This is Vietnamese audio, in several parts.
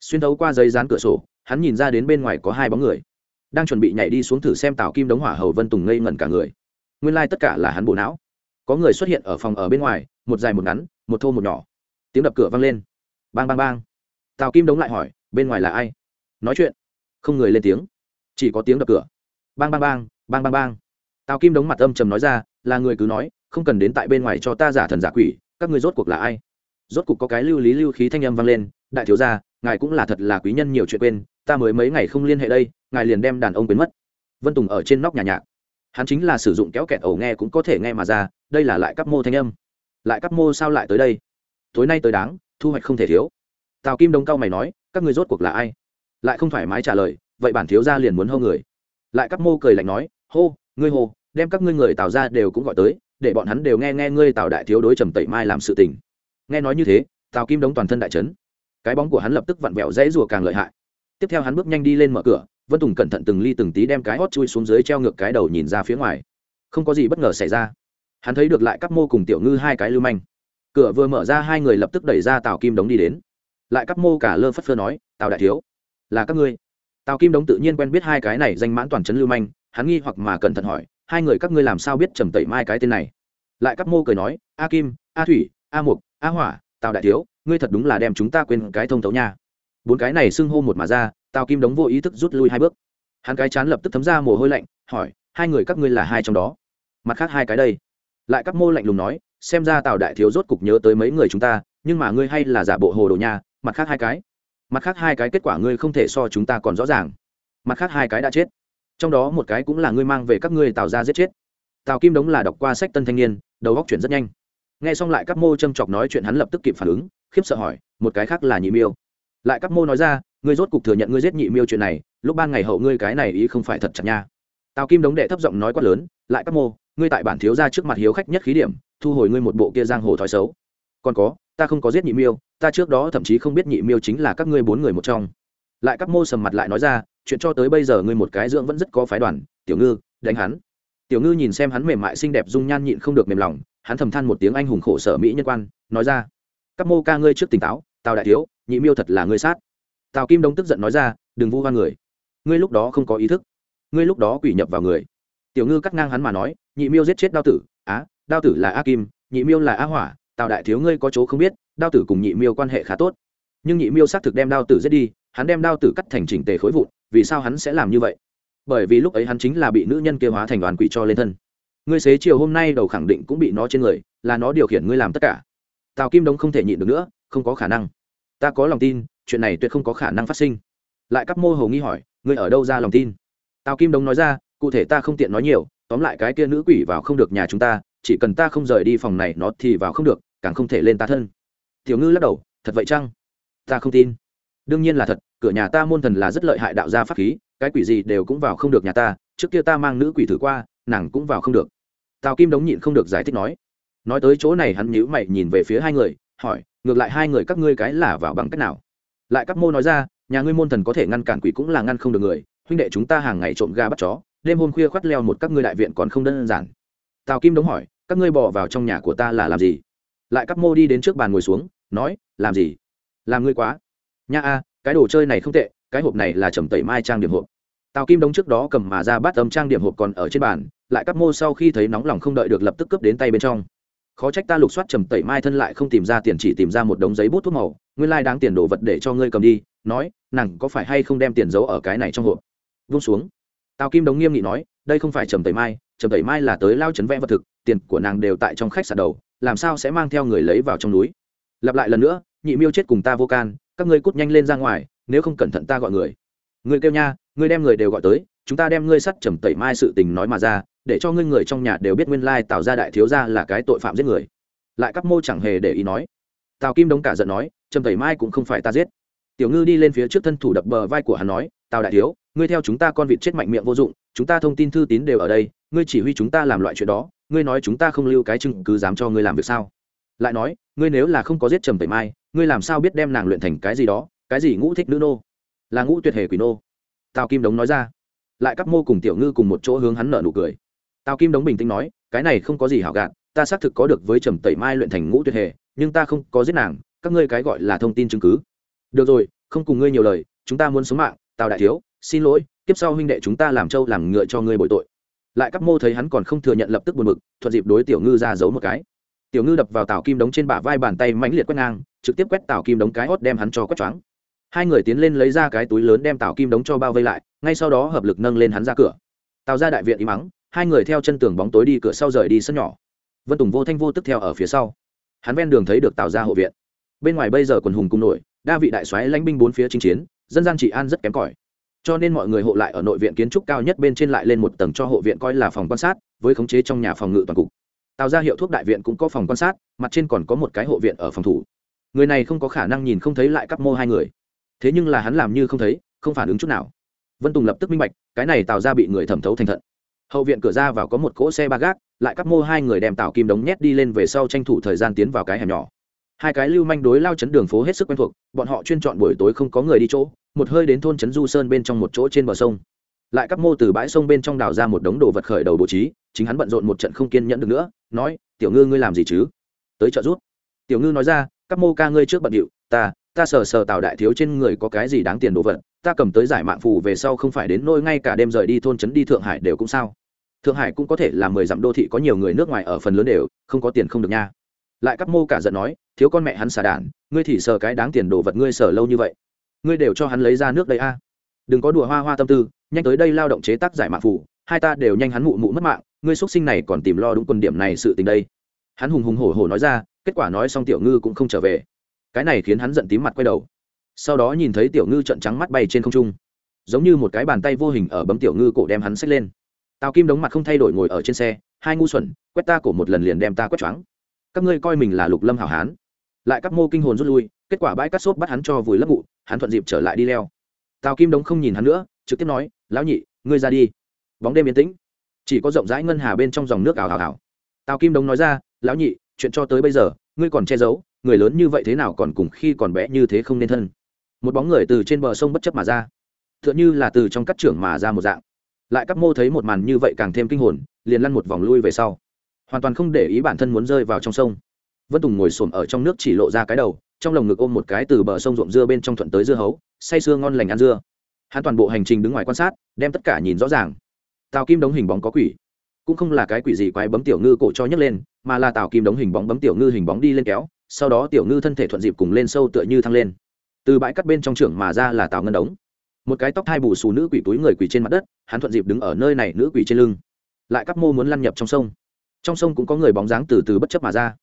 xuyên thấu qua giấy dán cửa sổ, hắn nhìn ra đến bên ngoài có hai bóng người. Đang chuẩn bị nhảy đi xuống thử xem tào kim đống hỏa hầu vân tùng ngây ngẩn cả người. Nguyên lai、like、tất cả là hắn bộ não. Có người xuất hiện ở phòng ở bên ngoài, một dài một ngắn, một thô một nhỏ. Tiếng đập cửa vang lên. Bang bang bang. Tào kim đống lại hỏi, bên ngoài là ai? Nói chuyện. Không người lên tiếng. Chỉ có tiếng đập cửa. Bang bang bang bang bang bang. Tào kim đống mặt âm trầm nói ra, là người cứ nói, không cần đến tại bên ngoài cho ta giả thần giả quỷ, các người rốt cuộc là ai? Rốt cuộc có cái lưu lý lưu khí thanh âm vang lên, đại thiếu gia ngài cũng là thật là quý nhân nhiều chuyện quên, ta mới mấy ngày không liên hệ đây, ngài liền đem đàn ông quên mất. Vân tùng ở trên nóc nhà nhạc. Hắn chính là sử dụng kéo kẹt ẩu nghe cũng có thể nghe mà ra, đây là lại cắp mô thanh âm. Lại cắp mô sao lại tới đây? Tối nay tới đáng, thu hoạch không thể thiếu. Tào kim đông cao mày nói, các người rốt cuộc là ai? Lại không thoải mái trả lời, vậy bản thiếu gia liền muốn hô người. Lại cắp mô cười lạnh nói, hô, ngươi hô, đem các ngươi người tào ra đều cũng gọi tới, để bọn hắn đều nghe nghe ngươi tào đại thiếu đối trầm tẩy mai làm sự tình. Nghe nói như thế, tào kim đống toàn thân đại trấn cái bóng của hắn lập tức vặn vẹo dãy rùa càng lợi hại. Tiếp theo hắn bước nhanh đi lên mở cửa, vân tùng cẩn thận từng ly từng tí đem cái hót chui xuống dưới treo ngược cái đầu nhìn ra phía ngoài. Không có gì bất ngờ xảy ra. Hắn thấy được lại các mô cùng tiểu ngư hai cái lưu manh. Cửa vừa mở ra hai người lập tức đẩy ra tào kim đống đi đến. Lại các mô cả lơ phất phơ nói, tào đại thiếu, là các ngươi. Tào kim đống tự nhiên quen biết hai cái này danh mãn toàn trấn lưu manh, hắn nghi hoặc mà cẩn thận hỏi, hai người các ngươi làm sao biết trầm tẩy mai cái tên này? Lại các mô cười nói, a kim, a thủy, a mục, a hỏa, tào đại thiếu ngươi thật đúng là đem chúng ta quên cái thông thấu nha. Bốn cái này xưng hô một mà ra, tào kim đống vô ý thức rút lui hai bước. Hắn cái chán lập tức thấm ra mồ hôi lạnh, hỏi, hai người các ngươi là hai trong đó? Mặt khác hai cái đây. Lại các mô lạnh lùng nói, xem ra tào đại thiếu rốt cục nhớ tới mấy người chúng ta, nhưng mà ngươi hay là giả bộ hồ đồ nha, mặt khác hai cái. Mặt khác hai cái kết quả ngươi không thể so chúng ta còn rõ ràng. Mặt khác hai cái đã chết. Trong đó một cái cũng là ngươi mang về các ngươi tào ra giết chết. Tào kim đống là đọc qua sách tân thanh niên, đầu góc chuyển rất nhanh. Nghe xong lại các mô châm chọc nói chuyện hắn lập tức kịp phản ứng khiếp sợ hỏi, một cái khác là nhị miêu. Lại các mô nói ra, ngươi rốt cục thừa nhận ngươi giết nhị miêu chuyện này, lúc ban ngày hậu ngươi cái này ý không phải thật chặt nha. Tào kim đống đệ thấp giọng nói quát lớn, lại các mô, ngươi tại bản thiếu ra trước mặt hiếu khách nhất khí điểm, thu hồi ngươi một bộ kia giang hồ thói xấu. Còn có, ta không có giết nhị miêu, ta trước đó thậm chí không biết nhị miêu chính là các ngươi bốn người một trong. Lại các mô sầm mặt lại nói ra, chuyện cho tới bây giờ ngươi một cái dưỡng vẫn rất có phái đoàn, tiểu ngư, đánh hắn. Tiểu ngư nhìn xem hắn mềm mại xinh đẹp dung nhan nhịn không được mềm lòng, hắn thầm than một tiếng anh hùng khổ sở mỹ nhân quan, nói ra các mô ca ngươi trước tỉnh táo, tào đại thiếu, nhị miêu thật là ngươi sát. Tào kim đông tức giận nói ra, đừng vu hoa người. Ngươi lúc đó không có ý thức. Ngươi lúc đó quỷ nhập vào người. Tiểu ngư cắt ngang hắn mà nói, nhị miêu giết chết đao tử. Á, đao tử là a kim, nhị miêu là a hỏa, tào đại thiếu ngươi có chỗ không biết, đao tử cùng nhị miêu quan hệ khá tốt. Nhưng nhị miêu xác thực đem đao tử giết đi, hắn đem đao tử cắt thành chỉnh tề khối vụn, vì sao hắn sẽ làm như vậy? Bởi vì lúc ấy hắn chính là bị nữ nhân kia hóa thành đoàn quỷ cho lên thân. Ngươi xế chiều hôm nay đầu khẳng định cũng bị nó trên người, là nó điều khiển ngươi làm tất cả tào kim đông không thể nhịn được nữa, không có khả năng. Ta có lòng tin, chuyện này tuyệt không có khả năng phát sinh. Lại các mô hầu nghi hỏi, ngươi ở đâu ra lòng tin? Tào kim đông nói ra, cụ thể ta không tiện nói nhiều, tóm lại cái kia nữ quỷ vào không được nhà chúng ta, chỉ cần ta không rời đi phòng này nó thì vào không được, càng không thể lên ta thân. Tiểu ngư lắc đầu, thật vậy chăng? Ta không tin. Đương nhiên là thật, cửa nhà ta môn thần là rất lợi hại đạo gia pháp khí, cái quỷ gì đều cũng vào không được nhà ta, trước kia ta mang nữ quỷ thử qua, nàng cũng vào không được. Tào kim đống nhịn không được giải thích nói nói tới chỗ này hắn nhíu mày nhìn về phía hai người, hỏi, ngược lại hai người các ngươi cái là vào bằng cách nào? Lại các mô nói ra, nhà ngươi môn thần có thể ngăn cản quỷ cũng là ngăn không được người, huynh đệ chúng ta hàng ngày trộm ga bắt chó, đêm hôm khuya khoắt leo một các ngươi đại viện còn không đơn giản. Tào kim đống hỏi, các ngươi bỏ vào trong nhà của ta là làm gì? Lại các mô đi đến trước bàn ngồi xuống, nói, làm gì? Làm ngươi quá. Nha a, cái đồ chơi này không tệ, cái hộp này là trầm tẩy mai trang điểm hộp. Tào kim đống trước đó cầm mà ra bắt âm trang điểm hộp còn ở trên bàn, lại các mô sau khi thấy nóng lòng không đợi được lập tức cướp đến tay bên trong khó trách ta lục soát trầm tẩy mai thân lại không tìm ra tiền, chỉ tìm ra một đống giấy bút thuốc màu. Nguyên lai đáng tiền đồ vật để cho ngươi cầm đi. Nói, nàng có phải hay không đem tiền giấu ở cái này trong hộp? Vung xuống. Tào kim đống nghiêm nghị nói, đây không phải trầm tẩy mai. Trầm tẩy mai là tới lao chấn vẽ vật thực. Tiền của nàng đều tại trong khách sạn đầu. Làm sao sẽ mang theo người lấy vào trong núi? Lặp lại lần nữa, nhị miêu chết cùng ta vô can. Các ngươi cút nhanh lên ra ngoài, nếu không cẩn thận ta gọi người. Ngươi kêu nha ngươi đem người đều gọi tới, chúng ta đem ngươi sắt trầm tẩy mai sự tình nói mà ra, để cho ngươi người trong nhà đều biết nguyên lai tạo ra đại thiếu gia là cái tội phạm giết người. Lại cắp mô chẳng hề để ý nói. Tào kim đống cả giận nói, trầm tẩy mai cũng không phải ta giết. Tiểu ngư đi lên phía trước thân thủ đập bờ vai của hắn nói, tào đại thiếu, ngươi theo chúng ta con vịt chết mạnh miệng vô dụng, chúng ta thông tin thư tín đều ở đây, ngươi chỉ huy chúng ta làm loại chuyện đó, ngươi nói chúng ta không lưu cái chứng cứ dám cho ngươi làm việc sao? Lại nói, ngươi nếu là không có giết trầm tẩy mai, ngươi làm sao biết đem nàng luyện thành cái gì đó, cái gì ngũ thích nữ nô? Là ngũ tuyệt hề quỷ nô tào kim đống nói ra lại các mô cùng tiểu ngư cùng một chỗ hướng hắn nợ nụ cười tào kim đống bình tĩnh nói cái này không có gì hảo gạn ta xác thực có được với trầm tẩy mai luyện thành ngũ tuyệt hề nhưng ta không có giết nàng, các ngươi cái gọi là thông tin chứng cứ. Được rồi, không cùng ngươi nhiều lời, chúng ta muốn sống mạng, tào đại thiếu, xin lỗi tiếp sau huynh đệ chúng ta làm trâu làm ngựa cho ngươi bội tội. Lại các mô thấy hắn còn không thừa nhận lập tức buồn bực, thuận dịp đối tiểu ngư ra giấu một cái. Tiểu ngư đập vào tào kim đống trên bả vai bàn tay mãnh liệt quét ngang, trực tiếp quét tào kim đống cái hót đem hắn cho quét choáng hai người tiến lên lấy ra cái túi lớn đem tào kim đống cho bao vây lại, ngay sau đó hợp lực nâng lên hắn ra cửa. Tào ra đại viện im mắng, hai người theo chân tường bóng tối đi cửa sau rời đi sân nhỏ. Vân tùng vô thanh vô tức theo ở phía sau. Hắn ven đường thấy được tào ra hộ viện. Bên ngoài bây giờ quần hùng cung nổi, đa vị đại soái lãnh binh bốn phía chinh chiến, dân gian trị an rất kém cỏi. Cho nên mọi người hộ lại ở nội viện kiến trúc cao nhất bên trên lại lên một tầng cho hộ viện coi là phòng quan sát, với khống chế trong nhà phòng ngự toàn cục. Tạo ra hiệu thuốc đại viện cũng có phòng quan sát, mặt trên còn có một cái hộ viện ở phòng thủ. Người này không có khả năng nhìn không thấy lại các mô hai người thế nhưng là hắn làm như không thấy, không phản ứng chút nào. Vân tùng lập tức minh bạch, cái này tạo ra bị người thẩm thấu thành thận. Hậu viện cửa ra vào có một cỗ xe ba gác, lại các mô hai người đem tạo kim đống nhét đi lên về sau tranh thủ thời gian tiến vào cái hẻm nhỏ. Hai cái lưu manh đối lao chấn đường phố hết sức quen thuộc, bọn họ chuyên chọn buổi tối không có người đi chỗ, một hơi đến thôn trấn du sơn bên trong một chỗ trên bờ sông. Lại các mô từ bãi sông bên trong đào ra một đống đồ vật khởi đầu bố trí, chính hắn bận rộn một trận không kiên nhẫn được nữa, nói, tiểu ngư ngươi làm gì chứ? Tới trợ rút. Tiểu ngư nói ra các mô ca ngươi trước bận điệu, ta ta sờ sờ tào đại thiếu trên người có cái gì đáng tiền đồ vật, ta cầm tới giải mạng phù về sau không phải đến nôi ngay cả đêm rời đi thôn trấn đi thượng hải đều cũng sao. Thượng hải cũng có thể là mười dặm đô thị có nhiều người nước ngoài ở phần lớn đều, không có tiền không được nha. Lại các mô cả giận nói, thiếu con mẹ hắn xà đản, ngươi thì sờ cái đáng tiền đồ vật ngươi sờ lâu như vậy. Ngươi đều cho hắn lấy ra nước đây a. Đừng có đùa hoa hoa tâm tư, nhanh tới đây lao động chế tác giải mạng phủ hai ta đều nhanh hắn mụ mụ mất mạng, ngươi xuất sinh này còn tìm lo đúng quần điểm này sự tình đây. Hắn hùng hùng hổ hổ nói ra, kết quả nói xong tiểu ngư cũng không trở về cái này khiến hắn giận tím mặt quay đầu. Sau đó nhìn thấy tiểu ngư trận trắng mắt bay trên không trung. Giống như một cái bàn tay vô hình ở bấm tiểu ngư cổ đem hắn xách lên. Tào kim đống mặt không thay đổi ngồi ở trên xe, hai ngu xuẩn, quét ta cổ một lần liền đem ta quét choáng. Các ngươi coi mình là lục lâm hảo hán. Lại các mô kinh hồn rút lui, kết quả bãi cắt xốp bắt hắn cho vùi lấp ngụ, hắn thuận dịp trở lại đi leo. Tào kim đống không nhìn hắn nữa, trực tiếp nói, lão nhị, ngươi ra đi. Bóng đêm yên tĩnh. Chỉ có rộng rãi ngân hà bên trong dòng nước ảo ảo ảo. Tào kim đống nói ra, lão nhị, chuyện cho tới bây giờ, ngươi còn che giấu người lớn như vậy thế nào còn cùng khi còn bé như thế không nên thân. Một bóng người từ trên bờ sông bất chấp mà ra. T h ư ợ n như là từ trong các trưởng mà ra một dạng. Lại các mô thấy một màn như vậy càng thêm kinh hồn, liền lăn một vòng lui về sau. Hoàn toàn không để ý bản thân muốn rơi vào trong sông. Vân tùng ngồi xổm ở trong nước chỉ lộ ra cái đầu, trong lồng ngực ôm một cái từ bờ sông ruộng dưa bên trong thuận tới dưa hấu, say sưa ngon lành ăn dưa. Hắn toàn bộ hành trình đứng ngoài quan sát, đem tất cả nhìn rõ ràng. Tào kim đống hình bóng có quỷ. Cũng không là cái quỷ gì quái bấm tiểu ngư cổ cho nhấc lên, mà là tào kim đống hình bóng bấm tiểu ngư hình bóng đi lên kéo sau đó tiểu ngư thân thể thuận dịp cùng lên sâu tựa như thăng lên. Từ bãi cắt bên trong trưởng mà ra là tào ngân đống. Một cái tóc hai bù xù nữ quỷ túi người quỷ trên mặt đất, hắn thuận dịp đứng ở nơi này nữ quỷ trên lưng. Lại các mô muốn lăn nhập trong sông. Trong sông cũng có người bóng dáng từ từ bất chấp mà ra.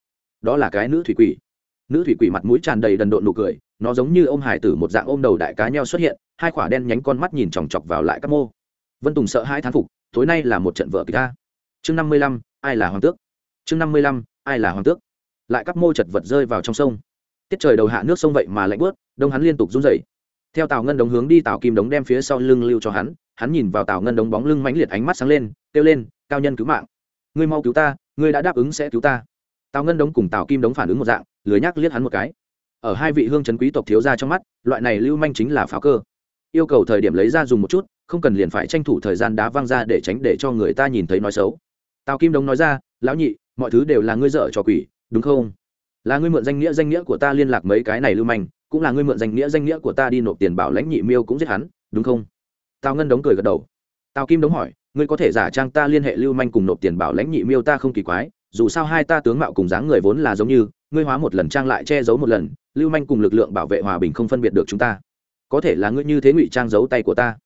Đó là cái nữ thủy quỷ. Nữ thủy quỷ mặt mũi tràn đầy đần độn nụ cười, nó giống như ô m hải tử một dạng ôm đầu đại cá nheo xuất hiện, hai quả đen nhánh con mắt nhìn chòng chọc vào lại các mô. Vân tùng sợ hai thán phục, tối nay là một trận vợ kịch ta chương năm mươi lăm, ai là hoàng tước? Chương năm mươi lăm, ai là hoàng tước? Lại các mô chật vật rơi vào trong sông. Tiết trời đầu hạ nước sông vậy mà lạnh bớt, đông hắn liên tục run dậy theo tàu ngân đống hướng đi tàu kim đống đem phía sau lưng lưu cho hắn hắn nhìn vào tàu ngân đống bóng lưng mãnh liệt ánh mắt sáng lên, kêu lên, cao nhân cứu mạng! Ngươi mau cứu ta, ngươi đã đáp ứng sẽ cứu ta. Tàu ngân đống cùng tàu kim đống phản ứng một dạng, lười nhắc liếc hắn một cái. Ở hai vị hương trấn quý tộc thiếu ra trong mắt, loại này lưu manh chính là pháo cơ. Yêu cầu thời điểm lấy ra dùng một chút, không cần liền phải tranh thủ thời gian đá văng ra để tránh để cho người ta nhìn thấy nói xấu. Tào kim đống nói ra, lão nhị, mọi thứ đều là ngươi dở cho quỷ đúng không? Là ngươi mượn danh nghĩa danh nghĩa của ta liên lạc mấy cái này lưu manh, cũng là ngươi mượn danh nghĩa danh nghĩa của ta đi nộp tiền bảo lãnh nhị miêu cũng giết hắn, đúng không? Tào ngân đống cười gật đầu. Tào kim đống hỏi, ngươi có thể giả trang ta liên hệ lưu manh cùng nộp tiền bảo lãnh nhị miêu ta không kỳ quái, dù sao hai ta tướng mạo cùng dáng người vốn là giống như, ngươi hóa một lần trang lại che giấu một lần, lưu manh cùng lực lượng bảo vệ hòa bình không phân biệt được chúng ta. Có thể là ngươi như thế ngụy trang giấu tay của ta.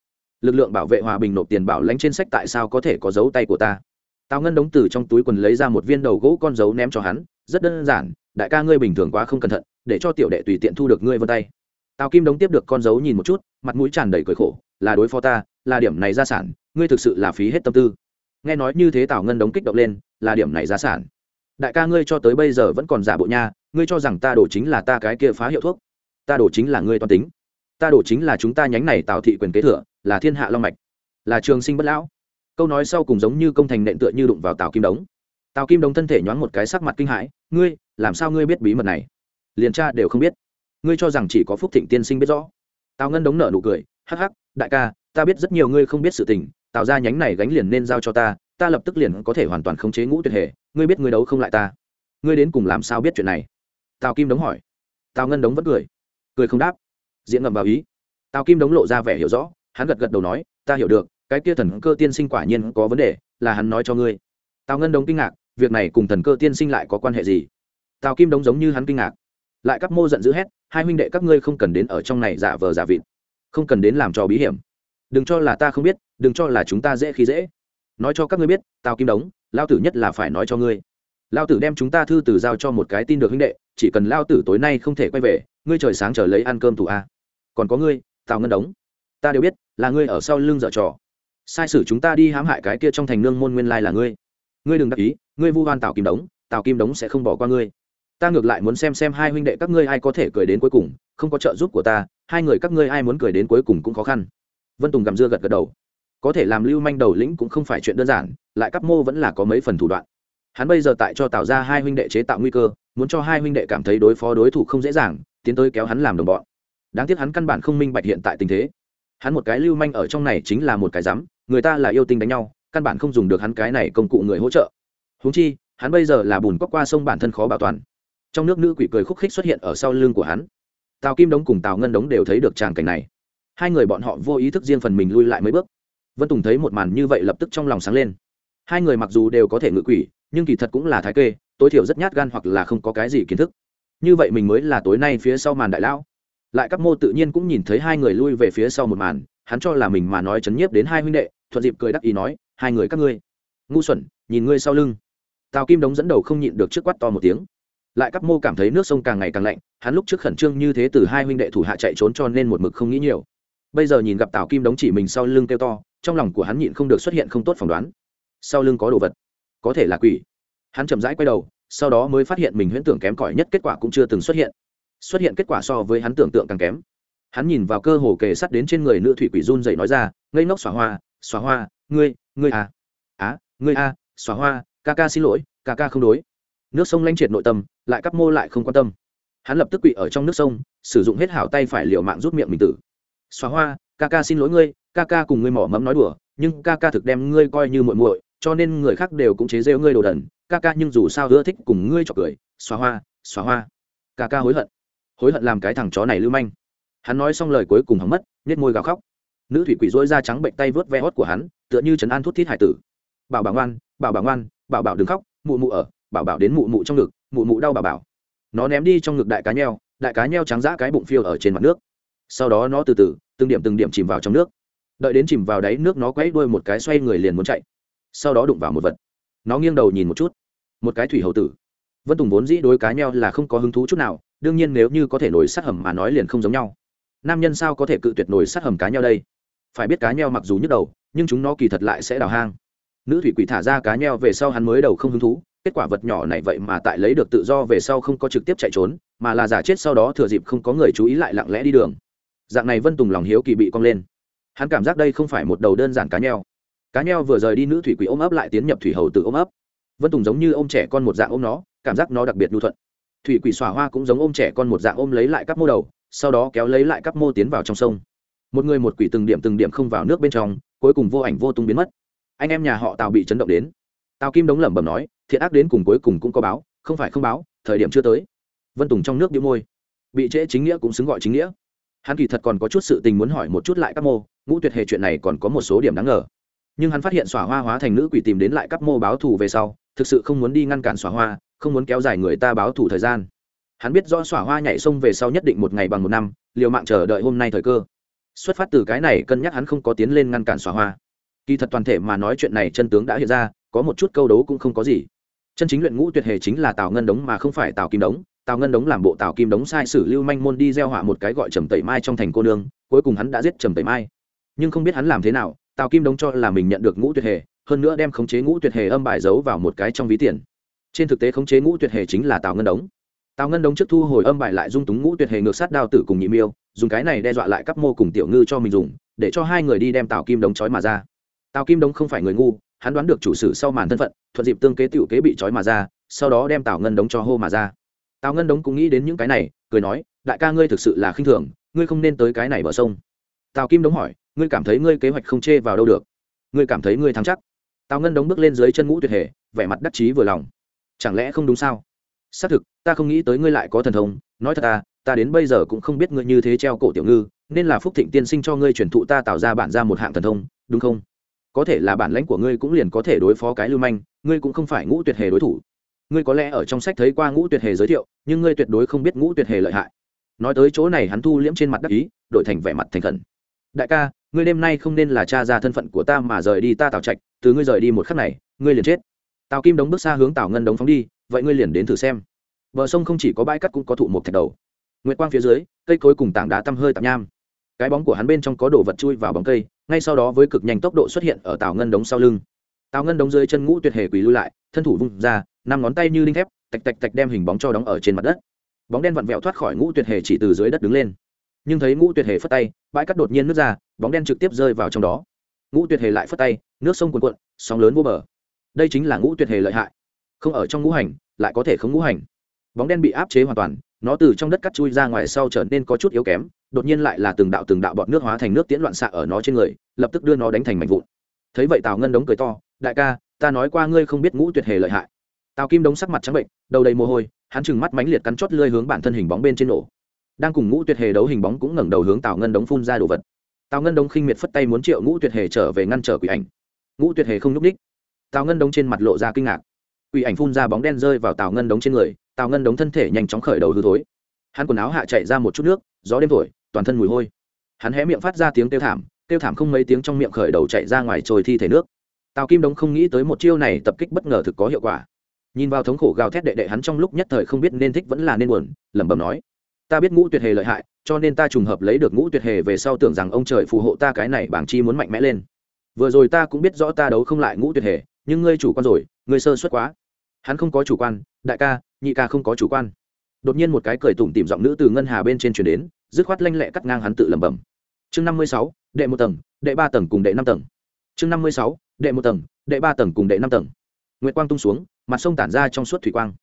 Lực lượng bảo vệ hòa bình nộp tiền bảo lãnh trên sách tại sao có thể có dấu tay của ta? Tào ngân đống từ trong túi quần lấy ra một viên đầu gỗ con dấu ném cho hắn rất đơn giản, đại ca ngươi bình thường quá không cẩn thận, để cho tiểu đệ tùy tiện thu được ngươi vân tay. Tào kim đống tiếp được con dấu nhìn một chút, mặt mũi tràn đầy cười khổ, là đối phó ta, là điểm này gia sản, ngươi thực sự là phí hết tâm tư. Nghe nói như thế tào ngân đống kích động lên, là điểm này gia sản. Đại ca ngươi cho tới bây giờ vẫn còn giả bộ nha, ngươi cho rằng ta đổ chính là ta cái kia phá hiệu thuốc. Ta đổ chính là ngươi toàn tính. Ta đổ chính là chúng ta nhánh này tào thị quyền kế thừa, là thiên hạ long mạch, là trường sinh bất lão. Câu nói sau cùng giống như công thành nện tựa như đụng vào tào kim đống tào kim đồng thân thể nhoáng một cái sắc mặt kinh hãi, ngươi, làm sao ngươi biết bí mật này? Liền cha đều không biết. Ngươi cho rằng chỉ có phúc thịnh tiên sinh biết rõ. Tào ngân đống nở nụ cười, hắc hắc, đại ca, ta biết rất nhiều ngươi không biết sự tình tạo ra nhánh này gánh liền nên giao cho ta ta lập tức liền có thể hoàn toàn khống chế ngũ tuyệt hệ, ngươi biết ngươi đấu không lại ta. Ngươi đến cùng làm sao biết chuyện này? Tào kim đống hỏi. Tào ngân đống vẫn cười. Cười không đáp. Diễn ngầm vào ý. Tào kim đống lộ ra vẻ hiểu rõ, hắn gật gật đầu nói, ta hiểu được, cái kia thần cơ tiên sinh quả nhiên có vấn đề, là hắn nói cho ngươi. Tào ngân đống kinh ngạc việc này cùng thần cơ tiên sinh lại có quan hệ gì? Tào kim đống giống như hắn kinh ngạc. Lại các mô giận dữ hét, hai huynh đệ các ngươi không cần đến ở trong này giả vờ giả vịt. Không cần đến làm trò bí hiểm. Đừng cho là ta không biết, đừng cho là chúng ta dễ khi dễ. Nói cho các ngươi biết, tào kim đống lao tử nhất là phải nói cho ngươi. Lao tử đem chúng ta thư từ giao cho một cái tin được huynh đệ, chỉ cần lao tử tối nay không thể quay về, ngươi trời sáng trở lấy ăn cơm thủ a. Còn có ngươi, tào ngân đống, ta đều biết, là ngươi ở sau lưng dở trò. Sai sử chúng ta đi hãm hại cái kia trong thành nương môn nguyên lai là ngươi. Ngươi đừng đắc ý ngươi vu oan tào kim đống, tào kim đống sẽ không bỏ qua ngươi. Ta ngược lại muốn xem xem hai huynh đệ các ngươi ai có thể cười đến cuối cùng, không có trợ giúp của ta, hai người các ngươi ai muốn cười đến cuối cùng cũng khó khăn. Vân tùng gầm dưa gật gật đầu. Có thể làm lưu manh đầu lĩnh cũng không phải chuyện đơn giản, lại các mô vẫn là có mấy phần thủ đoạn. Hắn bây giờ tại cho tạo ra hai huynh đệ chế tạo nguy cơ, muốn cho hai huynh đệ cảm thấy đối phó đối thủ không dễ dàng, tiến tới kéo hắn làm đồng bọn. Đáng tiếc hắn căn bản không minh bạch hiện tại tình thế. Hắn một cái lưu manh ở trong này chính là một cái rắm người ta là yêu tinh đánh nhau, căn bản không dùng được hắn cái này công cụ người hỗ trợ. Huống chi, hắn bây giờ là bùn cóc qua sông bản thân khó bảo toàn. Trong nước nữ quỷ cười khúc khích xuất hiện ở sau lưng của hắn. Tào kim đống cùng tào ngân đống đều thấy được tràng cảnh này. Hai người bọn họ vô ý thức riêng phần mình lui lại mấy bước. Vân tùng thấy một màn như vậy lập tức trong lòng sáng lên. Hai người mặc dù đều có thể ngự quỷ, nhưng kỳ thật cũng là thái kê, tối thiểu rất nhát gan hoặc là không có cái gì kiến thức. Như vậy mình mới là tối nay phía sau màn đại lão. Lại các mô tự nhiên cũng nhìn thấy hai người lui về phía sau một màn, hắn cho là mình mà nói chấn nhiếp đến hai huynh đệ, thuận dịp cười đắc ý nói, hai người các ngươi, ngu xuẩn, nhìn ngươi sau lưng tào kim đống dẫn đầu không nhịn được trước quát to một tiếng. Lại các mô cảm thấy nước sông càng ngày càng lạnh hắn lúc trước khẩn trương như thế từ hai huynh đệ thủ hạ chạy trốn cho nên một mực không nghĩ nhiều. Bây giờ nhìn gặp tào kim đống chỉ mình sau lưng kêu to trong lòng của hắn nhịn không được xuất hiện không tốt phỏng đoán. Sau lưng có đồ vật. Có thể là quỷ. Hắn chậm rãi quay đầu sau đó mới phát hiện mình huyễn tưởng kém cỏi nhất kết quả cũng chưa từng xuất hiện. Xuất hiện kết quả so với hắn tưởng tượng càng kém. Hắn nhìn vào cơ hồ kề sắt đến trên người nữ thủy quỷ run dậy nói ra ngây ngốc xóa hoa xóa hoa ngươi ngươi à á ngươi a à, xóa hoa ca ca xin lỗi, ca ca không đối. Nước sông lanh triệt nội tâm, lại cắp mô lại không quan tâm. Hắn lập tức quỵ ở trong nước sông, sử dụng hết hảo tay phải liều mạng rút miệng mình tử. Xóa hoa, ca ca xin lỗi ngươi, ca ca cùng ngươi mỏ mẫm nói đùa, nhưng ca ca thực đem ngươi coi như muội muội, cho nên người khác đều cũng chế rêu ngươi đồ đần. Ca ca nhưng dù sao ưa thích cùng ngươi trọc cười, xóa hoa xóa hoa. Ca ca hối hận. Hối hận làm cái thằng chó này lưu manh. Hắn nói xong lời cuối cùng hắn mất nhét môi gào khóc. Nữ thủy quỷ dối da trắng bệnh tay vớt ve hót của hắn, tựa như trấn an thút thít hải tử. Bảo bảo ngoan bảo bảo ngoan, bảo bảo đừng khóc, mụ mụ ở, bảo bảo đến mụ mụ trong ngực, mụ mụ đau bảo bảo. Nó ném đi trong ngực đại cá nheo, đại cá nheo trắng giã cái bụng phiêu ở trên mặt nước. Sau đó nó từ từ, từng điểm từng điểm chìm vào trong nước. Đợi đến chìm vào đáy nước nó quấy đuôi một cái xoay người liền muốn chạy. Sau đó đụng vào một vật. Nó nghiêng đầu nhìn một chút. Một cái thủy hầu tử. Vân tùng vốn dĩ đối cá nheo là không có hứng thú chút nào, đương nhiên nếu như có thể nổi sát hầm mà nói liền không giống nhau. Nam nhân sao có thể cự tuyệt nổi sát hầm cá nheo đây? Phải biết cá nheo mặc dù nhức đầu, nhưng chúng nó kỳ thật lại sẽ đào hang nữ thủy quỷ thả ra cá nheo về sau hắn mới đầu không hứng thú, kết quả vật nhỏ này vậy mà tại lấy được tự do về sau không có trực tiếp chạy trốn, mà là giả chết sau đó thừa dịp không có người chú ý lại lặng lẽ đi đường. Dạng này vân tùng lòng hiếu kỳ bị cong lên. Hắn cảm giác đây không phải một đầu đơn giản cá nheo. Cá nheo vừa rời đi nữ thủy quỷ ôm ấp lại tiến nhập thủy hầu từ ôm ấp. Vân tùng giống như ô m trẻ con một dạng ôm nó, cảm giác nó đặc biệt lưu thuận. Thủy quỷ xòa hoa cũng giống ôm trẻ con một dạng ôm lấy lại các mô đầu, sau đó kéo lấy lại các mô tiến vào trong sông. Một người một quỷ từng điểm từng điểm không vào nước bên trong, cuối cùng vô ảnh vô tung biến mất anh em nhà họ tào bị chấn động đến tào kim đống lẩm bẩm nói thiện ác đến cùng cuối cùng cũng có báo không phải không báo thời điểm chưa tới vân tùng trong nước đĩu môi bị trễ chính nghĩa cũng xứng gọi chính nghĩa hắn kỳ thật còn có chút sự tình muốn hỏi một chút lại các mô ngũ tuyệt hệ chuyện này còn có một số điểm đáng ngờ nhưng hắn phát hiện xỏa hoa hóa thành nữ quỷ tìm đến lại các mô báo thù về sau thực sự không muốn đi ngăn cản xỏa hoa không muốn kéo dài người ta báo thù thời gian hắn biết do xỏa hoa nhảy sông về sau nhất định một ngày bằng một năm liều mạng chờ đợi hôm nay thời cơ xuất phát từ cái này cân nhắc hắn không có tiến lên ngăn cản xỏa hoa kỳ thật toàn thể mà nói chuyện này chân tướng đã hiện ra, có một chút câu đấu cũng không có gì. Chân chính luyện ngũ tuyệt hề chính là tào ngân đống mà không phải tào kim đống. Tào ngân đống làm bộ tào kim đống sai sử lưu manh môn đi gieo họa một cái gọi trầm tẩy mai trong thành cô nương, cuối cùng hắn đã giết trầm tẩy mai. Nhưng không biết hắn làm thế nào, tào kim đống cho là mình nhận được ngũ tuyệt hề, hơn nữa đem khống chế ngũ tuyệt hề âm bài giấu vào một cái trong ví tiền. Trên thực tế khống chế ngũ tuyệt hề chính là tào ngân đống. Tào ngân đống trước thu hồi âm bài lại dung túng ngũ tuyệt hề ngược sát đao tử cùng nhị miêu, dùng cái này đe dọa lại các mô cùng tiểu ngư cho mình dùng, để cho hai người đi đem tào kim đống trói mà ra tào kim đống không phải người ngu, hắn đoán được chủ sử sau màn thân phận, thuận dịp tương kế tiểu kế bị trói mà ra, sau đó đem tào ngân đống cho hô mà ra. Tào ngân đống cũng nghĩ đến những cái này, cười nói, đại ca ngươi thực sự là khinh thường, ngươi không nên tới cái này bờ sông. Tào kim đống hỏi, ngươi cảm thấy ngươi kế hoạch không chê vào đâu được? Ngươi cảm thấy ngươi thắng chắc? Tào ngân đống bước lên dưới chân ngũ tuyệt hề vẻ mặt đắc chí vừa lòng. Chẳng lẽ không đúng sao? Xác thực, ta không nghĩ tới ngươi lại có thần thông, nói thật ta ta đến bây giờ cũng không biết ngươi như thế treo cổ tiểu ngư, nên là phúc thịnh tiên sinh cho ngươi truyền thụ ta tạo ra bản ra một hạng thần thông, đúng không? Có thể là bản lãnh của ngươi cũng liền có thể đối phó cái lưu manh, ngươi cũng không phải ngũ tuyệt hề đối thủ. Ngươi có lẽ ở trong sách thấy qua ngũ tuyệt hề giới thiệu, nhưng ngươi tuyệt đối không biết ngũ tuyệt hề lợi hại. Nói tới chỗ này hắn thu liễm trên mặt đắc ý, đổi thành vẻ mặt thành khẩn. Đại ca, ngươi đêm nay không nên là cha ra thân phận của ta mà rời đi ta tào trạch, từ ngươi rời đi một khắc này, ngươi liền chết. Tào kim đống bước xa hướng tào ngân đống phóng đi, vậy ngươi liền đến thử xem. Bờ sông không chỉ có bãi cắt cũng có thụ một thạch đầu. Nguyệt quang phía dưới, cây cối cùng tảng đá tăm hơi tạm nham. Cái bóng của hắn bên trong có đồ vật chui vào bóng cây ngay sau đó với cực nhanh tốc độ xuất hiện ở tào ngân đống sau lưng. Tào ngân đống dưới chân ngũ tuyệt hề quỳ lui lại, thân thủ vung ra, năm ngón tay như linh thép, tạch tạch tạch đem hình bóng cho đóng ở trên mặt đất. Bóng đen vặn vẹo thoát khỏi ngũ tuyệt hề chỉ từ dưới đất đứng lên. Nhưng thấy ngũ tuyệt hề phất tay, bãi cắt đột nhiên nước ra, bóng đen trực tiếp rơi vào trong đó. Ngũ tuyệt hề lại phất tay, nước sông cuồn cuộn, sóng lớn vô bờ. Đây chính là ngũ tuyệt hề lợi hại. Không ở trong ngũ hành, lại có thể không ngũ hành. Bóng đen bị áp chế hoàn toàn, nó từ trong đất cắt chui ra ngoài sau trở nên có chút yếu kém đột nhiên lại là từng đạo từng đạo bọt nước hóa thành nước tiễn loạn xạ ở nó trên người, lập tức đưa nó đánh thành mảnh vụn. Thấy vậy tào ngân đống cười to, đại ca, ta nói qua ngươi không biết ngũ tuyệt hề lợi hại. Tào kim đống sắc mặt trắng bệnh, đầu đầy mồ hôi, hắn chừng mắt mánh liệt cắn chót lơi hướng bản thân hình bóng bên trên nổ. Đang cùng ngũ tuyệt hề đấu hình bóng cũng ngẩng đầu hướng tào ngân đống phun ra đồ vật. Tào ngân đống khinh miệt phất tay muốn triệu ngũ tuyệt hề trở về ngăn trở quỷ ảnh. Ngũ tuyệt hề không nhúc ních tào ngân đống trên mặt lộ ra kinh ngạc. Quỷ ảnh phun ra bóng đen rơi vào tào ngân đống trên người, tào ngân đống thân thể nhanh chóng khởi đầu hư thối. Hắn quần áo hạ chạy ra một chút nước, gió đêm thổi toàn thân mùi hôi. Hắn hé miệng phát ra tiếng kêu thảm kêu thảm không mấy tiếng trong miệng khởi đầu chạy ra ngoài trồi thi thể nước. Tào kim đống không nghĩ tới một chiêu này tập kích bất ngờ thực có hiệu quả. Nhìn vào thống khổ gào thét đệ đệ hắn trong lúc nhất thời không biết nên thích vẫn là nên buồn, lẩm bẩm nói, ta biết ngũ tuyệt hề lợi hại, cho nên ta trùng hợp lấy được ngũ tuyệt hề về sau tưởng rằng ông trời phù hộ ta cái này bảng chi muốn mạnh mẽ lên. Vừa rồi ta cũng biết rõ ta đấu không lại ngũ tuyệt hề, nhưng ngươi chủ quan rồi, ngươi sơ suất quá. Hắn không có chủ quan, đại ca, nhị ca không có chủ quan. Đột nhiên một cái cười tủm tìm giọng nữ từ ngân hà bên trên chuyển đến dứt khoát lanh lẹ cắt ngang hắn tự lẩm bẩm. Chương năm mươi sáu, đệ một tầng, đệ ba tầng cùng đệ năm tầng. Chương năm mươi sáu, đệ một tầng, đệ ba tầng cùng đệ năm tầng. Nguyệt quang tung xuống, mặt sông tản ra trong suốt thủy quang.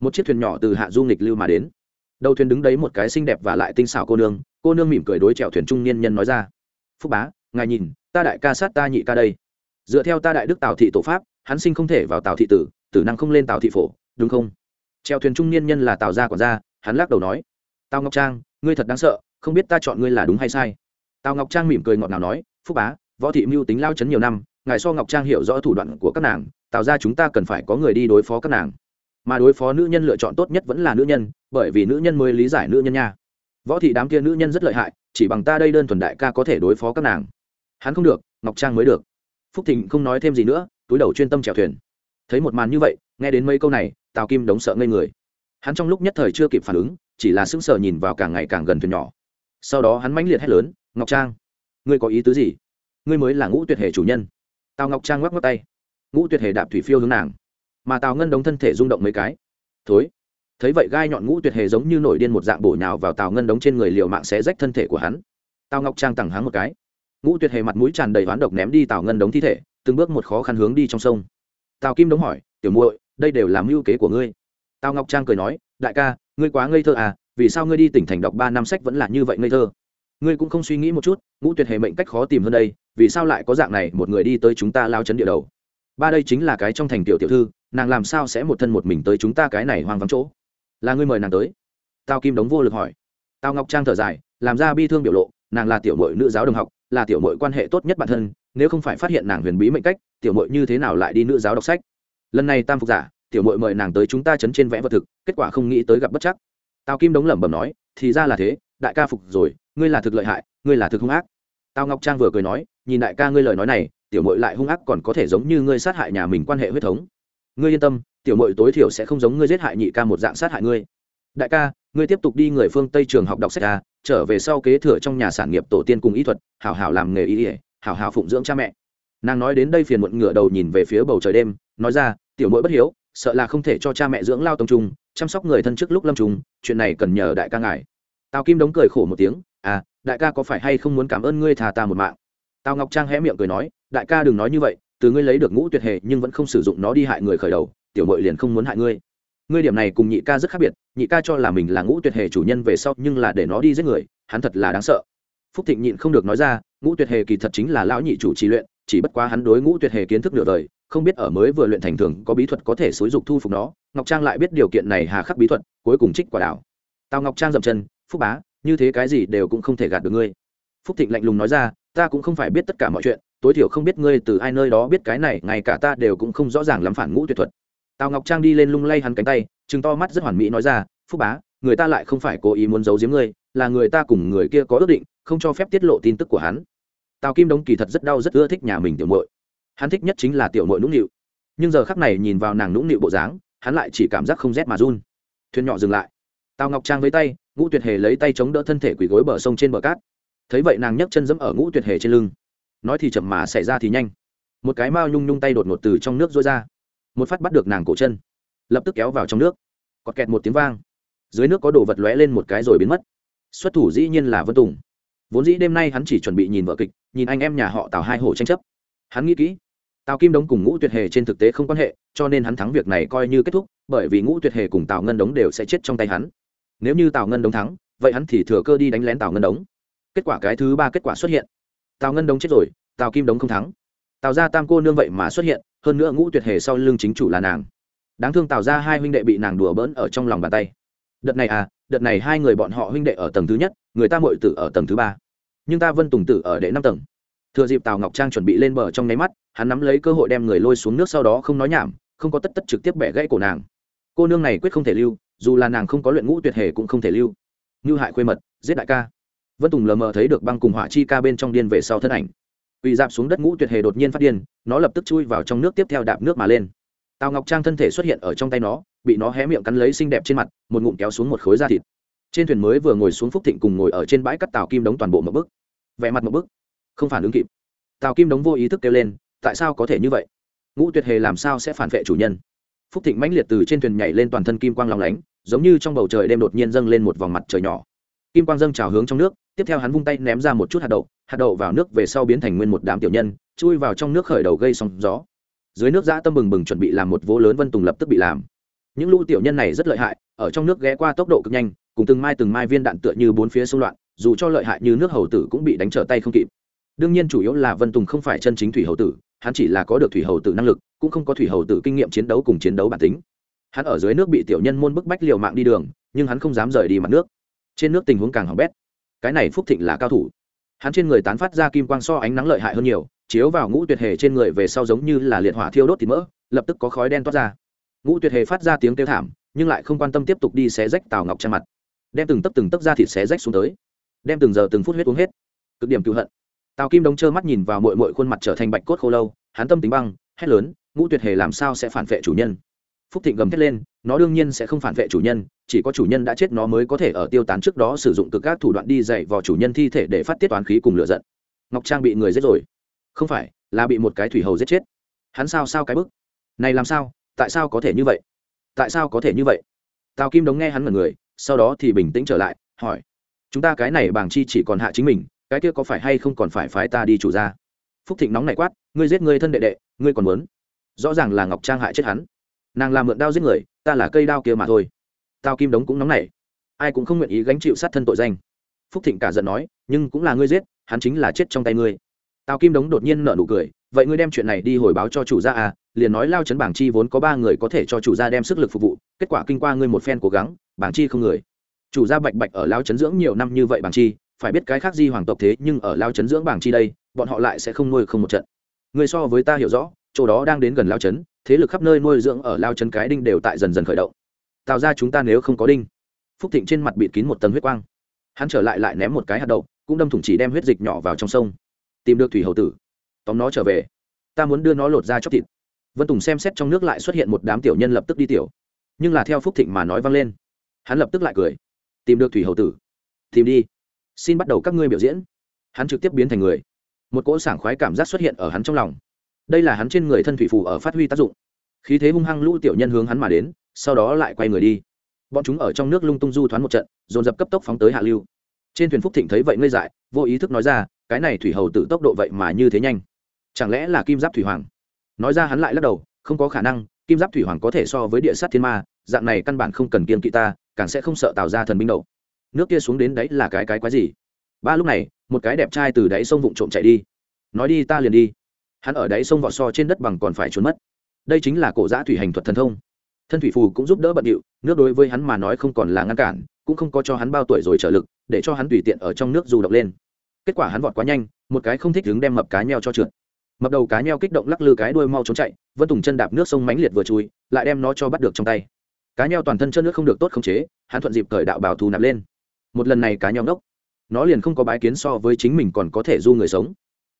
Một chiếc thuyền nhỏ từ hạ du nghịch lưu mà đến. Đầu thuyền đứng đấy một cái xinh đẹp và lại tinh xảo cô nương cô nương mỉm cười đối chèo thuyền trung niên nhân nói ra. Phúc bá, ngài nhìn, ta đại ca sát ta nhị ca đây. Dựa theo ta đại đức tào thị tổ pháp, hắn sinh không thể vào tào thị tử tử năng không lên tào thị phổ, đúng không? Chèo thuyền trung niên nhân là tào gia quản gia, hắn lắc đầu nói tào ngọc trang, ngươi thật đáng sợ, không biết ta chọn ngươi là đúng hay sai. Tào ngọc trang mỉm cười ngọt ngào nói, phúc bá, võ thị mưu tính lao chấn nhiều năm, ngài so ngọc trang hiểu rõ thủ đoạn của các nàng tạo ra chúng ta cần phải có người đi đối phó các nàng. Mà đối phó nữ nhân lựa chọn tốt nhất vẫn là nữ nhân, bởi vì nữ nhân mới lý giải nữ nhân nha. Võ thị đám kia nữ nhân rất lợi hại, chỉ bằng ta đây đơn thuần đại ca có thể đối phó các nàng. Hắn không được, ngọc trang mới được. Phúc thịnh không nói thêm gì nữa, túi đầu chuyên tâm chèo thuyền. Thấy một màn như vậy, nghe đến mấy câu này, tào kim đống sợ ngây người. Hắn trong lúc nhất thời chưa kịp phản ứng chỉ là sững sờ nhìn vào càng ngày càng gần thuyền nhỏ. Sau đó hắn mãnh liệt hét lớn, ngọc trang, ngươi có ý tứ gì? Ngươi mới là ngũ tuyệt hệ chủ nhân. Tào ngọc trang ngoắc ngoắc tay. Ngũ tuyệt hề đạp thủy phiêu hướng nàng. Mà tào ngân đống thân thể rung động mấy cái. Thối. Thấy vậy gai nhọn ngũ tuyệt hề giống như nổi điên một dạng bổ nhào vào tào ngân đống trên người liều mạng sẽ rách thân thể của hắn. Tào ngọc trang tẳng háng một cái. Ngũ tuyệt hề mặt mũi tràn đầy oán độc ném đi tào ngân đống thi thể, từng bước một khó khăn hướng đi trong sông. Tào kim đống hỏi, tiểu muội, đây đều là mưu kế của ngươi? Tào ngọc trang cười nói, đại ca ngươi quá ngây thơ à vì sao ngươi đi tỉnh thành đọc ba năm sách vẫn là như vậy ngây thơ? Ngươi cũng không suy nghĩ một chút, ngũ tuyệt hệ mệnh cách khó tìm hơn đây, vì sao lại có dạng này một người đi tới chúng ta lao chấn địa đầu? Ba đây chính là cái trong thành tiểu tiểu thư, nàng làm sao sẽ một thân một mình tới chúng ta cái này hoang vắng chỗ? Là ngươi mời nàng tới? Tao kim đống vô lực hỏi. Tao ngọc trang thở dài, làm ra bi thương biểu lộ, nàng là tiểu mội nữ giáo đồng học, là tiểu mội quan hệ tốt nhất bản thân, nếu không phải phát hiện nàng huyền bí mệnh cách, tiểu mội như thế nào lại đi nữ giáo đọc sách? Lần này tam phục giả tiểu mội mời nàng tới chúng ta chấn trên vẽ vật thực, kết quả không nghĩ tới gặp bất chắc. Tào kim đống lẩm bẩm nói, thì ra là thế, đại ca phục rồi, ngươi là thực lợi hại, ngươi là thực hung ác. Tào ngọc trang vừa cười nói, nhìn đại ca ngươi lời nói này, tiểu mội lại hung ác còn có thể giống như ngươi sát hại nhà mình quan hệ huyết thống. Ngươi yên tâm, tiểu mội tối thiểu sẽ không giống ngươi giết hại nhị ca một dạng sát hại ngươi. Đại ca, ngươi tiếp tục đi người phương tây trường học đọc sách ca trở về sau kế thừa trong nhà sản nghiệp tổ tiên cùng ý thuật, hảo hảo làm nghề y ỉa hảo hảo phụng dưỡng cha mẹ. Nàng nói đến đây phiền muộn ngửa đầu nhìn về phía bầu trời đêm, nói ra tiểu mội bất hiếu, sợ là không thể cho cha mẹ dưỡng lao tông trung, chăm sóc người thân trước lúc lâm trùng chuyện này cần nhờ đại ca ngài. Tào kim đống cười khổ một tiếng à đại ca có phải hay không muốn cảm ơn ngươi thà ta một mạng? Tào ngọc trang hé miệng cười nói, đại ca đừng nói như vậy, từ ngươi lấy được ngũ tuyệt hệ nhưng vẫn không sử dụng nó đi hại người khởi đầu, tiểu mội liền không muốn hại ngươi. Ngươi điểm này cùng nhị ca rất khác biệt, nhị ca cho là mình là ngũ tuyệt hệ chủ nhân về sau nhưng là để nó đi giết người, hắn thật là đáng sợ. Phúc thịnh nhịn không được nói ra, ngũ tuyệt hệ kỳ thật chính là lão nhị chủ trì luyện, chỉ bất quá hắn đối ngũ tuyệt hệ kiến thức nửa đời không biết ở mới vừa luyện thành thường có bí thuật có thể xúi dục thu phục nó, ngọc trang lại biết điều kiện này hà khắc bí thuật, cuối cùng trích quả đảo. Tào ngọc trang dậm chân, phúc bá, như thế cái gì đều cũng không thể gạt được ngươi. Phúc thịnh lạnh lùng nói ra, ta cũng không phải biết tất cả mọi chuyện, tối thiểu không biết ngươi từ ai nơi đó biết cái này, ngay cả ta đều cũng không rõ ràng lắm phản ngũ tuyệt thuật. Tào ngọc trang đi lên lung lay hắn cánh tay chừng to mắt rất hoàn mỹ nói ra, phúc bá, người ta lại không phải cố ý muốn giấu giếm ngươi, là người ta cùng người kia có ước định, không cho phép tiết lộ tin tức của hắn. Tào kim đống kỳ thật rất đau, rất ưa thích nhà mình tiểu mội hắn thích nhất chính là tiểu mội nũng nịu. Nhưng giờ khắc này nhìn vào nàng nũng nịu bộ dáng, hắn lại chỉ cảm giác không rét mà run. Thuyền nhỏ dừng lại. Tào ngọc trang với tay, ngũ tuyệt hề lấy tay chống đỡ thân thể quỳ gối bờ sông trên bờ cát. Thấy vậy nàng nhấc chân dẫm ở ngũ tuyệt hề trên lưng. Nói thì chậm mà xảy ra thì nhanh. Một cái mao nhung nhung tay đột ngột từ trong nước rối ra. Một phát bắt được nàng cổ chân. Lập tức kéo vào trong nước. Cọt kẹt một tiếng vang. Dưới nước có đồ vật lóe lên một cái rồi biến mất. Xuất thủ dĩ nhiên là vân tùng. Vốn dĩ đêm nay hắn chỉ chuẩn bị nhìn vợ kịch, nhìn anh em nhà họ tào hai hổ tranh chấp. Hắn nghĩ kỹ tào kim đống cùng ngũ tuyệt hề trên thực tế không quan hệ, cho nên hắn thắng việc này coi như kết thúc, bởi vì ngũ tuyệt hề cùng tào ngân đống đều sẽ chết trong tay hắn. Nếu như tào ngân đống thắng, vậy hắn thì thừa cơ đi đánh lén tào ngân đống. Kết quả cái thứ ba kết quả xuất hiện. Tào ngân đống chết rồi, tào kim đống không thắng. Tào ra tam cô nương vậy mà xuất hiện, hơn nữa ngũ tuyệt hề sau lưng chính chủ là nàng. Đáng thương tào ra hai huynh đệ bị nàng đùa bỡn ở trong lòng bàn tay. Đợt này à đợt này hai người bọn họ huynh đệ ở tầng thứ nhất, người ta mội tử ở tầng thứ ba. Nhưng ta vân tùng tử ở đệ năm tầng thừa dịp tào ngọc trang chuẩn bị lên bờ trong nháy mắt, hắn nắm lấy cơ hội đem người lôi xuống nước sau đó không nói nhảm, không có tất tất trực tiếp bẻ gãy cổ nàng. Cô nương này quyết không thể lưu, dù là nàng không có luyện ngũ tuyệt hề cũng không thể lưu. Như hại khuê mật, giết đại ca. Vân tùng lờ mờ thấy được băng cùng hỏa chi ca bên trong điên về sau thân ảnh. Quỳ dạp xuống đất ngũ tuyệt hề đột nhiên phát điên, nó lập tức chui vào trong nước tiếp theo đạp nước mà lên. Tào ngọc trang thân thể xuất hiện ở trong tay nó, bị nó hé miệng cắn lấy xinh đẹp trên mặt, một ngụm kéo xuống một khối da thịt. Trên thuyền mới vừa ngồi xuống phúc thịnh cùng ngồi ở trên bãi cắt tàu kim đống toàn bộ một bức vẻ mặt một bức không phản ứng kịp. Tàu kim đống vô ý thức kêu lên, tại sao có thể như vậy? Ngũ tuyệt hề làm sao sẽ phản vệ chủ nhân? Phúc thịnh mãnh liệt từ trên thuyền nhảy lên toàn thân kim quang lòng lánh, giống như trong bầu trời đêm đột nhiên dâng lên một vòng mặt trời nhỏ. Kim quang dâng trào hướng trong nước, tiếp theo hắn vung tay ném ra một chút hạt đậu hạt đậu vào nước về sau biến thành nguyên một đám tiểu nhân, chui vào trong nước khởi đầu gây sóng gió. Dưới nước giã tâm bừng bừng chuẩn bị làm một vố lớn vân tùng lập tức bị làm. Những lũ tiểu nhân này rất lợi hại, ở trong nước ghé qua tốc độ cực nhanh, cùng từng mai từng mai viên đạn tựa như bốn phía xung loạn, dù cho lợi hại như nước hầu tử cũng bị đánh trở tay không kịp đương nhiên chủ yếu là vân tùng không phải chân chính thủy hầu tử, hắn chỉ là có được thủy hầu tử năng lực, cũng không có thủy hầu tử kinh nghiệm chiến đấu cùng chiến đấu bản tính. Hắn ở dưới nước bị tiểu nhân môn bức bách liều mạng đi đường, nhưng hắn không dám rời đi mặt nước. Trên nước tình huống càng hỏng bét. Cái này phúc thịnh là cao thủ. Hắn trên người tán phát ra kim quang so ánh nắng lợi hại hơn nhiều, chiếu vào ngũ tuyệt hề trên người về sau giống như là liệt hỏa thiêu đốt thịt mỡ, lập tức có khói đen toát ra. Ngũ tuyệt hề phát ra tiếng kêu thảm, nhưng lại không quan tâm tiếp tục đi xé rách tào ngọc trang mặt. Đem từng tấc từng tấc ra thịt xé rách xuống tới. Đem từng giờ từng phút huyết uống hết. Cực điểm cựu hận tào kim đống trơ mắt nhìn vào mội mội khuôn mặt trở thành bạch cốt khô lâu, hắn tâm tính băng, hét lớn, ngũ tuyệt hề làm sao sẽ phản vệ chủ nhân? Phúc thịnh gầm thét lên, nó đương nhiên sẽ không phản vệ chủ nhân, chỉ có chủ nhân đã chết nó mới có thể ở tiêu tán trước đó sử dụng cực các thủ đoạn đi dạy vào chủ nhân thi thể để phát tiết toán khí cùng lựa giận. Ngọc trang bị người giết rồi. Không phải, là bị một cái thủy hầu giết chết. Hắn sao sao cái bức? Này làm sao? Tại sao có thể như vậy? Tại sao có thể như vậy? Tào kim đống nghe hắn mật người, sau đó thì bình tĩnh trở lại, hỏi, chúng ta cái này bàng chi chỉ còn hạ chính mình cái kia có phải hay không còn phải phái ta đi chủ ra phúc thịnh nóng này quát, ngươi giết ngươi thân đệ đệ, ngươi còn muốn? Rõ ràng là ngọc trang hại chết hắn. Nàng làm mượn đao giết người, ta là cây đao kia mà thôi. Tao kim đống cũng nóng nảy. Ai cũng không nguyện ý gánh chịu sát thân tội danh. Phúc thịnh cả giận nói, nhưng cũng là ngươi giết, hắn chính là chết trong tay ngươi. Tao kim đống đột nhiên nở nụ cười, vậy ngươi đem chuyện này đi hồi báo cho chủ gia à? Liền nói lao chấn bảng chi vốn có ba người có thể cho chủ gia đem sức lực phục vụ, kết quả kinh qua ngươi một phen cố gắng, bảng chi không người. Chủ gia bạch bạch ở lao chấn dưỡng nhiều năm như vậy bảng chi phải biết cái khác di hoàng tộc thế nhưng ở lao chấn dưỡng bảng chi đây, bọn họ lại sẽ không nuôi không một trận. Ngươi so với ta hiểu rõ, chỗ đó đang đến gần lao chấn, thế lực khắp nơi nuôi dưỡng ở lao chấn cái đinh đều tại dần dần khởi động. Tạo ra chúng ta nếu không có đinh, phúc thịnh trên mặt bịt kín một tầng huyết quang. Hắn trở lại lại ném một cái hạt đậu, cũng đâm thủng chỉ đem huyết dịch nhỏ vào trong sông. Tìm được thủy hầu tử. Tóm nó trở về. Ta muốn đưa nó lột ra chóc thịt. Vân tùng xem xét trong nước lại xuất hiện một đám tiểu nhân lập tức đi tiểu. Nhưng là theo phúc thịnh mà nói vang lên. Hắn lập tức lại cười. Tìm được thủy hầu tử. Tìm đi xin bắt đầu các ngươi biểu diễn. Hắn trực tiếp biến thành người. Một cỗ sảng khoái cảm giác xuất hiện ở hắn trong lòng. Đây là hắn trên người thân thủy phù ở phát huy tác dụng. Khí thế hung hăng lũ tiểu nhân hướng hắn mà đến, sau đó lại quay người đi. Bọn chúng ở trong nước lung tung du thoáng một trận, dồn dập cấp tốc phóng tới hạ lưu. Trên thuyền phúc thịnh thấy vậy ngây dại, vô ý thức nói ra, cái này thủy hầu tự tốc độ vậy mà như thế nhanh. Chẳng lẽ là kim giáp thủy hoàng? Nói ra hắn lại lắc đầu, không có khả năng, kim giáp thủy hoàng có thể so với địa sát thiên ma, dạng này căn bản không cần kiên kỵ ta, càng sẽ không sợ tạo ra thần binh đầu nước kia xuống đến đấy là cái cái quái gì? Ba lúc này, một cái đẹp trai từ đáy sông vụng trộm chạy đi. Nói đi, ta liền đi. Hắn ở đáy sông vọt so trên đất bằng còn phải trốn mất. Đây chính là cổ giã thủy hành thuật thần thông. Thân thủy phù cũng giúp đỡ bận điệu, nước đối với hắn mà nói không còn là ngăn cản, cũng không có cho hắn bao tuổi rồi trở lực, để cho hắn tùy tiện ở trong nước dù động lên. Kết quả hắn vọt quá nhanh, một cái không thích đứng đem mập cá nheo cho trượt. Mập đầu cá nheo kích động lắc lư cái đuôi mau trốn chạy, vân tùng chân đạp nước sông mánh liệt vừa chui, lại đem nó cho bắt được trong tay. Cá nheo toàn thân chân nước không được tốt khống chế, hắn thuận dịp cởi đạo bảo thù nạp lên một lần này cá nhau ngốc. Nó liền không có bái kiến so với chính mình còn có thể du người sống.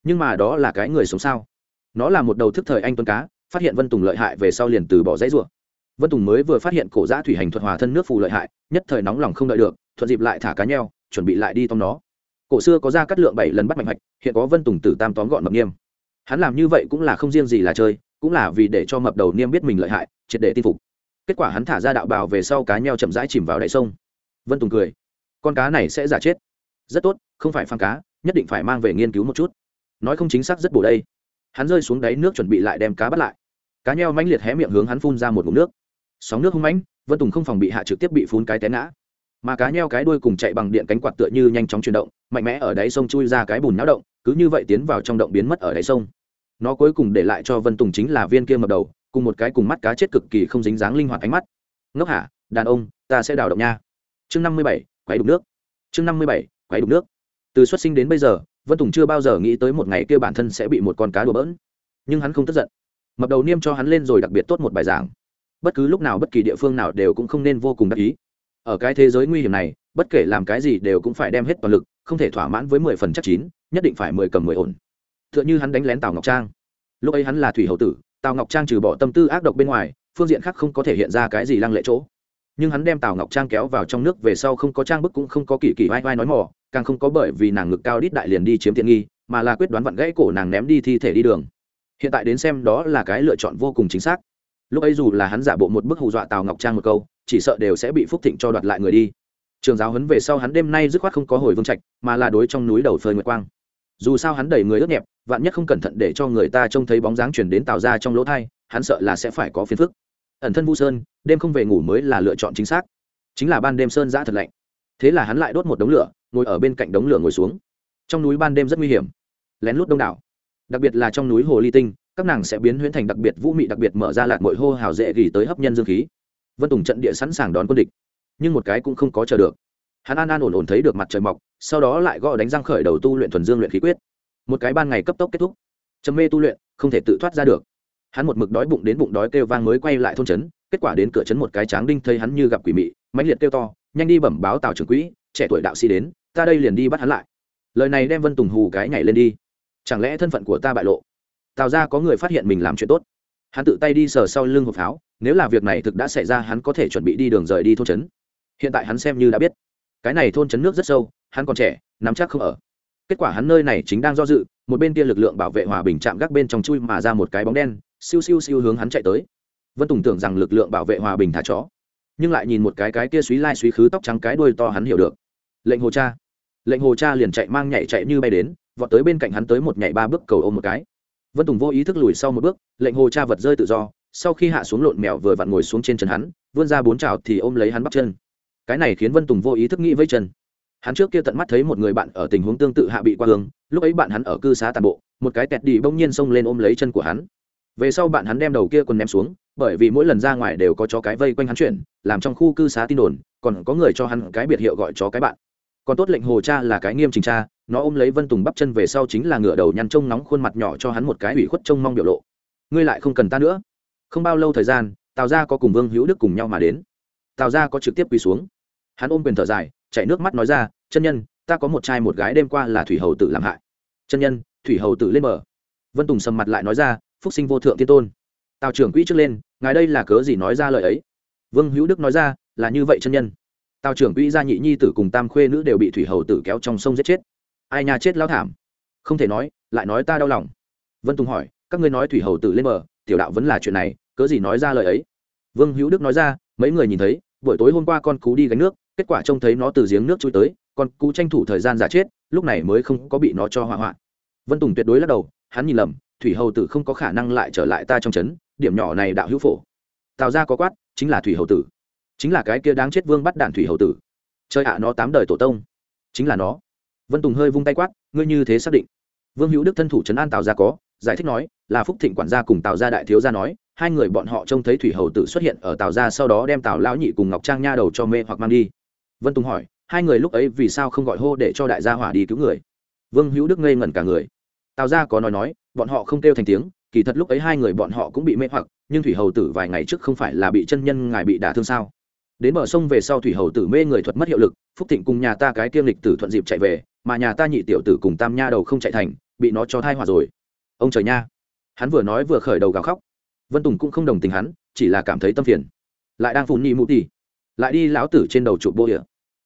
Nhưng mà đó là cái người sống sao? Nó là một đầu thức thời anh tuấn cá, phát hiện vân tùng lợi hại về sau liền từ bỏ dãy rủa. Vân tùng mới vừa phát hiện cổ giã thủy hành thuật hòa thân nước phù lợi hại, nhất thời nóng lòng không đợi được, thuận dịp lại thả cá nheo chuẩn bị lại đi tóm nó. Cổ xưa có ra cắt lượng bảy lần bắt mạnh hạch hiện có vân tùng tử tam tóm gọn mập niêm. Hắn làm như vậy cũng là không riêng gì là chơi, cũng là vì để cho mập đầu niêm biết mình lợi hại, triệt để tin phục. Kết quả hắn thả ra đạo bào về sau cá nheo chậm rãi chìm vào đại sông. Vân tùng cười con cá này sẽ giả chết. Rất tốt, không phải phang cá, nhất định phải mang về nghiên cứu một chút. Nói không chính xác rất bổ đây. Hắn rơi xuống đáy nước chuẩn bị lại đem cá bắt lại. Cá nheo mãnh liệt hé miệng hướng hắn phun ra một ngụm nước. Sóng nước hung mãnh, vân tùng không phòng bị hạ trực tiếp bị phun cái té ngã. Mà cá nheo cái đuôi cùng chạy bằng điện cánh quạt tựa như nhanh chóng chuyển động, mạnh mẽ ở đáy sông chui ra cái bùn náo động, cứ như vậy tiến vào trong động biến mất ở đáy sông. Nó cuối cùng để lại cho vân tùng chính là viên kia mập đầu, cùng một cái cùng mắt cá chết cực kỳ không dính dáng linh hoạt ánh mắt. Ngốc hả, đàn ông, ta sẽ đào động nha. Chương năm mươi bảy quáy đục nước. Chương năm mươi bảy quáy đục nước. Từ xuất sinh đến bây giờ, vân tùng chưa bao giờ nghĩ tới một ngày kia bản thân sẽ bị một con cá đùa bỡn. Nhưng hắn không tức giận. Mập đầu niêm cho hắn lên rồi đặc biệt tốt một bài giảng. Bất cứ lúc nào bất kỳ địa phương nào đều cũng không nên vô cùng đắc ý. Ở cái thế giới nguy hiểm này, bất kể làm cái gì đều cũng phải đem hết toàn lực, không thể thỏa mãn với mười phần chắc chín, nhất định phải mười cầm mười ổn. T h ư ợ n h ư hắn đánh lén tào ngọc trang. Lúc ấy hắn là thủy hậu tử, tào ngọc trang trừ bỏ tâm tư ác độc bên ngoài, phương diện khác không có thể hiện ra cái gì lăng lệ chỗ nhưng hắn đem tào ngọc trang kéo vào trong nước về sau không có trang bức cũng không có kỳ kỳ vai vai nói mỏ càng không có bởi vì nàng ngực cao đít đại liền đi chiếm tiện nghi, mà là quyết đoán vặn gãy cổ nàng ném đi thi thể đi đường. Hiện tại đến xem đó là cái lựa chọn vô cùng chính xác. Lúc ấy dù là hắn giả bộ một bức hù dọa tào ngọc trang một câu, chỉ sợ đều sẽ bị phúc thịnh cho đoạt lại người đi. Trường giáo huấn về sau hắn đêm nay dứt khoát không có hồi vương trạch, mà là đối trong núi đầu phơi nguyệt quang. Dù sao hắn đẩy người ướt nhẹp, vạn nhất không cẩn thận để cho người ta trông thấy bóng dáng chuyển đến tào ra trong lỗ thai hắn sợ là sẽ phải có phiền phức. Ẩn thân vu sơn đêm không về ngủ mới là lựa chọn chính xác. Chính là ban đêm sơn giã thật lạnh. Thế là hắn lại đốt một đống lửa, ngồi ở bên cạnh đống lửa ngồi xuống. Trong núi ban đêm rất nguy hiểm. Lén lút đông đảo. Đặc biệt là trong núi hồ ly tinh, các nàng sẽ biến huyễn thành đặc biệt vũ mị đặc biệt mở ra lạc mội hô hào dễ gỉ tới hấp nhân dương khí. Vân tùng trận địa sẵn sàng đón quân địch, nhưng một cái cũng không có chờ được. Hắn an an ổn ổn thấy được mặt trời mọc, sau đó lại gõ đánh răng khởi đầu tu luyện thuần dương luyện khí quyết. Một cái ban ngày cấp tốc kết thúc. Trầm mê tu luyện, không thể tự thoát ra được. Hắn một mực đói bụng đến bụng đói kêu vang mới quay lại thôn trấn kết quả đến cửa trấn một cái tráng đinh thấy hắn như gặp quỷ mị, mãnh liệt kêu to, nhanh đi bẩm báo tào trưởng quỹ, trẻ tuổi đạo sĩ đến, ta đây liền đi bắt hắn lại. Lời này đem vân tùng hù cái nhảy lên đi. Chẳng lẽ thân phận của ta bại lộ? Tào ra có người phát hiện mình làm chuyện tốt. Hắn tự tay đi sờ sau lưng hộp pháo, nếu là việc này thực đã xảy ra hắn có thể chuẩn bị đi đường rời đi thôn trấn hiện tại hắn xem như đã biết. Cái này thôn trấn nước rất sâu, hắn còn trẻ, nắm chắc không ở. Kết quả hắn nơi này chính đang do dự, một bên kia lực lượng bảo vệ hòa bình chạm gác bên trong chui mà ra một cái bóng đen, siêu siêu siêu hướng hắn chạy tới vân tùng tưởng rằng lực lượng bảo vệ hòa bình thả chó, nhưng lại nhìn một cái cái kia suý lai suý khứ tóc trắng cái đuôi to hắn hiểu được. Lệnh hồ cha. Lệnh hồ cha liền chạy mang nhảy chạy như bay đến, vọt tới bên cạnh hắn tới một nhảy ba bước cầu ôm một cái. Vân tùng vô ý thức lùi sau một bước, lệnh hồ cha vật rơi tự do, sau khi hạ xuống lộn mèo vừa vặn ngồi xuống trên chân hắn, vươn ra bốn trào thì ôm lấy hắn bắt chân. Cái này khiến vân tùng vô ý thức nghĩ với chân. Hắn trước kia tận mắt thấy một người bạn ở tình huống tương tự hạ bị qua hương lúc ấy bạn hắn ở cư xá tàn bộ, một cái tẹt đi bỗng nhiên xông lên ôm lấy chân của hắn. Về sau bạn hắn đem đầu kia quần ném xuống bởi vì mỗi lần ra ngoài đều có chó cái vây quanh hắn chuyển, làm trong khu cư xá tin đồn, còn có người cho hắn cái biệt hiệu gọi chó cái bạn. Còn tốt lệnh hồ cha là cái nghiêm trình cha, nó ôm lấy vân tùng bắp chân về sau chính là ngựa đầu nhăn trông nóng khuôn mặt nhỏ cho hắn một cái ủy khuất trông mong biểu lộ. Ngươi lại không cần ta nữa. Không bao lâu thời gian, tào gia có cùng vương hữu đức cùng nhau mà đến. Tào gia có trực tiếp quỳ xuống. Hắn ôm quyền thở dài chạy nước mắt nói ra, chân nhân, ta có một trai một gái đêm qua là thủy hầu tử làm hại. Chân nhân, thủy hầu tử lên bờ. Vân tùng sầm mặt lại nói ra, phúc sinh vô thượng tiên tôn. Tào trưởng quỹ trước lên ngài đây là cớ gì nói ra lời ấy? Vương hữu đức nói ra, là như vậy chân nhân. Tào trưởng quỹ gia nhị nhi tử cùng tam khuê nữ đều bị thủy hầu tử kéo trong sông giết chết. Ai nhà chết lao thảm. Không thể nói, lại nói ta đau lòng. Vân tùng hỏi, các ngươi nói thủy hầu tử lên bờ, tiểu đạo vẫn là chuyện này, cớ gì nói ra lời ấy? Vương hữu đức nói ra, mấy người nhìn thấy, buổi tối hôm qua con cú đi gánh nước, kết quả trông thấy nó từ giếng nước chui tới, con cú tranh thủ thời gian giả chết, lúc này mới không có bị nó cho hỏa hoạn. Vân tùng tuyệt đối lắc đầu, hắn nhìn lầm thủy hầu tử không có khả năng lại trở lại ta trong trấn, điểm nhỏ này đạo hữu phổ. Tào ra có quát, chính là thủy hầu tử. Chính là cái kia đáng chết vương bắt đạn thủy hầu tử. Chơi ạ, nó tám đời tổ tông. Chính là nó. Vân tùng hơi vung tay quát, ngươi như thế xác định. Vương hữu đức thân thủ trấn an tào ra có, giải thích nói, là phúc thịnh quản gia cùng tào gia đại thiếu gia nói, hai người bọn họ trông thấy thủy hầu tử xuất hiện ở tào gia sau đó đem tào lão nhị cùng ngọc trang nha đầu cho mê hoặc mang đi. Vân tùng hỏi, hai người lúc ấy vì sao không gọi hô để cho đại gia hỏa đi cứu người? Vương hữu đức ngây ngẩn cả người tào gia có nói nói, bọn họ không kêu thành tiếng, kỳ thật lúc ấy hai người bọn họ cũng bị mê hoặc, nhưng thủy hầu tử vài ngày trước không phải là bị chân nhân ngài bị đả thương sao? Đến bờ sông về sau thủy hầu tử mê người thuật mất hiệu lực, phúc thịnh cùng nhà ta cái tiêm lịch tử thuận dịp chạy về, mà nhà ta nhị tiểu tử cùng tam nha đầu không chạy thành, bị nó cho thai hòa rồi. Ông trời nha. Hắn vừa nói vừa khởi đầu gào khóc. Vân tùng cũng không đồng tình hắn, chỉ là cảm thấy tâm phiền. Lại đang phun nhị mụ tỉ lại đi lão tử trên đầu trụ bô địa.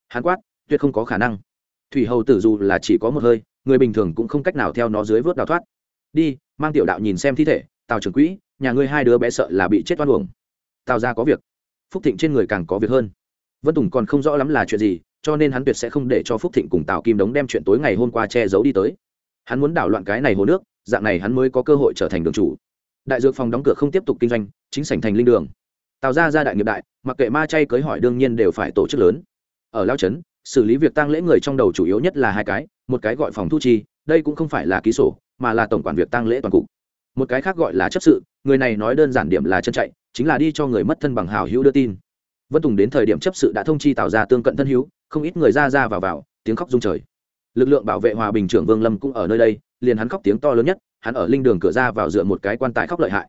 Hắn quát, tuyệt không có khả năng. Thủy hầu tử dù là chỉ có một hơi người bình thường cũng không cách nào theo nó dưới vớt đào thoát. Đi, mang tiểu đạo nhìn xem thi thể, tào trưởng quỹ, nhà ngươi hai đứa bé sợ là bị chết oan uổng. Tào ra có việc. Phúc thịnh trên người càng có việc hơn. Vân tùng còn không rõ lắm là chuyện gì, cho nên hắn tuyệt sẽ không để cho phúc thịnh cùng tào kim đống đem chuyện tối ngày hôm qua che giấu đi tới. Hắn muốn đảo loạn cái này hồ nước, dạng này hắn mới có cơ hội trở thành đường chủ. Đại dược phòng đóng cửa không tiếp tục kinh doanh, chính sảnh thành linh đường. Tào ra ra đại nghiệp đại, mặc kệ ma chay cưới hỏi đương nhiên đều phải tổ chức lớn. Ở lao trấn xử lý việc tăng lễ người trong đầu chủ yếu nhất là hai cái, một cái gọi phòng thu chi, đây cũng không phải là ký sổ, mà là tổng quản việc tăng lễ toàn cục. Một cái khác gọi là chấp sự, người này nói đơn giản điểm là chân chạy, chính là đi cho người mất thân bằng hào hữu đưa tin. Vân tùng đến thời điểm chấp sự đã thông chi tạo ra tương cận thân hữu, không ít người ra ra vào vào, tiếng khóc rung trời. Lực lượng bảo vệ hòa bình trưởng vương lâm cũng ở nơi đây, liền hắn khóc tiếng to lớn nhất, hắn ở linh đường cửa ra vào dựa một cái quan tài khóc lợi hại.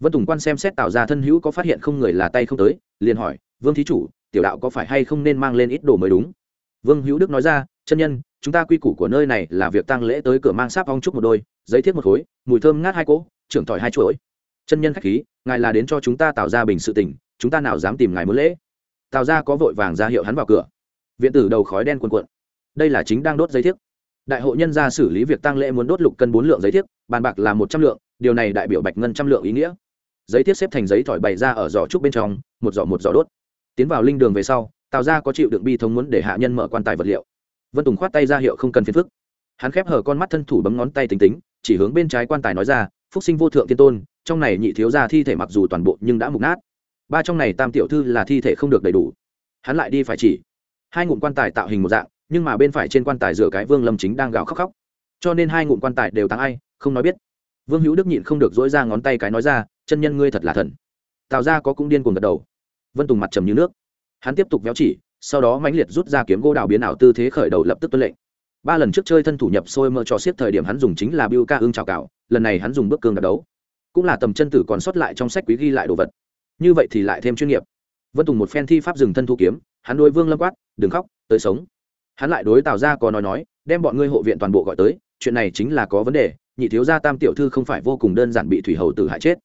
Vân tùng quan xem xét tạo ra thân hữu có phát hiện không người là tay không tới, liền hỏi, vương thí chủ, tiểu đạo có phải hay không nên mang lên ít đồ mới đúng? Vương hữu đức nói ra, chân nhân, chúng ta quy củ của nơi này là việc tăng lễ tới cửa mang sáp ong trúc một đôi, giấy thiết một khối, mùi thơm ngát hai cỗ, trưởng thỏi hai chuỗi. Chân nhân khách khí, ngài là đến cho chúng ta tạo ra bình sự tình, chúng ta nào dám tìm ngài muốn lễ? Tạo ra có vội vàng ra hiệu hắn vào cửa. Viện tử đầu khói đen cuồn cuộn. Đây là chính đang đốt giấy thiếc đại hội nhân ra xử lý việc tăng lễ muốn đốt lục cân bốn lượng giấy thiếc bàn bạc là một trăm lượng, điều này đại biểu bạch ngân trăm lượng ý nghĩa. Giấy thiếc xếp thành giấy thỏi bày ra ở giỏ trúc bên trong, một giỏ một giỏ đốt. Tiến vào linh đường về sau tạo ra có chịu đựng bi thống muốn để hạ nhân mở quan tài vật liệu. Vân tùng khoát tay ra hiệu không cần phiền phức. Hắn khép hở con mắt thân thủ bấm ngón tay tính tính, chỉ hướng bên trái quan tài nói ra, phúc sinh vô thượng thiên tôn, trong này nhị thiếu ra thi thể mặc dù toàn bộ nhưng đã mục nát. Ba trong này tam tiểu thư là thi thể không được đầy đủ. Hắn lại đi phải chỉ. Hai ngụm quan tài tạo hình một dạng, nhưng mà bên phải trên quan tài rửa cái vương lâm chính đang gào khóc khóc. Cho nên hai ngụm quan tài đều tăng ai, không nói biết. Vương hữu đức nhịn không được dỗi ra ngón tay cái nói ra, chân nhân ngươi thật là thần. Tào ra có cũng điên cuồng gật đầu. Vân tùng mặt trầm như nước hắn tiếp tục véo chỉ, sau đó mãnh liệt rút ra kiếm gỗ đào biến ảo tư thế khởi đầu lập tức tuân lệnh. Ba lần trước chơi thân thủ nhập sôi mơ cho xiết thời điểm hắn dùng chính là biêu ca ương trào cạo, lần này hắn dùng bước cương đạp đấu. Cũng là tầm chân tử còn sót lại trong sách quý ghi lại đồ vật. Như vậy thì lại thêm chuyên nghiệp. Vân tùng một phen thi pháp dừng thân thu kiếm, hắn đối vương lâm quát, đừng khóc, tới sống. Hắn lại đối tào ra có nói nói, đem bọn ngươi hộ viện toàn bộ gọi tới, chuyện này chính là có vấn đề, nhị thiếu gia tam tiểu thư không phải vô cùng đơn giản bị thủy hầu tử hại chết.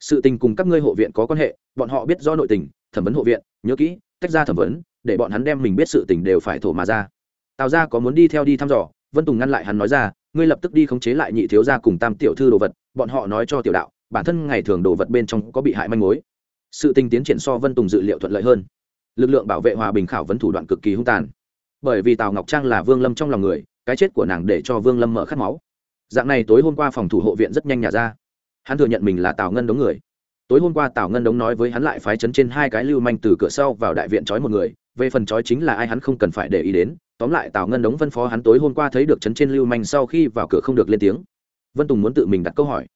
Sự tình cùng các ngươi hộ viện có quan hệ, bọn họ biết do nội tình, thẩm vấn hộ viện, nhớ kỹ tách ra thẩm vấn, để bọn hắn đem mình biết sự tình đều phải thổ mà ra. Tào ra có muốn đi theo đi thăm dò, vân tùng ngăn lại hắn nói ra, ngươi lập tức đi khống chế lại nhị thiếu gia cùng tam tiểu thư đồ vật, bọn họ nói cho tiểu đạo, bản thân ngày thường đồ vật bên trong có bị hại manh mối. Sự tình tiến triển so vân tùng dự liệu thuận lợi hơn. Lực lượng bảo vệ hòa bình khảo vấn thủ đoạn cực kỳ hung tàn. Bởi vì tào ngọc trang là vương lâm trong lòng người, cái chết của nàng để cho vương lâm mở khát máu. Dạng này tối hôm qua phòng thủ hộ viện rất nhanh nhà ra. Hắn thừa nhận mình là tào ngân đống người tối hôm qua tào ngân đống nói với hắn lại phái chấn trên hai cái lưu manh từ cửa sau vào đại viện trói một người, về phần trói chính là ai hắn không cần phải để ý đến. Tóm lại tào ngân đống phân phó hắn tối hôm qua thấy được chấn trên lưu manh sau khi vào cửa không được lên tiếng. Vân tùng muốn tự mình đặt câu hỏi.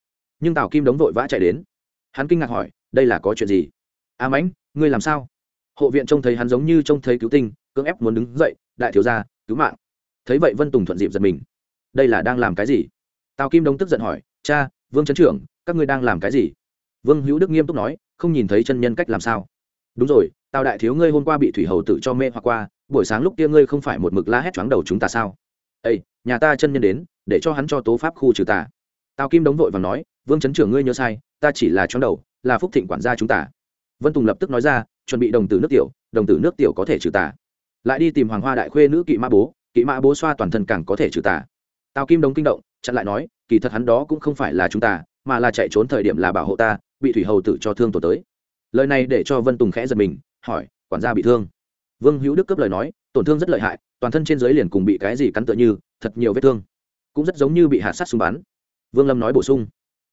Nhưng tào kim đống vội vã chạy đến. Hắn kinh ngạc hỏi, đây là có chuyện gì? A mãnh, ngươi làm sao? Hộ viện trông thấy hắn giống như trông thấy cứu tinh, cưỡng ép muốn đứng dậy, đại thiếu gia, cứu mạng. Thấy vậy vân tùng thuận dịp giật mình. Đây là đang làm cái gì? Tào kim đống tức giận hỏi, cha, vương trấn trưởng, các ngươi đang làm cái gì? Vương hữu đức nghiêm túc nói, không nhìn thấy chân nhân cách làm sao. Đúng rồi, tào đại thiếu ngươi hôm qua bị thủy hầu tử cho mê hoặc qua, buổi sáng lúc kia ngươi không phải một mực la hét choáng đầu chúng ta sao? Ây nhà ta chân nhân đến, để cho hắn cho tố pháp khu trừ tà. Tào kim đống vội và nói, vương chấn trưởng ngươi nhớ sai, ta chỉ là choáng đầu, là phúc thịnh quản gia chúng ta. Vân tùng lập tức nói ra, chuẩn bị đồng tử nước tiểu, đồng tử nước tiểu có thể trừ tà. Lại đi tìm hoàng hoa đại khuê nữ kỵ mã bố, kỵ mã bố xoa toàn thân càng có thể trừ tà. Tào kim đống kinh động, chặn lại nói, kỳ thật hắn đó cũng không phải là chúng ta mà là chạy trốn thời điểm là bảo hộ ta, bị thủy hầu tử cho thương tổ tới. Lời này để cho vân tùng khẽ giật mình, hỏi, quản gia bị thương? Vương hữu đức cấp lời nói, tổn thương rất lợi hại, toàn thân trên dưới liền cùng bị cái gì cắn tựa như, thật nhiều vết thương. Cũng rất giống như bị hạ sát súng bắn. Vương lâm nói bổ sung.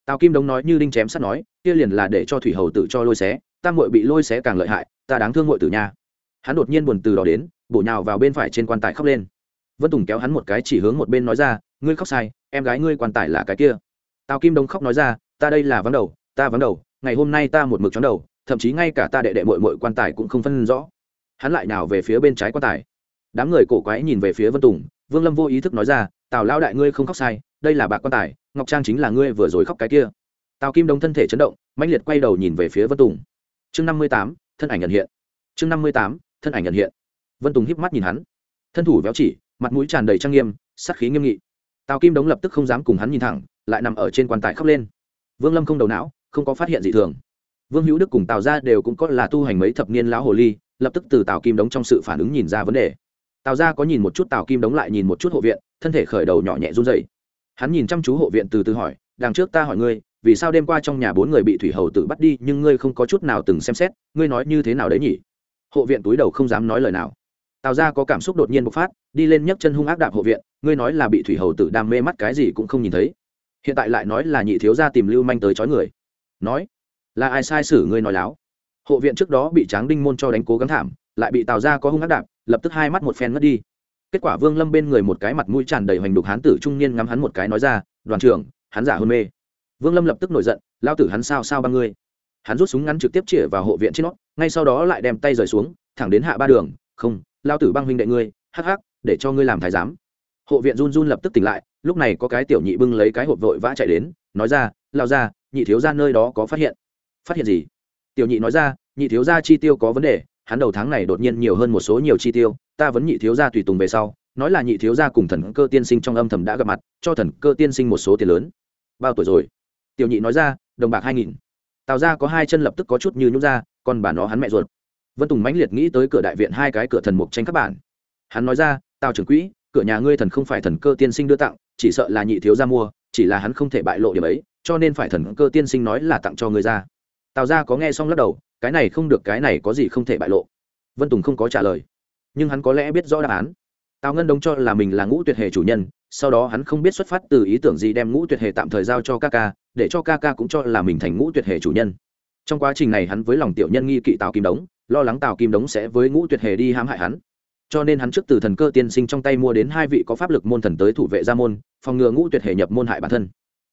Tào kim đống nói như đinh chém sắt nói, kia liền là để cho thủy hầu tử cho lôi xé, ta muội bị lôi xé càng lợi hại, ta đáng thương muội tử nha. Hắn đột nhiên buồn từ đó đến, bổ nhào vào bên phải trên quan tài khóc lên. Vân tùng kéo hắn một cái chỉ hướng một bên nói ra, ngươi khóc sai, em gái ngươi quan tài là cái kia tào kim đông khóc nói ra, ta đây là vắng đầu, ta vắng đầu, ngày hôm nay ta một mực chóng đầu, thậm chí ngay cả ta đệ đệ mội mội quan tài cũng không phân rõ. Hắn lại nào về phía bên trái quan tài. Đám người cổ quái nhìn về phía vân tùng, vương lâm vô ý thức nói ra, tào lao đại ngươi không khóc sai, đây là bạc quan tài, ngọc trang chính là ngươi vừa rồi khóc cái kia. Tào kim đông thân thể chấn động mạnh liệt quay đầu nhìn về phía vân tùng. Chương năm mươi tám, thân ảnh nhận hiện. Chương năm mươi tám, thân ảnh nhận hiện. Vân tùng híp mắt nhìn hắn. Thân thủ véo chỉ, mặt mũi tràn đầy trang nghiêm, sắc khí nghiêm nghị. Tào kim đống lập tức không dám cùng hắn nhìn thẳng lại nằm ở trên quan tài khóc lên. Vương lâm không đầu não, không có phát hiện gì thường. Vương hữu đức cùng tào ra đều cũng có là tu hành mấy thập niên lão hồ ly, lập tức từ tào kim đống trong sự phản ứng nhìn ra vấn đề. Tào ra có nhìn một chút tào kim đống lại nhìn một chút hộ viện, thân thể khởi đầu nhỏ nhẹ run dày hắn nhìn chăm chú hộ viện từ từ hỏi, đằng trước ta hỏi ngươi, vì sao đêm qua trong nhà bốn người bị thủy hầu tử bắt đi, nhưng ngươi không có chút nào từng xem xét, ngươi nói như thế nào đấy nhỉ? Hộ viện túi đầu không dám nói lời nào. Tào ra có cảm xúc đột nhiên bộc phát, đi lên nhấc chân hung ác đạp hộ viện, ngươi nói là bị thủy hầu tử đam mê mắt cái gì cũng không nhìn thấy hiện tại lại nói là nhị thiếu gia tìm lưu manh tới chói người. Nói, là ai sai sử ngươi nói láo? Hộ viện trước đó bị tráng đinh môn cho đánh cố gắng thảm, lại bị tào ra có hung ác đạp, lập tức hai mắt một phen mất đi. Kết quả vương lâm bên người một cái mặt mũi tràn đầy hoành đục hán tử trung niên ngắm hắn một cái nói ra, đoàn trưởng, hắn giả hôn mê. Vương lâm lập tức nổi giận lao tử hắn sao sao ba ngươi? Hắn rút súng ngắn trực tiếp chĩa vào hộ viện trên nó, ngay sau đó lại đem tay rời xuống, thẳng đến hạ ba đường, không lao tử băng huynh đệ ngươi, hắc hắc, để cho ngươi làm thái giám. Hộ viện run run lập tức tỉnh lại lúc này có cái tiểu nhị bưng lấy cái hộp vội vã chạy đến, nói ra lao ra nhị thiếu ra nơi đó có phát hiện. Phát hiện gì? Tiểu nhị nói ra, nhị thiếu gia chi tiêu có vấn đề, hắn đầu tháng này đột nhiên nhiều hơn một số nhiều chi tiêu, ta vẫn nhị thiếu gia tùy tùng về sau, nói là nhị thiếu gia cùng thần cơ tiên sinh trong âm thầm đã gặp mặt, cho thần cơ tiên sinh một số tiền lớn. Bao tuổi rồi? Tiểu nhị nói ra, đồng bạc hai nghìn. Tào ra có hai chân lập tức có chút như nhút ra còn bà nó hắn mẹ ruột. Vân tùng mãnh liệt nghĩ tới cửa đại viện hai cái cửa thần mục tranh các bản hắn nói ra, tào trưởng quỹ, cửa nhà ngươi thần không phải thần cơ tiên sinh đưa tặng chỉ sợ là nhị thiếu gia mua, chỉ là hắn không thể bại lộ điểm ấy, cho nên phải thần cơ tiên sinh nói là tặng cho người ra. Tào ra có nghe xong lắc đầu, cái này không được, cái này có gì không thể bại lộ. Vân tùng không có trả lời, nhưng hắn có lẽ biết rõ đáp án. Tào ngân đông cho là mình là ngũ tuyệt hề chủ nhân, sau đó hắn không biết xuất phát từ ý tưởng gì đem ngũ tuyệt hề tạm thời giao cho ca ca, để cho ca ca cũng cho là mình thành ngũ tuyệt hề chủ nhân. Trong quá trình này hắn với lòng tiểu nhân nghi kỵ tào kim đống, lo lắng tào kim đống sẽ với ngũ tuyệt hề đi hãm hại hắn cho nên hắn trước từ thần cơ tiên sinh trong tay mua đến hai vị có pháp lực môn thần tới thủ vệ gia môn, phòng ngừa ngũ tuyệt hệ nhập môn hại bản thân.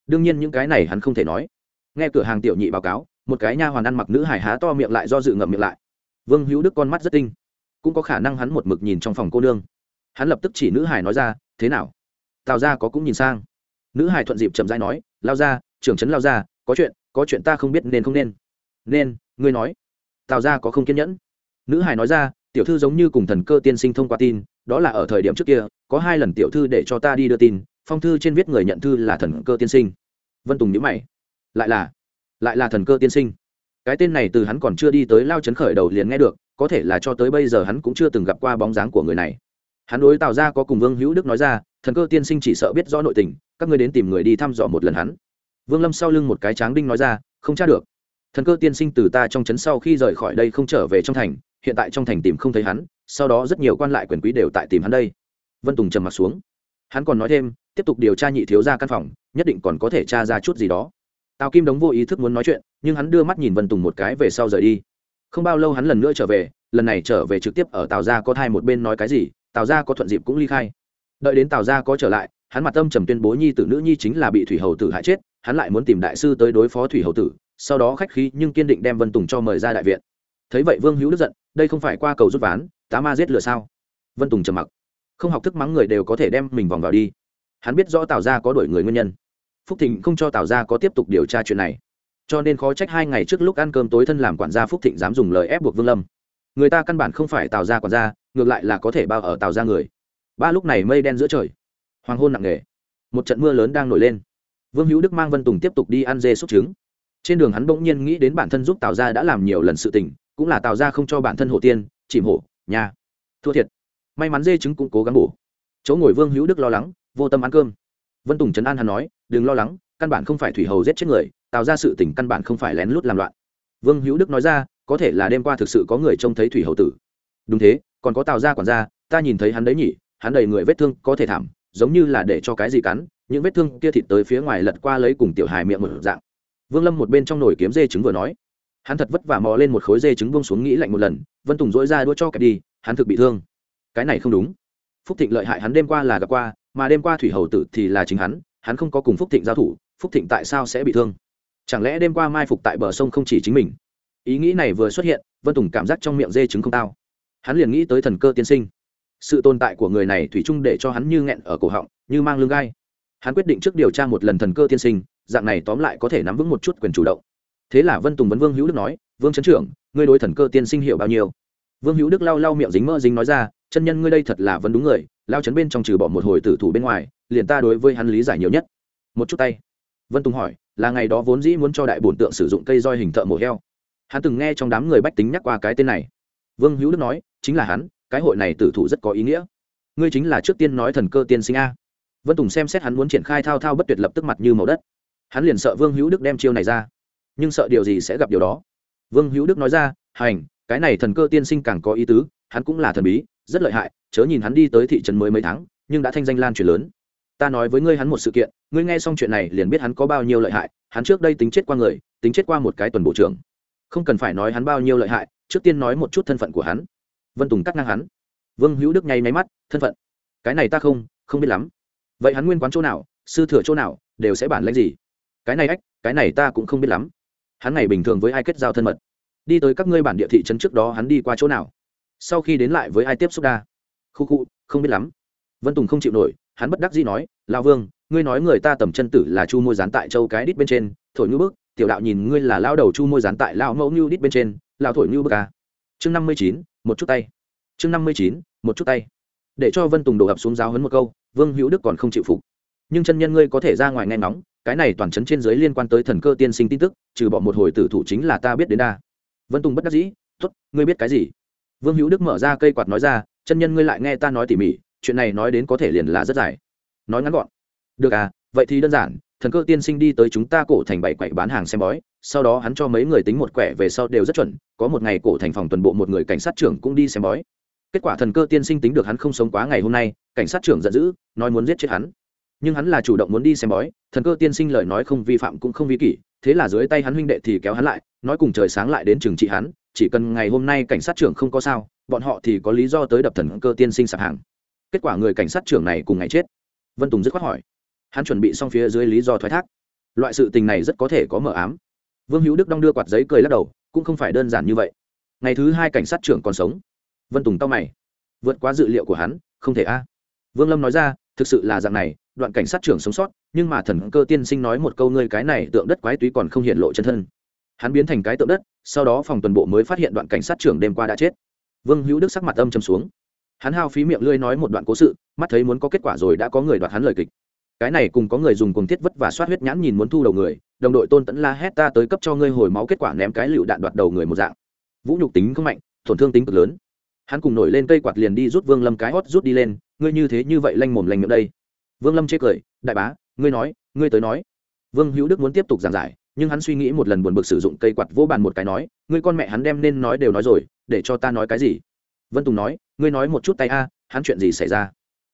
Đương nhiên những cái này hắn không thể nói. Nghe cửa hàng tiểu nhị báo cáo, một cái nha hoàn ăn mặc nữ hải há to miệng lại do dự ngậm miệng lại. Vương hữu đức con mắt rất tinh. Cũng có khả năng hắn một mực nhìn trong phòng cô nương. Hắn lập tức chỉ nữ hải nói ra, thế nào? Tào ra có cũng nhìn sang. Nữ hải thuận dịp chậm dãi nói, lao ra trưởng trấn lao ra có chuyện có chuyện ta không biết nên không nên. Nên, ngươi nói. Tào ra có không kiên nhẫn. Nữ hải nói ra tiểu thư giống như cùng thần cơ tiên sinh thông qua tin, đó là ở thời điểm trước kia, có hai lần tiểu thư để cho ta đi đưa tin, phong thư trên viết người nhận thư là thần cơ tiên sinh. Vân tùng nhữ mày. Lại là lại là thần cơ tiên sinh. Cái tên này từ hắn còn chưa đi tới lao chấn khởi đầu liền nghe được, có thể là cho tới bây giờ hắn cũng chưa từng gặp qua bóng dáng của người này. Hắn đối tào ra có cùng vương hữu đức nói ra, thần cơ tiên sinh chỉ sợ biết rõ nội tình, các ngươi đến tìm người đi thăm dò một lần hắn. Vương lâm sau lưng một cái tráng đinh nói ra, không tra được. Thần cơ tiên sinh từ ta trong trấn sau khi rời khỏi đây không trở về trong thành hiện tại trong thành tìm không thấy hắn, sau đó rất nhiều quan lại quyền quý đều tại tìm hắn đây. Vân tùng trầm m ặ t xuống. Hắn còn nói thêm, tiếp tục điều tra nhị thiếu ra căn phòng, nhất định còn có thể tra ra chút gì đó. Tào kim đống vô ý thức muốn nói chuyện, nhưng hắn đưa mắt nhìn vân tùng một cái về sau rời đi. Không bao lâu hắn lần nữa trở về, lần này trở về trực tiếp ở tào gia có thai một bên nói cái gì, tào gia có thuận dịp cũng ly khai. Đợi đến tào gia có trở lại, hắn mặt tâm trầm tuyên bố nhi tử nữ nhi chính là bị thủy hầu tử hại chết, hắn lại muốn tìm đại sư tới đối phó thủy hầu tử, sau đó khách khí nhưng kiên định đem vân tùng cho mời ra đại viện thấy vậy vương hữu đức giận đây không phải qua cầu rút ván tá ma giết lửa sao vân tùng trầm mặc không học thức mắng người đều có thể đem mình vòng vào đi hắn biết rõ tào gia có đổi người nguyên nhân phúc thịnh không cho tào gia có tiếp tục điều tra chuyện này cho nên khó trách hai ngày trước lúc ăn cơm tối thân làm quản gia phúc thịnh dám dùng lời ép buộc vương lâm người ta căn bản không phải tào gia quản gia ngược lại là có thể bao ở tào gia người ba lúc này mây đen giữa trời hoàng hôn nặng nề một trận mưa lớn đang nổi lên vương hữu đức mang vân tùng tiếp tục đi ăn dê xúc trứng trên đường hắn bỗng nhiên nghĩ đến bản thân giúp tào gia đã làm nhiều lần sự tình cũng là tào gia không cho bản thân hổ tiên, chìm hổ nhà thua thiệt. May mắn dê trứng cũng cố gắng bổ. Chỗ ngồi vương hữu đức lo lắng, vô tâm ăn cơm. Vân tùng trấn an hắn nói, đừng lo lắng, căn bản không phải thủy hầu giết chết người, tạo ra sự tỉnh căn bản không phải lén lút làm loạn. Vương hữu đức nói ra, có thể là đêm qua thực sự có người trông thấy thủy hầu tử. Đúng thế, còn có tào gia quản gia, ta nhìn thấy hắn đấy nhỉ, hắn đầy người vết thương có thể thảm, giống như là để cho cái gì cắn, những vết thương kia thịt tới phía ngoài lật qua lấy cùng tiểu hài miệng một dạng. Vương lâm một bên trong nồi kiếm dê trứng vừa nói hắn thật vất vả mò lên một khối dê trứng bông xuống nghĩ lạnh một lần, vân tùng dỗi ra đua cho kẹp đi, hắn thực bị thương. Cái này không đúng. Phúc thịnh lợi hại hắn đêm qua là gặp qua, mà đêm qua thủy hầu tử thì là chính hắn hắn không có cùng phúc thịnh giao thủ, phúc thịnh tại sao sẽ bị thương? Chẳng lẽ đêm qua mai phục tại bờ sông không chỉ chính mình? Ý nghĩ này vừa xuất hiện, vân tùng cảm giác trong miệng dê trứng không tao. Hắn liền nghĩ tới thần cơ tiên sinh. Sự tồn tại của người này thủy chung để cho hắn như nghẹn ở cổ họng, như mang lưng gai. Hắn quyết định trước điều tra một lần thần cơ tiên sinh, dạng này tóm lại có thể nắm vững một chút quyền chủ động thế là vân tùng vấn vương hữu đức nói, vương trấn trưởng, ngươi đối thần cơ tiên sinh hiểu bao nhiêu? Vương hữu đức lau lau miệng dính mơ dính nói ra, chân nhân ngươi đây thật là vẫn đúng người, lao chấn bên trong trừ bỏ một hồi tử thủ bên ngoài, liền ta đối với hắn lý giải nhiều nhất. Một chút tay. Vân tùng hỏi, là ngày đó vốn dĩ muốn cho đại bổn tượng sử dụng cây roi hình thợ mổ heo? Hắn từng nghe trong đám người bách tính nhắc qua cái tên này. Vương hữu đức nói, chính là hắn, cái hội này tử thủ rất có ý nghĩa. Ngươi chính là trước tiên nói thần cơ tiên sinh a. Vân tùng xem xét hắn muốn triển khai thao thao bất tuyệt lập tức mặt như màu đất. Hắn liền sợ vương hữu đức đem chiêu này ra nhưng sợ điều gì sẽ gặp điều đó. Vương hữu đức nói ra, hành, cái này thần cơ tiên sinh càng có ý tứ, hắn cũng là thần bí, rất lợi hại, chớ nhìn hắn đi tới thị trấn mới mấy tháng, nhưng đã thanh danh lan truyền lớn. Ta nói với ngươi hắn một sự kiện, ngươi nghe xong chuyện này liền biết hắn có bao nhiêu lợi hại, hắn trước đây tính chết qua người, tính chết qua một cái tuần bộ trưởng. Không cần phải nói hắn bao nhiêu lợi hại, trước tiên nói một chút thân phận của hắn. Vân tùng cắt ngang hắn. Vương hữu đức nháy máy mắt, thân phận? Cái này ta không không biết lắm. Vậy hắn nguyên quán chỗ nào, sư thừa chỗ nào, đều sẽ bản lãnh gì? Cái này ách, cái này ta cũng không biết lắm hắn ngày bình thường với ai kết giao thân mật. Đi tới các ngươi bản địa thị trấn trước đó hắn đi qua chỗ nào? Sau khi đến lại với ai tiếp xúc đa? Khu khu, không biết lắm. Vân tùng không chịu nổi, hắn bất đắc dĩ nói lao vương, ngươi nói người ta tầm chân tử là chu môi dán tại châu cái đít bên trên, thổi như bức, tiểu đạo nhìn ngươi là lao đầu chu môi dán tại lao mẫu ngưu đít bên trên lao thổi như bức à. chương năm mươi chín, một chút tay. Chương năm mươi chín, một chút tay. Để cho vân tùng đổ ập xuống giáo hấn một câu, vương hữu đức còn không chịu phục. Nhưng chân nhân ngươi có thể ra ngoài nghe ngóng cái này toàn chấn trên giới liên quan tới thần cơ tiên sinh tin tức, trừ bỏ một hồi tử thủ chính là ta biết đến đa. Vân tùng bất đắc dĩ t ố t ngươi biết cái gì? Vương hữu đức mở ra cây quạt nói ra, chân nhân ngươi lại nghe ta nói tỉ mỉ, chuyện này nói đến có thể liền là rất dài. Nói ngắn gọn, được à vậy thì đơn giản, thần cơ tiên sinh đi tới chúng ta cổ thành bảy quậy bán hàng xem bói, sau đó hắn cho mấy người tính một quẻ về sau đều rất chuẩn, có một ngày cổ thành phòng tuần bộ một người cảnh sát trưởng cũng đi xem bói. Kết quả thần cơ tiên sinh tính được hắn không sống quá ngày hôm nay, cảnh sát trưởng giận dữ, nói muốn giết chết hắn nhưng hắn là chủ động muốn đi xem bói, thần cơ tiên sinh lời nói không vi phạm cũng không vi kỷ, thế là dưới tay hắn huynh đệ thì kéo hắn lại, nói cùng trời sáng lại đến trường trị hắn, chỉ cần ngày hôm nay cảnh sát trưởng không có sao, bọn họ thì có lý do tới đập thần cơ tiên sinh sạp hàng. Kết quả người cảnh sát trưởng này cùng ngày chết. Vân tùng dứt khoát hỏi. Hắn chuẩn bị xong phía dưới lý do thoái thác. Loại sự tình này rất có thể có mờ ám. Vương hữu đức đong đưa quạt giấy cười lắc đầu, cũng không phải đơn giản như vậy. Ngày thứ hai cảnh sát trưởng còn sống. Vân tùng tao mày. Vượt quá dự liệu của hắn, không thể a. Vương lâm nói ra thực sự là dạng này, đoạn cảnh sát trưởng sống sót, nhưng mà thần cơ tiên sinh nói một câu ngươi cái này tượng đất quái túy còn không hiện lộ chân thân. Hắn biến thành cái tượng đất, sau đó phòng tuần bộ mới phát hiện đoạn cảnh sát trưởng đêm qua đã chết. Vương hữu đức sắc mặt âm châm xuống. Hắn hao phí miệng lưỡi nói một đoạn cố sự, mắt thấy muốn có kết quả rồi đã có người đoạt hắn lời kịch. Cái này cùng có người dùng cuồng thiết vất và soát huyết nhãn nhìn muốn thu đầu người, đồng đội tôn tẫn la hét ta tới cấp cho ngươi hồi máu kết quả ném cái lựu đạn đoạt đầu người một dạng. Vũ nhục tính không mạnh, tổn thương tính cực lớn. Hắn cùng nổi lên cây quạt liền đi rút vương lâm cái hót rút đi lên ngươi như thế như vậy lanh mồm lanh miệng đây. Vương lâm chê cười, đại bá, ngươi nói, ngươi tới nói. Vương hữu đức muốn tiếp tục giảng giải, nhưng hắn suy nghĩ một lần buồn bực sử dụng cây quạt vỗ bàn một cái nói, ngươi con mẹ hắn đem nên nói đều nói rồi, để cho ta nói cái gì? Vân tùng nói, ngươi nói một chút tay a, hắn chuyện gì xảy ra?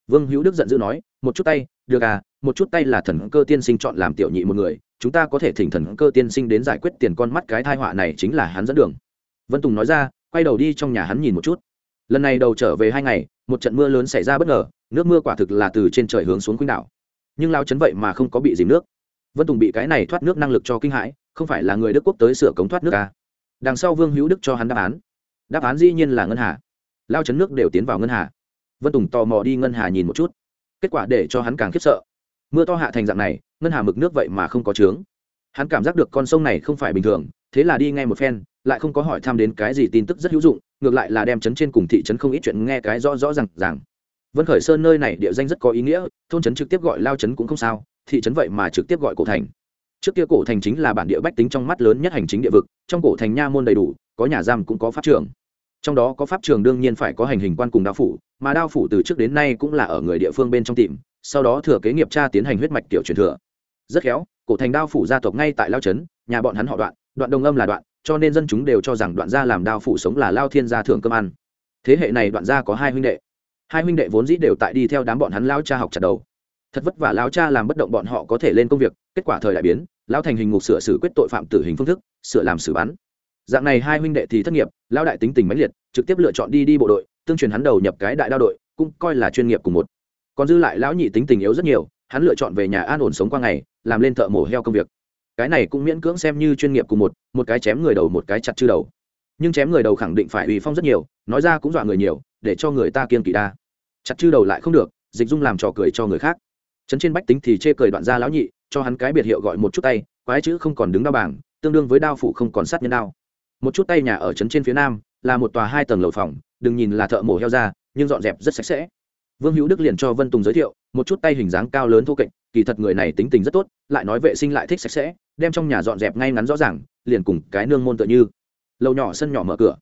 Vương hữu đức giận dữ nói, một chút tay, được à một chút tay là thần cơ tiên sinh chọn làm tiểu nhị một người, chúng ta có thể thỉnh thần cơ tiên sinh đến giải quyết tiền con mắt cái thai họa này chính là hắn dẫn đường. Vân tùng nói ra, quay đầu đi trong nhà hắn nhìn một chút lần này đầu trở về hai ngày, một trận mưa lớn xảy ra bất ngờ, nước mưa quả thực là từ trên trời hướng xuống khuynh đảo. Nhưng lao chấn vậy mà không có bị dìm nước. Vân tùng bị cái này thoát nước năng lực cho kinh hãi, không phải là người đức quốc tới sửa cống thoát nước à. đằng sau vương hữu đức cho hắn đáp án. Đáp án dĩ nhiên là ngân hà. Lao chấn nước đều tiến vào ngân hà. Vân tùng tò mò đi ngân hà nhìn một chút. Kết quả để cho hắn càng khiếp sợ. Mưa to hạ thành dạng này, ngân hà mực nước vậy mà không có trướng hắn cảm giác được con sông này không phải bình thường, thế là đi ngay một phen lại không có hỏi thăm đến cái gì tin tức rất hữu dụng, ngược lại là đem chấn trên cùng thị trấn không ít chuyện nghe cái rõ rõ r à n g ràng. Vân khởi sơn nơi này địa danh rất có ý nghĩa, thôn trấn trực tiếp gọi lao trấn cũng không sao, thị trấn vậy mà trực tiếp gọi cổ thành. Trước kia cổ thành chính là bản địa bách tính trong mắt lớn nhất hành chính địa vực, trong cổ thành nha môn đầy đủ, có nhà giam cũng có pháp trường. Trong đó có pháp trường đương nhiên phải có hành hình quan cùng đao phủ, mà đao phủ từ trước đến nay cũng là ở người địa phương bên trong tìm, sau đó thừa kế nghiệp cha tiến hành huyết mạch tiểu truyền thừa. Rất khéo, cổ thành đao phủ gia tộc ngay tại lao trấn, nhà bọn hắn họ đoạn đoạn đồng âm là đoạn cho nên dân chúng đều cho rằng đoạn gia làm đao phủ sống là lao thiên gia thưởng cơm ăn. Thế hệ này đoạn gia có hai huynh đệ. Hai huynh đệ vốn dĩ đều tại đi theo đám bọn hắn lao cha học chặt đầu. Thật vất vả lao cha làm bất động bọn họ có thể lên công việc, kết quả thời đại biến lao thành hình ngục sửa xử quyết tội phạm tử hình phương thức, sửa làm xử bắn. Dạng này hai huynh đệ thì thất nghiệp lao đại tính tình mãnh liệt, trực tiếp lựa chọn đi đi bộ đội, tương truyền hắn đầu nhập cái đại đao đội, cũng coi là chuyên nghiệp cùng một. Còn dư lại lão nhị tính tình yếu rất nhiều, hắn lựa chọn về nhà an ổn sống qua ngày, làm lên thợ mổ heo công việc cái này cũng miễn cưỡng xem như chuyên nghiệp cùng một một cái chém người đầu, một cái chặt chư đầu. Nhưng chém người đầu khẳng định phải uy phong rất nhiều, nói ra cũng dọa người nhiều, để cho người ta kiên kỵ đa. Chặt chư đầu lại không được, dịch dung làm trò cười cho người khác. Chấn trên bách tính thì chê cười đoạn gia lão nhị, cho hắn cái biệt hiệu gọi một chút tay, quái chữ không còn đứng đao bảng, tương đương với đao phủ không còn sát nhân đao. Một chút tay nhà ở trấn trên phía nam, là một tòa hai tầng lầu phòng, đừng nhìn là thợ mổ heo ra, nhưng dọn dẹp rất sạch sẽ vương hữu đức liền cho vân tùng giới thiệu, một chút tay hình dáng cao lớn thô kệch, kỳ thật người này tính tình rất tốt, lại nói vệ sinh lại thích sạch sẽ, đem trong nhà dọn dẹp ngay ngắn rõ ràng, liền cùng cái nương môn tựa như. Lầu nhỏ sân nhỏ mở cửa.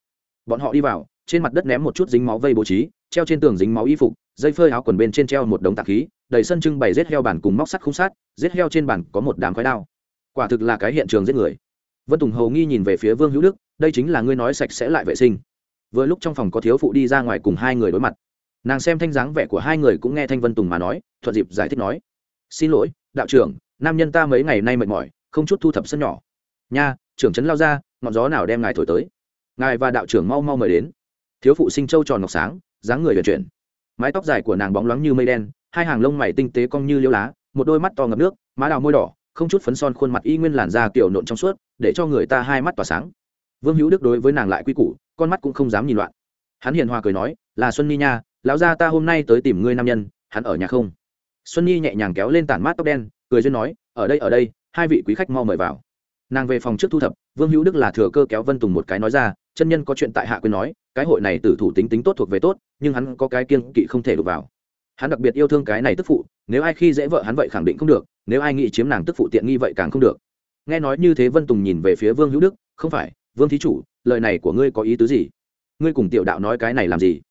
Bọn họ đi vào, trên mặt đất ném một chút dính máu vây bố trí, treo trên tường dính máu y phục, dây phơi áo quần bên trên treo một đống tạc khí, đầy sân trưng bày rết heo bản cùng móc sắt khung sát rết heo trên bàn có một đám khói đao. Quả thực là cái hiện trường giết người. Vân tùng hầu nghi nhìn về phía vương hữu đức, đây chính là ngươi nói sạch sẽ lại vệ sinh. Vừa lúc trong phòng có thiếu phụ đi ra ngoài cùng hai người đối mặt nàng xem thanh dáng vẻ của hai người cũng nghe thanh vân tùng mà nói, thuận dịp giải thích nói, xin lỗi, đạo trưởng, nam nhân ta mấy ngày nay mệt mỏi, không chút thu thập sân nhỏ. Nha, trưởng trấn lao ra, ngọn gió nào đem ngài thổi tới? Ngài và đạo trưởng mau mau mời đến. Thiếu phụ sinh châu tròn ngọc sáng, dáng người vận chuyển. Mái tóc dài của nàng bóng loáng như mây đen, hai hàng lông mày tinh tế cong như liêu lá, một đôi mắt to ngập nước, má đào môi đỏ, không chút phấn son khuôn mặt y nguyên làn da kiểu nộn trong suốt, để cho người ta hai mắt tỏa sáng. Vương hữu đức đối với nàng lại quy củ, con mắt cũng không dám nhìn loạn. Hắn hiền hòa cười nói, là xuân ni nha lão gia ta hôm nay tới tìm ngươi nam nhân, hắn ở nhà không? Xuân nhi nhẹ nhàng kéo lên tản mát tóc đen, cười duyên nói, ở đây ở đây, hai vị quý khách mau mời vào. Nàng về phòng trước thu thập, vương hữu đức là thừa cơ kéo vân tùng một cái nói ra, chân nhân có chuyện tại hạ quyên nói, cái hội này tử thủ tính tính tốt thuộc về tốt, nhưng hắn có cái kiên kỵ không thể đụng vào. Hắn đặc biệt yêu thương cái này tức phụ, nếu ai khi dễ vợ hắn vậy khẳng định không được, nếu ai nghĩ chiếm nàng tức phụ tiện nghi vậy càng không được. Nghe nói như thế vân tùng nhìn về phía vương hữu đức, không phải, vương thí chủ, lời này của ngươi có ý tứ gì? Ngươi cùng tiểu đạo nói cái này làm gì?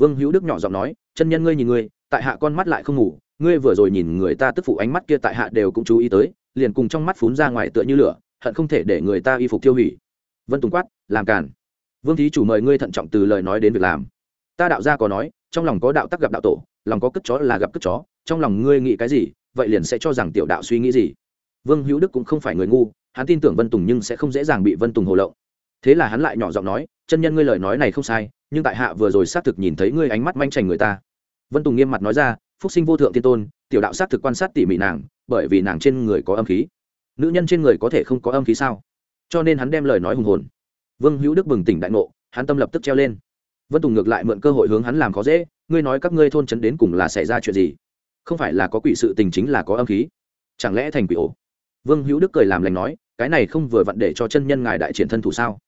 Vương hữu đức nhỏ giọng nói, chân nhân ngươi nhìn ngươi, tại hạ con mắt lại không ngủ, ngươi vừa rồi nhìn người ta tức phụ ánh mắt kia tại hạ đều cũng chú ý tới, liền cùng trong mắt phún ra ngoài tựa như lửa, hận không thể để người ta y phục tiêu hủy. Vân tùng quát, làm càn. Vương thí chủ mời ngươi thận trọng từ lời nói đến việc làm. Ta đạo gia có nói, trong lòng có đạo tắc gặp đạo tổ, lòng có cất chó là gặp cất chó, trong lòng ngươi nghĩ cái gì, vậy liền sẽ cho rằng tiểu đạo suy nghĩ gì. Vương hữu đức cũng không phải người ngu, hắn tin tưởng vân tùng nhưng sẽ không dễ dàng bị vân tùng hồ lộng. Thế là hắn lại nhỏ giọng nói, chân nhân ngươi lời nói này không sai nhưng tại hạ vừa rồi xác thực nhìn thấy ngươi ánh mắt manh chành người ta. Vân tùng nghiêm mặt nói ra, phúc sinh vô thượng tiên tôn, tiểu đạo xác thực quan sát tỉ mỉ nàng, bởi vì nàng trên người có âm khí. Nữ nhân trên người có thể không có âm khí sao? Cho nên hắn đem lời nói hùng hồn. Vương hữu đức bừng tỉnh đại ngộ, hắn tâm lập tức treo lên. Vân tùng ngược lại mượn cơ hội hướng hắn làm khó dễ, ngươi nói các ngươi thôn trấn đến cùng là xảy ra chuyện gì? Không phải là có quỷ sự tình chính là có âm khí? Chẳng lẽ thành quỷ ổ? Vương hữu đức cười làm lành nói, cái này không vừa vặn để cho chân nhân ngài đại triển thân thủ sao?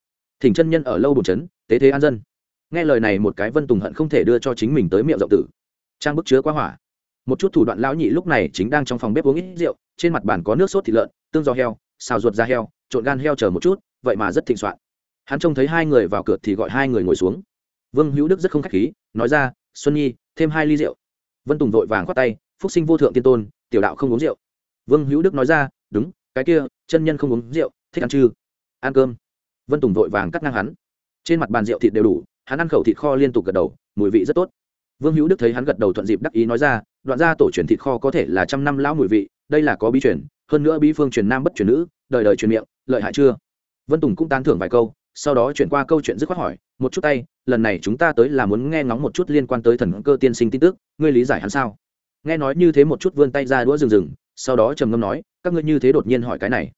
Thỉnh chân nhân ở lâu bồn trấn, tế thế an dân nghe lời này một cái vân tùng hận không thể đưa cho chính mình tới miệng rộng tử. Trang bức chứa quá hỏa. Một chút thủ đoạn lão nhị lúc này chính đang trong phòng bếp uống ít rượu, trên mặt bàn có nước sốt thịt lợn, tương giò heo, xào ruột da heo, trộn gan heo chờ một chút, vậy mà rất thịnh soạn. Hắn trông thấy hai người vào cửa thì gọi hai người ngồi xuống. Vương hữu đức rất không k h á c h khí, nói ra, xuân nhi, thêm hai ly rượu. Vân tùng vội vàng khoát tay, phúc sinh vô thượng tiên tôn, tiểu đạo không uống rượu. Vương hữu đức nói ra, đúng, cái kia, chân nhân không uống rượu, thích ăn chư ăn cơm. Vân tùng vội vàng cắt ngang hắn. Trên mặt bàn rượu thịt đều đủ hắn ăn khẩu thịt kho liên tục gật đầu, mùi vị rất tốt. Vương hữu đức thấy hắn gật đầu thuận dịp đắc ý nói ra, đoạn ra tổ truyền thịt kho có thể là trăm năm lão mùi vị, đây là có bí truyền, hơn nữa bí phương truyền nam bất truyền nữ, đời đời truyền miệng, lợi hại chưa? Vân tùng cũng tán thưởng vài câu, sau đó chuyển qua câu chuyện dứt khoát hỏi, một chút tay, lần này chúng ta tới là muốn nghe ngóng một chút liên quan tới thần cơ tiên sinh tin tức, ngươi lý giải hắn sao? Nghe nói như thế một chút vươn tay ra đũa rừng rừng, sau đó trầm ngâm nói, các ngươi như thế đột nhiên hỏi cái này.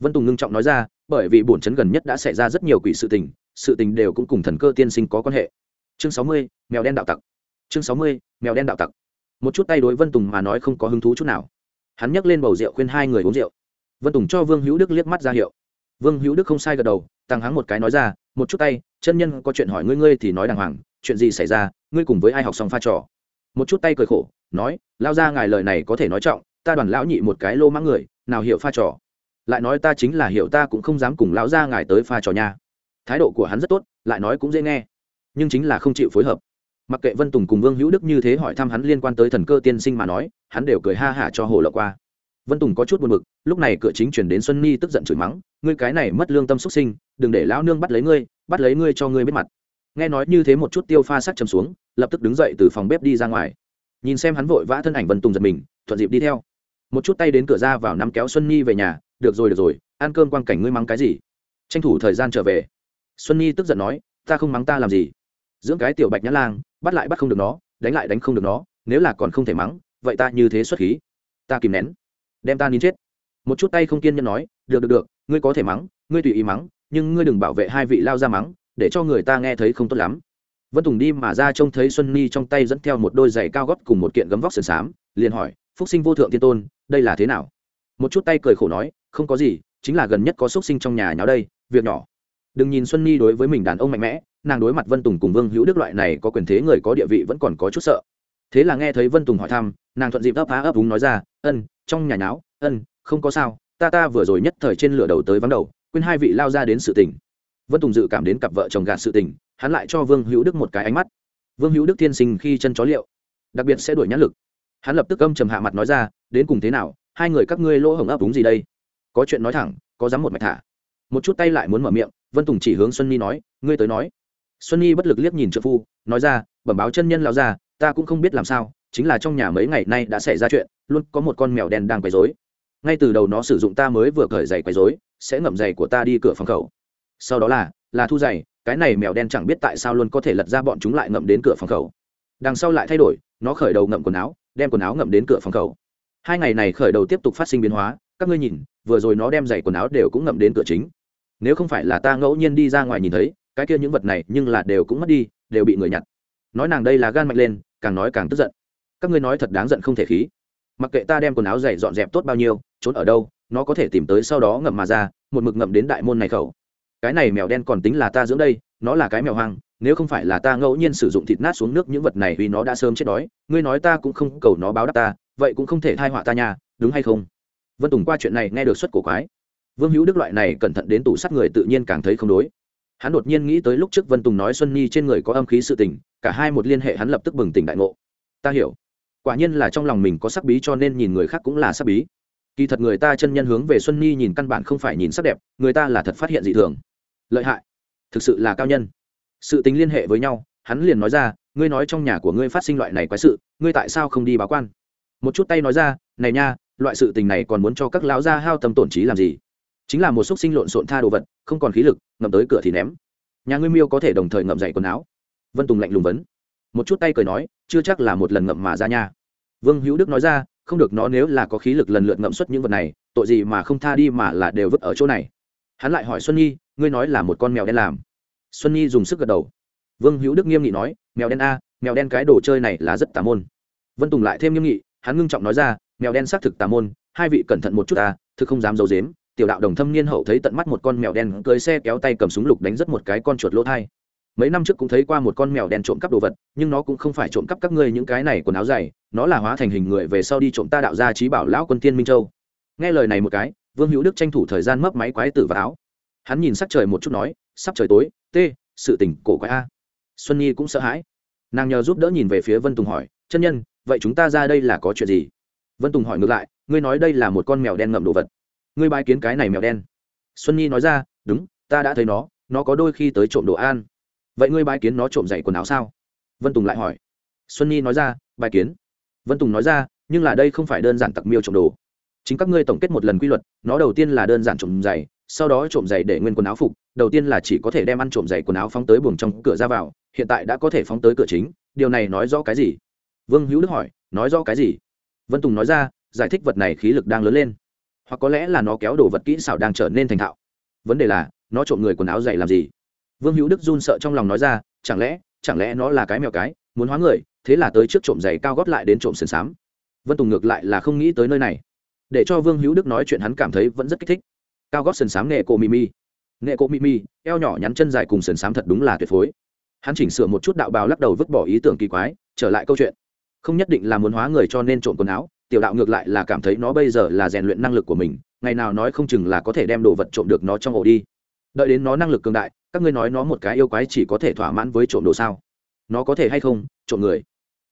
Vân tùng ngưng trọng nói ra, bởi vì bổn chấn gần nhất đã xảy ra rất nhiều quỷ sự tình sự tình đều cũng cùng thần cơ tiên sinh có quan hệ. Chương sáu mươi, mèo đen đạo tặc. Chương sáu mươi, mèo đen đạo tặc. Một chút tay đối vân tùng mà nói không có hứng thú chút nào. Hắn nhấc lên bầu rượu khuyên hai người uống rượu. Vân tùng cho vương hữu đức liếc mắt ra hiệu. Vương hữu đức không sai gật đầu tăng hắng một cái nói ra, một chút tay, chân nhân có chuyện hỏi ngươi ngươi thì nói đàng hoàng, chuyện gì xảy ra, ngươi cùng với ai học xong pha trò? Một chút tay cười khổ, nói lao ra ngài lời này có thể nói trọng, ta đoàn lão nhị một cái lô mãng người, nào hiểu pha trò? Lại nói ta chính là hiểu ta cũng không dám cùng lão ra ngài tới pha trò nha thái độ của hắn rất tốt, lại nói cũng dễ nghe, nhưng chính là không chịu phối hợp. Mặc kệ vân tùng cùng vương hữu đức như thế hỏi thăm hắn liên quan tới thần cơ tiên sinh mà nói, hắn đều cười ha hả cho hồ lộc qua. Vân tùng có chút buồn b ự c lúc này cửa chính chuyển đến xuân ni tức giận chửi mắng, ngươi cái này mất lương tâm xuất sinh, đừng để lão nương bắt lấy ngươi, bắt lấy ngươi cho ngươi biết mặt. Nghe nói như thế một chút tiêu pha sắc chầm xuống, lập tức đứng dậy từ phòng bếp đi ra ngoài. Nhìn xem hắn vội vã thân ảnh, vân tùng giật mình, thuận dịp đi theo. Một chút tay đến cửa ra vào nắm kéo xuân ni về nhà, được rồi được rồi, ăn cơm quang cảnh ngươi mắng cái gì? Tranh thủ thời gian trở về xuân Nhi tức giận nói, ta không mắng ta làm gì. Dưỡng cái tiểu bạch nhã lang, bắt lại bắt không được nó, đánh lại đánh không được nó, nếu là còn không thể mắng, vậy ta như thế xuất khí. Ta kìm nén, đem ta nín chết. Một chút tay không kiên nhẫn nói, được được được, ngươi có thể mắng, ngươi tùy ý mắng, nhưng ngươi đừng bảo vệ hai vị lao ra mắng, để cho người ta nghe thấy không tốt lắm. Vân tùng đi mà ra trông thấy xuân ni trong tay dẫn theo một đôi giày cao gót cùng một kiện gấm vóc sườn xám, liền hỏi, phúc sinh vô thượng thiên tôn, đây là thế nào? Một chút tay cười khổ nói, không có gì, chính là gần nhất có xúc sinh trong nhà nháo đây, việc nhỏ đừng nhìn xuân ni đối với mình đàn ông mạnh mẽ, nàng đối mặt vân tùng cùng vương hữu đức loại này có quyền thế người có địa vị vẫn còn có chút sợ. Thế là nghe thấy vân tùng hỏi thăm, nàng thuận dịp ấp á ấp úng nói ra, ân, trong nhà nháo, ân, không có sao, ta ta vừa rồi nhất thời trên lửa đầu tới vắng đầu, quên hai vị lao ra đến sự tình. Vân tùng dự cảm đến cặp vợ chồng gạt sự tình, hắn lại cho vương hữu đức một cái ánh mắt. Vương hữu đức thiên sinh khi chân chó liệu, đặc biệt sẽ đuổi nhãn lực. Hắn lập tức âm trầm hạ mặt nói ra, đến cùng thế nào, hai người các ngươi lỗ hổng ấp đúng gì đây? Có chuyện nói thẳng, có dám một mạch thả một chút tay lại muốn mở miệng, vân tùng chỉ hướng xuân nhi nói, ngươi tới nói. Xuân nhi bất lực liếc nhìn trợ phu, nói ra, bẩm báo chân nhân lao ra ta cũng không biết làm sao, chính là trong nhà mấy ngày nay đã xảy ra chuyện, luôn có một con mèo đen đang quấy rối. Ngay từ đầu nó sử dụng ta mới vừa cởi giày quấy rối, sẽ ngậm giày của ta đi cửa phòng khẩu. Sau đó là là thu giày, cái này mèo đen chẳng biết tại sao luôn có thể lật ra bọn chúng lại ngậm đến cửa phòng khẩu. Đằng sau lại thay đổi, nó khởi đầu ngậm quần áo, đem quần áo ngậm đến cửa phòng khẩu. Hai ngày này khởi đầu tiếp tục phát sinh biến hóa, các ngươi nhìn, vừa rồi nó đem giày quần áo đều cũng ngậm đến cửa chính nếu không phải là ta ngẫu nhiên đi ra ngoài nhìn thấy, cái kia những vật này nhưng là đều cũng mất đi, đều bị người nhặt. Nói nàng đây là gan mạnh lên, càng nói càng tức giận. Các ngươi nói thật đáng giận không thể khí. Mặc kệ ta đem quần áo giày dọn dẹp tốt bao nhiêu, trốn ở đâu, nó có thể tìm tới sau đó ngậm mà ra, một mực ngậm đến đại môn này khẩu. Cái này mèo đen còn tính là ta dưỡng đây, nó là cái mèo hoang, nếu không phải là ta ngẫu nhiên sử dụng thịt nát xuống nước những vật này vì nó đã sớm chết đói, ngươi nói ta cũng không cầu nó báo đáp ta, vậy cũng không thể thai họa ta nhà đúng hay không? Vân tùng qua chuyện này nghe được xuất cổ quái vương hữu đức loại này cẩn thận đến tủ sát người tự nhiên càng thấy không đối. Hắn đột nhiên nghĩ tới lúc trước vân tùng nói xuân nhi trên người có âm khí sự tình, cả hai một liên hệ hắn lập tức bừng tỉnh đại ngộ. Ta hiểu. Quả nhiên là trong lòng mình có sắc bí cho nên nhìn người khác cũng là sắc bí. Kỳ thật người ta chân nhân hướng về xuân nhi nhìn căn bản không phải nhìn sắc đẹp, người ta là thật phát hiện dị thường. Lợi hại. Thực sự là cao nhân. Sự tính liên hệ với nhau, hắn liền nói ra, ngươi nói trong nhà của ngươi phát sinh loại này quái sự, ngươi tại sao không đi báo quan? Một chút tay nói ra, này nha, loại sự tình này còn muốn cho các lão gia hao tâm tổn trí làm gì? Chính là một xúc sinh lộn xộn tha đồ vật, không còn khí lực, ngậm tới cửa thì ném. Nhà ngươi miêu có thể đồng thời ngậm dậy quần áo. Vân tùng lạnh lùng vấn. Một chút tay cười nói, chưa chắc là một lần ngậm mà ra nha. Vương hữu đức nói ra, không được nó nếu là có khí lực lần lượt ngậm xuất những vật này, tội gì mà không tha đi mà là đều vứt ở chỗ này. Hắn lại hỏi xuân nhi, ngươi nói là một con mèo đen làm. Xuân nhi dùng sức gật đầu. Vương hữu đức nghiêm nghị nói, mèo đen a, mèo đen cái đồ chơi này là rất tà môn. Vân tùng lại thêm nghiêm nghị, hắn ngưng trọng nói ra, mèo đen xác thực tà môn, hai vị cẩn thận một chút ta thực không dám d i ấ u dếm tiểu đạo đồng thâm niên hậu thấy tận mắt một con mèo đen cưới xe kéo tay cầm súng lục đánh rất một cái con chuột lỗ thai. Mấy năm trước cũng thấy qua một con mèo đen trộm cắp đồ vật nhưng nó cũng không phải trộm cắp các ngươi những cái này quần áo dày nó là hóa thành hình người về sau đi trộm ta đạo gia trí bảo lão quân tiên minh châu. Nghe lời này một cái vương hữu đức tranh thủ thời gian mấp máy quái tử vào áo. Hắn nhìn sắc trời một chút nói sắp trời tối tê, sự tỉnh cổ quái a. Xuân nhi cũng sợ hãi. Nàng nhờ giúp đỡ nhìn về phía vân tùng hỏi chân nhân vậy chúng ta ra đây là có chuyện gì? Vân tùng hỏi ngược lại ngươi nói đây là một con mèo đen ngậm đồ vật ngươi bái kiến cái này mèo đen. Xuân nhi nói ra, đúng, ta đã thấy nó nó có đôi khi tới trộm đồ an vậy ngươi bái kiến nó trộm dậy quần áo sao? Vân tùng lại hỏi. Xuân nhi nói ra bài kiến. Vân tùng nói ra, nhưng là đây không phải đơn giản tặc miêu trộm đồ. Chính các ngươi tổng kết một lần quy luật, nó đầu tiên là đơn giản trộm giày, sau đó trộm giày để nguyên quần áo phục, đầu tiên là chỉ có thể đem ăn trộm giày quần áo phóng tới buồng trong cửa ra vào, hiện tại đã có thể phóng tới cửa chính, điều này nói rõ cái gì? Vương hữu đức hỏi, nói rõ cái gì? Vân tùng nói ra, giải thích vật này khí lực đang lớn lên hoặc có lẽ là nó kéo đồ vật kỹ xảo đang trở nên thành thạo. Vấn đề là, nó trộm người quần áo dày làm gì? Vương hữu đức run sợ trong lòng nói ra, chẳng lẽ chẳng lẽ nó là cái mèo cái, muốn hóa người, thế là tới trước trộm giày cao gót lại đến trộm sườn xám vân tùng ngược lại là không nghĩ tới nơi này. Để cho vương hữu đức nói chuyện hắn cảm thấy vẫn rất kích thích. Cao gót sườn xám nghệ cổ mimi nghệ cổ mimi eo nhỏ nhắn chân dài cùng sườn xám thật đúng là tuyệt phối. Hắn chỉnh sửa một chút đạo bào lắc đầu vứt bỏ ý tưởng kỳ quái, trở lại câu chuyện. Không nhất định là muốn hóa người cho nên trộm quần áo tiểu đạo ngược lại là cảm thấy nó bây giờ là rèn luyện năng lực của mình, ngày nào nói không chừng là có thể đem đồ vật trộm được nó trong ổ đi. Đợi đến nó năng lực cường đại, các ngươi nói nó một cái yêu quái chỉ có thể thỏa mãn với trộm đồ sao? Nó có thể hay không, trộm người?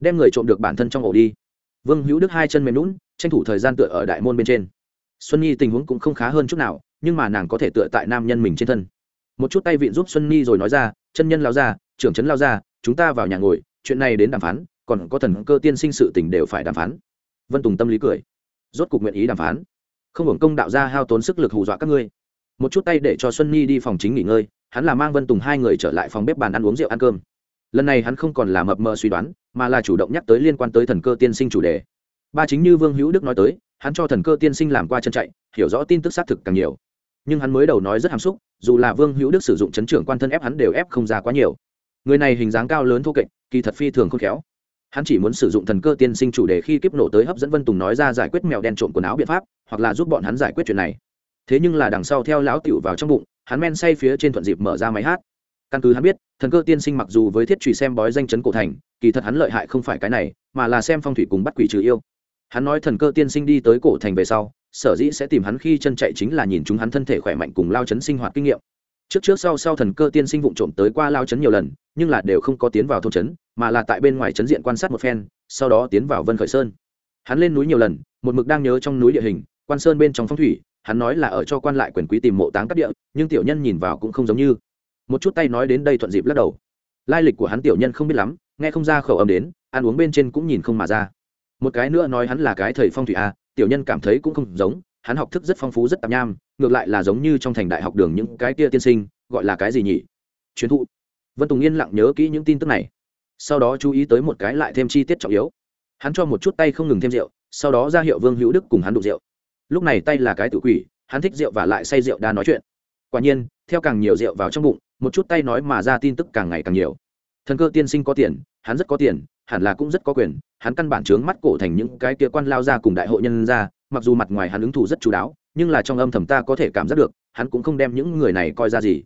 Đem người trộm được bản thân trong ổ đi. Vương hữu đức hai chân mềm lún tranh thủ thời gian tựa ở đại môn bên trên. Xuân nhi tình huống cũng không khá hơn chút nào, nhưng mà nàng có thể tựa tại nam nhân mình trên thân. Một chút tay vịn giúp xuân nhi rồi nói ra, chân nhân lao ra, trưởng trấn lao ra, chúng ta vào nhà ngồi, chuyện này đến đàm phán, còn có thần cơ tiên sinh sự tình đều phải đàm phán vân tùng tâm lý cười. Rốt cục nguyện ý đàm phán. Không hưởng công đạo ra hao tốn sức lực hù dọa các ngươi. Một chút tay để cho xuân nhi đi phòng chính nghỉ ngơi, hắn là mang vân tùng hai người trở lại phòng bếp bàn ăn uống rượu ăn cơm. Lần này hắn không còn là mập mờ suy đoán, mà là chủ động nhắc tới liên quan tới thần cơ tiên sinh chủ đề. Ba chính như vương hữu đức nói tới, hắn cho thần cơ tiên sinh làm qua chân chạy, hiểu rõ tin tức xác thực càng nhiều. Nhưng hắn mới đầu nói rất hàm xúc, dù là vương hữu đức sử dụng chấn trưởng quan thân ép hắn đều ép không ra quá nhiều. Người này hình dáng cao lớn thô kệch, kỳ thật phi thường khôn khéo hắn chỉ muốn sử dụng thần cơ tiên sinh chủ đề khi kiếp nổ tới hấp dẫn vân tùng nói ra giải quyết mèo đen trộm quần áo biện pháp, hoặc là giúp bọn hắn giải quyết chuyện này. Thế nhưng là đằng sau theo lão tiểu vào trong bụng, hắn men say phía trên thuận dịp mở ra máy hát. Căn cứ hắn biết, thần cơ tiên sinh mặc dù với thiết trùy xem bói danh chấn cổ thành, kỳ thật hắn lợi hại không phải cái này, mà là xem phong thủy cùng bắt quỷ trừ yêu. Hắn nói thần cơ tiên sinh đi tới cổ thành về sau, sở dĩ sẽ tìm hắn khi chân chạy chính là nhìn chúng hắn thân thể khỏe mạnh cùng lao chấn sinh hoạt kinh nghiệm. Trước trước sau sau thần cơ tiên sinh vụng trộm tới qua lao chấn nhiều lần, nhưng là đều không có tiến vào thôn chấn mà là tại bên ngoài chấn diện quan sát một phen, sau đó tiến vào vân khởi sơn. Hắn lên núi nhiều lần, một mực đang nhớ trong núi địa hình, quan sơn bên trong phong thủy, hắn nói là ở cho quan lại quyền quý tìm mộ táng các địa, nhưng tiểu nhân nhìn vào cũng không giống như. Một chút tay nói đến đây thuận dịp lắc đầu. Lai lịch của hắn tiểu nhân không biết lắm, nghe không ra khẩu âm đến, ăn uống bên trên cũng nhìn không mà ra. Một cái nữa nói hắn là cái thầy phong thủy a, tiểu nhân cảm thấy cũng không giống, hắn học thức rất phong phú rất tạp nham, ngược lại là giống như trong thành đại học đường những cái kia tiên sinh, gọi là cái gì nhỉ? Truyền thụ. Vân tùng yên lặng nhớ kỹ những tin tức này sau đó chú ý tới một cái lại thêm chi tiết trọng yếu. Hắn cho một chút tay không ngừng thêm rượu, sau đó ra hiệu vương hữu đức cùng hắn đụng rượu. Lúc này tay là cái tự quỷ, hắn thích rượu và lại say rượu đa nói chuyện. Quả nhiên, theo càng nhiều rượu vào trong bụng, một chút tay nói mà ra tin tức càng ngày càng nhiều. Thần cơ tiên sinh có tiền, hắn rất có tiền, hẳn là cũng rất có quyền, hắn căn bản trướng mắt cổ thành những cái kia quan lao ra cùng đại hội nhân ra, mặc dù mặt ngoài hắn ứng thủ rất chú đáo, nhưng là trong âm thầm ta có thể cảm giác được, hắn cũng không đem những người này coi ra gì.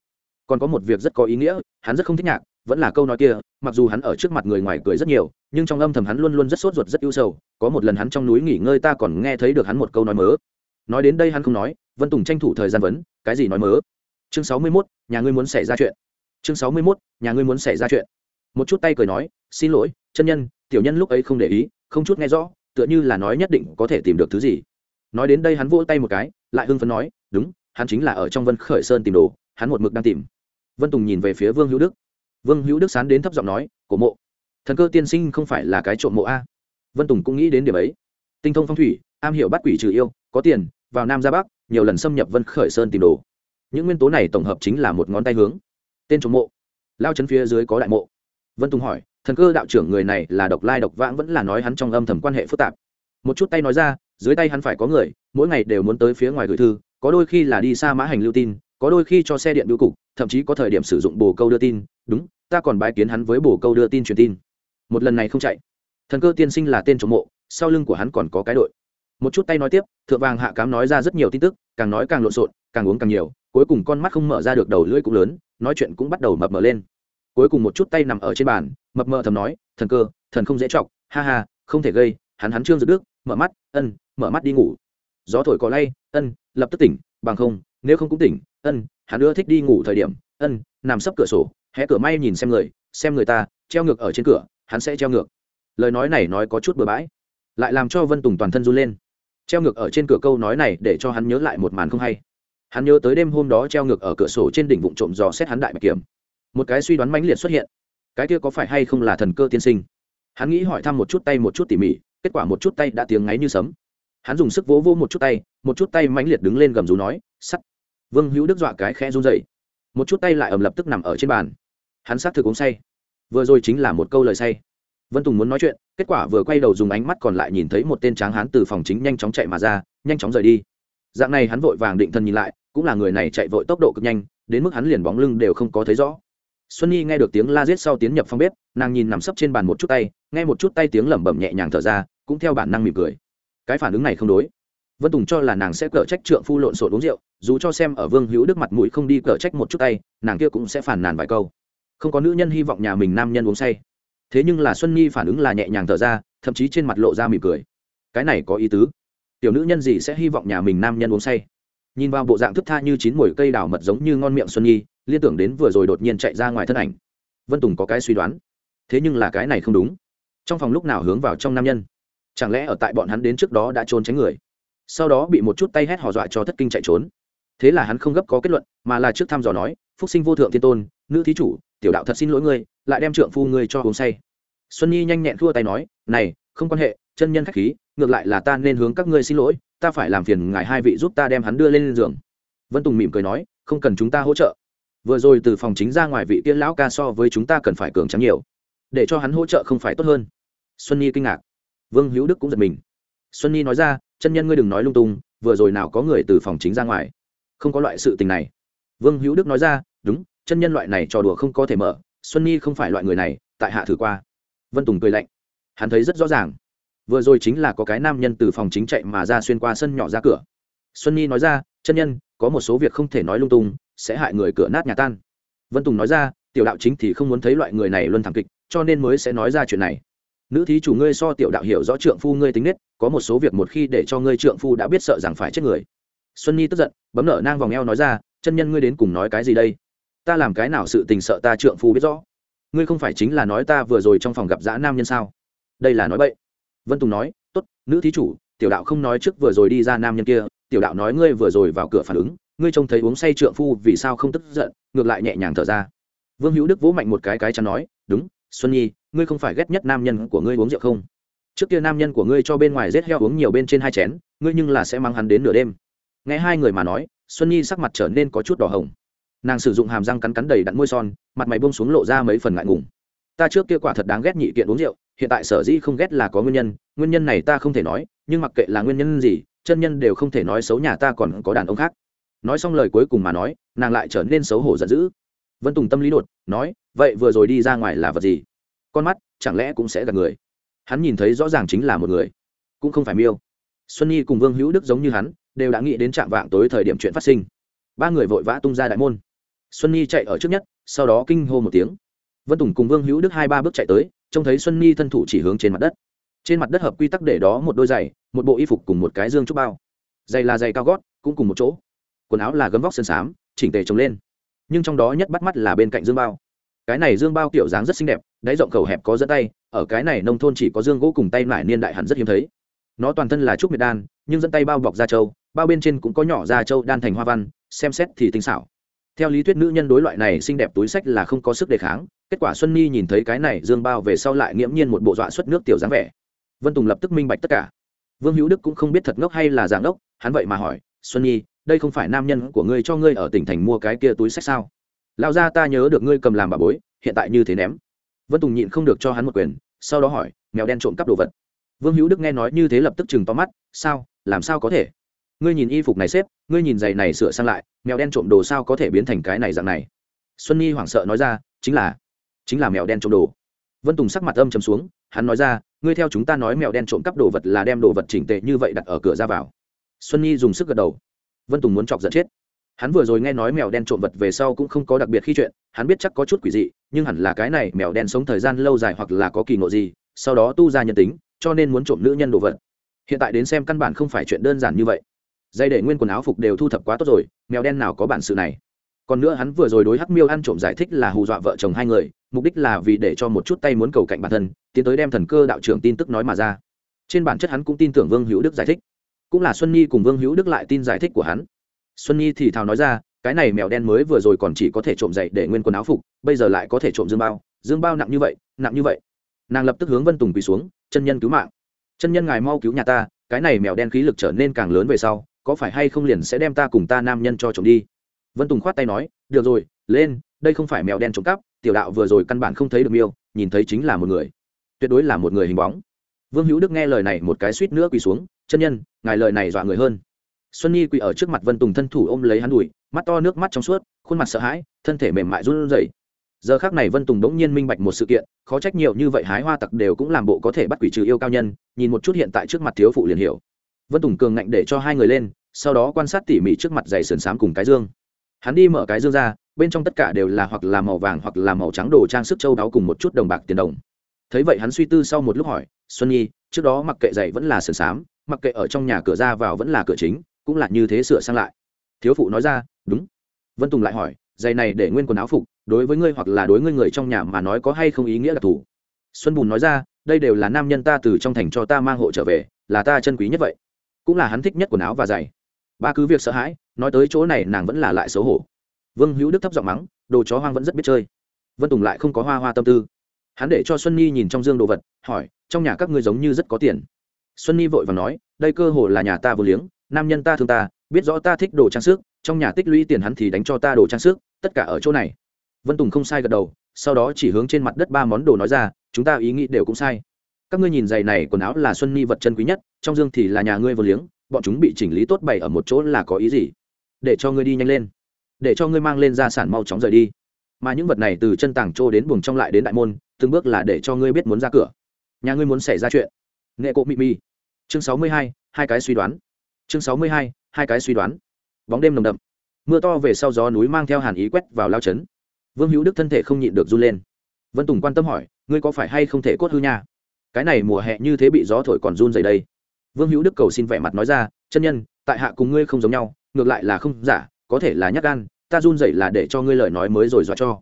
Còn có một việc rất có ý nghĩa, hắn rất không thích nhạc vẫn là câu nói kia, mặc dù hắn ở trước mặt người ngoài cười rất nhiều, nhưng trong âm thầm hắn luôn luôn rất sốt ruột, rất ưu sầu. Có một lần hắn trong núi nghỉ ngơi ta còn nghe thấy được hắn một câu nói mớ. Nói đến đây hắn không nói, vân tùng tranh thủ thời gian vấn, cái gì nói mớ? Chương sáu mươi mốt, nhà ngươi muốn xảy ra chuyện. Chương sáu mươi mốt, nhà ngươi muốn xảy ra chuyện. Một chút tay cười nói, xin lỗi, chân nhân, tiểu nhân lúc ấy không để ý, không chút nghe rõ, tựa như là nói nhất định có thể tìm được thứ gì. Nói đến đây hắn vỗ tay một cái, lại hưng phấn nói, đúng, hắn chính là ở trong vân khởi sơn tìm đồ, hắn một mực đang tìm. Vân tùng nhìn về phía vương hữu đức vương hữu đức sán đến thấp giọng nói, cổ mộ, thần cơ tiên sinh không phải là cái trộm mộ a? Vân tùng cũng nghĩ đến điểm ấy. Tinh thông phong thủy, am hiểu bắt quỷ trừ yêu, có tiền, vào nam ra bắc, nhiều lần xâm nhập vân khởi sơn tìm đồ. Những nguyên tố này tổng hợp chính là một ngón tay hướng. Tên trộm mộ, lao chân phía dưới có đại mộ. Vân tùng hỏi, thần cơ đạo trưởng người này là độc lai độc vãng vẫn là nói hắn trong âm thầm quan hệ phức tạp? Một chút tay nói ra, dưới tay hắn phải có người, mỗi ngày đều muốn tới phía ngoài gửi thư, có đôi khi là đi xa mã hành lưu tin, có đôi khi cho xe điện bưu cục thậm chí có thời điểm sử dụng bồ câu đưa tin, đúng, ta còn bái kiến hắn với bồ câu đưa tin truyền tin. Một lần này không chạy. Thần cơ tiên sinh là tên chống mộ, sau lưng của hắn còn có cái đội. Một chút tay nói tiếp, thượng vàng hạ cám nói ra rất nhiều tin tức, càng nói càng lộn xộn, càng uống càng nhiều, cuối cùng con mắt không mở ra được đầu lưỡi cũng lớn, nói chuyện cũng bắt đầu mập mờ lên. Cuối cùng một chút tay nằm ở trên bàn, mập mờ thầm nói, thần cơ, thần không dễ chọc, ha ha, không thể gây, hắn hắn trương giật đức, mở mắt, ân, mở mắt đi ngủ. Gió thổi có lay, ân, lập tức tỉnh, bằng không, nếu không cũng tỉnh, ân hắn ưa thích đi ngủ thời điểm, ân, nằm sấp cửa sổ, hé cửa may nhìn xem người xem người ta, treo ngược ở trên cửa, hắn sẽ treo ngược. Lời nói này nói có chút bừa bãi, lại làm cho vân tùng toàn thân run lên. Treo ngược ở trên cửa câu nói này để cho hắn nhớ lại một màn không hay. Hắn nhớ tới đêm hôm đó treo ngược ở cửa sổ trên đỉnh vụn trộm dò xét hắn đại bạch kiểm. Một cái suy đoán mãnh liệt xuất hiện. Cái kia có phải hay không là thần cơ tiên sinh? Hắn nghĩ hỏi thăm một chút tay một chút tỉ mỉ, kết quả một chút tay đã tiếng ngáy như sấm. Hắn dùng sức vỗ vỗ một chút tay, một chút tay mãnh liệt đứng lên gầm rú nói, sắt vương hữu đức dọa cái khe run dậy một chút tay lại ầm lập tức nằm ở trên bàn. Hắn xác thực uống say. Vừa rồi chính là một câu lời say. Vân tùng muốn nói chuyện, kết quả vừa quay đầu dùng ánh mắt còn lại nhìn thấy một tên tráng hán từ phòng chính nhanh chóng chạy mà ra, nhanh chóng rời đi. Dạng này hắn vội vàng định thân nhìn lại, cũng là người này chạy vội tốc độ cực nhanh, đến mức hắn liền bóng lưng đều không có thấy rõ. Xuân nhi nghe được tiếng la giết sau tiến nhập phòng bếp, nàng nhìn nằm sấp trên bàn một chút tay, nghe một chút tay tiếng lẩm bẩm nhẹ nhàng thở ra, cũng theo bản năng mỉm cười. Cái phản ứng này không đối vân tùng cho là nàng sẽ cở trách trượng phu lộn xộn uống rượu, dù cho xem ở vương hữu đức mặt mũi không đi cở trách một chút tay, nàng kia cũng sẽ phản nàn vài câu. Không có nữ nhân hy vọng nhà mình nam nhân uống say. Thế nhưng là xuân nhi phản ứng là nhẹ nhàng thở ra, thậm chí trên mặt lộ ra mỉm cười. Cái này có ý tứ. Tiểu nữ nhân gì sẽ hy vọng nhà mình nam nhân uống say? Nhìn vào bộ dạng thức tha như chín mồi cây đào mật giống như ngon miệng xuân nhi, liên tưởng đến vừa rồi đột nhiên chạy ra ngoài thân ảnh. Vân tùng có cái suy đoán. Thế nhưng là cái này không đúng. Trong phòng lúc nào hướng vào trong nam nhân? Chẳng lẽ ở tại bọn hắn đến trước đó đã trốn tránh người? Sau đó bị một chút tay hét hò dọa cho thất kinh chạy trốn. Thế là hắn không gấp có kết luận, mà là trước thăm dò nói, phúc sinh vô thượng thiên tôn, nữ thí chủ, tiểu đạo thật xin lỗi ngươi, lại đem trượng phu ngươi cho uống say. Xuân nhi nhanh nhẹn thua tay nói, này, không quan hệ, chân nhân khách khí, ngược lại là ta nên hướng các ngươi xin lỗi, ta phải làm phiền ngài hai vị giúp ta đem hắn đưa lên giường. Vân tùng mỉm cười nói, không cần chúng ta hỗ trợ. Vừa rồi từ phòng chính ra ngoài vị tiên lão ca so với chúng ta cần phải cường trắng nhiều. Để cho hắn hỗ trợ không phải tốt hơn. Xuân nhi kinh ngạc. Vương hữu đức cũng giật mình. Xuân nhi nói ra chân nhân ngươi đừng nói lung tung, vừa rồi nào có người từ phòng chính ra ngoài. Không có loại sự tình này. Vương hữu đức nói ra, đúng, chân nhân loại này trò đùa không có thể mở, xuân nhi không phải loại người này, tại hạ thử qua. Vân tùng cười lạnh. Hắn thấy rất rõ ràng. Vừa rồi chính là có cái nam nhân từ phòng chính chạy mà ra xuyên qua sân nhỏ ra cửa. Xuân nhi nói ra, chân nhân, có một số việc không thể nói lung tung, sẽ hại người cửa nát nhà tan. Vân tùng nói ra, tiểu đạo chính thì không muốn thấy loại người này luân thảm kịch, cho nên mới sẽ nói ra chuyện này nữ thí chủ ngươi so tiểu đạo hiểu rõ trượng phu ngươi tính nết, có một số việc một khi để cho ngươi trượng phu đã biết sợ rằng phải chết người. Xuân nhi tức giận, bấm nở nang vòng eo nói ra, chân nhân ngươi đến cùng nói cái gì đây? Ta làm cái nào sự tình sợ ta trượng phu biết rõ? Ngươi không phải chính là nói ta vừa rồi trong phòng gặp dã nam nhân sao? Đây là nói bậy. Vân tùng nói t ố t nữ thí chủ, tiểu đạo không nói trước vừa rồi đi ra nam nhân kia, tiểu đạo nói ngươi vừa rồi vào cửa phản ứng, ngươi trông thấy uống say trượng phu vì sao không tức giận, ngược lại nhẹ nhàng thở ra. Vương hữu đức vỗ mạnh một cái cái chắn nói, đúng, xuân nhi ngươi không phải ghét nhất nam nhân của ngươi uống rượu không? Trước kia nam nhân của ngươi cho bên ngoài rết heo uống nhiều bên trên hai chén, ngươi nhưng là sẽ mang hắn đến nửa đêm. Nghe hai người mà nói, xuân nhi sắc mặt trở nên có chút đỏ hồng. Nàng sử dụng hàm răng cắn cắn đầy đặn môi son, mặt mày bông xuống lộ ra mấy phần ngại ngùng. Ta trước kia quả thật đáng ghét nhị kiện uống rượu, hiện tại sở dĩ không ghét là có nguyên nhân nguyên nhân này ta không thể nói, nhưng mặc kệ là nguyên nhân gì, chân nhân đều không thể nói xấu nhà ta còn có đàn ông khác. Nói xong lời cuối cùng mà nói, nàng lại trở nên xấu hổ giận dữ. Vân tùng tâm lý đột, nói, vậy vừa rồi đi ra ngoài là vật gì? Con mắt chẳng lẽ cũng sẽ gặp người? Hắn nhìn thấy rõ ràng chính là một người, cũng không phải miêu. Xuân nhi cùng vương hữu đức giống như hắn, đều đã nghĩ đến trạm vạng tối thời điểm chuyện phát sinh. Ba người vội vã tung ra đại môn. Xuân nhi chạy ở trước nhất, sau đó kinh hô một tiếng. Vân tùng cùng vương hữu đức hai ba bước chạy tới, trông thấy xuân nhi thân thủ chỉ hướng trên mặt đất. Trên mặt đất hợp quy tắc để đó một đôi giày, một bộ y phục cùng một cái dương trúc bao. Giày là giày cao gót, cũng cùng một chỗ. Quần áo là gấm vóc sơn xám, chỉnh tề trồng lên. Nhưng trong đó nhất bắt mắt là bên cạnh dương bao cái này dương bao kiểu dáng rất xinh đẹp, đáy rộng khẩu hẹp có dẫn tay, ở cái này nông thôn chỉ có dương gỗ cùng tay mải niên đại hẳn rất hiếm thấy. Nó toàn thân là trúc miệt đan, nhưng dẫn tay bao bọc da trâu, bao bên trên cũng có nhỏ da trâu đan thành hoa văn, xem xét thì tinh xảo. Theo lý thuyết nữ nhân đối loại này xinh đẹp túi sách là không có sức đề kháng, kết quả xuân nhi nhìn thấy cái này dương bao về sau lại nghiễm nhiên một bộ dọa xuất nước tiểu dáng vẻ. Vân tùng lập tức minh bạch tất cả. Vương hữu đức cũng không biết thật ngốc hay là giả ngốc, hắn vậy mà hỏi, xuân nhi, đây không phải nam nhân của ngươi cho ngươi ở tỉnh thành mua cái kia túi sách sao? Lao ra ta nhớ được ngươi cầm làm bà bối, hiện tại như thế ném. Vân tùng nhịn không được cho hắn một quyền, sau đó hỏi, mèo đen trộm cắp đồ vật. Vương hữu đức nghe nói như thế lập tức chừng to mắt, sao, làm sao có thể? Ngươi nhìn y phục này xếp, ngươi nhìn giày này sửa sang lại, mèo đen trộm đồ sao có thể biến thành cái này dạng này? Xuân nhi hoảng sợ nói ra, chính là chính là mèo đen trộm đồ. Vân tùng sắc mặt âm chấm xuống, hắn nói ra, ngươi theo chúng ta nói mèo đen trộm cắp đồ vật là đem đồ vật chỉnh tệ như vậy đặt ở cửa ra vào. Xuân nhi dùng sức gật đầu. Vân tùng muốn chọc giận chết hắn vừa rồi nghe nói mèo đen trộm vật về sau cũng không có đặc biệt khi chuyện, hắn biết chắc có chút quỷ dị, nhưng hẳn là cái này mèo đen sống thời gian lâu dài hoặc là có kỳ ngộ gì, sau đó tu ra nhân tính, cho nên muốn trộm nữ nhân đồ vật. Hiện tại đến xem căn bản không phải chuyện đơn giản như vậy. Dây để nguyên quần áo phục đều thu thập quá tốt rồi, mèo đen nào có bản sự này. Còn nữa hắn vừa rồi đối hắc miêu ăn trộm giải thích là hù dọa vợ chồng hai người, mục đích là vì để cho một chút tay muốn cầu cạnh bản thân, tiến tới đem thần cơ đạo trưởng tin tức nói mà ra. Trên bản chất hắn cũng tin tưởng vương hữu đức giải thích. Cũng là xuân nhi cùng vương hữu đức lại tin giải thích của hắn xuân nhi thì thào nói ra, cái này mèo đen mới vừa rồi còn chỉ có thể trộm dậy để nguyên quần áo phục, bây giờ lại có thể trộm dương bao dương bao nặng như vậy, nặng như vậy. Nàng lập tức hướng vân tùng quỳ xuống, chân nhân cứu mạng. Chân nhân ngài mau cứu nhà ta, cái này mèo đen khí lực trở nên càng lớn về sau, có phải hay không liền sẽ đem ta cùng ta nam nhân cho trộm đi? Vân tùng khoát tay nói, được rồi, lên, đây không phải mèo đen trộm cắp, tiểu đạo vừa rồi căn bản không thấy được miêu, nhìn thấy chính là một người. Tuyệt đối là một người hình bóng. Vương hữu đức nghe lời này một cái suýt nữa quỳ xuống, chân nhân, ngài lời này dọa người hơn xuân nhi quỳ ở trước mặt vân tùng thân thủ ôm lấy hắn đùi, mắt to nước mắt trong suốt, khuôn mặt sợ hãi, thân thể mềm mại run rẩy. Giờ khác này vân tùng đ ỗ n g nhiên minh bạch một sự kiện, khó trách nhiều như vậy hái hoa tặc đều cũng làm bộ có thể bắt quỷ trừ yêu cao nhân, nhìn một chút hiện tại trước mặt thiếu phụ liền hiểu. Vân tùng cường ngạnh để cho hai người lên, sau đó quan sát tỉ mỉ trước mặt giày sườn xám cùng cái dương. Hắn đi mở cái dương ra, bên trong tất cả đều là hoặc là màu vàng hoặc là màu trắng đồ trang sức châu đáo cùng một chút đồng bạc tiền đồng. Thấy vậy hắn suy tư sau một lúc hỏi, xuân nhi, trước đó mặc kệ giày vẫn là sườn xám, mặc kệ ở trong nhà cửa ra vào vẫn là cửa chính cũng là như thế sửa sang lại. Thiếu phụ nói ra, đúng. Vân tùng lại hỏi, giày này để nguyên quần áo phục, đối với ngươi hoặc là đối ngươi người trong nhà mà nói có hay không ý nghĩa đặc thù? Xuân bùn nói ra, đây đều là nam nhân ta từ trong thành cho ta mang hộ trở về, là ta chân quý nhất vậy. Cũng là hắn thích nhất quần áo và giày. Ba cứ việc sợ hãi, nói tới chỗ này nàng vẫn là lại xấu hổ. Vương hữu đức thấp giọng mắng, đồ chó hoang vẫn rất biết chơi. Vân tùng lại không có hoa hoa tâm tư. Hắn để cho xuân nhi nhìn trong dương đồ vật, hỏi, trong nhà các ngươi giống như rất có tiền? Xuân nhi vội và nói, đây cơ hồ là nhà ta vừa liếng nam nhân ta thương ta, biết rõ ta thích đồ trang sức, trong nhà tích lũy tiền hắn thì đánh cho ta đồ trang sức, tất cả ở chỗ này. Vân tùng không sai gật đầu, sau đó chỉ hướng trên mặt đất ba món đồ nói ra, chúng ta ý nghĩ đều cũng sai. Các ngươi nhìn giày này quần áo là xuân ni vật chân quý nhất, trong dương thì là nhà ngươi vừa liếng, bọn chúng bị chỉnh lý tốt bày ở một chỗ là có ý gì? Để cho ngươi đi nhanh lên. Để cho ngươi mang lên gia sản mau chóng rời đi. Mà những vật này từ chân tảng trô đến buồng trong lại đến đại môn, từng bước là để cho ngươi biết muốn ra cửa. Nhà ngươi muốn xảy ra chuyện. Nghệ cộ mị mi. chương sáu mươi hai hai cái suy đoán chương sáu mươi hai hai cái suy đoán. Bóng đêm nồng đậm. Mưa to về sau gió núi mang theo hàn ý quét vào lao trấn. Vương hữu đức thân thể không nhịn được run lên. Vân tùng quan tâm hỏi, ngươi có phải hay không thể cốt hư nha? Cái này mùa hè như thế bị gió thổi còn run dày đây. Vương hữu đức cầu xin vẻ mặt nói ra, chân nhân, tại hạ cùng ngươi không giống nhau, ngược lại là không giả, có thể là nhắc gan, ta run dậy là để cho ngươi lời nói mới rồi dọa cho.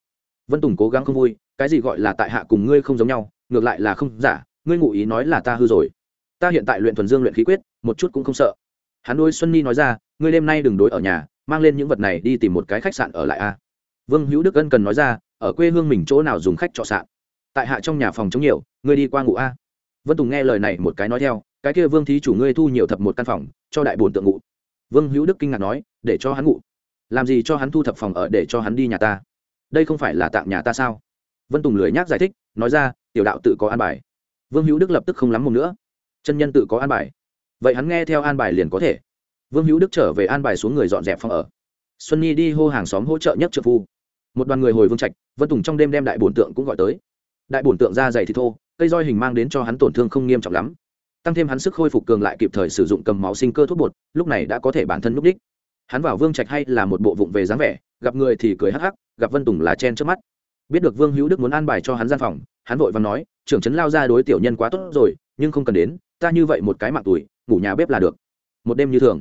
Vân tùng cố gắng không vui, cái gì gọi là tại hạ cùng ngươi không giống nhau, ngược lại là không giả, ngươi ngụ ý nói là ta hư rồi. Ta hiện tại luyện thuần dương luyện khí quyết, một chút cũng không sợ hắn đôi xuân Ni nói ra, ngươi đêm nay đừng đối ở nhà, mang lên những vật này đi tìm một cái khách sạn ở lại a. Vương hữu đức ân cần nói ra, ở quê hương mình chỗ nào dùng khách trọ sạn? Tại hạ trong nhà phòng chống nhiều, ngươi đi qua ngủ a. Vân tùng nghe lời này một cái nói theo, cái kia vương thí chủ ngươi thu nhiều thập một căn phòng, cho đại bồn tượng ngụ vương hữu đức kinh ngạc nói, để cho hắn ngụ làm gì cho hắn thu thập phòng ở để cho hắn đi nhà ta? Đây không phải là tạm nhà ta sao? Vân tùng lười nhác giải thích, nói ra, tiểu đạo tự có an bài. Vương hữu đức lập tức không lắm mồm nữa. Chân nhân tự có an bài vậy hắn nghe theo an bài liền có thể. Vương hữu đức trở về an bài xuống người dọn dẹp phòng ở. Xuân nhi đi hô hàng xóm hỗ trợ nhất trợ phu. Một đoàn người hồi vương trạch, vân tùng trong đêm đem đại bổn tượng cũng gọi tới. Đại bổn tượng ra dày thì thô, cây roi hình mang đến cho hắn tổn thương không nghiêm trọng lắm. Tăng thêm hắn sức khôi phục cường lại kịp thời sử dụng cầm máu sinh cơ thuốc bột, lúc này đã có thể bản thân núp đích. Hắn vào vương trạch hay là một bộ vụng về dáng vẻ, gặp người thì cười hắc hắc, gặp vân tùng là chen trước mắt. Biết được vương hữu đức muốn an bài cho hắn gian phòng, hắn vội và nói, trưởng trấn lao ra đối tiểu nhân quá tốt rồi, nhưng không cần đến, ta như vậy một cái mạng tuổi ngủ nhà bếp là được. Một đêm như thường.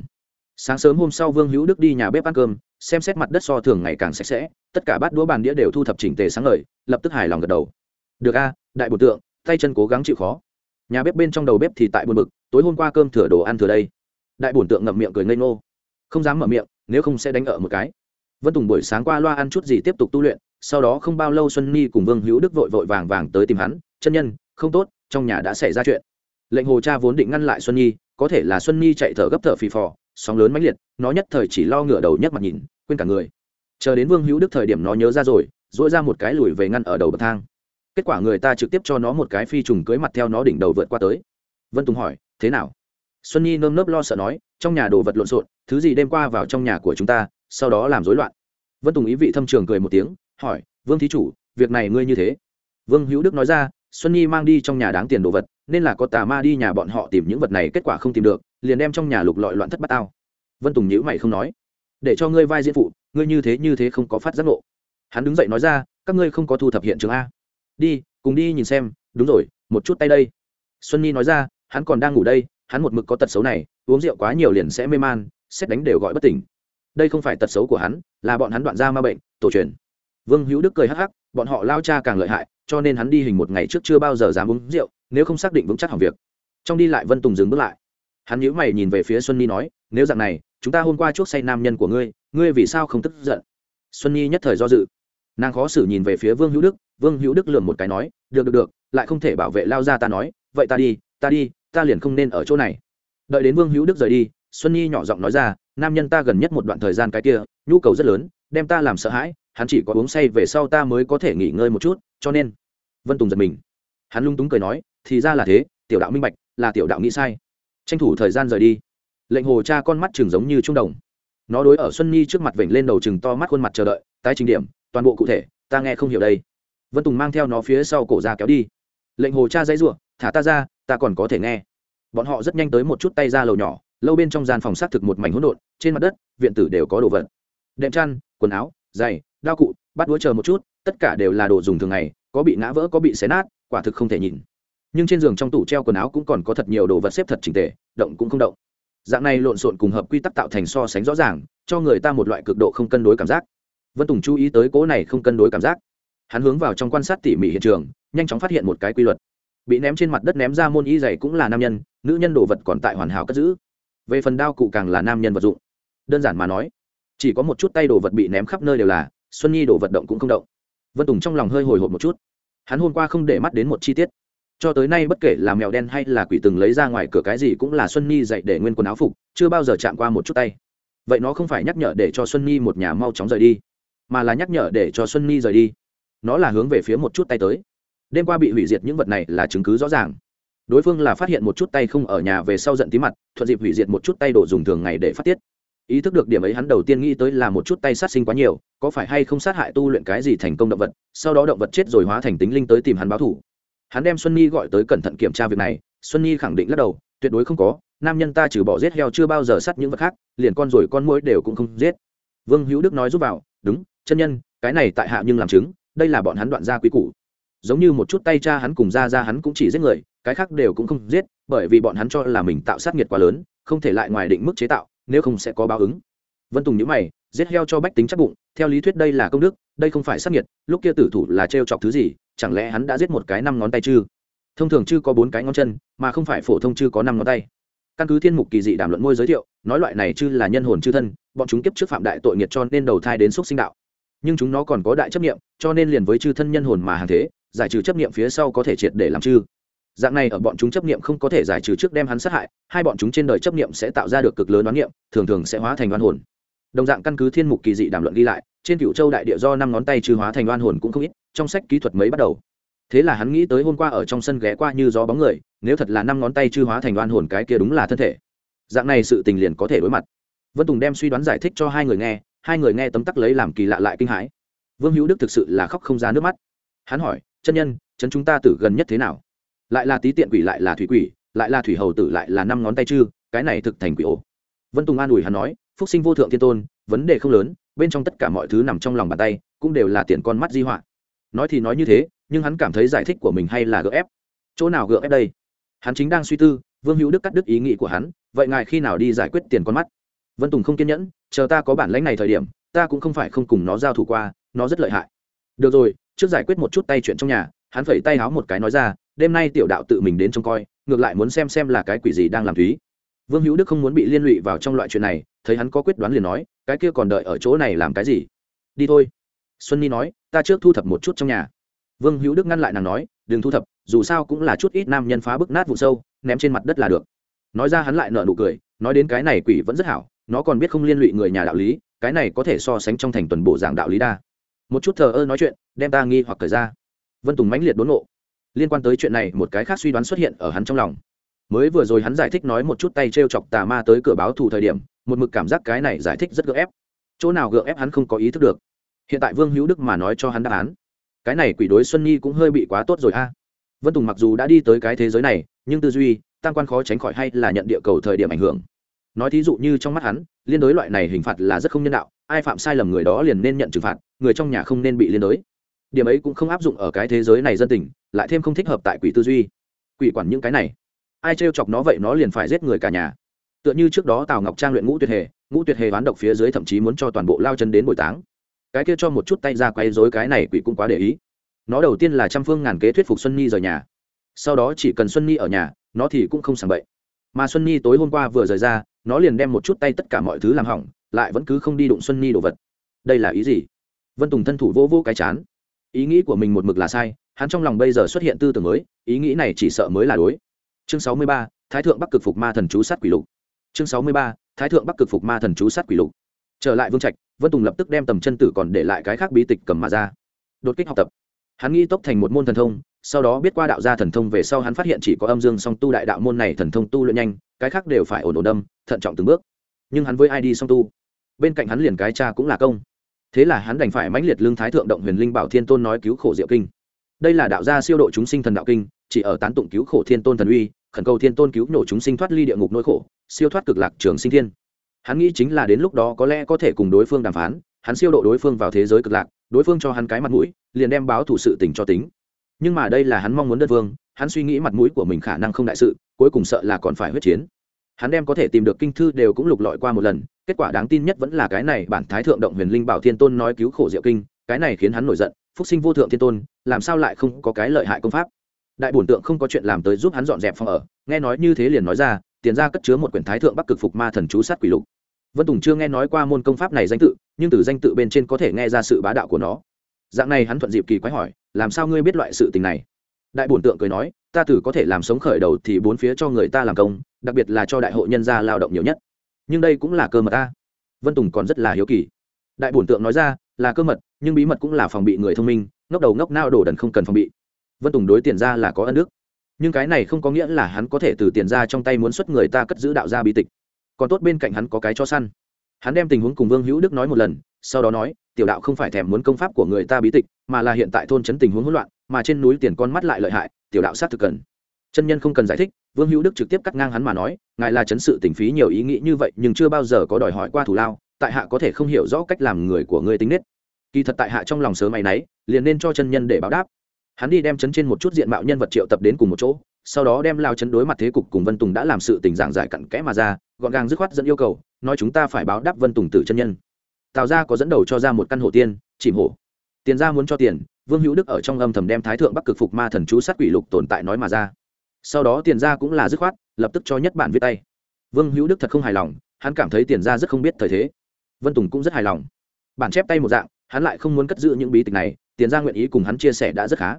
Sáng sớm hôm sau vương hữu đức đi nhà bếp ăn cơm, xem xét mặt đất so thường ngày càng sạch sẽ, tất cả bát đũa bàn đĩa đều thu thập chỉnh tề sáng lời lập tức hài lòng gật đầu. Được a, đại bột tượng, tay chân cố gắng chịu khó. Nhà bếp bên trong đầu bếp thì tại buồn bực, tối hôm qua cơm thừa đồ ăn thừa đây. Đại bổn tượng ngậm miệng cười ngây ngô. Không dám mở miệng, nếu không sẽ đánh ở một cái. Vân tùng buổi sáng qua loa ăn chút gì tiếp tục tu luyện, sau đó không bao lâu xuân ni cùng vương hữu đức vội vội vàng vàng tới tìm hắn, chân nhân, không tốt, trong nhà đã xảy ra chuyện. Lệnh hồ cha vốn định ngăn lại xuân nhi có thể là xuân nhi chạy thở gấp thở phì phò, sóng lớn mãnh liệt, nó nhất thời chỉ lo ngửa đầu nhấc mặt nhìn, quên cả người. Chờ đến vương hữu đức thời điểm nó nhớ ra rồi dỗi ra một cái lùi về ngăn ở đầu bậc thang. Kết quả người ta trực tiếp cho nó một cái phi trùng cưới mặt theo nó đỉnh đầu vượt qua tới. Vân tùng hỏi, thế nào? Xuân nhi nơm nớp lo sợ nói, trong nhà đồ vật lộn xộn, thứ gì đêm qua vào trong nhà của chúng ta, sau đó làm rối loạn. Vân tùng ý vị thâm trường cười một tiếng, hỏi, vương thí chủ, việc này ngươi như thế? Vương hữu đức nói ra xuân nhi mang đi trong nhà đáng tiền đồ vật, nên là có tà ma đi nhà bọn họ tìm những vật này, kết quả không tìm được, liền đem trong nhà lục lọi loạn thất bát ao vân tùng nhữ mày không nói. Để cho ngươi vai diễn phụ, ngươi như thế như thế không có phát giác ngộ. Hắn đứng dậy nói ra, các ngươi không có thu thập hiện trường a. Đi, cùng đi nhìn xem, đúng rồi, một chút tay đây. Xuân nhi nói ra, hắn còn đang ngủ đây, hắn một mực có tật xấu này, uống rượu quá nhiều liền sẽ mê man, xét đánh đều gọi bất tỉnh. Đây không phải tật xấu của hắn, là bọn hắn đoạn ra ma bệnh, tổ truyền. Vương hữu đức cười hắc hắc bọn họ lao cha càng lợi hại, cho nên hắn đi hình một ngày trước chưa bao giờ dám uống rượu, nếu không xác định vững chắc hỏng việc. Trong đi lại vân tùng dừng bước lại. Hắn nhíu mày nhìn về phía xuân nhi nói, nếu dạng này, chúng ta hôm qua chuốc say nam nhân của ngươi ngươi vì sao không tức giận? Xuân nhi nhất thời do dự. Nàng khó xử nhìn về phía vương hữu đức, vương hữu đức lườm một cái nói, được được được, lại không thể bảo vệ lao ra ta nói, vậy ta đi ta đi, ta liền không nên ở chỗ này. Đợi đến vương hữu đức rời đi, xuân nhi nhỏ giọng nói ra, nam nhân ta gần nhất một đoạn thời gian cái kia, nhu cầu rất lớn đem ta làm sợ hãi, hắn chỉ có uống say về sau ta mới có thể nghỉ ngơi một chút, cho nên, vân tùng giật mình. Hắn lung túng cười nói, thì ra là thế, tiểu đạo minh bạch, là tiểu đạo nghĩ sai. Tranh thủ thời gian rời đi. Lệnh hồ cha con mắt chừng giống như trung đồng. Nó đối ở xuân nhi trước mặt vểnh lên đầu chừng to mắt khuôn mặt chờ đợi, tái trình điểm, toàn bộ cụ thể, ta nghe không hiểu đây. Vân tùng mang theo nó phía sau cổ ra kéo đi. Lệnh hồ cha dãy r u ộ thả ta ra, ta còn có thể nghe. Bọn họ rất nhanh tới một chút tay ra lầu nhỏ, lâu bên trong gian phòng xác thực một mảnh hỗn độn, trên mặt đất, viện tử đều có đồ vật. Đệm chăn quần áo, giày, đao cụ bắt đũa chờ một chút, tất cả đều là đồ dùng thường ngày, có bị ngã vỡ, có bị xé nát, quả thực không thể nhìn. Nhưng trên giường trong tủ treo quần áo cũng còn có thật nhiều đồ vật xếp thật trình tề, động cũng không động. Dạng này lộn xộn cùng hợp quy tắc tạo thành so sánh rõ ràng, cho người ta một loại cực độ không cân đối cảm giác. Vân tùng chú ý tới cố này không cân đối cảm giác. Hắn hướng vào trong quan sát tỉ mỉ hiện trường, nhanh chóng phát hiện một cái quy luật. Bị ném trên mặt đất ném ra môn y dày cũng là nam nhân, nữ nhân đồ vật còn tại hoàn hảo cất giữ. Về phần đao cụ càng là nam nhân vật dụng. Đơn giản mà nói chỉ có một chút tay đồ vật bị ném khắp nơi đều là, xuân nhi đồ vật động cũng không động. Vân tùng trong lòng hơi hồi hộp một chút. Hắn hôm qua không để mắt đến một chi tiết. Cho tới nay bất kể là mèo đen hay là quỷ từng lấy ra ngoài cửa cái gì cũng là xuân nhi dạy để nguyên quần áo phục, chưa bao giờ chạm qua một chút tay. Vậy nó không phải nhắc nhở để cho xuân nhi một nhà mau chóng rời đi, mà là nhắc nhở để cho xuân nhi rời đi. Nó là hướng về phía một chút tay tới. Đêm qua bị hủy diệt những vật này là chứng cứ rõ ràng. Đối phương là phát hiện một chút tay không ở nhà về sau giận tí mặt, thuận dịp hủy diệt một chút tay đồ dùng thường ngày để phát tiết ý thức được điểm ấy hắn đầu tiên nghĩ tới là một chút tay sát sinh quá nhiều, có phải hay không sát hại tu luyện cái gì thành công động vật, sau đó động vật chết rồi hóa thành tính linh tới tìm hắn báo thủ hắn đem xuân nhi gọi tới cẩn thận kiểm tra việc này, xuân nhi khẳng định lắc đầu, tuyệt đối không có, nam nhân ta trừ bỏ giết heo chưa bao giờ sát những vật khác, liền con rồi con mũi đều cũng không giết. Vương hữu đức nói giúp vào, đúng, chân nhân, cái này tại hạ nhưng làm chứng, đây là bọn hắn đoạn gia quý củ. Giống như một chút tay cha hắn cùng ra ra hắn cũng chỉ giết người, cái khác đều cũng không giết, bởi vì bọn hắn cho là mình tạo sát nghiệt quá lớn, không thể lại ngoài định mức chế tạo nếu không sẽ có báo ứng. Vân tùng nhữ mày, giết heo cho bách tính chắc bụng, theo lý thuyết đây là công đức, đây không phải sát nhiệt. lúc kia tử thủ là t chọc thứ gì, chẳng lẽ hắn đã giết một cái năm ngón tay chư? Thông thường chư có bốn cái ngón chân, mà không phải phổ thông chư có năm ngón tay. Căn cứ thiên mục kỳ dị đàm luận môi giới thiệu, nói loại này chư là nhân hồn chư thân, bọn chúng kiếp trước phạm đại tội nghiệt cho nên đầu thai đến xúc sinh đạo. Nhưng chúng nó còn có đại chấp nghiệm cho nên liền với chư thân nhân hồn mà hàng thế, giải trừ chấp nghiệm phía sau có thể triệt để làm chư dạng này ở bọn chúng chấp niệm không có thể giải trừ trước đem hắn sát hại, hai bọn chúng trên đời chấp niệm sẽ tạo ra được cực lớn đoán niệm, thường thường sẽ hóa thành oan hồn. Đồng dạng căn cứ thiên mục kỳ dị đàm luận ghi lại, trên cựu châu đại địa do năm ngón tay trừ hóa thành đoan hồn cũng không ít, trong sách kỹ thuật mấy bắt đầu. Thế là hắn nghĩ tới hôm qua ở trong sân ghé qua như gió bóng người, nếu thật là năm ngón tay trừ hóa thành đoan hồn cái kia đúng là thân thể. Dạng này sự tình liền có thể đối mặt. Vân tùng đem suy đoán giải thích cho hai người nghe, hai người nghe tấm tắc lấy làm kỳ lạ lại kinh hãi. Vương hữu đức thực sự là khóc không ra nước mắt. Hắn hỏi, chân nhân chân chúng ta tử gần nhất thế nào? Lại là tí tiện quỷ, lại là thủy quỷ, lại là thủy hầu tử, lại là năm ngón tay chư, cái này thực thành quỷ ổ. Vân tùng an ủi hắn nói, phúc sinh vô thượng thiên tôn, vấn đề không lớn, bên trong tất cả mọi thứ nằm trong lòng bàn tay, cũng đều là tiền con mắt di họa. Nói thì nói như thế, nhưng hắn cảm thấy giải thích của mình hay là gợ ép. Chỗ nào gợ ép đây? Hắn chính đang suy tư, vương hữu đức cắt đứt ý nghĩ của hắn, vậy ngài khi nào đi giải quyết tiền con mắt? Vân tùng không kiên nhẫn, chờ ta có bản lãnh này thời điểm, ta cũng không phải không cùng nó giao thủ qua, nó rất lợi hại. Được rồi, trước giải quyết một chút tay chuyện trong nhà. Hắn phẩy tay háo một cái nói ra đêm nay tiểu đạo tự mình đến trông coi, ngược lại muốn xem xem là cái quỷ gì đang làm thúy. Vương hữu đức không muốn bị liên lụy vào trong loại chuyện này, thấy hắn có quyết đoán liền nói, cái kia còn đợi ở chỗ này làm cái gì? Đi thôi. Xuân nhi nói, ta trước thu thập một chút trong nhà. Vương hữu đức ngăn lại nàng nói, đừng thu thập, dù sao cũng là chút ít nam nhân phá bức nát vụ sâu, ném trên mặt đất là được. Nói ra hắn lại nợ nụ cười, nói đến cái này quỷ vẫn rất hảo, nó còn biết không liên lụy người nhà đạo lý, cái này có thể so sánh trong thành tuần bộ dạng đạo lý đa. Một chút thờ ơ nói chuyện, đem ta nghi hoặc thời ra. Vân tùng mãnh liệt đốn nộ liên quan tới chuyện này một cái khác suy đoán xuất hiện ở hắn trong lòng. Mới vừa rồi hắn giải thích nói một chút tay t r e o chọc tà ma tới cửa báo thù thời điểm, một mực cảm giác cái này giải thích rất gượng ép. Chỗ nào gượng ép hắn không có ý thức được. Hiện tại vương hữu đức mà nói cho hắn đáp án. Cái này quỷ đối xuân nhi cũng hơi bị quá tốt rồi a. Vân tùng mặc dù đã đi tới cái thế giới này, nhưng tư duy tăng quan khó tránh khỏi hay là nhận địa cầu thời điểm ảnh hưởng. Nói thí dụ như trong mắt hắn, liên đối loại này hình phạt là rất không nhân đạo, ai phạm sai lầm người đó liền nên nhận trừng phạt, người trong nhà không nên bị liên đối điểm ấy cũng không áp dụng ở cái thế giới này dân tình, lại thêm không thích hợp tại quỷ tư duy. Quỷ quản những cái này. Ai trêu chọc nó vậy nó liền phải giết người cả nhà. Tựa như trước đó tào ngọc trang luyện ngũ tuyệt hề, ngũ tuyệt hề bán độc phía dưới thậm chí muốn cho toàn bộ lao chân đến bồi táng. Cái kia cho một chút tay ra quay dối cái này quỷ cũng quá để ý. Nó đầu tiên là trăm phương ngàn kế thuyết phục xuân nhi rời nhà. Sau đó chỉ cần xuân nhi ở nhà, nó thì cũng không sàng bậy. Mà xuân nhi tối hôm qua vừa rời ra, nó liền đem một chút tay tất cả mọi thứ làm hỏng, lại vẫn cứ không đi đụng xuân nhi đồ vật. Đây là ý gì? Vân tùng thân thủ vô vô cái chán ý nghĩ của mình một mực là sai, hắn trong lòng bây giờ xuất hiện tư tưởng mới, ý nghĩ này chỉ sợ mới là đối. Chương sáu mươi ba, thái thượng bắc cực phục ma thần chú sát quỷ lục. Chương sáu mươi ba, thái thượng bắc cực phục ma thần chú sát quỷ lục. Trở lại vương trạch, vân tùng lập tức đem tầm chân tử còn để lại cái khác bí tịch cầm mà ra. Đột kích học tập. Hắn nghĩ tốc thành một môn thần thông, sau đó biết qua đạo gia thần thông về sau hắn phát hiện chỉ có âm dương song tu đại đạo môn này thần thông tu luyện nhanh, cái khác đều phải ổn ổn đâm, thận trọng từng bước. Nhưng hắn với ai đi song tu? Bên cạnh hắn liền cái cha cũng là công thế là hắn đành phải mãnh liệt lương thái thượng động huyền linh bảo thiên tôn nói cứu khổ diệu kinh. Đây là đạo gia siêu độ chúng sinh thần đạo kinh, chỉ ở tán tụng cứu khổ thiên tôn thần uy, khẩn cầu thiên tôn cứu nổ chúng sinh thoát ly địa ngục nỗi khổ, siêu thoát cực lạc trường sinh thiên. Hắn nghĩ chính là đến lúc đó có lẽ có thể cùng đối phương đàm phán, hắn siêu độ đối phương vào thế giới cực lạc, đối phương cho hắn cái mặt mũi, liền đem báo thủ sự tình cho tính. Nhưng mà đây là hắn mong muốn đất vương, hắn suy nghĩ mặt mũi của mình khả năng không đại sự, cuối cùng sợ là còn phải huyết chiến hắn đem có thể tìm được kinh thư đều cũng lục lọi qua một lần, kết quả đáng tin nhất vẫn là cái này bản thái thượng động huyền linh bảo thiên tôn nói cứu khổ diệu kinh, cái này khiến hắn nổi giận, phúc sinh vô thượng thiên tôn, làm sao lại không có cái lợi hại công pháp? Đại bổn tượng không có chuyện làm tới giúp hắn dọn dẹp phòng ở, nghe nói như thế liền nói ra, tiền ra cất chứa một quyển thái thượng bắc cực phục ma thần chú sát quỷ lục. Vân tùng chưa nghe nói qua môn công pháp này danh tự, nhưng từ danh tự bên trên có thể nghe ra sự bá đạo của nó. Dạng này hắn thuận dịp kỳ quái hỏi, làm sao ngươi biết loại sự tình này? Đại bổn tượng cười nói ta tử có thể làm sống khởi đầu thì bốn phía cho người ta làm công, đặc biệt là cho đại hội nhân gia lao động nhiều nhất. Nhưng đây cũng là cơ mật ta. Vân tùng còn rất là hiếu kỳ. Đại bổn tượng nói ra, là cơ mật, nhưng bí mật cũng là phòng bị người thông minh, ngốc đầu ngốc nao đổ đần không cần phòng bị. Vân tùng đối tiền ra là có ân đức. Nhưng cái này không có nghĩa là hắn có thể từ tiền ra trong tay muốn xuất người ta cất giữ đạo gia bí tịch. Còn tốt bên cạnh hắn có cái cho săn. Hắn đem tình huống cùng vương hữu đức nói một lần, sau đó nói, tiểu đạo không phải thèm muốn công pháp của người ta bí tịch, mà là hiện tại thôn trấn tình huống hỗn loạn, mà trên núi tiền con mắt lại lợi hại tiểu đạo sát thực cần. Chân nhân không cần giải thích, vương hữu đức trực tiếp cắt ngang hắn mà nói, ngài là chấn sự tình phí nhiều ý nghĩ như vậy nhưng chưa bao giờ có đòi hỏi qua thủ lao, tại hạ có thể không hiểu rõ cách làm người của ngươi tính nết. Kỳ thật tại hạ trong lòng sớm mày náy liền nên cho chân nhân để báo đáp. Hắn đi đem chấn trên một chút diện mạo nhân vật triệu tập đến cùng một chỗ, sau đó đem lao chấn đối mặt thế cục cùng vân tùng đã làm sự tình giảng giải cặn kẽ mà ra, gọn gàng dứt khoát dẫn yêu cầu, nói chúng ta phải báo đáp vân tùng tử chân nhân. Tào ra có dẫn đầu cho ra một căn hộ tiên, chìm hổ tiền ra muốn cho tiền, vương hữu đức ở trong âm thầm đem thái thượng bắc cực phục ma thần chú sát quỷ lục tồn tại nói mà ra. Sau đó tiền ra cũng là dứt khoát, lập tức cho nhất bản viết tay. Vương hữu đức thật không hài lòng, hắn cảm thấy tiền ra rất không biết thời thế. Vân tùng cũng rất hài lòng. Bản chép tay một dạng, hắn lại không muốn cất giữ những bí tịch này, tiền ra nguyện ý cùng hắn chia sẻ đã rất khá.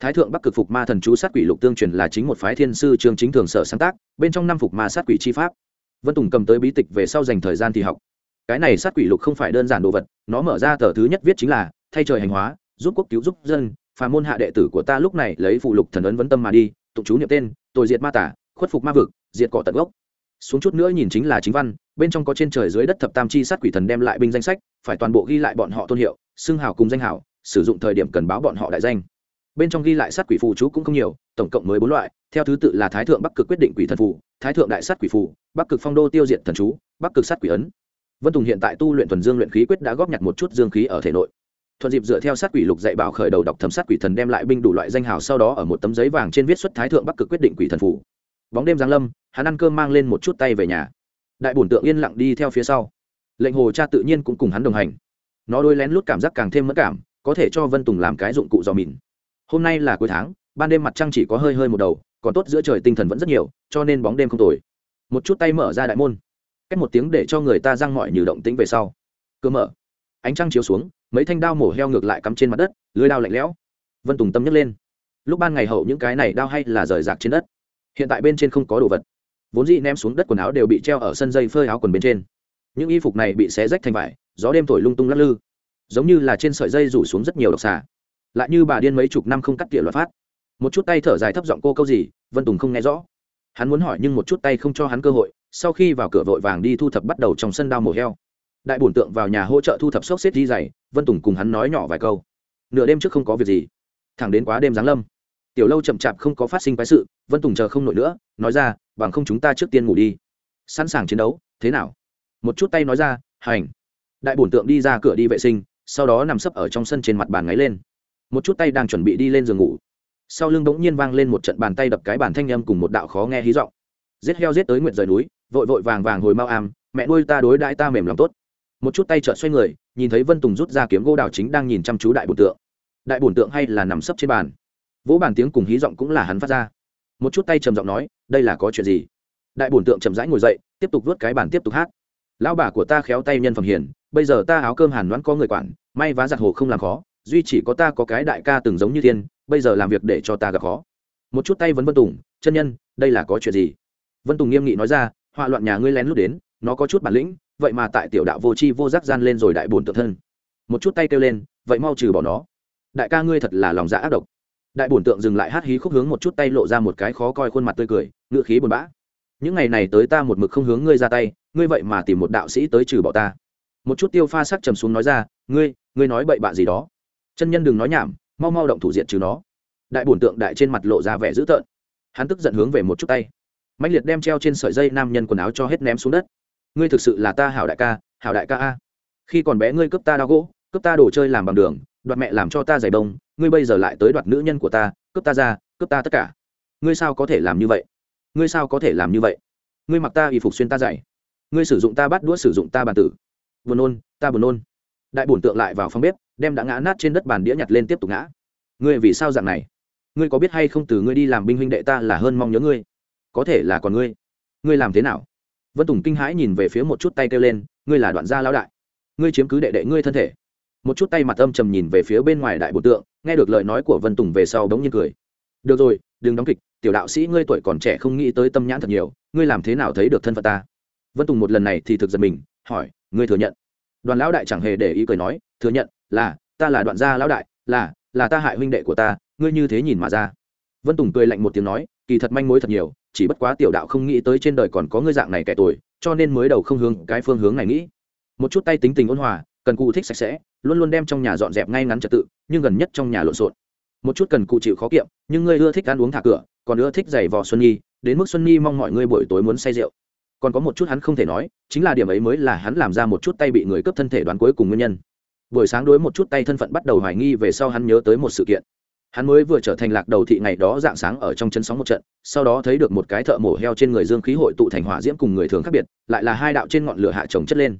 Thái thượng bắc cực phục ma thần chú sát quỷ lục tương truyền là chính một phái thiên sư trương chính thường sở sáng tác, bên trong năm phục ma sát quỷ chi pháp. Vân tùng cầm tới bí tịch về sau dành thời gian thì học. Cái này sát quỷ lục không phải đơn giản đồ vật, nó mở ra tờ thứ nhất viết chính là thay trời hành hóa, giúp quốc cứu giúp dân, phà môn hạ đệ tử của ta lúc này lấy phụ lục thần ấn vấn tâm mà đi, tụng chú niệm tên, tội diệt ma tả, khuất phục ma vực, diệt cỏ tận gốc. Xuống chút nữa nhìn chính là chính văn, bên trong có trên trời dưới đất thập tam chi sát quỷ thần đem lại binh danh sách, phải toàn bộ ghi lại bọn họ tôn hiệu, xưng hào cùng danh hào, sử dụng thời điểm cần báo bọn họ đại danh. Bên trong ghi lại sát quỷ phù chú cũng không nhiều, tổng cộng mới bốn loại, theo thứ tự là thái thượng bắc cực quyết định quỷ thần phù, thái thượng đại sát quỷ phù, bắc cực phong đô tiêu diệt thần chú, bắc cực sát quỷ ấn. Vân tùng hiện tại tu luyện thuần dương luyện khí quyết đã góp nhặt một chút dương khí ở thể nội thuận dịp dựa theo sát quỷ lục dạy bảo khởi đầu đọc thẩm sát quỷ thần đem lại binh đủ loại danh hào sau đó ở một tấm giấy vàng trên viết xuất thái thượng bắc cực quyết định quỷ thần phủ. Bóng đêm giáng lâm, hắn ăn cơm mang lên một chút tay về nhà. Đại bổn tượng yên lặng đi theo phía sau. Lệnh hồ cha tự nhiên cũng cùng hắn đồng hành. Nó đôi lén lút cảm giác càng thêm mất cảm, có thể cho vân tùng làm cái dụng cụ dò mìn. Hôm nay là cuối tháng, ban đêm mặt trăng chỉ có hơi hơi một đầu, còn tốt giữa trời tinh thần vẫn rất nhiều, cho nên bóng đêm không tồi. Một chút tay mở ra đại môn. Cách một tiếng để cho người ta răng mọi như động tĩnh về sau. Cơ mở ánh trăng chiếu xuống, mấy thanh đao mổ heo ngược lại cắm trên mặt đất, lưới đao lạnh lẽo. Vân tùng tâm nhấc lên. Lúc ban ngày hậu những cái này đao hay là rời rạc trên đất. Hiện tại bên trên không có đồ vật. Vốn dĩ ném xuống đất quần áo đều bị treo ở sân dây phơi áo quần bên trên. Những y phục này bị xé rách thành vải, gió đêm thổi lung tung lắc lư. Giống như là trên sợi dây rủ xuống rất nhiều độc xà. Lại như bà điên mấy chục năm không cắt tỉa luật phát. Một chút tay thở dài thấp giọng cô câu gì, vân tùng không nghe rõ. Hắn muốn hỏi nhưng một chút tay không cho hắn cơ hội, sau khi vào cửa vội vàng đi thu thập bắt đầu trong sân đao mổ heo đại bổn tượng vào nhà hỗ trợ thu thập xốc xếp di dày, vân tùng cùng hắn nói nhỏ vài câu. Nửa đêm trước không có việc gì. Thẳng đến quá đêm giáng lâm, tiểu lâu chậm chạp không có phát sinh quái sự, vân tùng chờ không nổi nữa, nói ra, bằng không chúng ta trước tiên ngủ đi. Sẵn sàng chiến đấu, thế nào? Một chút tay nói ra, hành. Đại bổn tượng đi ra cửa đi vệ sinh, sau đó nằm sấp ở trong sân trên mặt bàn ngáy lên. Một chút tay đang chuẩn bị đi lên giường ngủ. Sau lưng bỗng nhiên vang lên một trận bàn tay đập cái bàn thanh âm cùng một đạo khó nghe hí giọng. Giết heo giết tới nguyện rời núi, vội vội vàng vàng hồi mau am, mẹ nuôi ta đối đãi ta mềm lòng tốt một chút tay trợn xoay người, nhìn thấy vân tùng rút ra kiếm gỗ đào chính đang nhìn chăm chú đại bổn tượng. Đại bổn tượng hay là nằm sấp trên bàn? Vỗ bàn tiếng cùng hí giọng cũng là hắn phát ra. Một chút tay trầm giọng nói, đây là có chuyện gì? Đại bổn tượng chậm rãi ngồi dậy, tiếp tục vớt cái bàn tiếp tục hát. Lão bà của ta khéo tay nhân phẩm hiền, bây giờ ta áo cơm hàn đoán có người quản, may vá giặt hồ không làm khó, duy chỉ có ta có cái đại ca từng giống như thiên, bây giờ làm việc để cho ta gặp khó. Một chút tay vấn vân tùng, chân nhân, đây là có chuyện gì? Vân tùng nghiêm nghị nói ra, họa loạn nhà ngươi lén lút đến, nó có chút bản lĩnh vậy mà tại tiểu đạo vô c h i vô giác gian lên rồi đại bổn tự thân. Một chút tay kêu lên, vậy mau trừ bỏ nó. Đại ca ngươi thật là lòng dạ ác độc. Đại bổn tượng dừng lại hát hí khúc hướng một chút tay lộ ra một cái khó coi khuôn mặt tươi cười ngựa khí buồn bã. Những ngày này tới ta một mực không hướng ngươi ra tay, ngươi vậy mà tìm một đạo sĩ tới trừ bỏ ta. Một chút tiêu pha sắc trầm xuống nói ra, ngươi ngươi nói bậy bạ gì đó. Chân nhân đừng nói nhảm, mau mau động thủ diện trừ nó. Đại bổn tượng đại trên mặt lộ ra vẻ dữ tợn. Hắn tức giận hướng về một chút tay. Mạnh liệt đem treo trên sợi dây nam nhân quần áo cho hết ném xuống đất ngươi thực sự là ta hảo đại ca, hảo đại ca a. Khi còn bé ngươi cướp ta đao gỗ, cướp ta đồ chơi làm bằng đường, đoạt mẹ làm cho ta giày đông ngươi bây giờ lại tới đoạt nữ nhân của ta, cướp ta ra, cướp ta tất cả. Ngươi sao có thể làm như vậy? Ngươi sao có thể làm như vậy? Ngươi mặc ta y phục xuyên ta dày ngươi sử dụng ta bắt đũa sử dụng ta bàn tử. Buồn nôn, ta buồn nôn. Đại bổn tượng lại vào phòng bếp, đem đã ngã nát trên đất bàn đĩa nhặt lên tiếp tục ngã. Ngươi vì sao dạng này? Ngươi có biết hay không từ ngươi đi làm binh huynh đệ ta là hơn mong nhớ ngươi? Có thể là còn ngươi. Ngươi làm thế nào? Vân tùng kinh hãi nhìn về phía một chút tay kêu lên, ngươi là đoạn gia lão đại. Ngươi chiếm cứ đệ đệ ngươi thân thể. Một chút tay mặt âm trầm nhìn về phía bên ngoài đại bộ tượng, nghe được lời nói của vân tùng về sau đống nhiên cười. Được rồi, đừng đóng kịch, tiểu đạo sĩ ngươi tuổi còn trẻ không nghĩ tới tâm nhãn thật nhiều, ngươi làm thế nào thấy được thân phận ta? Vân tùng một lần này thì thực giật mình, hỏi, ngươi thừa nhận? Đoàn lão đại chẳng hề để ý cười nói, thừa nhận, là, ta là đoạn gia lão đại, là là ta hại huynh đệ của ta, ngươi như thế nhìn mà ra. Vân tùng cười lạnh một tiếng nói, kỳ thật manh mối thật nhiều chỉ bất quá tiểu đạo không nghĩ tới trên đời còn có ngươi dạng này kẻ tuổi cho nên mới đầu không hướng cái phương hướng này nghĩ. Một chút tay tính tình ôn hòa, cần cụ thích sạch sẽ, luôn luôn đem trong nhà dọn dẹp ngay ngắn trật tự, nhưng gần nhất trong nhà lộn xộn. Một chút cần cụ chịu khó kiệm, nhưng ngươi ưa thích ăn uống thả cửa, còn ưa thích giày vò xuân nhi, đến mức xuân nhi mong mọi ngươi buổi tối muốn say rượu. Còn có một chút hắn không thể nói, chính là điểm ấy mới là hắn làm ra một chút tay bị người cướp thân thể đoán cuối cùng nguyên nhân. Buổi sáng đối một chút tay thân phận bắt đầu hoài nghi về sau hắn nhớ tới một sự kiện hắn mới vừa trở thành lạc đầu thị ngày đó dạng sáng ở trong chân sóng một trận, sau đó thấy được một cái thợ mổ heo trên người dương khí hội tụ thành hỏa diễm cùng người thường khác biệt, lại là hai đạo trên ngọn lửa hạ trồng chất lên.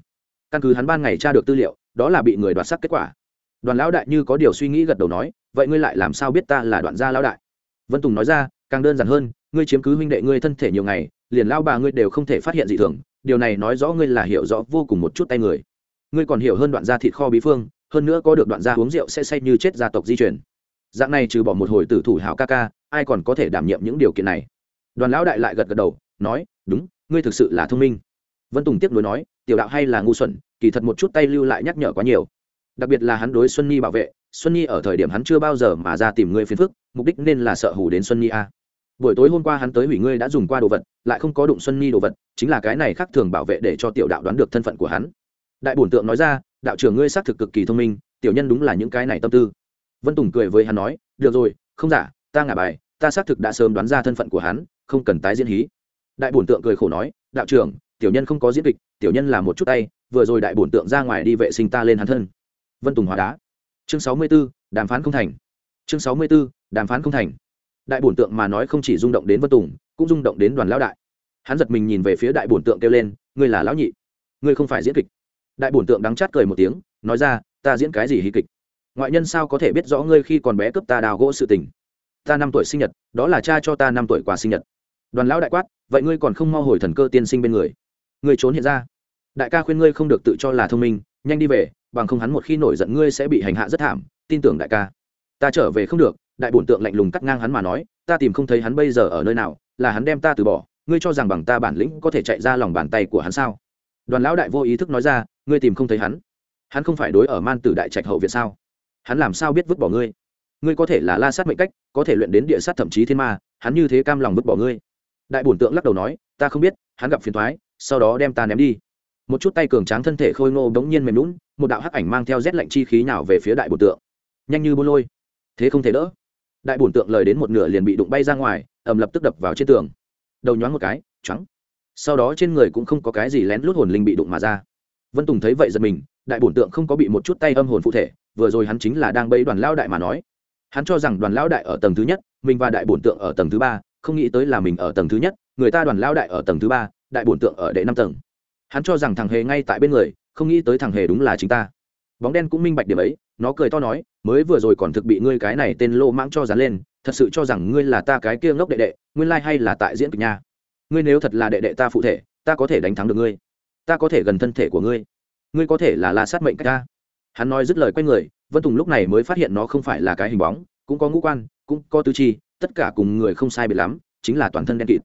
Căn cứ hắn ban ngày tra được tư liệu, đó là bị người đoạt sắc kết quả. Đoàn lão đại như có điều suy nghĩ gật đầu nói, vậy ngươi lại làm sao biết ta là đoạn gia lão đại? Vân tùng nói ra, càng đơn giản hơn, ngươi chiếm cứ huynh đệ ngươi thân thể nhiều ngày, liền lao bà ngươi đều không thể phát hiện gì thường, điều này nói rõ ngươi là hiểu rõ vô cùng một chút tay người. Ngươi còn hiểu hơn đoạn gia thịt kho bí phương, hơn nữa có được đoạn gia uống rượu sẽ say như chết gia tộc di chuyển dạng này trừ bỏ một hồi tử thủ hảo ca ca, ai còn có thể đảm nhiệm những điều kiện này? Đoàn lão đại lại gật gật đầu, nói, đúng, ngươi thực sự là thông minh. Vân tùng tiếp nối nói, tiểu đạo hay là ngu xuẩn, kỳ thật một chút tay lưu lại nhắc nhở quá nhiều. Đặc biệt là hắn đối xuân nhi bảo vệ, xuân nhi ở thời điểm hắn chưa bao giờ mà ra tìm ngươi phiền phức, mục đích nên là sợ hù đến xuân nhi a. Buổi tối hôm qua hắn tới hủy ngươi đã dùng qua đồ vật, lại không có đụng xuân nhi đồ vật, chính là cái này khác thường bảo vệ để cho tiểu đạo đoán được thân phận của hắn. Đại bổn tượng nói ra, đạo trưởng ngươi xác thực cực kỳ thông minh, tiểu nhân đúng là những cái này tâm tư vân tùng cười với hắn nói, được rồi, không giả, ta ngả bài, ta xác thực đã sớm đoán ra thân phận của hắn, không cần tái diễn hí. Đại bổn tượng cười khổ nói, đạo trưởng, tiểu nhân không có diễn kịch, tiểu nhân là một chút tay, vừa rồi đại bổn tượng ra ngoài đi vệ sinh ta lên hắn thân. Vân tùng hóa đá. Chương sáu mươi b ố đàm phán không thành. Chương sáu mươi b ố đàm phán không thành. Đại bổn tượng mà nói không chỉ rung động đến vân tùng, cũng rung động đến đoàn lão đại. Hắn giật mình nhìn về phía đại bổn tượng kêu lên, ngươi là lão nhị, ngươi không phải diễn kịch. Đại bổn tượng đắng chát cười một tiếng, nói ra, ta diễn cái gì hí kịch? Ngoại nhân sao có thể biết rõ ngươi khi còn bé cướp ta đào gỗ sự tình? Ta năm tuổi sinh nhật, đó là cha cho ta năm tuổi quà sinh nhật. Đoàn lão đại quát, vậy ngươi còn không mau hồi thần cơ tiên sinh bên người. Ngươi trốn hiện ra. Đại ca khuyên ngươi không được tự cho là thông minh, nhanh đi về, bằng không hắn một khi nổi giận ngươi sẽ bị hành hạ rất thảm, tin tưởng đại ca. Ta trở về không được, đại bổn tượng lạnh lùng cắt ngang hắn mà nói, ta tìm không thấy hắn bây giờ ở nơi nào, là hắn đem ta từ bỏ, ngươi cho rằng bằng ta bản lĩnh có thể chạy ra lòng bàn tay của hắn sao? Đoàn lão đại vô ý thức nói ra, ngươi tìm không thấy hắn. Hắn không phải đối ở man tử đại trạch hậu viện sao? Hắn làm sao biết vứt bỏ ngươi? Ngươi có thể là la sát mệnh cách, có thể luyện đến địa sát thậm chí thiên ma, hắn như thế cam lòng vứt bỏ ngươi. Đại bổn tượng lắc đầu nói, ta không biết, hắn gặp phiền thoái sau đó đem ta ném đi. Một chút tay cường tráng thân thể khôi ngô bỗng nhiên mềm lún một đạo hắc ảnh mang theo rét lạnh chi khí nào về phía đại bổn tượng. Nhanh như bô lôi. Thế không thể đỡ. Đại bổn tượng lời đến một nửa liền bị đụng bay ra ngoài, ầm lập tức đập vào trên tường. Đầu nhoáng một cái trắng sau đó trên người cũng không có cái gì lén lút hồn linh bị đụng mà ra. Vân tùng thấy vậy giật mình đại bổn tượng không có bị một chút tay âm hồn phụ thể, vừa rồi hắn chính là đang bẫy đoàn lão đại mà nói. Hắn cho rằng đoàn lão đại ở tầng thứ nhất, mình và đại bổn tượng ở tầng thứ ba, không nghĩ tới là mình ở tầng thứ nhất, người ta đoàn lão đại ở tầng thứ ba, đại bổn tượng ở đệ năm tầng. Hắn cho rằng thằng hề ngay tại bên người, không nghĩ tới thằng hề đúng là chính ta. Bóng đen cũng minh bạch điểm ấy, nó cười to nói, mới vừa rồi còn thực bị ngươi cái này tên lô mãng cho dán lên, thật sự cho rằng ngươi là ta cái kia ngốc đệ đệ, nguyên lai hay là tại diễn kịch nha. Ngươi nếu thật là đệ đệ ta phụ thể, ta có thể đánh thắng được ngươi. Ta có thể gần thân thể của ngươi ngươi có thể là la sát mệnh cách ta. Hắn nói dứt lời q u a y người, vân tùng lúc này mới phát hiện nó không phải là cái hình bóng, cũng có ngũ quan, cũng có tư chi, tất cả cùng người không sai biệt lắm, chính là toàn thân đen kịt.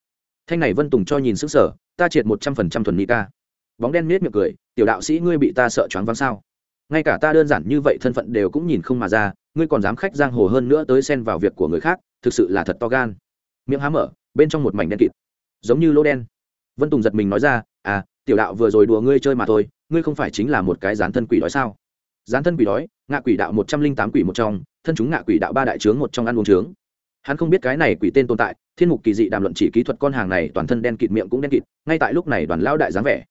Thanh này vân tùng cho nhìn sức sở, ta triệt một trăm phần trăm thuần mỹ ca. Bóng đen miết miệng cười, tiểu đạo sĩ ngươi bị ta sợ choáng váng sao? Ngay cả ta đơn giản như vậy thân phận đều cũng nhìn không mà ra, ngươi còn dám khách giang hồ hơn nữa tới xen vào việc của người khác, thực sự là thật to gan. Miệng há mở, bên trong một mảnh đen kịt, giống như lỗ đen. Vân tùng giật mình nói ra à tiểu đạo vừa rồi đùa ngươi chơi mà thôi, ngươi không phải chính là một cái dán thân quỷ đói sao? Dán thân quỷ đói, ngạ quỷ đạo một trăm linh tám quỷ một trong, thân chúng ngạ quỷ đạo ba đại trướng một trong ăn uống trướng hắn không biết cái này quỷ tên tồn tại, thiên mục kỳ dị đàm luận chỉ kỹ thuật con hàng này toàn thân đen kịt miệng cũng đen kịt, ngay tại lúc này đoàn lão đại dáng vẻ.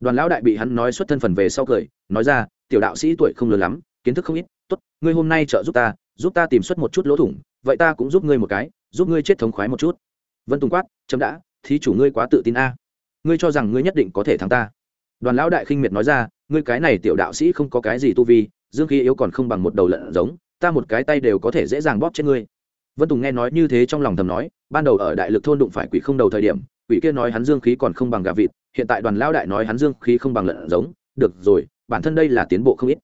Đoàn lão đại bị hắn nói xuất thân phần về sau cười, nói ra, tiểu đạo sĩ tuổi không lớn lắm, kiến thức không ít, tốt, ngươi hôm nay trợ giúp ta giúp ta tìm xuất một chút lỗ thủng, vậy ta cũng giúp ngươi một cái, giúp ngươi chết thống khoái một chút. Vân tùng quát, chấm đã, thí chủ ngươi quá tự tin a ngươi cho rằng ngươi nhất định có thể thắng ta. Đoàn lão đại khinh miệt nói ra, ngươi cái này tiểu đạo sĩ không có cái gì tu vi, dương khí yếu còn không bằng một đầu lợn giống, ta một cái tay đều có thể dễ dàng bóp chết ngươi. Vân tùng nghe nói như thế trong lòng thầm nói, ban đầu ở đại lực thôn đụng phải quỷ không đầu thời điểm, quỷ kia nói hắn dương khí còn không bằng gà vịt, hiện tại đoàn lao đại nói hắn dương khí không bằng lợn giống, được rồi, bản thân đây là tiến bộ không ít.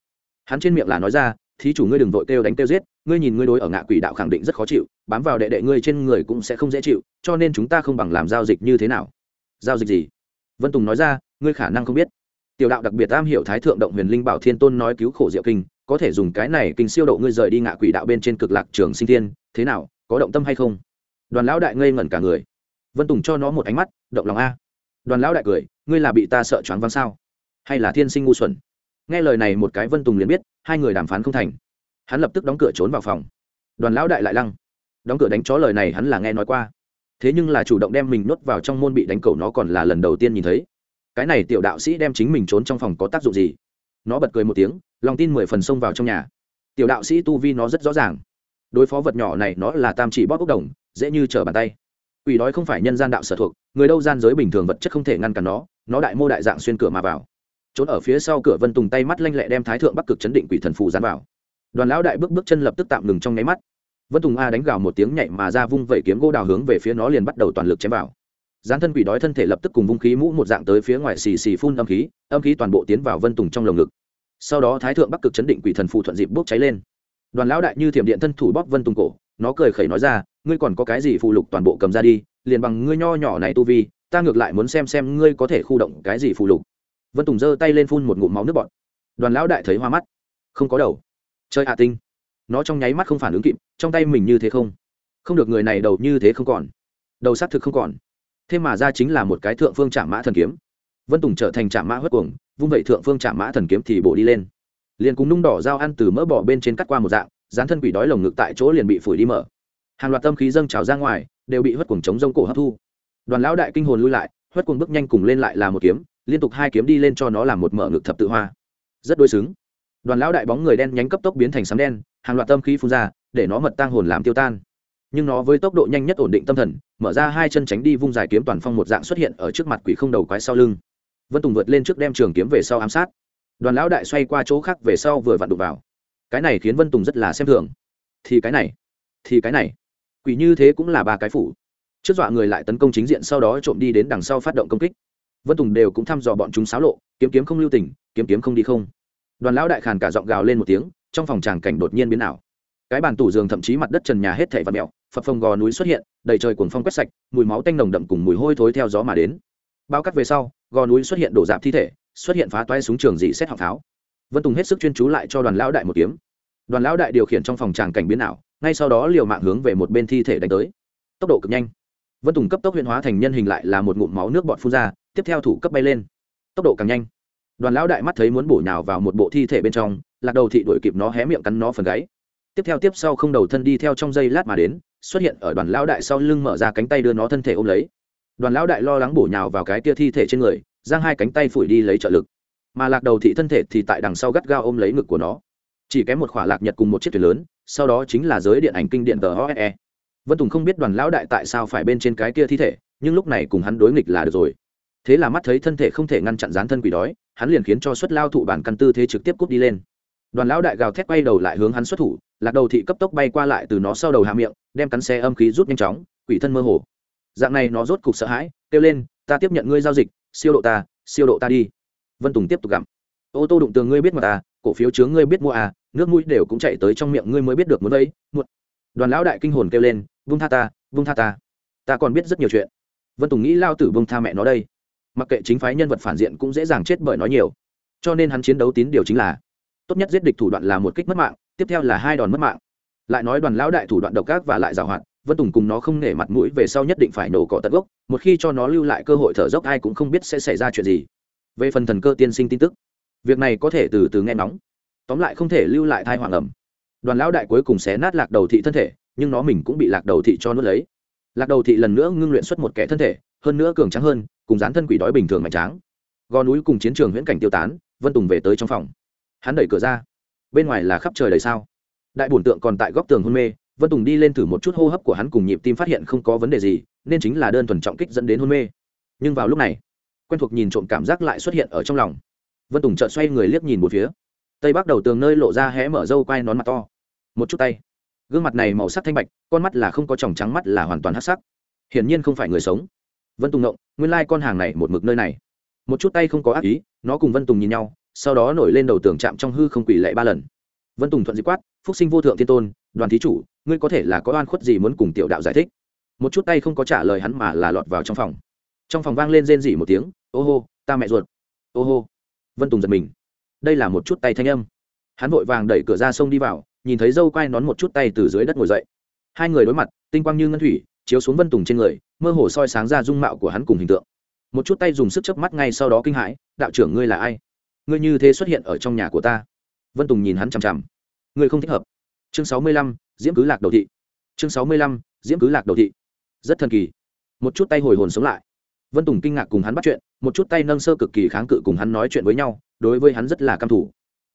Hắn trên miệng là nói ra, thí chủ ngươi đừng vội kêu đánh kêu giết, ngươi nhìn ngươi đối ở ngạ quỷ đạo khẳng định rất khó chịu, bám vào đệ đệ ngươi trên người cũng sẽ không dễ chịu, cho nên chúng ta không bằng làm giao dịch như thế nào giao dịch gì? Vân tùng nói ra, ngươi khả năng không biết. Tiểu đạo đặc biệt am hiểu thái thượng động huyền linh bảo thiên tôn nói cứu khổ diệu kinh, có thể dùng cái này kinh siêu độ ngươi rời đi ngạ quỷ đạo bên trên cực lạc trường sinh thiên, thế nào, có động tâm hay không? Đoàn lão đại ngây ngẩn cả người. Vân tùng cho nó một ánh mắt, động lòng a. Đoàn lão đại cười, ngươi là bị ta sợ choáng váng sao? Hay là thiên sinh ngu xuẩn? Nghe lời này một cái vân tùng liền biết, hai người đàm phán không thành. Hắn lập tức đóng cửa trốn vào phòng. Đoàn lão đại lại lăng. Đóng cửa đánh chó lời này hắn là nghe nói qua thế nhưng là chủ động đem mình nuốt vào trong môn bị đánh cầu nó còn là lần đầu tiên nhìn thấy. Cái này tiểu đạo sĩ đem chính mình trốn trong phòng có tác dụng gì? Nó bật cười một tiếng, lòng tin mười phần xông vào trong nhà. Tiểu đạo sĩ tu vi nó rất rõ ràng. Đối phó vật nhỏ này nó là tam chỉ bóp ốc đồng, dễ như trở bàn tay. Quỷ đói không phải nhân gian đạo sở thuộc, người đâu gian giới bình thường vật chất không thể ngăn cản nó nó đại mô đại dạng xuyên cửa mà vào. Trốn ở phía sau cửa vân tùng tay mắt lanh lẹ đem thái thượng bắc cực chấn định quỷ thần phù dán vào. Đoàn lão đại bước bước chân lập tức tạm ngừng trong nháy mắt vân tùng a đánh gào một tiếng nhảy mà ra vung vẩy kiếm gỗ đào hướng về phía nó liền bắt đầu toàn lực chém vào. Gián thân quỷ đói thân thể lập tức cùng vung khí mũ một dạng tới phía ngoài xì xì phun âm khí âm khí toàn bộ tiến vào vân tùng trong lồng ngực. Sau đó thái thượng bắc cực chấn định quỷ thần phù thuận dịp bốc cháy lên. Đoàn lão đại như thiểm điện thân thủ bóp vân tùng cổ, nó cười khẩy nói ra, ngươi còn có cái gì phụ lục toàn bộ cầm ra đi, liền bằng ngươi nho nhỏ này tu vi, ta ngược lại muốn xem xem ngươi có thể khu động cái gì phụ lục. Vân tùng giơ tay lên phun một ngụm máu nước bọt. Đoàn lão đại thấy hoa mắt. Không có đầu. Chơi hạ tinh nó trong nháy mắt không phản ứng kịp, trong tay mình như thế không? Không được, người này đầu như thế không còn. Đầu xác thực không còn. Thêm mà ra chính là một cái thượng phương trả mã thần kiếm. Vân tùng trở thành trả mã hất cuồng, vung vậy thượng phương trả mã thần kiếm thì bổ đi lên. Liền cùng nung đỏ dao ăn từ mỡ bỏ bên trên cắt qua một dạng, dán thân quỷ đói lồng ngực tại chỗ liền bị phủi đi mở. Hàng loạt tâm khí dâng trào ra ngoài, đều bị hất cuồng chống rông cổ hấp thu. Đoàn lão đại kinh hồn lui lại, hất cuồng bước nhanh cùng lên lại là một kiếm, liên tục hai kiếm đi lên cho nó làm một mở ngực thập tự hoa. Rất đối xứng. Đoàn lão đại bóng người đen nhánh cấp tốc biến thành sấm đen hàng loạt tâm khí phun ra, để nó mật tang hồn làm tiêu tan. Nhưng nó với tốc độ nhanh nhất ổn định tâm thần, mở ra hai chân tránh đi vung dài kiếm toàn phong một dạng xuất hiện ở trước mặt quỷ không đầu quái sau lưng. Vân tùng vượt lên trước đem trường kiếm về sau ám sát. Đoàn lão đại xoay qua chỗ khác về sau vừa vặn đụng vào. Cái này khiến vân tùng rất là xem thường. Thì cái này, thì cái này. Quỷ như thế cũng là ba cái phủ. Trước dọa người lại tấn công chính diện, sau đó trộm đi đến đằng sau phát động công kích. Vân tùng đều cũng thăm dò bọn chúng xáo lộ, kiếm kiếm không lưu tình, kiếm kiếm không đi không. Đoàn lão đại khàn cả giọng gào lên một tiếng trong phòng tràng cảnh đột nhiên biến ảo. Cái bàn tủ giường thậm chí mặt đất trần nhà hết thảy và mẹo phập phồng gò núi xuất hiện, đầy trời cuồng phong quét sạch, mùi máu tanh nồng đậm cùng mùi hôi thối theo gió mà đến. Bao cắt về sau, gò núi xuất hiện đổ dạp thi thể, xuất hiện phá toái súng trường dị xét họng tháo. vân tùng hết sức chuyên chú lại cho đoàn lão đại một kiếm. Đoàn lão đại điều khiển trong phòng tràng cảnh biến ảo, ngay sau đó liều mạng hướng về một bên thi thể đánh tới. Tốc độ cực nhanh. Vân tùng cấp tốc huyện hóa thành nhân hình lại là một ngụm máu nước bọt phun ra, tiếp theo thủ cấp bay lên. Tốc độ càng nhanh. Đoàn lão đại mắt thấy muốn bổ nhào vào một bộ thi thể bên trong lạc đầu thị đuổi kịp nó hé miệng cắn nó phần gáy. Tiếp theo tiếp sau không đầu thân đi theo trong giây lát mà đến, xuất hiện ở đoàn lão đại sau lưng mở ra cánh tay đưa nó thân thể ôm lấy. Đoàn lão đại lo lắng bổ nhào vào cái tia thi thể trên người, giang hai cánh tay phủi đi lấy trợ lực. Mà lạc đầu thị thân thể thì tại đằng sau gắt gao ôm lấy ngực của nó. Chỉ kém một khỏa lạc nhật cùng một chiếc thuyền lớn, sau đó chính là giới điện ảnh kinh điện tờ hose vân tùng không biết đoàn lão đại tại sao phải bên trên cái kia thi thể, nhưng lúc này cùng hắn đối nghịch là được rồi. Thế là mắt thấy thân thể không thể ngăn chặn dán thân quỷ đói, hắn liền khiến cho xuất lao thụ bản căn tư thế trực tiếp cút đi lên đoàn lão đại gào thét bay đầu lại hướng hắn xuất thủ, lạc đầu thị cấp tốc bay qua lại từ nó sau đầu hạ miệng, đem cắn xe âm khí rút nhanh chóng, quỷ thân mơ hồ. Dạng này nó rốt cục sợ hãi, kêu lên, ta tiếp nhận ngươi giao dịch, siêu độ ta, siêu độ ta đi. Vân tùng tiếp tục gặm. Ô tô đụng tường ngươi biết mà ta, cổ phiếu chướng ngươi biết mua à nước mũi đều cũng chạy tới trong miệng ngươi mới biết được muốn đấy một đoàn lão đại kinh hồn kêu lên, vung tha ta, vung tha ta. Ta còn biết rất nhiều chuyện. Vân tùng nghĩ lao tử vung tha mẹ nó đây. Mặc kệ chính phái nhân vật phản diện cũng dễ dàng chết bởi nói nhiều. Cho nên hắn chiến đấu tín điều chính là tốt nhất giết địch thủ đoạn là một kích mất mạng, tiếp theo là hai đòn mất mạng. Lại nói đoàn lão đại thủ đoạn độc ác và lại giảo hoạt, vân tùng cùng nó không nể mặt mũi về sau nhất định phải nổ cỏ tận gốc, một khi cho nó lưu lại cơ hội thở dốc ai cũng không biết sẽ xảy ra chuyện gì. Về phần thần cơ tiên sinh tin tức, việc này có thể từ từ nghe nóng tóm lại không thể lưu lại thai hoàng ẩm. Đoàn lão đại cuối cùng xé nát lạc đầu thị thân thể, nhưng nó mình cũng bị lạc đầu thị cho nuốt lấy. Lạc đầu thị lần nữa ngưng luyện xuất một kẻ thân thể, hơn nữa cường trắng hơn, cùng dán thân quỷ đói bình thường mạnh tráng. Gò núi cùng chiến trường huyễn cảnh tiêu tán, vân tùng về tới trong phòng hắn đẩy cửa ra. Bên ngoài là khắp trời đầy sao. Đại bổn tượng còn tại góc tường hôn mê, vân tùng đi lên thử một chút hô hấp của hắn cùng nhịp tim phát hiện không có vấn đề gì, nên chính là đơn thuần trọng kích dẫn đến hôn mê. Nhưng vào lúc này, quen thuộc nhìn trộm cảm giác lại xuất hiện ở trong lòng. Vân tùng chợt xoay người liếc nhìn một phía. Tây bắc đầu tường nơi lộ ra hé mở râu quai nón mặt to. Một chút tay. Gương mặt này màu sắc thanh bạch, con mắt là không có tròng trắng mắt là hoàn toàn hắc sắc. Hiển nhiên không phải người sống. Vân tùng ngộng, nguyên lai con hàng này một mực nơi này. Một chút tay không có ác ý, nó cùng vân tùng nhìn nhau sau đó nổi lên đầu tường chạm trong hư không quỷ lệ ba lần. Vân tùng thuận di quát, phúc sinh vô thượng thiên tôn, đoàn thí chủ, ngươi có thể là có oan khuất gì muốn cùng tiểu đạo giải thích? Một chút tay không có trả lời hắn mà là lọt vào trong phòng. Trong phòng vang lên rên rỉ một tiếng, ô hô, ta mẹ ruột. Ô hô. Vân tùng giật mình. Đây là một chút tay thanh âm. Hắn vội vàng đẩy cửa ra sông đi vào, nhìn thấy dâu quai nón một chút tay từ dưới đất ngồi dậy. Hai người đối mặt, tinh quang như ngân thủy, chiếu xuống vân tùng trên người, mơ hồ soi sáng ra dung mạo của hắn cùng hình tượng. Một chút tay dùng sức chớp mắt ngay sau đó kinh hãi, đạo trưởng ngươi là ai? Ngươi như thế xuất hiện ở trong nhà của ta. Vân tùng nhìn hắn chằm chằm. Ngươi không thích hợp. Chương sáu mươi lăm, diễm cứ lạc đầu thị. Chương sáu mươi lăm, diễm cứ lạc đầu thị. Rất thần kỳ. Một chút tay hồi hồn sống lại. Vân tùng kinh ngạc cùng hắn bắt chuyện, một chút tay nâng sơ cực kỳ kháng cự cùng hắn nói chuyện với nhau, đối với hắn rất là căm thủ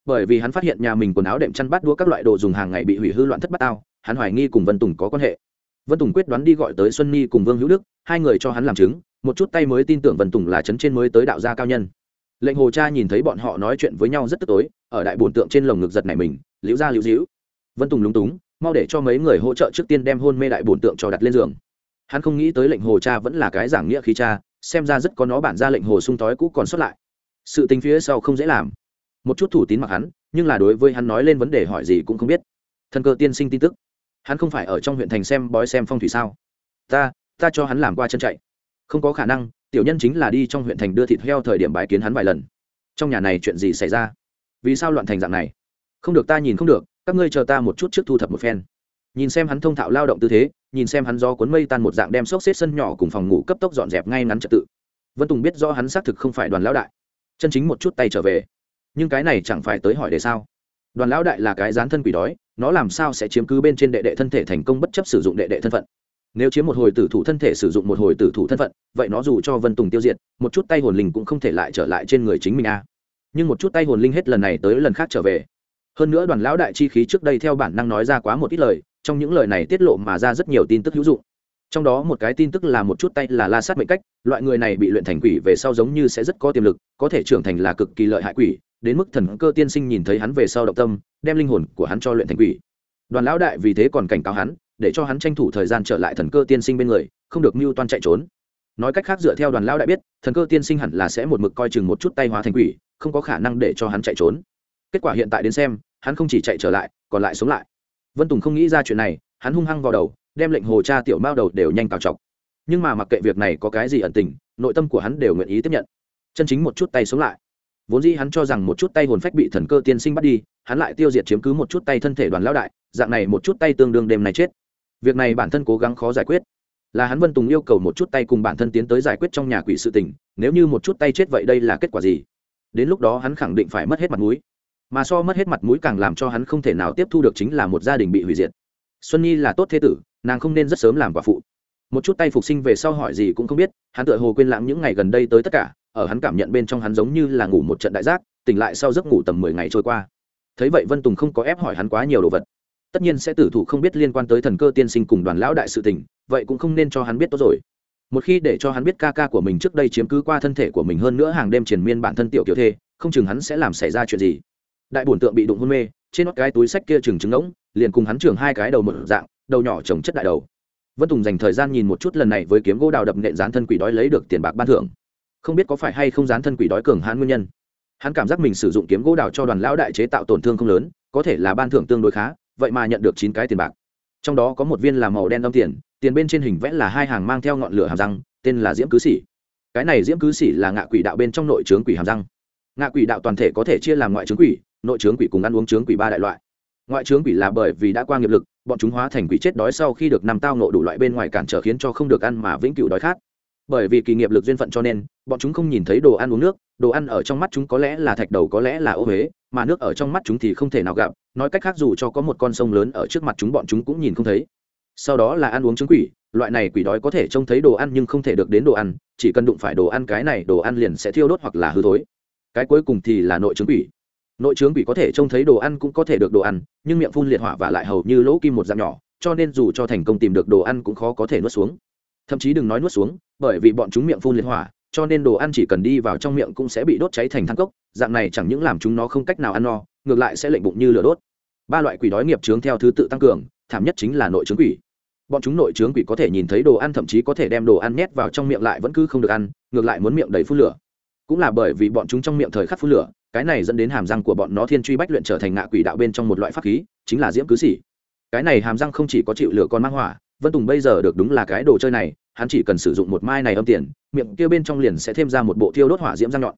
bởi vì hắn phát hiện nhà mình quần áo đệm chăn bát đũa các loại đồ dùng hàng ngày bị hủy hư loạn thất bát ao hắn hoài nghi cùng vân tùng có quan hệ. Vân tùng quyết đoán đi gọi tới xuân ni cùng vương hữu đức, hai người cho hắn làm chứng, một chút tay mới tin tưởng vân tùng là chấn trên mới tới đạo gia cao nhân lệnh hồ cha nhìn thấy bọn họ nói chuyện với nhau rất tức tối, ở đại bồn tượng trên lồng ngực giật này mình, liễu ra liễu dĩu vân tùng lúng túng, mau để cho mấy người hỗ trợ trước tiên đem hôn mê đại bồn tượng cho đặt lên giường. Hắn không nghĩ tới lệnh hồ cha vẫn là cái giảng nghĩa khí cha, xem ra rất có nó bản ra lệnh hồ sung tói cũ còn xuất lại. Sự tình phía sau không dễ làm. Một chút thủ tín mặc hắn, nhưng là đối với hắn nói lên vấn đề hỏi gì cũng không biết. Thần cơ tiên sinh tin tức. Hắn không phải ở trong huyện thành xem bói xem phong thủy sao? Ta ta cho hắn làm qua chân chạy. Không có khả năng tiểu nhân chính là đi trong huyện thành đưa thịt heo thời điểm bái kiến hắn vài lần. Trong nhà này chuyện gì xảy ra? Vì sao loạn thành dạng này? Không được ta nhìn không được, các ngươi chờ ta một chút trước thu thập một phen. Nhìn xem hắn thông thạo lao động tư thế, nhìn xem hắn do cuốn mây tan một dạng đem xốc xếp sân nhỏ cùng phòng ngủ cấp tốc dọn dẹp ngay ngắn trật tự. Vân tùng biết do hắn xác thực không phải đoàn lão đại. Chân chính một chút tay trở về. Nhưng cái này chẳng phải tới hỏi để sao? Đoàn lão đại là cái dán thân quỷ đói, nó làm sao sẽ chiếm cứ bên trên đệ đệ thân thể thành công bất chấp sử dụng đệ đệ thân phận? Nếu chiếm một hồi tử thủ thân thể sử dụng một hồi tử thủ thân phận, vậy nó dù cho vân tùng tiêu diệt, một chút tay hồn linh cũng không thể lại trở lại trên người chính mình a. Nhưng một chút tay hồn linh hết lần này tới lần khác trở về. Hơn nữa đoàn lão đại chi khí trước đây theo bản năng nói ra quá một ít lời, trong những lời này tiết lộ mà ra rất nhiều tin tức hữu dụng. Trong đó một cái tin tức là một chút tay là la sát mệnh cách, loại người này bị luyện thành quỷ về sau giống như sẽ rất có tiềm lực, có thể trưởng thành là cực kỳ lợi hại quỷ, đến mức thần cơ tiên sinh nhìn thấy hắn về sau động tâm, đem linh hồn của hắn cho luyện thành quỷ. Đoàn lão đại vì thế còn cảnh cáo hắn để cho hắn tranh thủ thời gian trở lại thần cơ tiên sinh bên người, không được mưu toan chạy trốn. Nói cách khác, dựa theo đoàn lão đại biết, thần cơ tiên sinh hẳn là sẽ một mực coi chừng một chút tay hóa thành quỷ, không có khả năng để cho hắn chạy trốn. Kết quả hiện tại đến xem, hắn không chỉ chạy trở lại, còn lại sống lại. Vân tùng không nghĩ ra chuyện này, hắn hung hăng vào đầu, đem lệnh hồ cha tiểu mao đầu đều nhanh cào chọc. Nhưng mà mặc kệ việc này có cái gì ẩn tình, nội tâm của hắn đều nguyện ý tiếp nhận. Chân chính một chút tay sống lại. Vốn dĩ hắn cho rằng một chút tay hồn phách bị thần cơ tiên sinh bắt đi, hắn lại tiêu diệt chiếm cứ một chút tay thân thể đoàn lão đại, dạng này một chút tay tương đương đêm này chết việc này bản thân cố gắng khó giải quyết. Là hắn vân tùng yêu cầu một chút tay cùng bản thân tiến tới giải quyết trong nhà quỷ sự tình, nếu như một chút tay chết vậy đây là kết quả gì? Đến lúc đó hắn khẳng định phải mất hết mặt mũi. Mà so mất hết mặt mũi càng làm cho hắn không thể nào tiếp thu được chính là một gia đình bị hủy diệt. Xuân nhi là tốt thế tử, nàng không nên rất sớm làm quả phụ. Một chút tay phục sinh về sau hỏi gì cũng không biết, hắn tựa hồ quên lãng những ngày gần đây tới tất cả, ở hắn cảm nhận bên trong hắn giống như là ngủ một trận đại giác, tỉnh lại sau giấc ngủ tầm mười ngày trôi qua. Thấy vậy vân tùng không có ép hỏi hắn quá nhiều đồ vật tất nhiên sẽ tử thủ không biết liên quan tới thần cơ tiên sinh cùng đoàn lão đại sự tình, vậy cũng không nên cho hắn biết tốt rồi. Một khi để cho hắn biết ca ca của mình trước đây chiếm cứ qua thân thể của mình hơn nữa hàng đêm triền miên bản thân tiểu kiểu thê, không chừng hắn sẽ làm xảy ra chuyện gì. Đại bổn tượng bị đụng hôn mê, trên nót cái túi sách kia trừng trứng ngỗng, liền cùng hắn trưởng hai cái đầu một dạng, đầu nhỏ trồng chất đại đầu. Vân tùng dành thời gian nhìn một chút lần này với kiếm gỗ đào đập nện dán thân quỷ đói lấy được tiền bạc ban thưởng. Không biết có phải hay không dán thân quỷ đói cường hãn nguyên nhân. Hắn cảm giác mình sử dụng kiếm gỗ đào cho đoàn lão đại chế tạo tổn thương không lớn, có thể là ban thưởng tương đối khá vậy mà nhận được chín cái tiền bạc. Trong đó có một viên là màu đen đong tiền tiền bên trên hình vẽ là hai hàng mang theo ngọn lửa hàm răng, tên là diễm cứ sĩ cái này diễm cứ sĩ là ngạ quỷ đạo bên trong nội trướng quỷ hàm răng. Ngạ quỷ đạo toàn thể có thể chia làm ngoại trướng quỷ, nội trướng quỷ cùng ăn uống trướng quỷ ba đại loại. Ngoại trướng quỷ là bởi vì đã qua nghiệp lực, bọn chúng hóa thành quỷ chết đói sau khi được nằm tao nộ đủ loại bên ngoài cản trở khiến cho không được ăn mà vĩnh cửu đói khát bởi vì kỳ nghiệp lực duyên phận cho nên, bọn chúng không nhìn thấy đồ ăn uống nước, đồ ăn ở trong mắt chúng có lẽ là thạch đầu, có lẽ là ô huế, mà nước ở trong mắt chúng thì không thể nào gặp, nói cách khác dù cho có một con sông lớn ở trước mặt chúng bọn chúng cũng nhìn không thấy. Sau đó là ăn uống trứng quỷ, loại này quỷ đói có thể trông thấy đồ ăn nhưng không thể được đến đồ ăn, chỉ cần đụng phải đồ ăn cái này đồ ăn liền sẽ thiêu đốt hoặc là hư thối. Cái cuối cùng thì là nội trứng quỷ. Nội trướng quỷ có thể trông thấy đồ ăn cũng có thể được đồ ăn, nhưng miệng phun liệt hỏa và lại hầu như lỗ kim một dạng nhỏ, cho nên dù cho thành công tìm được đồ ăn cũng khó có thể nuốt xuống thậm chí đừng nói nuốt xuống, bởi vì bọn chúng miệng phun liệt hỏa, cho nên đồ ăn chỉ cần đi vào trong miệng cũng sẽ bị đốt cháy thành thang cốc, dạng này chẳng những làm chúng nó không cách nào ăn no, ngược lại sẽ lệnh bụng như lửa đốt. Ba loại quỷ đói nghiệp trướng theo thứ tự tăng cường, thảm nhất chính là nội trướng quỷ. Bọn chúng nội trướng quỷ có thể nhìn thấy đồ ăn, thậm chí có thể đem đồ ăn nhét vào trong miệng lại vẫn cứ không được ăn, ngược lại muốn miệng đầy phun lửa. Cũng là bởi vì bọn chúng trong miệng thời khắc phun lửa, cái này dẫn đến hàm răng của bọn nó thiên truy bách luyện trở thành ngạ quỷ đạo bên trong một loại pháp khí, chính là diễm cứ xỉ cái này hàm răng không chỉ có chịu lửa con mang hỏa vân tùng bây giờ được đúng là cái đồ chơi này, hắn chỉ cần sử dụng một mai này âm tiền, miệng kia bên trong liền sẽ thêm ra một bộ thiêu đốt hỏa diễm răng nhọn.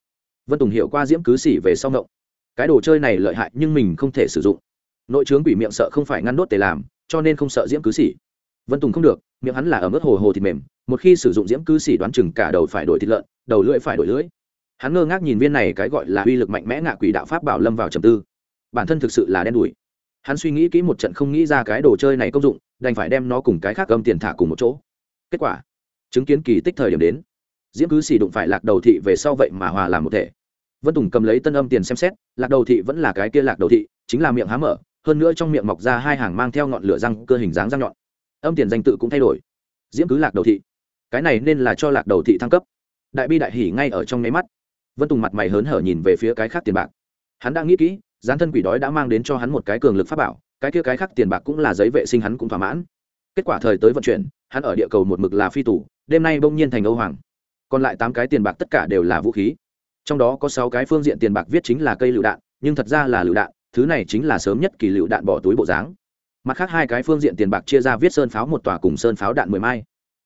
Vân tùng hiểu qua diễm cứ xỉ về sau ngộng. Cái đồ chơi này lợi hại nhưng mình không thể sử dụng. Nội trướng quỷ miệng sợ không phải ngăn đốt để làm, cho nên không sợ diễm cứ xỉ. Vân tùng không được, miệng hắn là ở mức hồ hồ thịt mềm, một khi sử dụng diễm cứ xỉ đoán chừng cả đầu phải đổi thịt lợn, đầu lưỡi phải đổi lưỡi. Hắn ngơ ngác nhìn viên này cái gọi là uy lực mạnh mẽ ngạ quỷ đạo pháp bảo lâm vào trầm tư. Bản thân thực sự là đen đủi. Hắn suy nghĩ kỹ một trận không nghĩ ra cái đồ chơi này công dụng đành phải đem nó cùng cái khác âm tiền thả cùng một chỗ. Kết quả, chứng kiến kỳ tích thời điểm đến, diễm cứ xì đụng phải lạc đầu thị về sau vậy mà hòa làm một thể. Vân tùng cầm lấy tân âm tiền xem xét, lạc đầu thị vẫn là cái kia lạc đầu thị, chính là miệng há mở, hơn nữa trong miệng mọc ra hai hàng mang theo ngọn lửa răng cơ hình dáng răng nhọn. Âm tiền danh tự cũng thay đổi. Diễm cứ lạc đầu thị. Cái này nên là cho lạc đầu thị thăng cấp. Đại bi đại hỉ ngay ở trong nháy mắt. Vân tùng mặt mày hớn hở nhìn về phía cái khác tiền bạc. Hắn đã nghĩ kỹ, gián thân quỷ đói đã mang đến cho hắn một cái cường lực pháp bảo cái kia cái khác tiền bạc cũng là giấy vệ sinh hắn cũng thỏa mãn. Kết quả thời tới vận chuyển, hắn ở địa cầu một mực là phi tủ đêm nay bỗng nhiên thành âu hoàng. Còn lại tám cái tiền bạc tất cả đều là vũ khí. Trong đó có sáu cái phương diện tiền bạc viết chính là cây lựu đạn, nhưng thật ra là lựu đạn, thứ này chính là sớm nhất kỳ lựu đạn bỏ túi bộ dáng. Mặt khác hai cái phương diện tiền bạc chia ra viết sơn pháo một tòa cùng sơn pháo đạn mười mai.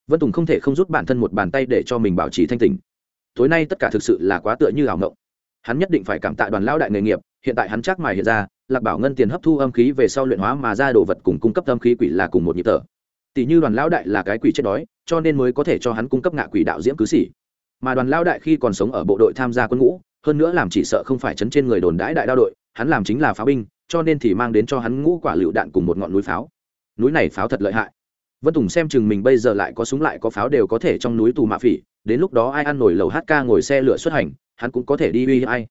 Vân tùng không thể không rút bản thân một bàn tay để cho mình bảo trì thanh tình tối nay tất cả thực sự là quá tựa như ảo ngộng hắn nhất định phải cảm tạ đoàn lão đại nghề nghiệp hiện tại hắn chắc mài hiện ra, lạc bảo ngân tiền hấp thu âm khí về sau luyện hóa mà ra đồ vật cùng cung cấp âm khí quỷ là cùng một nhịp thở. Tỷ như đoàn lão đại là cái quỷ chết đói, cho nên mới có thể cho hắn cung cấp ngạ quỷ đạo diễm cứ xỉ mà đoàn lão đại khi còn sống ở bộ đội tham gia quân ngũ, hơn nữa làm chỉ sợ không phải chấn trên người đồn đãi đại đao đội, hắn làm chính là pháo binh, cho nên thì mang đến cho hắn ngũ quả lựu đạn cùng một ngọn núi pháo. Núi này pháo thật lợi hại. Vân tùng xem chừng mình bây giờ lại có súng lại có pháo đều có thể trong núi tù mạ phỉ, đến lúc đó ai ăn nổi lầu hát ca ngồi xe lửa xuất hành, hắn cũng có thể đi uy ai.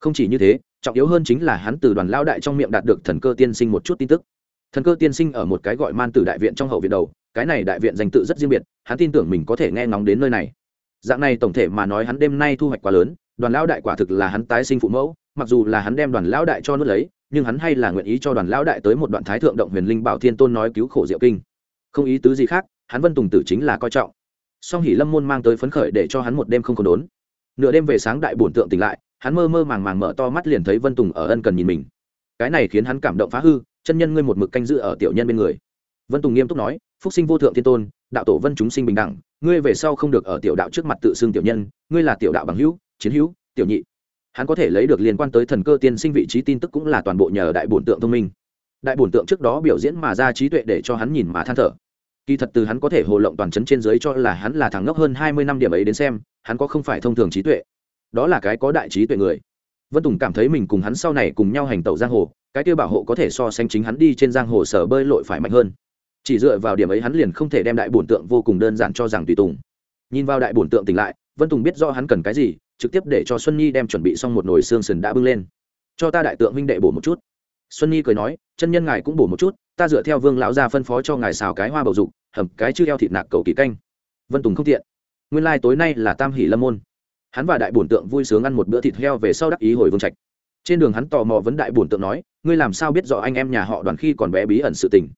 Không chỉ như thế trọng yếu hơn chính là hắn từ đoàn lao đại trong miệng đạt được thần cơ tiên sinh một chút tin tức. Thần cơ tiên sinh ở một cái gọi man tử đại viện trong hậu viện đầu, cái này đại viện danh tự rất riêng biệt, hắn tin tưởng mình có thể nghe ngóng đến nơi này. Dạng này tổng thể mà nói hắn đêm nay thu hoạch quá lớn, đoàn lao đại quả thực là hắn tái sinh phụ mẫu, mặc dù là hắn đem đoàn lao đại cho nuốt lấy, nhưng hắn hay là nguyện ý cho đoàn lao đại tới một đoạn thái thượng động huyền linh bảo thiên tôn nói cứu khổ diệu kinh. Không ý tứ gì khác, hắn vân tùng tử chính là coi trọng. Song hỉ lâm môn mang tới phấn khởi để cho hắn một đêm không còn đốn. Nửa đêm về sáng đại bổn tượng tỉnh lại hắn mơ mơ màng màng mở to mắt liền thấy vân tùng ở ân cần nhìn mình. Cái này khiến hắn cảm động phá hư, chân nhân ngươi một mực canh giữ ở tiểu nhân bên người. Vân tùng nghiêm túc nói, phúc sinh vô thượng thiên tôn, đạo tổ vân chúng sinh bình đẳng, ngươi về sau không được ở tiểu đạo trước mặt tự xưng tiểu nhân, ngươi là tiểu đạo bằng hữu, chiến hữu, tiểu nhị. Hắn có thể lấy được liên quan tới thần cơ tiên sinh vị trí tin tức cũng là toàn bộ nhờ đại bổn tượng thông minh. Đại bổn tượng trước đó biểu diễn mà ra trí tuệ để cho hắn nhìn mà than thở. Kỳ thật từ hắn có thể hồ lộng toàn chấn trên dưới cho là hắn là thằng ngốc hơn hai mươi năm điểm ấy đến xem, hắn có không phải thông thường trí tuệ đó là cái có đại trí tuệ người. Vân tùng cảm thấy mình cùng hắn sau này cùng nhau hành tẩu giang hồ, cái kêu bảo hộ có thể so sánh chính hắn đi trên giang hồ sở bơi lội phải mạnh hơn. Chỉ dựa vào điểm ấy hắn liền không thể đem đại bổn tượng vô cùng đơn giản cho rằng tùy tùng. Nhìn vào đại bổn tượng tỉnh lại, vân tùng biết do hắn cần cái gì, trực tiếp để cho xuân nhi đem chuẩn bị xong một nồi xương sần đã bưng lên. Cho ta đại tượng huynh đệ bổ một chút. Xuân nhi cười nói, chân nhân ngài cũng bổ một chút, ta dựa theo vương lão gia phân phó cho ngài xào cái hoa bầu dục, hầm cái chư eo thịt nạc cầu kỳ canh. Vân tùng không tiện. Nguyên lai、like、tối nay là tam hỷ lâm môn hắn và đại bổn tượng vui sướng ăn một bữa thịt heo về sau đắc ý hồi vương trạch. Trên đường hắn tò mò vấn đại bổn tượng nói, ngươi làm sao biết rõ anh em nhà họ đoàn khi còn bé bí ẩn sự tình?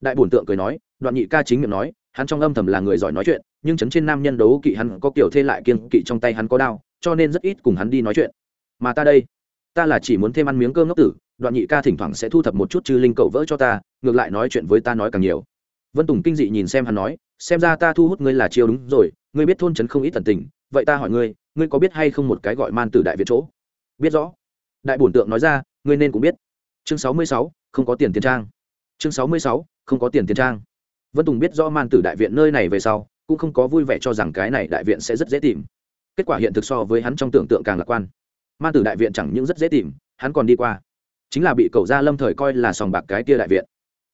Đại bổn tượng cười nói đoạn nhị ca chính miệng nói, hắn trong âm thầm là người giỏi nói chuyện, nhưng chấn trên nam nhân đấu kỵ hắn có kiểu thê lại kiên kỵ trong tay hắn có đao, cho nên rất ít cùng hắn đi nói chuyện. Mà ta đây, ta là chỉ muốn thêm ăn miếng cơm ngốc tử đoạn nhị ca thỉnh thoảng sẽ thu thập một chút chư linh cậu vỡ cho ta, ngược lại nói chuyện với ta nói càng nhiều. Vân tùng kinh dị nhìn xem hắn nói, xem ra ta thu hút ngươi là chiêu đúng rồi, ngươi biết thôn trấn không ít tần tình, vậy ta hỏi ngươi ngươi có biết hay không một cái gọi man tử đại việt chỗ? Biết rõ. Đại bổn tượng nói ra, ngươi nên cũng biết. Chương sáu mươi sáu, không có tiền tiền trang. Chương sáu mươi sáu, không có tiền tiền trang. Vân tùng biết rõ man tử đại viện nơi này về sau, cũng không có vui vẻ cho rằng cái này đại viện sẽ rất dễ tìm. Kết quả hiện thực so với hắn trong tưởng tượng càng lạc quan. Man tử đại viện chẳng những rất dễ tìm, hắn còn đi qua. Chính là bị cậu gia lâm thời coi là sòng bạc cái tia đại viện.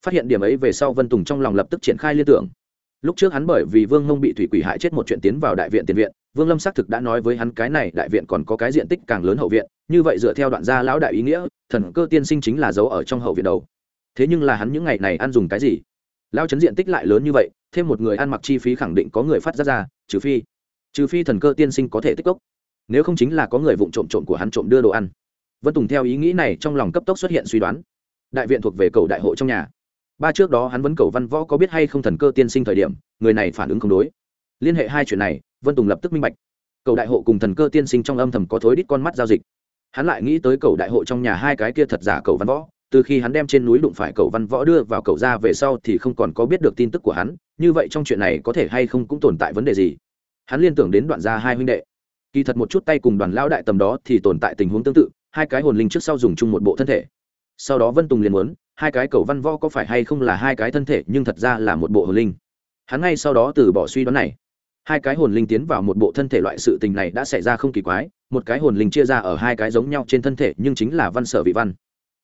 Phát hiện điểm ấy về sau vân tùng trong lòng lập tức triển khai liên tưởng. Lúc trước hắn bởi vì vương mông bị thủy quỷ hại chết một chuyện tiến vào đại viện tiền viện vương lâm xác thực đã nói với hắn cái này, đại viện còn có cái diện tích càng lớn hậu viện, như vậy dựa theo đoạn gia lão đại ý nghĩa, thần cơ tiên sinh chính là dấu ở trong hậu viện đầu. Thế nhưng là hắn những ngày này ăn dùng cái gì? Lao chấn diện tích lại lớn như vậy, thêm một người ăn mặc chi phí khẳng định có người phát ra ra, trừ phi trừ phi thần cơ tiên sinh có thể tích cốc. Nếu không chính là có người vụng trộm trộm của hắn trộm đưa đồ ăn. Vân tùng theo ý nghĩ này trong lòng cấp tốc xuất hiện suy đoán. Đại viện thuộc về cầu đại hội trong nhà. Ba trước đó hắn vẫn cầu văn võ có biết hay không thần cơ tiên sinh thời điểm, người này phản ứng không đối. Liên hệ hai chuyện này vân tùng lập tức minh bạch cầu đại hộ cùng thần cơ tiên sinh trong âm thầm có thối đít con mắt giao dịch hắn lại nghĩ tới cầu đại hộ trong nhà hai cái kia thật giả cầu văn võ từ khi hắn đem trên núi đụng phải cầu văn võ đưa vào cầu ra về sau thì không còn có biết được tin tức của hắn như vậy trong chuyện này có thể hay không cũng tồn tại vấn đề gì hắn liên tưởng đến đoạn gia hai huynh đệ kỳ thật một chút tay cùng đoàn lão đại tầm đó thì tồn tại tình huống tương tự hai cái hồn linh trước sau dùng chung một bộ thân thể sau đó vân tùng liền muốn hai cái cầu văn võ có phải hay không là hai cái thân thể nhưng thật ra là một bộ hồn linh hắn ngay sau đó từ bỏ suy đoán này hai cái hồn linh tiến vào một bộ thân thể loại sự tình này đã xảy ra không kỳ quái, một cái hồn linh chia ra ở hai cái giống nhau trên thân thể nhưng chính là văn sở vị văn.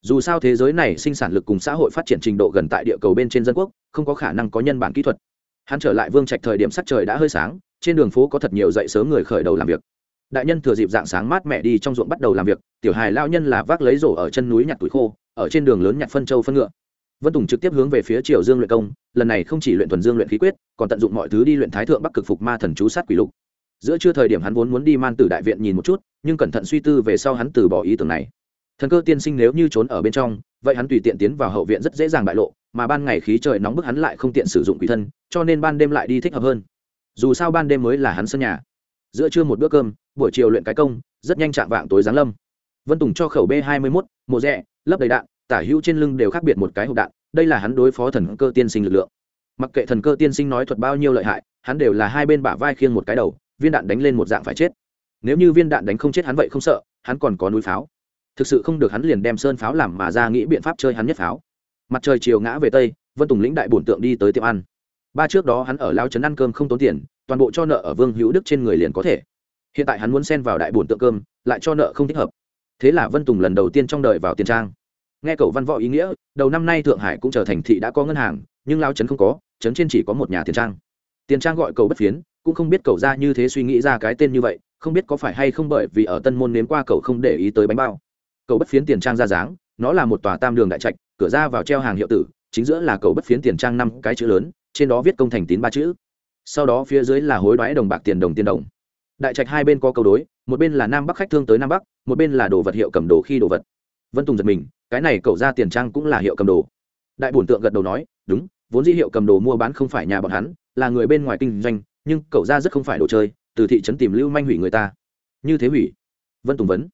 Dù sao thế giới này sinh sản lực cùng xã hội phát triển trình độ gần tại địa cầu bên trên dân quốc, không có khả năng có nhân bản kỹ thuật. Hắn trở lại vương trạch thời điểm sắc trời đã hơi sáng, trên đường phố có thật nhiều dậy sớm người khởi đầu làm việc. Đại nhân thừa dịp dạng sáng mát mẹ đi trong ruộng bắt đầu làm việc, tiểu hài lao nhân là vác lấy rổ ở chân núi nhặt tuổi khô, ở trên đường lớn nhặt phân châu phân ngựa vân tùng trực tiếp hướng về phía triều dương luyện công, lần này không chỉ luyện thuần dương luyện khí quyết, còn tận dụng mọi thứ đi luyện thái thượng bắc cực phục ma thần chú sát quỷ lục. Giữa chưa thời điểm hắn vốn muốn đi man tử đại viện nhìn một chút, nhưng cẩn thận suy tư về sau hắn từ bỏ ý tưởng này. Thần cơ tiên sinh nếu như trốn ở bên trong, vậy hắn tùy tiện tiến vào hậu viện rất dễ dàng bại lộ, mà ban ngày khí trời nóng bức hắn lại không tiện sử dụng quỷ thân, cho nên ban đêm lại đi thích hợp hơn. Dù sao ban đêm mới là hắn sân nhà. Giữa trưa một bữa cơm, buổi chiều luyện cái công, rất nhanh chạm vạng tối giáng lâm. Vân tùng cho khẩu b hai mươi mốt, mộ rẽ lấp đầy đạn tả hữu trên lưng đều khác biệt một cái hộp đạn, đây là hắn đối phó thần cơ tiên sinh lực lượng. Mặc kệ thần cơ tiên sinh nói thuật bao nhiêu lợi hại, hắn đều là hai bên bả vai khiêng một cái đầu, viên đạn đánh lên một dạng phải chết. Nếu như viên đạn đánh không chết hắn vậy không sợ, hắn còn có núi pháo. Thực sự không được hắn liền đem sơn pháo làm mà ra nghĩ biện pháp chơi hắn nhất pháo. Mặt trời chiều ngã về tây, vân tùng lĩnh đại bổn tượng đi tới tiệm ăn. Ba trước đó hắn ở lao trấn ăn cơm không tốn tiền, toàn bộ cho nợ ở vương hữu đức trên người liền có thể. Hiện tại hắn muốn xen vào đại bổn tượng cơm, lại cho nợ không thích hợp. Thế là vân tùng lần đầu tiên trong đời vào tiền trang nghe cậu văn võ ý nghĩa, đầu năm nay thượng hải cũng trở thành thị đã có ngân hàng, nhưng lao trấn không có, trấn trên chỉ có một nhà tiền trang. Tiền trang gọi cầu bất phiến, cũng không biết cậu ra như thế suy nghĩ ra cái tên như vậy, không biết có phải hay không bởi vì ở tân môn nếm qua cậu không để ý tới bánh bao. Cầu bất phiến tiền trang ra dáng, nó là một tòa tam đường đại trạch, cửa ra vào treo hàng hiệu tử, chính giữa là cầu bất phiến tiền trang năm cái chữ lớn, trên đó viết công thành tín ba chữ. Sau đó phía dưới là hối đoái đồng bạc tiền đồng tiền đồng. Đại trạch hai bên có câu đối, một bên là nam bắc khách thương tới nam bắc, một bên là đồ vật hiệu cầm đồ khi đồ vật vân tùng giật mình, cái này cậu ra tiền trang cũng là hiệu cầm đồ. Đại bổn tượng gật đầu nói, đúng, vốn dĩ hiệu cầm đồ mua bán không phải nhà bọn hắn, là người bên ngoài kinh doanh, nhưng cậu ra rất không phải đồ chơi, từ thị trấn tìm lưu manh hủy người ta. Như thế hủy? Vân tùng vấn.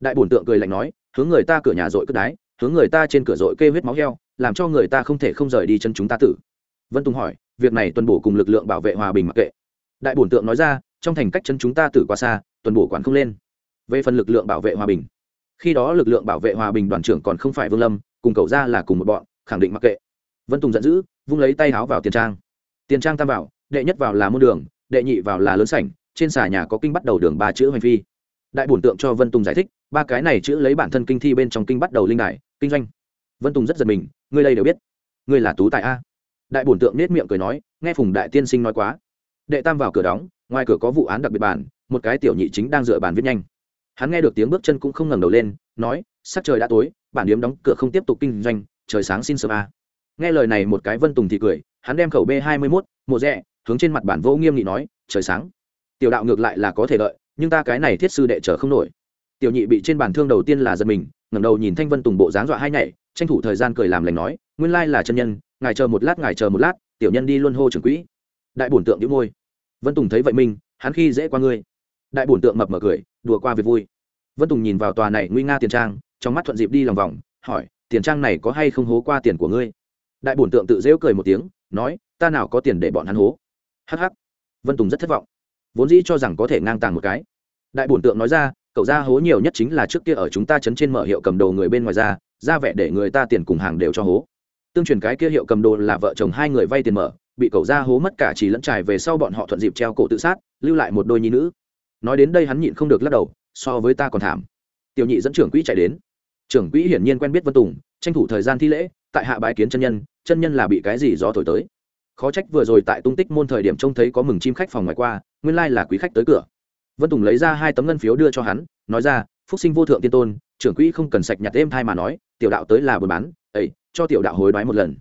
Đại bổn tượng cười lạnh nói, hướng người ta cửa nhà dội cất đái, hướng người ta trên cửa dội kê huyết máu heo, làm cho người ta không thể không rời đi chân chúng ta tử. Vân tùng hỏi, việc này tuần bổ cùng lực lượng bảo vệ hòa bình mặc kệ. Đại bổn tượng nói ra, trong thành cách chân chúng ta tử quá xa, tuần bổ quản không lên. Về phần lực lượng bảo vệ hòa bình khi đó lực lượng bảo vệ hòa bình đoàn trưởng còn không phải vương lâm, cùng cậu ra là cùng một bọn, khẳng định mặc kệ. Vân tùng giận dữ, vung lấy tay háo vào tiền trang. Tiền trang tam vào đệ nhất vào là môn đường, đệ nhị vào là lớn sảnh, trên xà nhà có kinh bắt đầu đường ba chữ hành phi. Đại bổn tượng cho vân tùng giải thích, ba cái này chữ lấy bản thân kinh thi bên trong kinh bắt đầu linh đài, kinh doanh. Vân tùng rất giật mình, ngươi đây đều biết. Ngươi là tú tại a. Đại bổn tượng nết miệng cười nói, nghe phùng đại tiên sinh nói quá. Đệ tam vào cửa đóng, ngoài cửa có vụ án đặc biệt bản một cái tiểu nhị chính đang dựa bàn viết nhanh hắn nghe được tiếng bước chân cũng không ngẩng đầu lên, nói, sắc trời đã tối, bản điếm đóng cửa không tiếp tục kinh doanh, trời sáng xin sơ ba nghe lời này một cái vân tùng thì cười, hắn đem khẩu b hai mươi mốt một rẽ hướng trên mặt bản vô nghiêm nghị nói, trời sáng. Tiểu đạo ngược lại là có thể đợi, nhưng ta cái này thiết sư đệ chờ không nổi. Tiểu nhị bị trên bàn thương đầu tiên là giật mình, ngẩng đầu nhìn thanh vân tùng bộ dáng dọa hai nhảy, tranh thủ thời gian cười làm lành nói, nguyên lai là chân nhân, ngài chờ một lát, ngài chờ một lát, tiểu nhân đi luân hô trưởng quỹ. Đại bổn tượng đĩu môi. Vân tùng thấy vậy minh hắn khi dễ qua ngươi. Đại bổn tượng mập mở cười đùa qua việc vui. Vân tùng nhìn vào tòa này nguy nga tiền trang, trong mắt thuận dịp đi lòng vòng, hỏi, tiền trang này có hay không hố qua tiền của ngươi? Đại bổn tượng tự dễu cười một tiếng, nói, ta nào có tiền để bọn hắn hố. Hh vân tùng rất thất vọng. Vốn dĩ cho rằng có thể ngang tàng một cái. Đại bổn tượng nói ra, cậu ra hố nhiều nhất chính là trước kia ở chúng ta chấn trên mở hiệu cầm đồ người bên ngoài ra ra vẻ để người ta tiền cùng hàng đều cho hố. Tương truyền cái kia hiệu cầm đồ là vợ chồng hai người vay tiền mở, bị cậu ra hố mất cả chỉ lẫn trải về sau bọn họ thuận dịp treo cổ tự sát, lưu lại một đôi nhi nữ nói đến đây hắn nhịn không được lắc đầu, so với ta còn thảm. Tiểu nhị dẫn trưởng quỹ chạy đến. Trưởng quỹ hiển nhiên quen biết vân tùng, tranh thủ thời gian thi lễ, tại hạ bái kiến chân nhân chân nhân là bị cái gì gió thổi tới. Khó trách vừa rồi tại tung tích môn thời điểm trông thấy có mừng chim khách phòng ngoài qua, nguyên lai là quý khách tới cửa. Vân tùng lấy ra hai tấm ngân phiếu đưa cho hắn, nói ra, phúc sinh vô thượng tiên tôn, trưởng quỹ không cần sạch nhặt êm thai mà nói, tiểu đạo tới là buôn bán ấy cho tiểu đạo hối đoái một lần.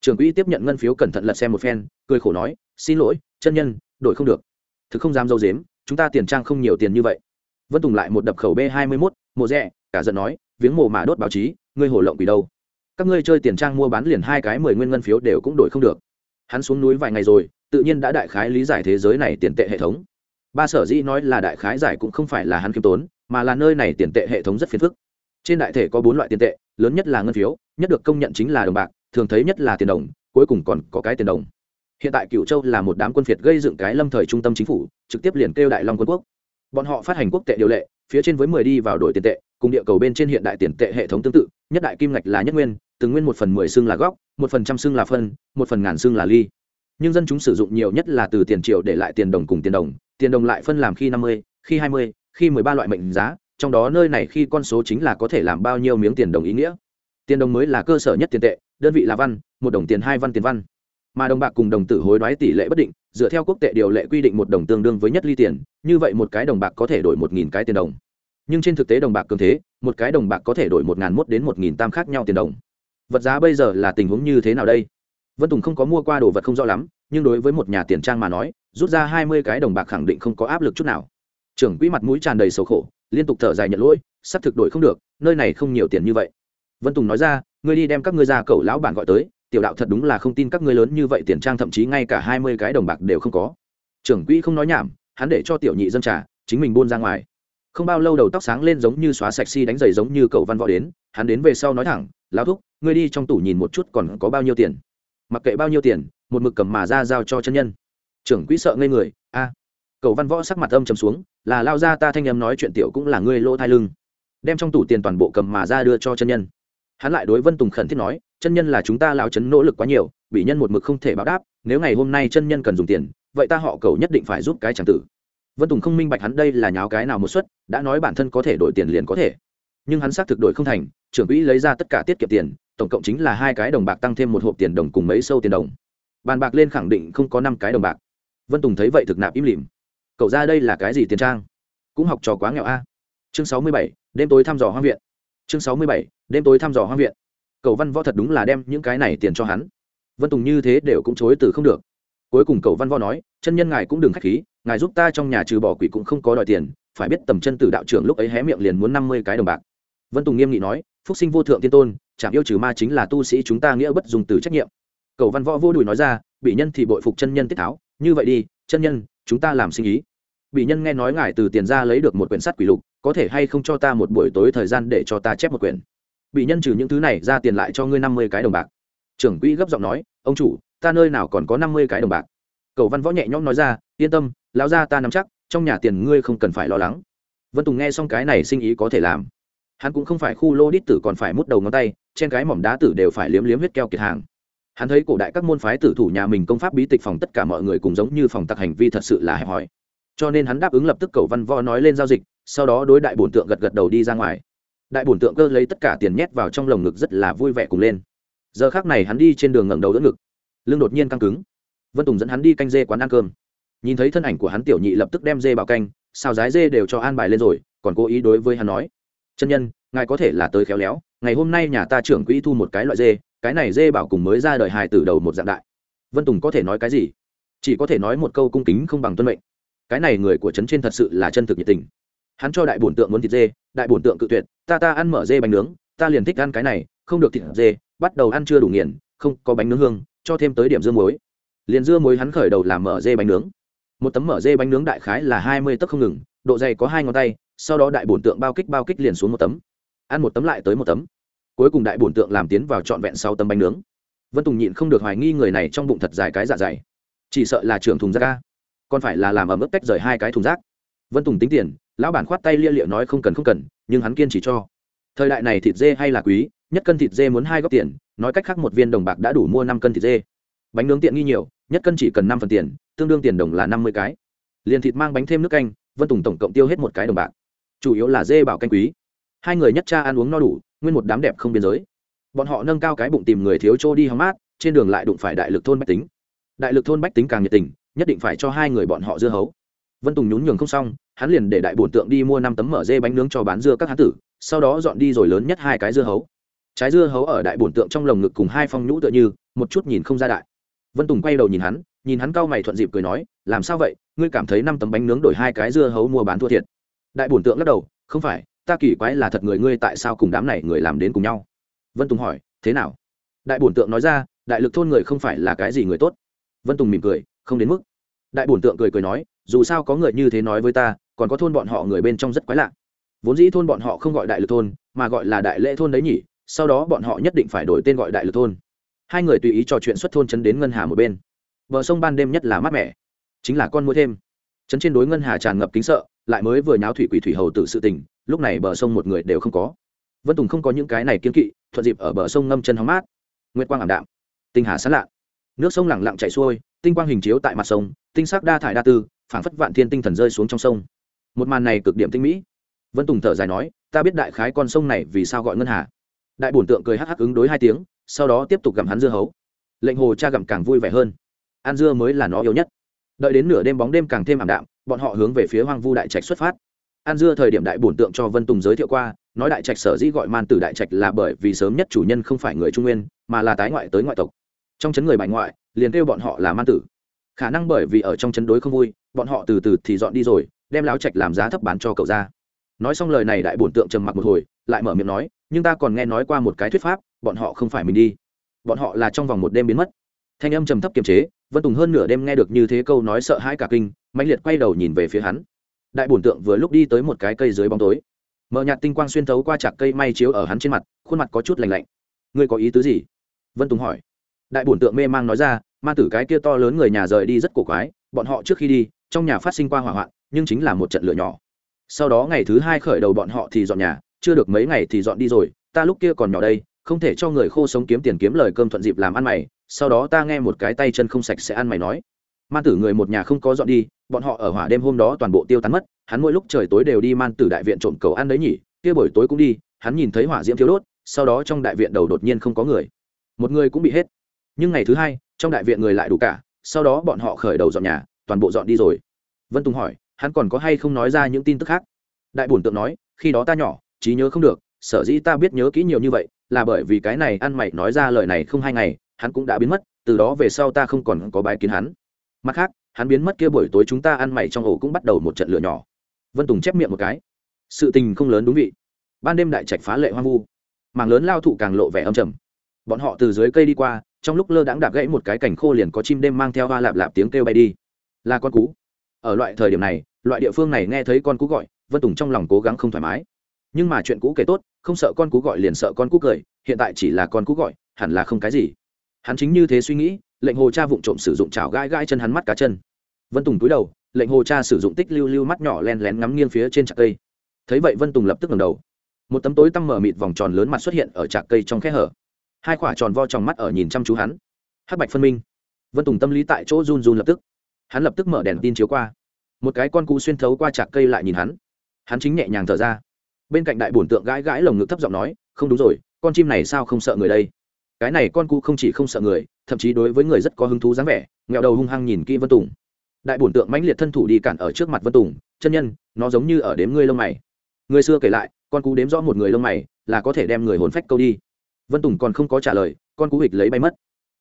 Trưởng quỹ tiếp nhận ngân phiếu cẩn thận lật xem một phen, cười khổ nói, xin lỗi, chân nhân, đổi không được. Thực không dám dâu dếm chúng ta tiền trang không nhiều tiền như vậy. Vân tùng lại một đập khẩu b hai mươi mốt, mộ rẻ. cả giận nói, viếng mồ mà đốt báo chí, ngươi hổ lộng vì đâu. Các ngươi chơi tiền trang mua bán liền hai cái mười nguyên ngân phiếu đều cũng đổi không được. Hắn xuống núi vài ngày rồi, tự nhiên đã đại khái lý giải thế giới này tiền tệ hệ thống. Ba sở dĩ nói là đại khái giải cũng không phải là hắn khiêm tốn, mà là nơi này tiền tệ hệ thống rất phiền phức. Trên đại thể có bốn loại tiền tệ, lớn nhất là ngân phiếu, nhất được công nhận chính là đồng bạc, thường thấy nhất là tiền đồng, cuối cùng còn có cái tiền đồng hiện tại cựu châu là một đám quân phiệt gây dựng cái lâm thời trung tâm chính phủ, trực tiếp liền kêu đại long quân quốc. Bọn họ phát hành quốc tệ điều lệ, phía trên với mười đi vào đổi tiền tệ, cùng địa cầu bên trên hiện đại tiền tệ hệ thống tương tự, nhất đại kim ngạch là nhất nguyên, từng nguyên một phần mười xương là góc một phần trăm xương là phân, một phần ngàn xương là ly. Nhưng dân chúng sử dụng nhiều nhất là từ tiền triệu để lại tiền đồng cùng tiền đồng tiền đồng lại phân làm khi năm mươi, khi hai mươi, khi mười ba loại mệnh giá, trong đó nơi này khi con số chính là có thể làm bao nhiêu miếng tiền đồng ý nghĩa. Tiền đồng mới là cơ sở nhất tiền tệ, đơn vị là văn, một đồng tiền hai văn tiền văn mà đồng bạc cùng đồng tử hối đoái tỷ lệ bất định, dựa theo quốc tệ điều lệ quy định một đồng tương đương với nhất ly tiền, như vậy một cái đồng bạc có thể đổi một nghìn cái tiền đồng. Nhưng trên thực tế đồng bạc cường thế, một cái đồng bạc có thể đổi một ngàn mốt đến một nghìn tam khác nhau tiền đồng. Vật giá bây giờ là tình huống như thế nào đây? Vân tùng không có mua qua đồ vật không rõ lắm, nhưng đối với một nhà tiền trang mà nói, rút ra hai mươi cái đồng bạc khẳng định không có áp lực chút nào. Trưởng quỹ mặt mũi tràn đầy sầu khổ, liên tục thở dài nhận lỗi, sắp thực đổi không được, nơi này không nhiều tiền như vậy. Vân tùng nói ra, ngươi đi đem các ngươi ra cậu lão bản gọi tới tiểu đạo thật đúng là không tin các ngươi lớn như vậy tiền trang thậm chí ngay cả hai mươi cái đồng bạc đều không có. Trưởng quỹ không nói nhảm, hắn để cho tiểu nhị dân trả, chính mình buôn ra ngoài. Không bao lâu đầu tóc sáng lên giống như xóa sạch si đánh giày giống như cậu văn võ đến, hắn đến về sau nói thẳng, lão thúc, ngươi đi trong tủ nhìn một chút còn có bao nhiêu tiền. Mặc kệ bao nhiêu tiền, một mực cầm mà ra giao cho chân nhân. Trưởng quỹ sợ ngây người, a. Cậu văn võ sắc mặt âm trầm xuống, là lao ra ta thanh em nói chuyện tiểu cũng là ngươi lỗ thai lưng. Đem trong tủ tiền toàn bộ cầm mà ra đưa cho chân nhân. Hắn lại đối vân tùng khẩn thiết nói chân nhân là chúng ta lao chấn nỗ lực quá nhiều, bị nhân một mực không thể báo đáp, nếu ngày hôm nay chân nhân cần dùng tiền, vậy ta họ cầu nhất định phải giúp cái c tử. Vân tùng không minh bạch hắn đây là nháo cái nào một suất, đã nói bản thân có thể đổi tiền liền có thể. Nhưng hắn xác thực đổi không thành, trưởng quỹ lấy ra tất cả tiết kiệm tiền, tổng cộng chính là hai cái đồng bạc tăng thêm một hộp tiền đồng cùng mấy sâu tiền đồng. Bàn bạc lên khẳng định không có năm cái đồng bạc. Vân tùng thấy vậy thực nạp im lìm. Cậu ra đây là cái gì tiền trang? Cũng học trò quá nghèo a. Chương sáu mươi bảy, đêm tối thăm dò hoang viện. Chương sáu mươi bảy, đêm tối thăm dò hoang viện cậu văn võ thật đúng là đem những cái này tiền cho hắn. Vân tùng như thế đều cũng chối từ không được. Cuối cùng cậu văn võ nói, chân nhân ngài cũng đừng k h á c h khí, ngài giúp ta trong nhà trừ bỏ quỷ cũng không có đòi tiền, phải biết tầm chân tử đạo trưởng lúc ấy hé miệng liền muốn năm mươi cái đồng bạc. Vân tùng nghiêm nghị nói, phúc sinh vô thượng tiên tôn chạm yêu trừ ma chính là tu sĩ chúng ta nghĩa bất dùng từ trách nhiệm. Cầu văn võ vô đùi nói ra bị nhân thì bội phục chân nhân tiết tháo, như vậy đi, chân nhân, chúng ta làm sinh ý. Bị nhân nghe nói ngài từ tiền ra lấy được một quyển sắt quỷ lục, có thể hay không cho ta một buổi tối thời gian để cho ta chép một quyển? Bị nhân trừ những thứ này ra tiền lại cho ngươi năm mươi cái đồng bạc. Trưởng quỹ gấp giọng nói, ông chủ, ta nơi nào còn có năm mươi cái đồng bạc? Cầu văn võ nhẹ nhõm nói ra, yên tâm, lão ra ta nắm chắc, trong nhà tiền ngươi không cần phải lo lắng. Vân tùng nghe xong cái này sinh ý có thể làm. Hắn cũng không phải khu lô đít tử còn phải mút đầu ngón tay, trên cái mỏm đá tử đều phải liếm liếm huyết keo kiệt hàng. Hắn thấy cổ đại các môn phái tử thủ nhà mình công pháp bí tịch phòng tất cả mọi người cùng giống như phòng tặc hành vi thật sự là hẹp hòi. Cho nên hắn đáp ứng lập tức cầu văn võ nói lên giao dịch, sau đó đối đại bổn tượng gật gật đầu đi ra ngoài đại bổn tượng cơ lấy tất cả tiền nhét vào trong lồng ngực rất là vui vẻ cùng lên. Giờ khác này hắn đi trên đường ngẩng đầu đỡ ngực. Lưng đột nhiên căng cứng. Vân tùng dẫn hắn đi canh dê quán ăn cơm. Nhìn thấy thân ảnh của hắn tiểu nhị lập tức đem dê bảo canh, xào rái dê đều cho an bài lên rồi, còn cố ý đối với hắn nói, chân nhân, ngài có thể là tới khéo léo, ngày hôm nay nhà ta trưởng quỹ thu một cái loại dê, cái này dê bảo cùng mới ra đời hài từ đầu một dạng đại. Vân tùng có thể nói cái gì? Chỉ có thể nói một câu cung kính không bằng tuân mệnh. Cái này người của trấn trên thật sự là chân thực nhiệt tình. Hắn cho đại bổn tượng muốn thịt dê, đại bổn tượng cự tuyệt ta ta ăn mở dê bánh nướng, ta liền thích ăn cái này, không được thịt dê, bắt đầu ăn chưa đủ nghiền, không có bánh nướng hương, cho thêm tới điểm dưa muối. Liền dưa muối hắn khởi đầu làm mở dê bánh nướng. Một tấm mở dê bánh nướng đại khái là hai mươi tấc không ngừng, độ dày có hai ngón tay, sau đó đại bổn tượng bao kích bao kích liền xuống một tấm. Ăn một tấm lại tới một tấm. Cuối cùng đại bổn tượng làm tiến vào trọn vẹn sau tấm bánh nướng. Vân tùng nhịn không được hoài nghi người này trong bụng thật dài cái dạ dày. Chỉ sợ là trưởng thùng rác ca còn phải là làm ở mức cách rời hai cái thùng rác. Vân tùng tính tiền, lão bản khoát tay lia liệu nói không cần không cần nhưng hắn kiên chỉ cho. Thời đại này thịt dê hay là quý, nhất cân thịt dê muốn hai góc tiền, nói cách khác một viên đồng bạc đã đủ mua năm cân thịt dê. Bánh nướng tiện nghi nhiều, nhất cân chỉ cần năm phần tiền, tương đương tiền đồng là năm mươi cái. Liền thịt mang bánh thêm nước canh, vân tùng tổng cộng tiêu hết một cái đồng bạc. Chủ yếu là dê bảo canh quý. Hai người nhất cha ăn uống no đủ, nguyên một đám đẹp không biên giới. Bọn họ nâng cao cái bụng tìm người thiếu trô đi hóng mát, trên đường lại đụng phải đại lực thôn bách tính. Đại lực thôn bách tính càng nhiệt tình, nhất định phải cho hai người bọn họ dưa hấu. Vân tùng nhún nhường không xong hắn liền để đại bổn tượng đi mua năm tấm mở dê bánh nướng cho bán dưa các hán tử, sau đó dọn đi rồi lớn nhất hai cái dưa hấu. Trái dưa hấu ở đại bổn tượng trong lồng ngực cùng hai phong nhũ tựa như, một chút nhìn không ra đại. Vân tùng quay đầu nhìn hắn nhìn hắn cau mày thuận dịp cười nói, làm sao vậy? Ngươi cảm thấy năm tấm bánh nướng đổi hai cái dưa hấu mua bán thua thiệt. Đại bổn tượng lắc đầu, không phải, ta kỳ quái là thật người ngươi tại sao cùng đám này người làm đến cùng nhau? Vân tùng hỏi, thế nào? Đại bổn tượng nói ra, đại lực thôn người không phải là cái gì người tốt. Vân tùng mỉm cười, không đến mức. Đại bổn tượng cười cười nói, dù sao có người như thế nói với ta còn có thôn bọn họ người bên trong rất quái lạ. Vốn dĩ thôn bọn họ không gọi đại lực thôn, mà gọi là đại lễ thôn đấy nhỉ, sau đó bọn họ nhất định phải đổi tên gọi đại lực thôn. Hai người tùy ý trò chuyện xuất thôn chấn đến ngân hà một bên. Bờ sông ban đêm nhất là mát mẻ, chính là con mua thêm. Chấn trên đối ngân hà tràn ngập kính sợ, lại mới vừa nháo thủy quỷ thủy hầu tự sự tình, lúc này bờ sông một người đều không có. Vân tùng không có những cái này kiên kỵ, thuận dịp ở bờ sông ngâm chân hóng mát. Nguyệt quang ảm đạm, tinh hà sán lạ. Nước sông lẳng lặng chảy xuôi, tinh quang hình chiếu tại mặt sông, tinh sắc đa thải đa tư, phảng phất vạn thiên tinh thần rơi xuống trong sông một màn này cực điểm tinh mỹ. Vân tùng thở dài nói, ta biết đại khái con sông này vì sao gọi ngân hà. Đại bổn tượng cười hắc hắc ứng đối hai tiếng, sau đó tiếp tục gặm hắn dưa hấu. Lệnh hồ cha gặm càng vui vẻ hơn. Ăn dưa mới là nó yếu nhất. Đợi đến nửa đêm bóng đêm càng thêm ảm đạm, bọn họ hướng về phía hoang vu đại trạch xuất phát. Ăn dưa thời điểm đại bổn tượng cho vân tùng giới thiệu qua, nói đại trạch sở dĩ gọi man tử đại trạch là bởi vì sớm nhất chủ nhân không phải người trung nguyên, mà là tái ngoại tới ngoại tộc. Trong chấn người bại ngoại, liền kêu bọn họ là man tử. Khả năng bởi vì ở trong chấn đối không vui, bọn họ từ từ thì dọn đi rồi đem lão trạch làm giá thấp bán cho cậu ra. Nói xong lời này đại bổn tượng trầm mặc một hồi, lại mở miệng nói, nhưng ta còn nghe nói qua một cái thuyết pháp, bọn họ không phải mình đi. Bọn họ là trong vòng một đêm biến mất. Thanh âm trầm thấp kiềm chế, vân tùng hơn nửa đêm nghe được như thế câu nói sợ hãi cả kinh mạnh liệt quay đầu nhìn về phía hắn. Đại bổn tượng vừa lúc đi tới một cái cây dưới bóng tối. Mở nhạt tinh quang xuyên thấu qua chạc cây may chiếu ở hắn trên mặt, khuôn mặt có chút lành lạnh. Ngươi có ý tứ gì? Vân tùng hỏi. Đại bổn tượng mê mang nói ra, ma tử cái kia to lớn người nhà rời đi rất cổ quái, bọn họ trước khi đi, trong nhà phát sinh qua hỏa hoạn nhưng chính là một trận lửa nhỏ. Sau đó ngày thứ hai khởi đầu bọn họ thì dọn nhà, chưa được mấy ngày thì dọn đi rồi, ta lúc kia còn nhỏ đây, không thể cho người khô sống kiếm tiền kiếm lời cơm thuận dịp làm ăn mày, sau đó ta nghe một cái tay chân không sạch sẽ ăn mày nói. Man tử người một nhà không có dọn đi, bọn họ ở hỏa đêm hôm đó toàn bộ tiêu tán mất, hắn mỗi lúc trời tối đều đi man tử đại viện trộm cầu ăn đấy nhỉ, kia buổi tối cũng đi, hắn nhìn thấy hỏa diễm thiếu đốt, sau đó trong đại viện đầu đột nhiên không có người. Một người cũng bị hết. Nhưng ngày thứ hai, trong đại viện người lại đủ cả, sau đó bọn họ khởi đầu dọn nhà, toàn bộ dọn đi rồi. Vân tùng hỏi hắn còn có hay không nói ra những tin tức khác? Đại bổn tượng nói, khi đó ta nhỏ, trí nhớ không được, sở dĩ ta biết nhớ kỹ nhiều như vậy, là bởi vì cái này ăn mày nói ra lời này không hai ngày, hắn cũng đã biến mất, từ đó về sau ta không còn có bái kiến hắn. Mặt khác, hắn biến mất kia buổi tối chúng ta ăn mày trong ổ cũng bắt đầu một trận lửa nhỏ. Vân tùng chép miệng một cái. Sự tình không lớn đúng vị. Ban đêm đại trạch phá lệ hoang vu. Mảng lớn lao thụ càng lộ vẻ âm trầm. Bọn họ từ dưới cây đi qua, trong lúc lơ đãng đạp gãy một cái cành khô liền có chim đêm mang theo hoa lạp lạp tiếng kêu bay đi. Là con cú ở loại thời điểm này, loại địa phương này nghe thấy con cú gọi, vân tùng trong lòng cố gắng không thoải mái. Nhưng mà chuyện cũ kể tốt, không sợ con cú gọi liền sợ con cú cười, hiện tại chỉ là con cú gọi, hẳn là không cái gì. Hắn chính như thế suy nghĩ, lệnh hồ cha vụng trộm sử dụng chảo gai gai chân hắn mắt cá chân. Vân tùng túi đầu, lệnh hồ cha sử dụng tích lưu lưu mắt nhỏ len lén ngắm nghiêng phía trên trạc cây. Thấy vậy vân tùng lập tức ngầm đầu. Một tấm tối tăm mở mịt vòng tròn lớn mặt xuất hiện ở trạc cây trong khe hở. Hai quả tròn vo trong mắt ở nhìn chăm chú hắn. Hắc bạch phân minh. Vân tùng tâm lý tại chỗ run run lập tức hắn lập tức mở đèn tin chiếu qua. Một cái con cú xuyên thấu qua chạc cây lại nhìn hắn. Hắn chính nhẹ nhàng thở ra. Bên cạnh đại bổn tượng gãi gãi lồng ngực thấp giọng nói, không đúng rồi, con chim này sao không sợ người đây? Cái này con cú không chỉ không sợ người, thậm chí đối với người rất có hứng thú dáng vẻ, nghẹo đầu hung hăng nhìn kỹ vân tùng. Đại bổn tượng mãnh liệt thân thủ đi cản ở trước mặt vân tùng, chân nhân, nó giống như ở đếm ngươi lông mày. Người xưa kể lại, con cú đếm rõ một người lông mày, là có thể đem người hồn phách câu đi. Vân tùng còn không có trả lời, con cú hịch lấy bay mất.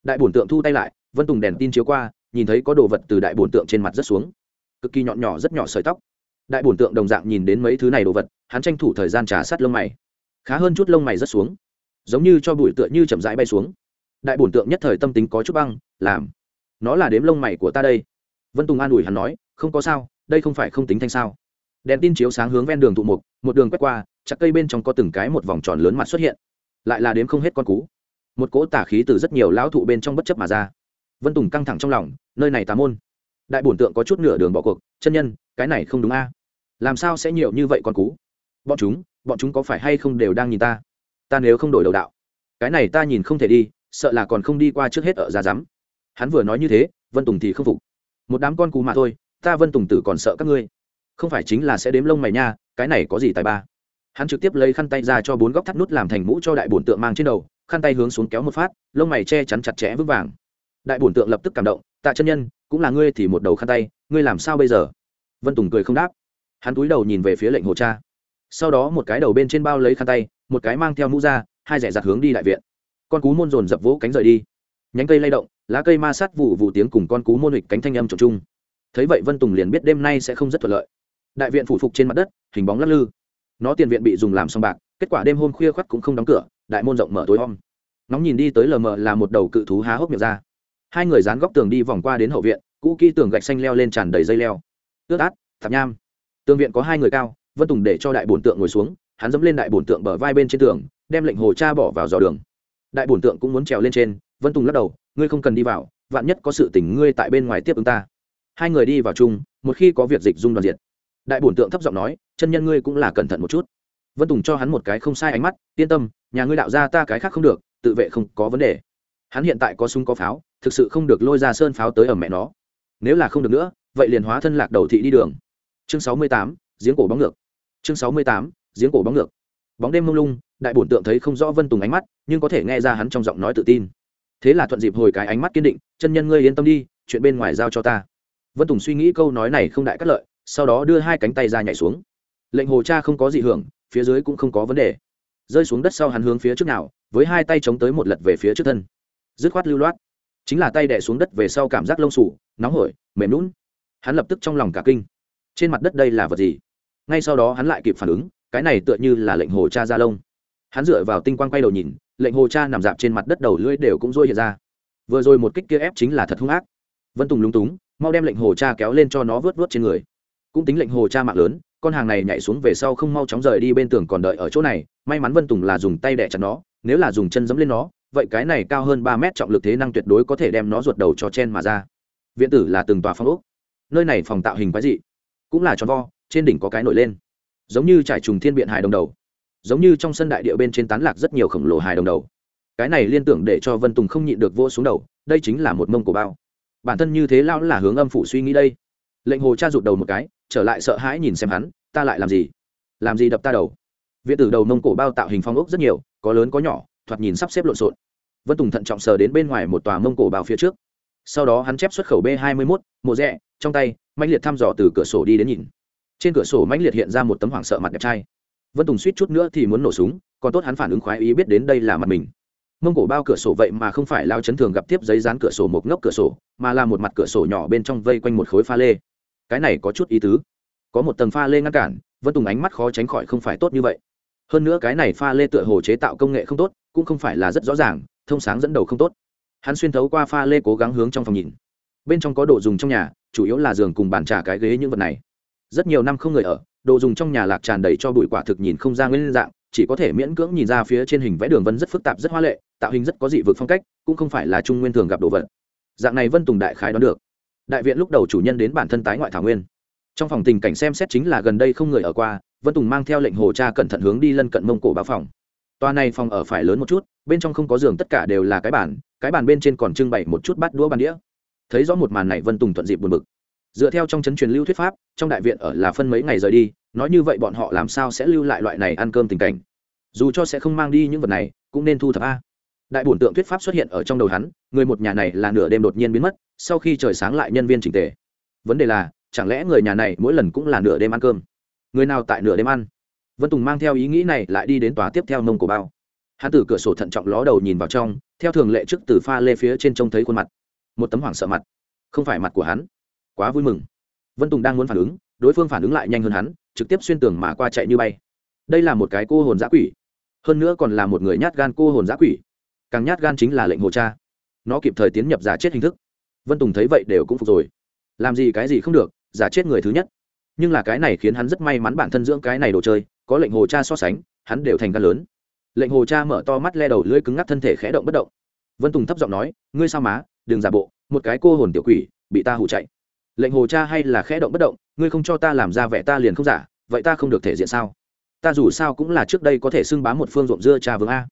Đại bổn tượng thu tay lại, vân tùng đèn tin chiếu qua nhìn thấy có đồ vật từ đại bổn tượng trên mặt rất xuống. Cực kỳ nhọn nhỏ, rất nhỏ sợi tóc. Đại bổn tượng đồng dạng nhìn đến mấy thứ này đồ vật, hắn tranh thủ thời gian trả sát lông mày. Khá hơn chút lông mày rất xuống. Giống như cho bụi tựa như chậm rãi bay xuống. Đại bổn tượng nhất thời tâm tính có chút băng, làm. Nó là đếm lông mày của ta đây. Vân tùng an ủi hắn nói, không có sao, đây không phải không tính thanh sao. Đèn tin chiếu sáng hướng ven đường tụ mục, một đường quét qua, chặt cây bên trong có từng cái một vòng tròn lớn mặt xuất hiện. Lại là đếm không hết con cú. Một cỗ tả khí từ rất nhiều lão thụ bên trong bất chấp mà ra vân tùng căng thẳng trong lòng, nơi này tà môn. Đại bổn tượng có chút nửa đường bỏ cuộc, chân nhân, cái này không đúng a. Làm sao sẽ nhiều như vậy con cú? Bọn chúng bọn chúng có phải hay không đều đang nhìn ta? Ta nếu không đổi đầu đạo, cái này ta nhìn không thể đi, sợ là còn không đi qua trước hết ở ra rắm hắn vừa nói như thế, vân tùng thì không phục. Một đám con cú mà thôi, ta vân tùng tử còn sợ các ngươi. Không phải chính là sẽ đếm lông mày nha, cái này có gì tài ba? Hắn trực tiếp lấy khăn tay ra cho bốn góc thắt nút làm thành mũ cho đại bổn tượng mang trên đầu, khăn tay hướng xuống kéo một phát, lông mày che chắn chặt chẽ vững vàng đại bổn tượng lập tức cảm động, tạ chân nhân, cũng là ngươi thì một đầu khăn tay, ngươi làm sao bây giờ? Vân tùng cười không đáp. Hắn túi đầu nhìn về phía lệnh hồ cha. Sau đó một cái đầu bên trên bao lấy khăn tay, một cái mang theo mũ ra, hai rẻ giặt hướng đi đại viện. Con cú môn dồn dập vỗ cánh rời đi. Nhánh cây lay động, lá cây ma sát vụ vụ tiếng cùng con cú môn hịch cánh thanh âm trộn chung. Thấy vậy vân tùng liền biết đêm nay sẽ không rất thuận lợi. Đại viện phủ phục trên mặt đất, hình bóng lắc lư. Nó tiền viện bị dùng làm xong bạc, kết quả đêm hôm khuya khoắt cũng không đóng cửa, đại môn rộng mở tối om. Nóng nhìn đi tới lờ mờ là một đầu cự thú há hốc miệng ra hai người dán góc tường đi vòng qua đến hậu viện, cũ kỹ tường gạch xanh leo lên tràn đầy dây leo. Ướt át, thạp nham. Tường viện có hai người cao, vân tùng để cho đại bổn tượng ngồi xuống, hắn dẫm lên đại bổn tượng bờ vai bên trên tường, đem lệnh hồ cha bỏ vào dò đường. Đại bổn tượng cũng muốn trèo lên trên, vân tùng lắc đầu, ngươi không cần đi vào, vạn nhất có sự tình ngươi tại bên ngoài tiếp ứng ta. Hai người đi vào chung, một khi có việc dịch dung đoàn diệt. Đại bổn tượng thấp giọng nói, chân nhân ngươi cũng là cẩn thận một chút. Vân tùng cho hắn một cái không sai ánh mắt, yên tâm, nhà ngươi đạo ra ta cái khác không được, tự vệ không có vấn đề hắn hiện tại có súng có pháo, thực sự không được lôi ra sơn pháo tới ở mẹ nó. Nếu là không được nữa, vậy liền hóa thân lạc đầu thị đi đường. Chương sáu mươi tám, giếng cổ bóng ngược. Chương sáu mươi tám, giếng cổ bóng ngược. Bóng đêm mông lung, đại bổn tượng thấy không rõ vân tùng ánh mắt, nhưng có thể nghe ra hắn trong giọng nói tự tin. Thế là thuận dịp hồi cái ánh mắt kiên định, chân nhân ngươi yên tâm đi, chuyện bên ngoài giao cho ta. Vân tùng suy nghĩ câu nói này không đại cắt lợi, sau đó đưa hai cánh tay ra nhảy xuống. Lệnh hồ cha không có gì hưởng, phía dưới cũng không có vấn đề. Rơi xuống đất sau hắn hướng phía trước nào, với hai tay chống tới một lật về phía trước thân dứt khoát lưu loát. Chính là tay đẻ xuống đất về sau cảm giác lông sủ nóng hổi, mềm lún hắn lập tức trong lòng cả kinh. Trên mặt đất đây là vật gì? Ngay sau đó hắn lại kịp phản ứng, cái này tựa như là lệnh hồ cha ra lông. Hắn dựa vào tinh quang quay đầu nhìn, lệnh hồ cha nằm dạp trên mặt đất đầu lưỡi đều cũng rôi hiện ra. Vừa rồi một kích kia ép chính là thật hung ác. Vân tùng lúng túng, mau đem lệnh hồ cha kéo lên cho nó vớt vớt trên người. Cũng tính lệnh hồ cha mạng lớn, con hàng này nhảy xuống về sau không mau chóng rời đi bên tường còn đợi ở chỗ này, may mắn vân tùng là dùng tay đẻ chặt nó, nếu là dùng chân dẫm lên nó vậy cái này cao hơn ba mét trọng lực thế năng tuyệt đối có thể đem nó ruột đầu cho chen mà ra. Viện tử là từng tòa phong ốc. Nơi này phòng tạo hình quái dị, cũng là tròn vo, trên đỉnh có cái nổi lên. Giống như trải trùng thiên biện hài đồng đầu. Giống như trong sân đại địa bên trên tán lạc rất nhiều khổng lồ hài đồng đầu. Cái này liên tưởng để cho vân tùng không nhịn được vô xuống đầu, đây chính là một mông cổ bao. Bản thân như thế lao là hướng âm phủ suy nghĩ đây. Lệnh hồ cha rụt đầu một cái, trở lại sợ hãi nhìn xem hắn, ta lại làm gì? Làm gì đập ta đầu? Viện tử đầu mông cổ bao tạo hình phong ốc rất nhiều, có lớn có nhỏ, thoạt nhìn sắp xếp lộn xộn vân tùng thận trọng sờ đến bên ngoài một tòa mông cổ bao phía trước. Sau đó hắn chép xuất khẩu b hai mươi mốt, mộ rẽ trong tay mạnh liệt thăm dò từ cửa sổ đi đến nhìn. Trên cửa sổ mạnh liệt hiện ra một tấm hoảng sợ mặt đẹp trai. Vân tùng suýt chút nữa thì muốn nổ súng, còn tốt hắn phản ứng khoái ý biết đến đây là mặt mình. Mông cổ bao cửa sổ vậy mà không phải lao chấn thường gặp tiếp giấy dán cửa sổ một ngốc cửa sổ, mà là một mặt cửa sổ nhỏ bên trong vây quanh một khối pha lê. Cái này có chút ý tứ. Có một tầng pha lê ngăn cản, vân tùng ánh mắt khó tránh khỏi không phải tốt như vậy. Hơn nữa cái này pha lê tựa hồ chế tạo công nghệ không tốt, cũng không phải là rất rõ ràng thông sáng dẫn đầu không tốt. Hắn xuyên thấu qua pha lê cố gắng hướng trong phòng nhìn. Bên trong có đồ dùng trong nhà, chủ yếu là giường cùng bàn trà cái ghế những vật này. Rất nhiều năm không người ở, đồ dùng trong nhà lạc tràn đầy cho bụi quả thực nhìn không ra nguyên dạng, chỉ có thể miễn cưỡng nhìn ra phía trên hình vẽ đường vân rất phức tạp, rất hoa lệ, tạo hình rất có dị vực phong cách, cũng không phải là trung nguyên thường gặp đồ vật. Dạng này vân tùng đại khái đoán được. Đại viện lúc đầu chủ nhân đến bản thân tái ngoại thảo nguyên. Trong phòng tình cảnh xem xét chính là gần đây không người ở qua, vân tùng mang theo lệnh hồ cha cẩn thận hướng đi lân cận mông cổ báo phòng toa này phòng ở phải lớn một chút, bên trong không có giường, tất cả đều là cái bàn cái bàn bên trên còn trưng bày một chút bát đũa bàn đĩa. Thấy rõ một màn này, vân tùng thuận dịp buồn bực. Dựa theo trong chấn truyền lưu thuyết pháp, trong đại viện ở là phân mấy ngày rời đi, nói như vậy bọn họ làm sao sẽ lưu lại loại này ăn cơm tình cảnh? Dù cho sẽ không mang đi những vật này, cũng nên thu thập a. Đại bổn tượng thuyết pháp xuất hiện ở trong đầu hắn, người một nhà này là nửa đêm đột nhiên biến mất, sau khi trời sáng lại nhân viên chỉnh tề. Vấn đề là, chẳng lẽ người nhà này mỗi lần cũng là nửa đêm ăn cơm? Người nào tại nửa đêm ăn? Vân tùng mang theo ý nghĩ này lại đi đến tòa tiếp theo nông cổ bao. Hắn từ cửa sổ thận trọng ló đầu nhìn vào trong, theo thường lệ trước từ pha lê phía trên trông thấy khuôn mặt. Một tấm hoảng sợ mặt. Không phải mặt của hắn. Quá vui mừng. Vân tùng đang muốn phản ứng, đối phương phản ứng lại nhanh hơn hắn, trực tiếp xuyên tường mà qua chạy như bay. Đây là một cái cô hồn giã quỷ. Hơn nữa còn là một người nhát gan cô hồn giã quỷ. Càng nhát gan chính là lệnh hồ cha. Nó kịp thời tiến nhập giả chết hình thức. Vân tùng thấy vậy đều cũng phục rồi. Làm gì cái gì không được, giả chết người thứ nhất. Nhưng là cái này khiến hắn rất may mắn bản thân dưỡng cái này đồ chơi có lệnh hồ cha so sánh, hắn đều thành ca lớn. Lệnh hồ cha mở to mắt le đầu lưỡi cứng ngắc thân thể khẽ động bất động. Vân tùng thấp giọng nói, ngươi sao má, đừng giả bộ, một cái cô hồn tiểu quỷ, bị ta hụ chạy. Lệnh hồ cha hay là khẽ động bất động, ngươi không cho ta làm ra vẻ ta liền không giả, vậy ta không được thể diện sao? Ta dù sao cũng là trước đây có thể xưng bám một phương ruộng dưa cha vương a.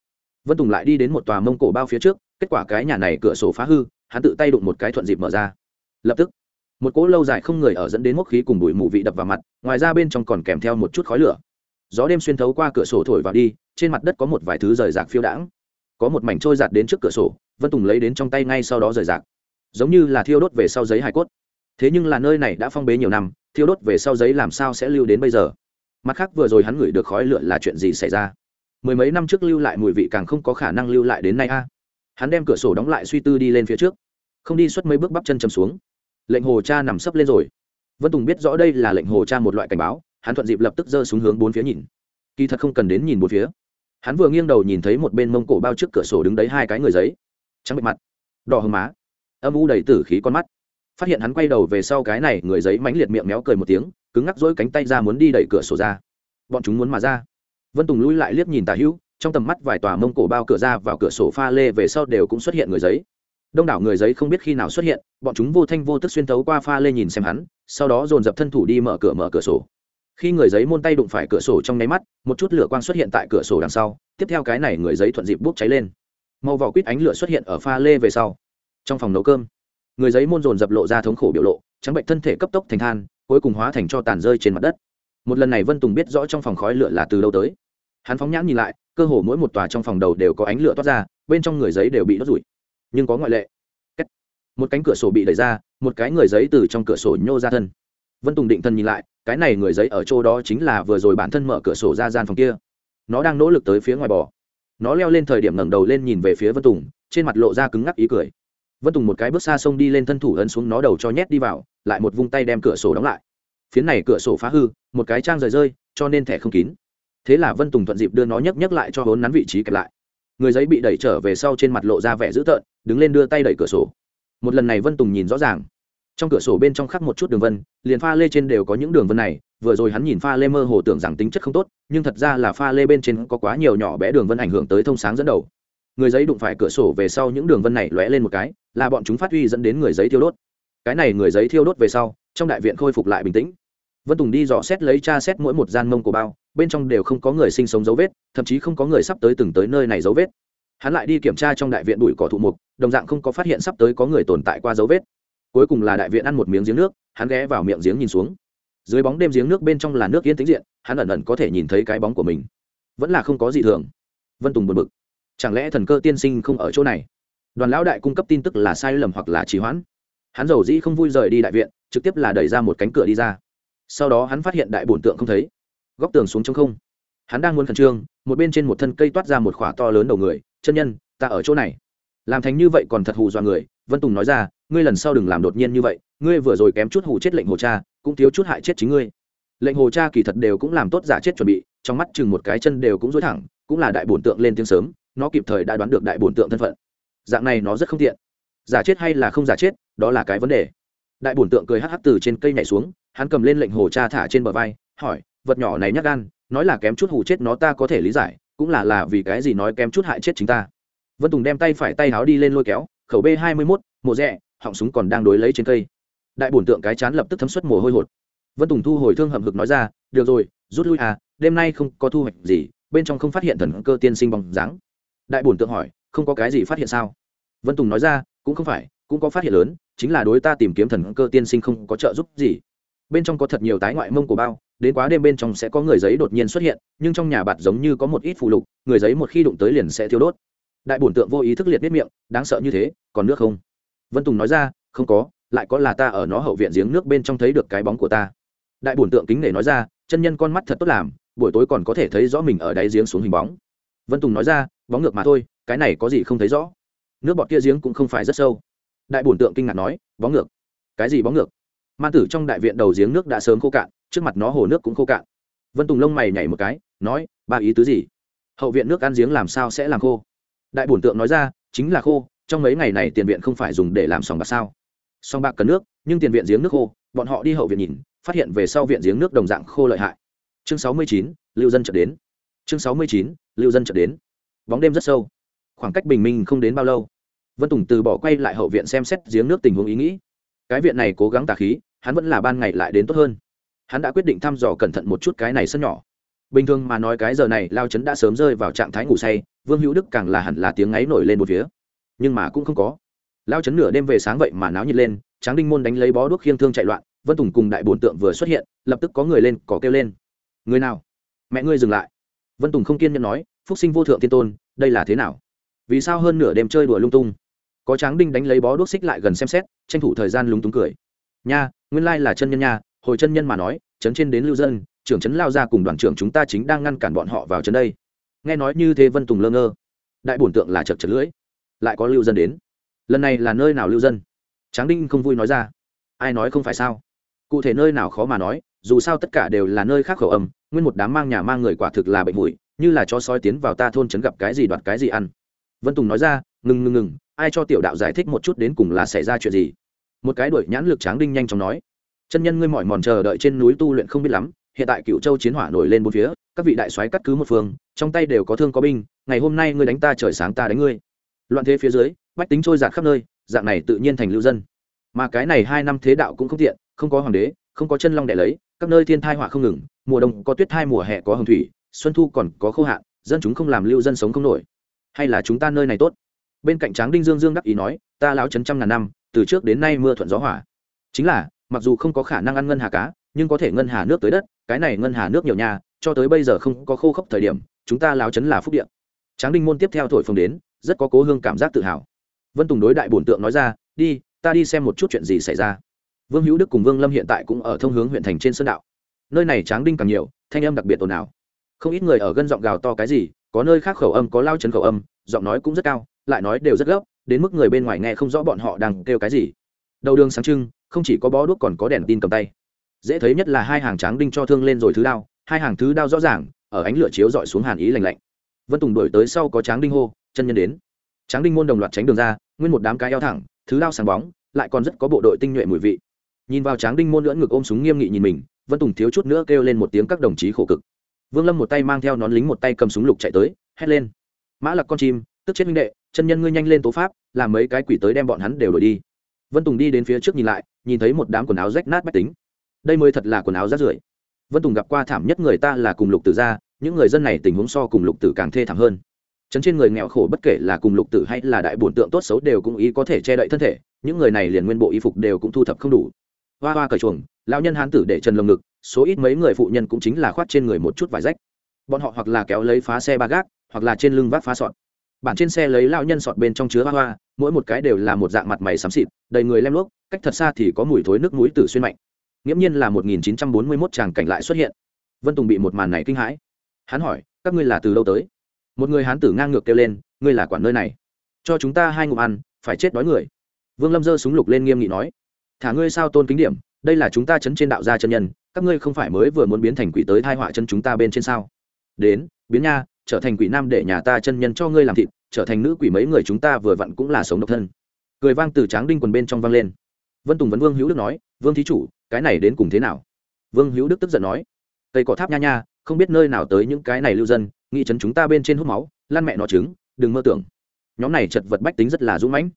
Vân tùng lại đi đến một tòa mông cổ bao phía trước, kết quả cái nhà này cửa sổ phá hư, hắn tự tay đụng một cái thuận dịp mở ra. Lập tức, một cỗ lâu dài không người ở dẫn đến mốc khí cùng bụi mù vị đập vào mặt, ngoài ra bên trong còn kèm theo một chút khói lửa gió đêm xuyên thấu qua cửa sổ thổi vào đi, trên mặt đất có một vài thứ rời rạc phiêu đãng. Có một mảnh trôi giạt đến trước cửa sổ, vân tùng lấy đến trong tay ngay sau đó rời rạc. Giống như là thiêu đốt về sau giấy hải cốt. Thế nhưng là nơi này đã phong bế nhiều năm, thiêu đốt về sau giấy làm sao sẽ lưu đến bây giờ? Mặt khác vừa rồi hắn ngửi được khói lửa là chuyện gì xảy ra? Mười mấy năm trước lưu lại mùi vị càng không có khả năng lưu lại đến nay a. Hắn đem cửa sổ đóng lại suy tư đi lên phía trước. Không đi suốt mấy bước bắp chân chầm xuống. Lệnh hồ cha nằm sấp lên rồi. Vân tùng biết rõ đây là lệnh hồ cha một loại cảnh báo hắn thuận dịp lập tức giơ xuống hướng bốn phía nhìn. Kỳ thật không cần đến nhìn bốn phía. Hắn vừa nghiêng đầu nhìn thấy một bên mông cổ bao trước cửa sổ đứng đấy hai cái người giấy. Trắng bệ mặt, đỏ hồng má, âm u đầy tử khí con mắt. Phát hiện hắn quay đầu về sau cái này người giấy mánh liệt miệng méo cười một tiếng, cứng ngắc dỗi cánh tay ra muốn đi đẩy cửa sổ ra. Bọn chúng muốn mà ra. Vân tùng lui lại liếc nhìn tà hữu, trong tầm mắt vài tòa mông cổ bao cửa ra vào cửa sổ pha lê về sau đều cũng xuất hiện người giấy. Đông đảo người giấy không biết khi nào xuất hiện, bọn chúng vô thanh vô tức xuyên thấu qua pha lê nhìn xem hắn, sau đó dồn dập thân thủ đi mở cửa mở cửa sổ khi người giấy môn tay đụng phải cửa sổ trong nháy mắt, một chút lửa quang xuất hiện tại cửa sổ đằng sau, tiếp theo cái này người giấy thuận dịp bốc cháy lên. Màu vỏ quýt ánh lửa xuất hiện ở pha lê về sau. Trong phòng nấu cơm, người giấy môn dồn dập lộ ra thống khổ biểu lộ, trắng bệnh thân thể cấp tốc thành than, cuối cùng hóa thành cho tàn rơi trên mặt đất. Một lần này vân tùng biết rõ trong phòng khói lửa là từ đâu tới. Hắn phóng nhãn nhìn lại, cơ hồ mỗi một tòa trong phòng đầu đều có ánh lửa toát ra, bên trong người giấy đều bị đốt rủi nhưng có ngoại lệ. Một cánh cửa sổ bị đẩy ra, một cái người giấy từ trong cửa sổ nhô ra thân. Vân tùng định thân nhìn lại cái này người giấy ở chỗ đó chính là vừa rồi bản thân mở cửa sổ ra gian phòng kia. Nó đang nỗ lực tới phía ngoài bò. Nó leo lên thời điểm ngẩng đầu lên nhìn về phía vân tùng, trên mặt lộ ra cứng ngắc ý cười. Vân tùng một cái bước xa sông đi lên thân thủ ấn xuống nó đầu cho nhét đi vào, lại một vung tay đem cửa sổ đóng lại. Phiến này cửa sổ phá hư, một cái trang rời rơi, cho nên thẻ không kín. Thế là vân tùng thuận dịp đưa nó nhấc nhấc lại cho hốn nắn vị trí kẹp lại. Người giấy bị đẩy trở về sau trên mặt lộ ra vẻ dữ tợn, đứng lên đưa tay đẩy cửa sổ. Một lần này vân tùng nhìn rõ ràng trong cửa sổ bên trong khắc một chút đường vân, liền pha lê trên đều có những đường vân này, vừa rồi hắn nhìn pha lê mơ hồ tưởng rằng tính chất không tốt, nhưng thật ra là pha lê bên trên có quá nhiều nhỏ bé đường vân ảnh hưởng tới thông sáng dẫn đầu. Người giấy đụng phải cửa sổ về sau những đường vân này lóe lên một cái, là bọn chúng phát huy dẫn đến người giấy thiêu đốt. Cái này người giấy thiêu đốt về sau, trong đại viện khôi phục lại bình tĩnh. Vân tùng đi dò xét lấy tra xét mỗi một gian mông của bao, bên trong đều không có người sinh sống dấu vết, thậm chí không có người sắp tới từng tới nơi này dấu vết. Hắn lại đi kiểm tra trong đại viện bụi cỏ thụ mục, đồng dạng không có phát hiện sắp tới có người tồn tại qua dấu vết cuối cùng là đại viện ăn một miếng giếng nước, hắn ghé vào miệng giếng nhìn xuống. Dưới bóng đêm giếng nước bên trong là nước yên tĩnh diện, hắn ẩn ẩn có thể nhìn thấy cái bóng của mình. Vẫn là không có gì thường. Vân tùng bật bực. Chẳng lẽ thần cơ tiên sinh không ở chỗ này? Đoàn lão đại cung cấp tin tức là sai lầm hoặc là trì hoãn? Hắn giàu dĩ không vui rời đi đại viện, trực tiếp là đẩy ra một cánh cửa đi ra. Sau đó hắn phát hiện đại bổn tượng không thấy. Góc tường xuống trong không. Hắn đang muốn khẩn trương, một bên trên một thân cây toát ra một khỏa to lớn đầu người, chân nhân, ta ở chỗ này. Làm thành như vậy còn thật hù dọa người vân tùng nói ra, ngươi lần sau đừng làm đột nhiên như vậy, ngươi vừa rồi kém chút hù chết lệnh hồ cha, cũng thiếu chút hại chết chính ngươi. Lệnh hồ cha kỳ thật đều cũng làm tốt giả chết chuẩn bị, trong mắt chừng một cái chân đều cũng dối thẳng, cũng là đại bổn tượng lên tiếng sớm, nó kịp thời đã đoán được đại bổn tượng thân phận. Dạng này nó rất không tiện. Giả chết hay là không giả chết, đó là cái vấn đề. Đại bổn tượng cười hắc hắc từ trên cây nhảy xuống, hắn cầm lên lệnh hồ cha thả trên bờ vai, hỏi, vật nhỏ này nhắc gan, nói là kém chút hù chết nó ta có thể lý giải, cũng là là vì cái gì nói kém chút hại chết chính ta? Vân tùng đem tay phải tay háo đi lên lôi kéo khẩu b hai mươi mốt mộ rẽ họng súng còn đang đối lấy trên cây. Đại bổn tượng cái chán lập tức thấm xuất mồ hôi hột. Vân tùng thu hồi thương hầm hực nói ra, được rồi, rút lui à đêm nay không có thu hoạch gì, bên trong không phát hiện thần cơ tiên sinh bóng dáng. Đại bổn tượng hỏi, không có cái gì phát hiện sao? Vân tùng nói ra, cũng không phải, cũng có phát hiện lớn, chính là đối ta tìm kiếm thần cơ tiên sinh không có trợ giúp gì. Bên trong có thật nhiều tái ngoại mông của bao, đến quá đêm bên trong sẽ có người giấy đột nhiên xuất hiện, nhưng trong nhà bạt giống như có một ít phụ lục, người giấy một khi đụng tới liền sẽ thiêu đốt đại bổn tượng vô ý thức liệt biết miệng, đáng sợ như thế, còn nước không? Vân tùng nói ra, không có, lại có là ta ở nó hậu viện giếng nước bên trong thấy được cái bóng của ta. Đại bổn tượng kính nể nói ra, chân nhân con mắt thật tốt làm, buổi tối còn có thể thấy rõ mình ở đáy giếng xuống hình bóng. Vân tùng nói ra, bóng ngược mà thôi, cái này có gì không thấy rõ? Nước bọt kia giếng cũng không phải rất sâu. Đại bổn tượng kinh ngạc nói, bóng ngược? Cái gì bóng ngược? Man tử trong đại viện đầu giếng nước đã sớm khô cạn, trước mặt nó hồ nước cũng khô cạn. Vân tùng lông mày nhảy một cái, nói, ba ý tứ gì? Hậu viện nước ăn giếng làm sao sẽ làm khô? Đại bổn tượng nói ra, chính là khô, trong mấy ngày này tiền viện không phải dùng để làm sòng bạc sao? Sòng bạc cần nước, nhưng tiền viện giếng nước khô, bọn họ đi hậu viện nhìn, phát hiện về sau viện giếng nước đồng dạng khô lợi hại. Chương sáu mươi chín, lưu dân trở đến. Chương sáu mươi chín, lưu dân trở đến. Bóng đêm rất sâu. Khoảng cách bình minh không đến bao lâu, vân tùng từ bỏ quay lại hậu viện xem xét giếng nước tình huống ý nghĩ. Cái viện này cố gắng tà khí, hắn vẫn là ban ngày lại đến tốt hơn. Hắn đã quyết định thăm dò cẩn thận một chút cái này sân nhỏ bình thường mà nói cái giờ này lao chấn đã sớm rơi vào trạng thái ngủ say, vương hữu đức càng là hẳn là tiếng ấy nổi lên một phía. Nhưng mà cũng không có. Lao chấn nửa đêm về sáng vậy mà náo nhiệt lên, tráng đinh môn đánh lấy bó đuốc khiêng thương chạy loạn, vân tùng cùng đại bổn tượng vừa xuất hiện, lập tức có người lên có kêu lên. Người nào? Mẹ ngươi dừng lại. Vân tùng không kiên nhẫn nói, phúc sinh vô thượng thiên tôn, đây là thế nào? Vì sao hơn nửa đêm chơi đùa lung tung? Có tráng đinh đánh lấy bó đuốc xích lại gần xem xét, tranh thủ thời gian lúng túng cười. Nha, nguyên lai là chân nhân nha, hồi chân nhân mà nói, chấn trên đến lưu dân trưởng trấn lao ra cùng đoàn trưởng chúng ta chính đang ngăn cản bọn họ vào trấn đây. Nghe nói như thế vân tùng lơ ngơ. Đại bổn tượng là chật chật lưỡi. Lại có lưu dân đến. Lần này là nơi nào lưu dân? Tráng đinh không vui nói ra. Ai nói không phải sao? Cụ thể nơi nào khó mà nói dù sao tất cả đều là nơi khác khẩu âm nguyên một đám mang nhà mang người quả thực là bệnh mũi, như là cho sói tiến vào ta thôn trấn gặp cái gì đoạt cái gì ăn. Vân tùng nói ra ngừng ngừng ngừng ai cho tiểu đạo giải thích một chút đến cùng là xảy ra chuyện gì? Một cái đuổi nhãn lực tráng đinh nhanh chóng nói chân nhân ngươi mỏi mòn chờ đợi trên núi tu luyện không biết lắm hiện tại cựu châu chiến hỏa nổi lên bốn phía, các vị đại soái cắt cứ một phương, trong tay đều có thương có binh, ngày hôm nay ngươi đánh ta trời sáng ta đánh ngươi. Loạn thế phía dưới, bách tính trôi giạt khắp nơi, dạng này tự nhiên thành lưu dân. Mà cái này hai năm thế đạo cũng không tiện, không có hoàng đế, không có chân long đẻ lấy, các nơi thiên thai hỏa không ngừng, mùa đông có tuyết thai mùa hè có hồng thủy, xuân thu còn có khô hạn, dân chúng không làm lưu dân sống không nổi. Hay là chúng ta nơi này tốt? Bên cạnh tráng đinh dương dương đắc ý nói, ta lão trấn trăm ngàn năm, từ trước đến nay mưa thuận gió hỏa chính là, mặc dù không có khả năng ăn ngân hà cá nhưng có thể ngân hà nước tới đất, cái này ngân hà nước nhiều nhà, cho tới bây giờ không có khô khốc thời điểm, chúng ta láo chấn là phúc điện tráng đinh môn tiếp theo thổi phồng đến, rất có cố hương cảm giác tự hào. Vân tùng đối đại bổn tượng nói ra, đi, ta đi xem một chút chuyện gì xảy ra. Vương hữu đức cùng vương lâm hiện tại cũng ở thông hướng huyện thành trên sơn đạo. Nơi này tráng đinh càng nhiều, thanh âm đặc biệt ồn ào. Không ít người ở gân giọng gào to cái gì, có nơi khác khẩu âm, có lao chấn khẩu âm, giọng nói cũng rất cao, lại nói đều rất gấp, đến mức người bên ngoài nghe không rõ bọn họ đang kêu cái gì. Đầu đường sáng trưng, không chỉ có bó đuốc còn có đèn tin cầm tay dễ thấy nhất là hai hàng tráng đinh cho thương lên rồi thứ đao, hai hàng thứ đao rõ ràng, ở ánh lửa chiếu dọi xuống hàn ý lành lạnh. Vân tùng đổi tới sau có tráng đinh hô, chân nhân đến. Tráng đinh môn đồng loạt tránh đường ra, nguyên một đám cái eo thẳng, thứ đao sáng bóng, lại còn rất có bộ đội tinh nhuệ mùi vị. Nhìn vào tráng đinh môn lưỡn ngực ôm súng nghiêm nghị nhìn mình, vân tùng thiếu chút nữa kêu lên một tiếng các đồng chí khổ cực. Vương lâm một tay mang theo nón lính một tay cầm súng lục chạy tới, hét lên. Mã lặc con chim, tức chết minh đệ, chân nhân ngươi nhanh lên tố pháp, làm mấy cái quỷ tới đem bọn hắn đều đổi đi. Vân tùng đi đến phía trước nhìn lại, nhìn thấy một đám quần áo rách nát bách tính đây mới thật là quần áo rát rưởi. Vân tùng gặp qua thảm nhất người ta là cùng lục tử ra những người dân này tình huống so cùng lục tử càng thê thảm hơn. Chấn trên người nghèo khổ bất kể là cùng lục tử hay là đại bổn tượng tốt xấu đều cũng ý có thể che đậy thân thể, những người này liền nguyên bộ y phục đều cũng thu thập không đủ. Hoa hoa cởi chuồng, lão nhân hán tử để trần lồng ngực, số ít mấy người phụ nhân cũng chính là khoát trên người một chút vải rách. Bọn họ hoặc là kéo lấy phá xe ba gác, hoặc là trên lưng vác phá sọt. Bản trên xe lấy lao nhân sọt bên trong chứa hoa hoa, mỗi một cái đều là một dạng mặt mày xám xịt, đầy người lem luốc, cách thật xa thì có mùi thối nước mũi tử xuyên mạnh nghiễm nhiên là một nghìn chín trăm bốn mươi mốt tràng cảnh lại xuất hiện. Vân tùng bị một màn này kinh hãi. Hắn hỏi, các ngươi là từ lâu tới? Một người hán tử ngang ngược kêu lên, ngươi là quản nơi này? Cho chúng ta hai ngụm ăn, phải chết đói người. Vương lâm giơ súng lục lên nghiêm nghị nói, thả ngươi sao tôn kính điểm, đây là chúng ta chấn trên đạo gia chân nhân, các ngươi không phải mới vừa muốn biến thành quỷ tới thai họa chân chúng ta bên trên sao? Đến, biến nha, trở thành quỷ nam để nhà ta chân nhân cho ngươi làm thịt, trở thành nữ quỷ mấy người chúng ta vừa vặn cũng là sống độc thân. Cười vang từ tráng đinh quần bên trong vang lên vân tùng vấn vương hữu đức nói, vương thí chủ, cái này đến cùng thế nào? Vương hữu đức tức giận nói cây cỏ tháp nha nha, không biết nơi nào tới những cái này lưu dân nghị trấn chúng ta bên trên hút máu, lan mẹ nó trứng, đừng mơ tưởng. Nhóm này chật vật bách tính rất là dũng mãnh.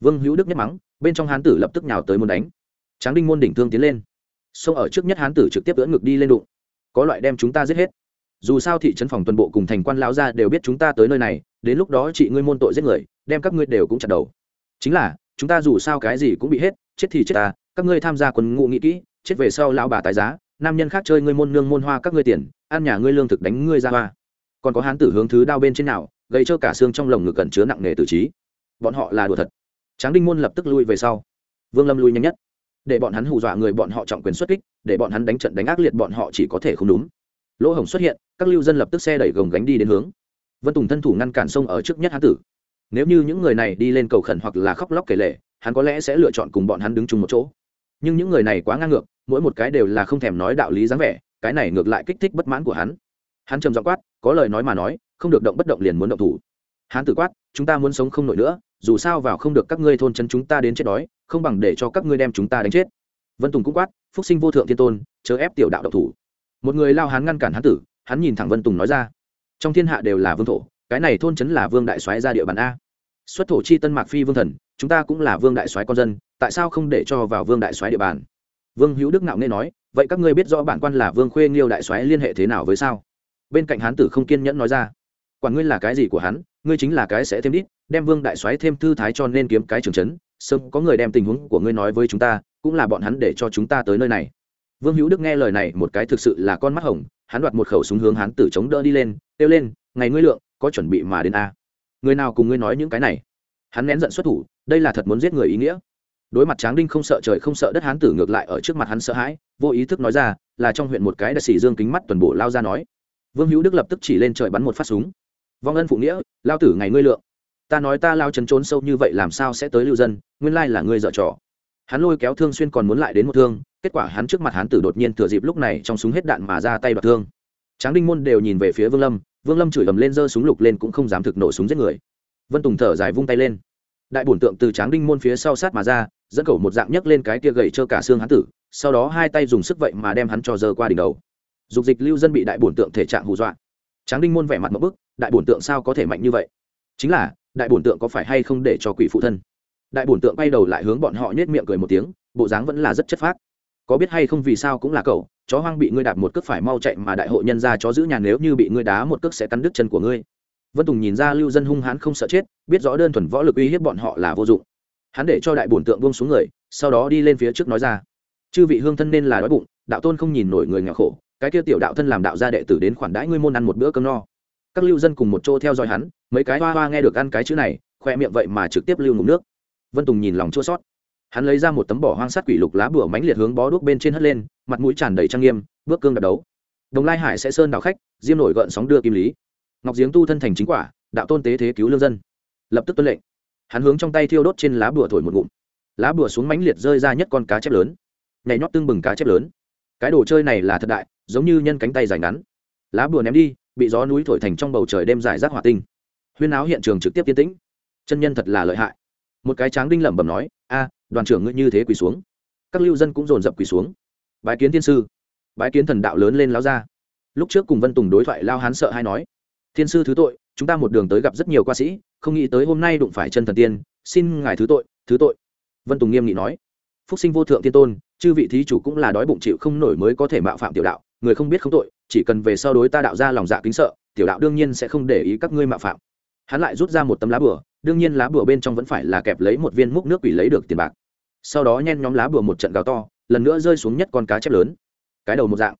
Vương hữu đức nhất mắng, bên trong hán tử lập tức nhào tới muốn đánh. Tráng đinh môn đỉnh thương tiến lên. Xông ở trước nhất hán tử trực tiếp ưỡn ngực đi lên đụng. Có loại đem chúng ta giết hết. Dù sao thị trấn phòng tuần bộ cùng thành quan lão gia đều biết chúng ta tới nơi này, đến lúc đó chị ngươi môn tội giết người, đem các ngươi đều cũng chặt đầu. Chính là, chúng ta dù sao cái gì cũng bị hết chết thì chết ta, các ngươi tham gia quân ngụ nghĩ kỹ, chết về sau lão bà tái giá, nam nhân khác chơi ngươi môn nương môn hoa các ngươi tiền, ăn nhà ngươi lương thực đánh ngươi ra hoa. Còn có hán tử hướng thứ đao bên trên nào, gây cho cả xương trong lồng ngực cẩn chứa nặng nề tử trí. Bọn họ là đùa thật. Tráng đinh môn lập tức lui về sau. Vương lâm lui nhanh nhất. Để bọn hắn hù dọa người bọn họ trọng quyền xuất kích, để bọn hắn đánh trận đánh ác liệt bọn họ chỉ có thể không đúng. Lỗ hổng xuất hiện, các lưu dân lập tức xe đẩy gồng gánh đi đến hướng. Vân tùng thân thủ ngăn cản sông ở trước nhất hán tử. Nếu như những người này đi lên cầu khẩn hoặc là khóc lóc kể lệ hắn có lẽ sẽ lựa chọn cùng bọn hắn đứng chung một chỗ. Nhưng những người này quá ngang ngược, mỗi một cái đều là không thèm nói đạo lý dáng vẻ, cái này ngược lại kích thích bất mãn của hắn. Hắn trầm giọng quát, có lời nói mà nói, không được động bất động liền muốn động thủ. Hắn tự quát, chúng ta muốn sống không nổi nữa, dù sao vào không được các ngươi thôn chân chúng ta đến chết đói, không bằng để cho các ngươi đem chúng ta đánh chết. Vân tùng cũng quát, phúc sinh vô thượng thiên tôn, chớ ép tiểu đạo độc thủ. Một người lao hắn ngăn cản hắn tử, hắn nhìn thẳng vân tùng nói ra, trong thiên hạ đều là vương thổ, cái này thôn trấn là vương đại soái ra địa bàn a. Xuất thổ chi tân mạc phi vương thần chúng ta cũng là vương đại soái con dân, tại sao không để cho vào vương đại soái địa bàn? Vương hữu đức nạo nghe nói, vậy các ngươi biết rõ bản quan là vương khuê nghiêu đại soái liên hệ thế nào với sao? Bên cạnh hán tử không kiên nhẫn nói ra, quản ngươi là cái gì của hắn, ngươi chính là cái sẽ thêm đít, đem vương đại soái thêm thư thái cho nên kiếm cái trường trấn sớm có người đem tình huống của ngươi nói với chúng ta, cũng là bọn hắn để cho chúng ta tới nơi này. Vương hữu đức nghe lời này một cái thực sự là con mắt hồng, hắn đoạt một khẩu súng hướng hắn tử chống đỡ đi lên, kêu lên, ngày ngươi lượng, có chuẩn bị mà đến a. Người nào cùng ngươi nói những cái này? Hắn nén giận xuất thủ, đây là thật muốn giết người ý nghĩa. Đối mặt tráng đinh không sợ trời không sợ đất hán tử ngược lại ở trước mặt hắn sợ hãi, vô ý thức nói ra, là trong huyện một cái đại sĩ dương kính mắt tuần bộ lao ra nói. Vương hữu đức lập tức chỉ lên trời bắn một phát súng. Vong ân phụ nghĩa, lao tử ngày ngươi lượng. Ta nói ta lao chân trốn sâu như vậy làm sao sẽ tới lưu dân, nguyên lai là ngươi dở trò. Hắn lôi kéo thương xuyên còn muốn lại đến một thương, kết quả hắn trước mặt hắn tử đột nhiên thừa dịp lúc này trong súng hết đạn mà ra tay bạc thương. Tráng đinh môn đều nhìn về phía vương lâm vương lâm chửi ầm lên giơ súng lục lên cũng không dám thực nổ súng giết người vân tùng thở dài vung tay lên. Đại bổn tượng từ tráng đinh môn phía sau sát mà ra, dẫn cầu một dạng nhấc lên cái kia gậy trơ cả xương hắn tử, sau đó hai tay dùng sức vậy mà đem hắn cho dơ qua đỉnh đầu. Dục dịch lưu dân bị đại bổn tượng thể trạng hù dọa. Tráng đinh môn vẻ mặt một bức, đại bổn tượng sao có thể mạnh như vậy? Chính là, đại bổn tượng có phải hay không để cho quỷ phụ thân? Đại bổn tượng bay đầu lại hướng bọn họ nhét miệng cười một tiếng, bộ dáng vẫn là rất chất phác. Có biết hay không vì sao cũng là cậu, chó hoang bị ngươi đạp một cước phải mau chạy mà đại hội nhân ra chó giữ nhà nếu như bị ngươi đá một cước sẽ cắn đứt chân của ngươi vân tùng nhìn ra lưu dân hung hãn không sợ chết, biết rõ đơn thuần võ lực uy hiếp bọn họ là vô dụng. Hắn để cho đại bổn tượng buông xuống người, sau đó đi lên phía trước nói ra. Chư vị hương thân nên là đói bụng, đạo tôn không nhìn nổi người nghèo khổ, cái kia tiểu đạo thân làm đạo gia đệ tử đến khoản đãi ngươi môn ăn một bữa cơm no. Các lưu dân cùng một chỗ theo dõi hắn, mấy cái hoa hoa nghe được ăn cái chữ này, khoe miệng vậy mà trực tiếp lưu ngụm nước. Vân tùng nhìn lòng chua sót hắn lấy ra một tấm bỏ hoang sát quỷ lục lá bùa mánh liệt hướng bó đuốc bên trên hất lên, mặt mũi tràn đầy trang nghiêm, bước cương đập đấu. Đồng lai hải sẽ sơn đạo khách, diêm nổi gợn sóng đưa kim lý ngọc giếng tu thân thành chính quả, đạo tôn tế thế cứu lương dân. Lập tức tuân lệnh. Hắn hướng trong tay thiêu đốt trên lá bùa thổi một ngụm. Lá bùa xuống mánh liệt rơi ra nhất con cá chép lớn. Nhảy nhót tương bừng cá chép lớn. Cái đồ chơi này là thật đại, giống như nhân cánh tay dài ngắn. Lá bùa ném đi, bị gió núi thổi thành trong bầu trời đêm dài rác hỏa tinh. Huyên áo hiện trường trực tiếp tiến tĩnh. Chân nhân thật là lợi hại. Một cái tráng đinh lẩm bẩm nói, a, đoàn trưởng ngươi như thế quỳ xuống. Các lưu dân cũng dồn dập quỳ xuống. Bái kiến thiên sư. Bái kiến thần đạo lớn lên láo ra lúc trước cùng vân tùng đối thoại, lao hán sợ hay nói thiên sư thứ tội, chúng ta một đường tới gặp rất nhiều ca sĩ, không nghĩ tới hôm nay đụng phải chân thần tiên, xin ngài thứ tội thứ tội. Vân tùng nghiêm nghị nói. Phúc sinh vô thượng tiên tôn, chư vị thí chủ cũng là đói bụng chịu không nổi mới có thể mạo phạm tiểu đạo, người không biết không tội, chỉ cần về sau đối ta đạo ra lòng dạ kính sợ, tiểu đạo đương nhiên sẽ không để ý các ngươi mạo phạm. Hắn lại rút ra một tấm lá bửa đương nhiên lá bửa bên trong vẫn phải là kẹp lấy một viên múc nước quỷ lấy được tiền bạc. Sau đó nhen nhóm lá bửa một trận gào to, lần nữa rơi xuống nhất con cá chép lớn. Cái đầu một dạng.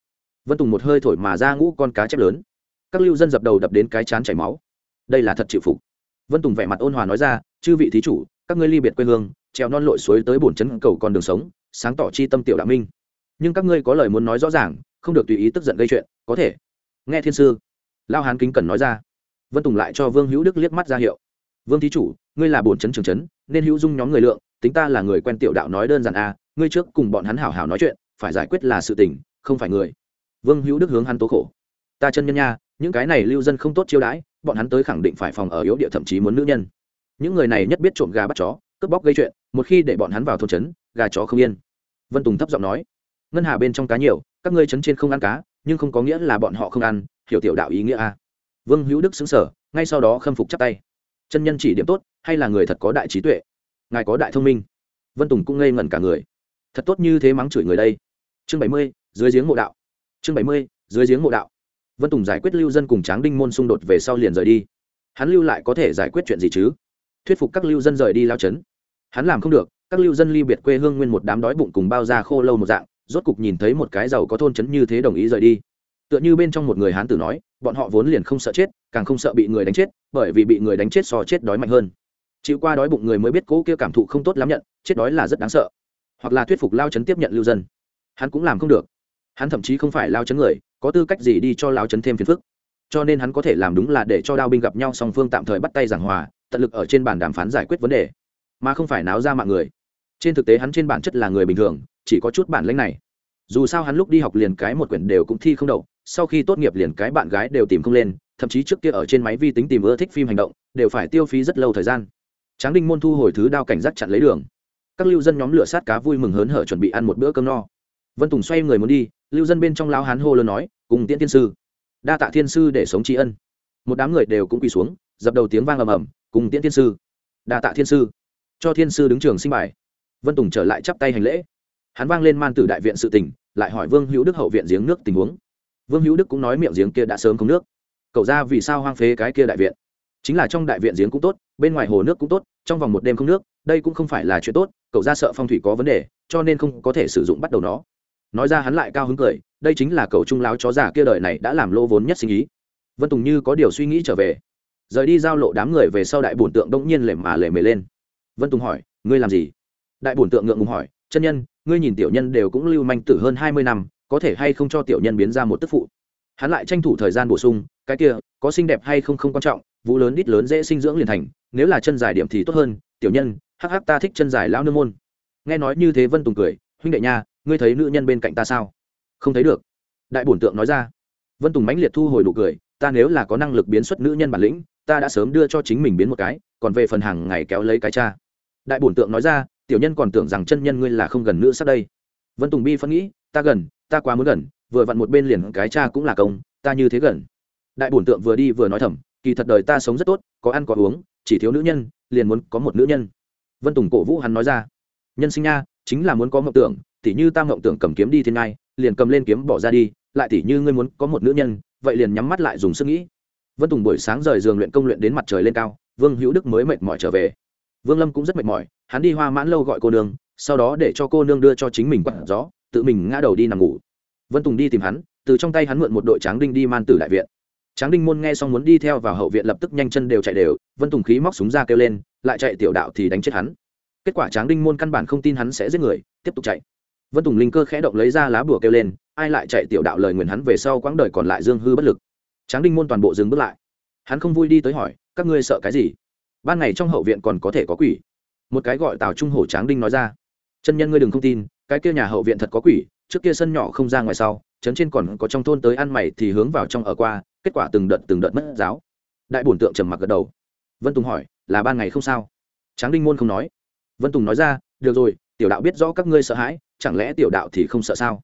Vân tùng một hơi thổi mà ra ngũ con cá chép lớn các lưu dân dập đầu đập đến cái chán chảy máu. Đây là thật chịu phục. Vân tùng vẻ mặt ôn hòa nói ra chư vị thí chủ các ngươi ly biệt quê hương trèo non lội suối tới bổn chấn cầu con đường sống sáng tỏ chi tâm tiểu đạo minh. Nhưng các ngươi có lời muốn nói rõ ràng không được tùy ý tức giận gây chuyện có thể. Nghe thiên sư lao hán kính cần nói ra. Vân tùng lại cho vương hữu đức liếc mắt ra hiệu. Vương thí chủ ngươi là bổn chấn trường chấn nên hữu dung nhóm người lượng tính ta là người quen tiểu đạo nói đơn giản a à, ngươi trước cùng bọn hắn hảo hảo nói chuyện phải giải quyết là sự tình không phải người. Vương hữu đức hướng hắn tố khổ. Ta chân nhân nha những cái này lưu dân không tốt chiêu đãi, bọn hắn tới khẳng định phải phòng ở yếu địa thậm chí muốn nữ nhân. Những người này nhất biết trộm gà bắt chó, cướp bóc gây chuyện, một khi để bọn hắn vào thôn trấn, gà chó không yên. Vân tùng thấp giọng nói, ngân hà bên trong cá nhiều, các ngươi trấn trên không ăn cá, nhưng không có nghĩa là bọn họ không ăn, hiểu tiểu đạo ý nghĩa a. Vương hữu đức xứng sở ngay sau đó khâm phục chắp tay. Chân nhân chỉ điểm tốt, hay là người thật có đại trí tuệ? Ngài có đại thông minh. Vân tùng cũng ngây ngẩn cả người. Thật tốt như thế mắng chửi người đây. Chương bảy mươi, dưới giếng mộ đạo. Chương bảy mươi, dưới giếng mộ đạo vân tùng giải quyết lưu dân cùng tráng đinh môn xung đột về sau liền rời đi. Hắn lưu lại có thể giải quyết chuyện gì chứ? Thuyết phục các lưu dân rời đi lao chấn. Hắn làm không được, các lưu dân ly biệt quê hương nguyên một đám đói bụng cùng bao da khô lâu một dạng, rốt cục nhìn thấy một cái giàu có thôn chấn như thế đồng ý rời đi. Tựa như bên trong một người hán tử nói, bọn họ vốn liền không sợ chết, càng không sợ bị người đánh chết, bởi vì bị người đánh chết so chết đói mạnh hơn. Chịu qua đói bụng người mới biết cố kia cảm thụ không tốt lắm nhận, chết đói là rất đáng sợ. Hoặc là thuyết phục lao chấn tiếp nhận lưu dân. Hắn cũng làm không được. Hắn thậm chí không phải lao chấn người có tư cách gì đi cho lao chấn thêm phiền phức? Cho nên hắn có thể làm đúng là để cho đao binh gặp nhau song phương tạm thời bắt tay giảng hòa, tận lực ở trên bàn đàm phán giải quyết vấn đề, mà không phải náo ra mạng người. Trên thực tế hắn trên bản chất là người bình thường, chỉ có chút bản lãnh này. Dù sao hắn lúc đi học liền cái một quyển đều cũng thi không đậu, sau khi tốt nghiệp liền cái bạn gái đều tìm không lên, thậm chí trước kia ở trên máy vi tính tìm ưa thích phim hành động, đều phải tiêu phí rất lâu thời gian. Tráng đinh môn thu hồi thứ đao cảnh giác chặn lấy đường. Các lưu dân nhóm lửa sát cá vui mừng hớn hở chuẩn bị ăn một bữa cơm no vân tùng xoay người muốn đi lưu dân bên trong lao hán hô lớn nói cùng tiễn thiên sư đa tạ thiên sư để sống tri ân. Một đám người đều cũng quỳ xuống dập đầu tiếng vang ầm ầm cùng tiễn thiên sư đa tạ thiên sư cho thiên sư đứng trường sinh bài. Vân tùng trở lại chắp tay hành lễ. Hắn vang lên man tử đại viện sự tỉnh, lại hỏi vương hữu đức hậu viện giếng nước tình huống. Vương hữu đức cũng nói miệng giếng kia đã sớm không nước. Cậu ra vì sao hoang phế cái kia đại viện? Chính là trong đại viện giếng cũng tốt bên ngoài hồ nước cũng tốt trong vòng một đêm không nước đây cũng không phải là chuyện tốt cậu ra sợ phong thủy có vấn đề cho nên không có thể sử dụng bắt đầu nó nói ra hắn lại cao hứng cười, đây chính là cầu trung láo chó già kia đời này đã làm lô vốn nhất sinh ý. Vân tùng như có điều suy nghĩ trở về. Rời đi giao lộ đám người về sau đại bổn tượng đông nhiên lềm mà lề mề lên. Vân tùng hỏi, ngươi làm gì? Đại bổn tượng ngượng ngùng hỏi, chân nhân, ngươi nhìn tiểu nhân đều cũng lưu manh tử hơn hai mươi năm, có thể hay không cho tiểu nhân biến ra một tức phụ? Hắn lại tranh thủ thời gian bổ sung, cái kia, có xinh đẹp hay không không quan trọng, vũ lớn ít lớn dễ sinh dưỡng liền thành, nếu là chân dài điểm thì tốt hơn, tiểu nhân, hắc hắc ta thích chân dài lão nương môn. Nghe nói như thế vân tùng cười, huynh đệ nha ngươi thấy nữ nhân bên cạnh ta sao? Không thấy được. Đại bổn tượng nói ra. Vân tùng mãnh liệt thu hồi nụ cười, ta nếu là có năng lực biến xuất nữ nhân bản lĩnh, ta đã sớm đưa cho chính mình biến một cái, còn về phần hàng ngày kéo lấy cái cha. Đại bổn tượng nói ra, tiểu nhân còn tưởng rằng chân nhân ngươi là không gần nữ sắp đây. Vân tùng bi phân nghĩ, ta gần, ta quá muốn gần, vừa vặn một bên liền cái cha cũng là công, ta như thế gần. Đại bổn tượng vừa đi vừa nói thầm, kỳ thật đời ta sống rất tốt, có ăn có uống, chỉ thiếu nữ nhân, liền muốn có một nữ nhân. Vân tùng cổ vũ hắn nói ra, nhân sinh nha, chính là muốn có mộng tưởng tỉ như ta mộng tưởng cầm kiếm đi thiên ngai, liền cầm lên kiếm bỏ ra đi, lại tỉ như ngươi muốn có một nữ nhân, vậy liền nhắm mắt lại dùng sức nghĩ. Vân tùng buổi sáng rời giường luyện công luyện đến mặt trời lên cao, vương hữu đức mới mệt mỏi trở về. Vương lâm cũng rất mệt mỏi, hắn đi hoa mãn lâu gọi cô nương, sau đó để cho cô nương đưa cho chính mình quặn gió, tự mình ngã đầu đi nằm ngủ. Vân tùng đi tìm hắn, từ trong tay hắn mượn một đội tráng đinh đi man tử đại viện. Tráng đinh môn nghe xong muốn đi theo vào hậu viện lập tức nhanh chân đều chạy đều, vân tùng khí móc súng ra kêu lên, lại chạy tiểu đạo thì đánh chết hắn. Kết quả tráng đinh môn căn bản không tin hắn sẽ giết người, tiếp tục chạy vân tùng linh cơ khẽ động lấy ra lá bùa kêu lên, ai lại chạy tiểu đạo lời nguyền hắn về sau quãng đời còn lại dương hư bất lực. Tráng đinh môn toàn bộ dừng bước lại. Hắn không vui đi tới hỏi, các ngươi sợ cái gì? Ban ngày trong hậu viện còn có thể có quỷ. Một cái gọi tào trung hổ tráng đinh nói ra, chân nhân ngươi đừng không tin, cái kia nhà hậu viện thật có quỷ, trước kia sân nhỏ không ra ngoài sau, trấn trên còn có trong thôn tới ăn mày thì hướng vào trong ở qua, kết quả từng đợt từng đợt mất giáo. Đại bổn tượng trầm mặc gật đầu. Vân tùng hỏi, là ban ngày không sao? Tráng đinh môn không nói. Vân tùng nói ra, được rồi tiểu đạo biết rõ các ngươi sợ hãi, chẳng lẽ tiểu đạo thì không sợ sao?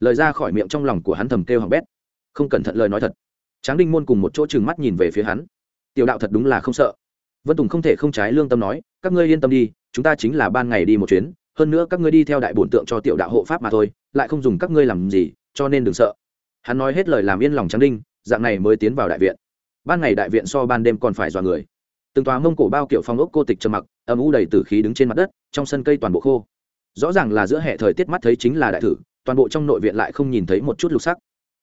Lời ra khỏi miệng trong lòng của hắn thầm kêu hỏng bét. Không cẩn thận lời nói thật. Tráng đinh môn cùng một chỗ chừng mắt nhìn về phía hắn. Tiểu đạo thật đúng là không sợ. Vân tùng không thể không trái lương tâm nói, các ngươi yên tâm đi, chúng ta chính là ban ngày đi một chuyến, hơn nữa các ngươi đi theo đại bổn tượng cho tiểu đạo hộ pháp mà thôi, lại không dùng các ngươi làm gì, cho nên đừng sợ. Hắn nói hết lời làm yên lòng tráng đinh, dạng này mới tiến vào đại viện. Ban ngày đại viện so ban đêm còn phải dọa người. Từng tòa mông cổ bao kiểu phong ốc cô tịch trầm mặc, âm u đầy tử khí đứng trên mặt đất, trong sân cây toàn bộ khô rõ ràng là giữa hệ thời tiết mắt thấy chính là đại thử, toàn bộ trong nội viện lại không nhìn thấy một chút lục sắc.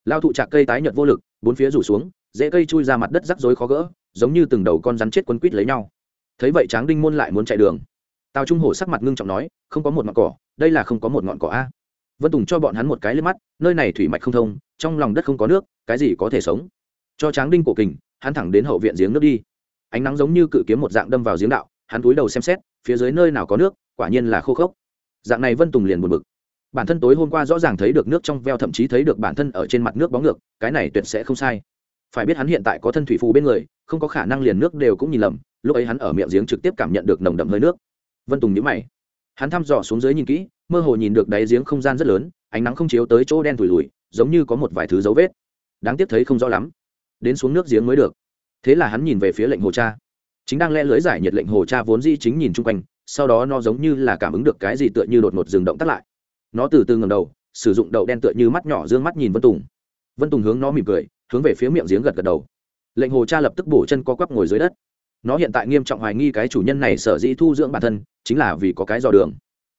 Lao thụ trạc cây tái nhợt vô lực, bốn phía rủ xuống dễ cây chui ra mặt đất rắc rối khó gỡ, giống như từng đầu con rắn chết quấn quít lấy nhau. Thấy vậy tráng đinh môn lại muốn chạy đường. Tào trung hổ sắc mặt ngưng trọng nói, không có một ngọn cỏ, đây là không có một ngọn cỏ a. Vân tùng cho bọn hắn một cái lên mắt, nơi này thủy mạch không thông, trong lòng đất không có nước, cái gì có thể sống? Cho tráng đinh cổ kình, hắn thẳng đến hậu viện giếng nước đi. Ánh nắng giống như cự kiếm một dạng đâm vào giếng đạo, hắn túi đầu xem xét, phía dưới nơi nào có nước, quả nhiên là khô khốc dạng này vân tùng liền buồn bực. Bản thân tối hôm qua rõ ràng thấy được nước trong veo, thậm chí thấy được bản thân ở trên mặt nước bóng ngược, cái này tuyệt sẽ không sai. Phải biết hắn hiện tại có thân thủy phù bên người, không có khả năng liền nước đều cũng nhìn lầm, lúc ấy hắn ở miệng giếng trực tiếp cảm nhận được nồng đậm hơi nước. Vân tùng nhữ mày. Hắn thăm dò xuống dưới nhìn kỹ, mơ hồ nhìn được đáy giếng không gian rất lớn, ánh nắng không chiếu tới chỗ đen thùi lùi, giống như có một vài thứ dấu vết. Đáng tiếc thấy không rõ lắm. Đến xuống nước giếng mới được. Thế là hắn nhìn về phía lệnh hồ cha. Chính đang lẽ lưới giải nhiệt lệnh hồ cha vốn di chính nhìn chung quanh sau đó nó giống như là cảm ứng được cái gì tựa như đột ngột dừng động tắt lại. Nó từ từ ngầm đầu, sử dụng đậu đen tựa như mắt nhỏ d ư ơ n g mắt nhìn vân tùng. Vân tùng hướng nó mỉm cười, hướng về phía miệng giếng gật gật đầu. Lệnh hồ cha lập tức bổ chân co quắp ngồi dưới đất. Nó hiện tại nghiêm trọng hoài nghi cái chủ nhân này sở dĩ thu dưỡng bản thân, chính là vì có cái dò đường.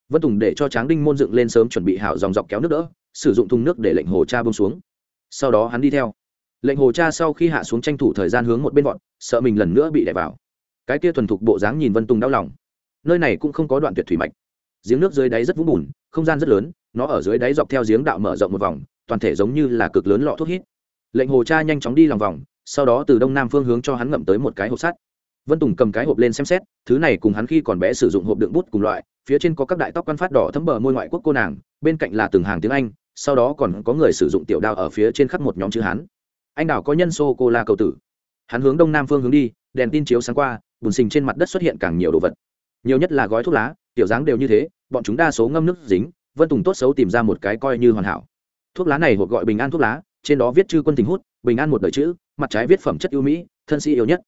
Vân tùng để cho tráng đinh môn dựng lên sớm chuẩn bị hảo dòng dọc kéo nước đỡ, sử dụng thùng nước để lệnh hồ cha bông xuống. Sau đó hắn đi theo. Lệnh hồ cha sau khi hạ xuống tranh thủ thời gian hướng một bên bọn sợ mình lần nữa bị đẻ vào. Cái kia thuần thục bộ dáng nhìn vân tùng đau lòng nơi này cũng không có đoạn tuyệt thủy mạch. Giếng nước dưới đáy rất vũng bùn, không gian rất lớn, nó ở dưới đáy dọc theo giếng đạo mở rộng một vòng, toàn thể giống như là cực lớn lọ thuốc hít. Lệnh hồ cha nhanh chóng đi lòng vòng, sau đó từ đông nam phương hướng cho hắn ngậm tới một cái hộp sắt. Vân tùng cầm cái hộp lên xem xét, thứ này cùng hắn khi còn bé sử dụng hộp đựng bút cùng loại, phía trên có các đại tóc quan phát đỏ thấm bờ môi ngoại quốc cô nàng, bên cạnh là từng hàng tiếng anh, sau đó còn có người sử dụng tiểu đao ở phía trên khắc một nhóm chữ hán. Anh đào có nhân sô cô la cầu tử. Hắn hướng đông nam phương hướng đi, đèn tin chiếu sáng qua, bùn xình trên mặt đất xuất hiện càng nhiều đồ vật nhiều nhất là gói thuốc lá, tiểu dáng đều như thế, bọn chúng đa số ngâm nước dính, vân tùng tốt xấu tìm ra một cái coi như hoàn hảo. Thuốc lá này hộp gọi bình an thuốc lá, trên đó viết chư quân tình hút, bình an một đời chữ, mặt trái viết phẩm chất ưu mỹ, thân sĩ yêu nhất.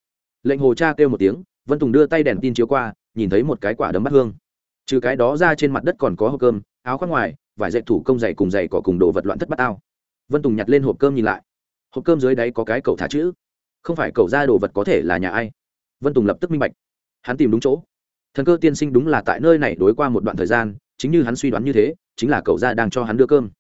Lệnh hồ cha kêu một tiếng, vân tùng đưa tay đèn tin chiếu qua, nhìn thấy một cái quả đấm bắt hương. Trừ cái đó ra trên mặt đất còn có hộp cơm, áo khoác ngoài, vải dạy thủ công dày cùng dày cỏ cùng đồ vật loạn thất bát ao. Vân tùng nhặt lên hộp cơm nhìn lại. Hộp cơm dưới đáy có cái cậu thả chữ. Không phải cậu ra đồ vật có thể là nhà ai? Vân tùng lập tức minh bạch. Hắn tìm đúng chỗ thần cơ tiên sinh đúng là tại nơi này đối qua một đoạn thời gian, chính như hắn suy đoán như thế, chính là cậu ra đang cho hắn đưa cơm.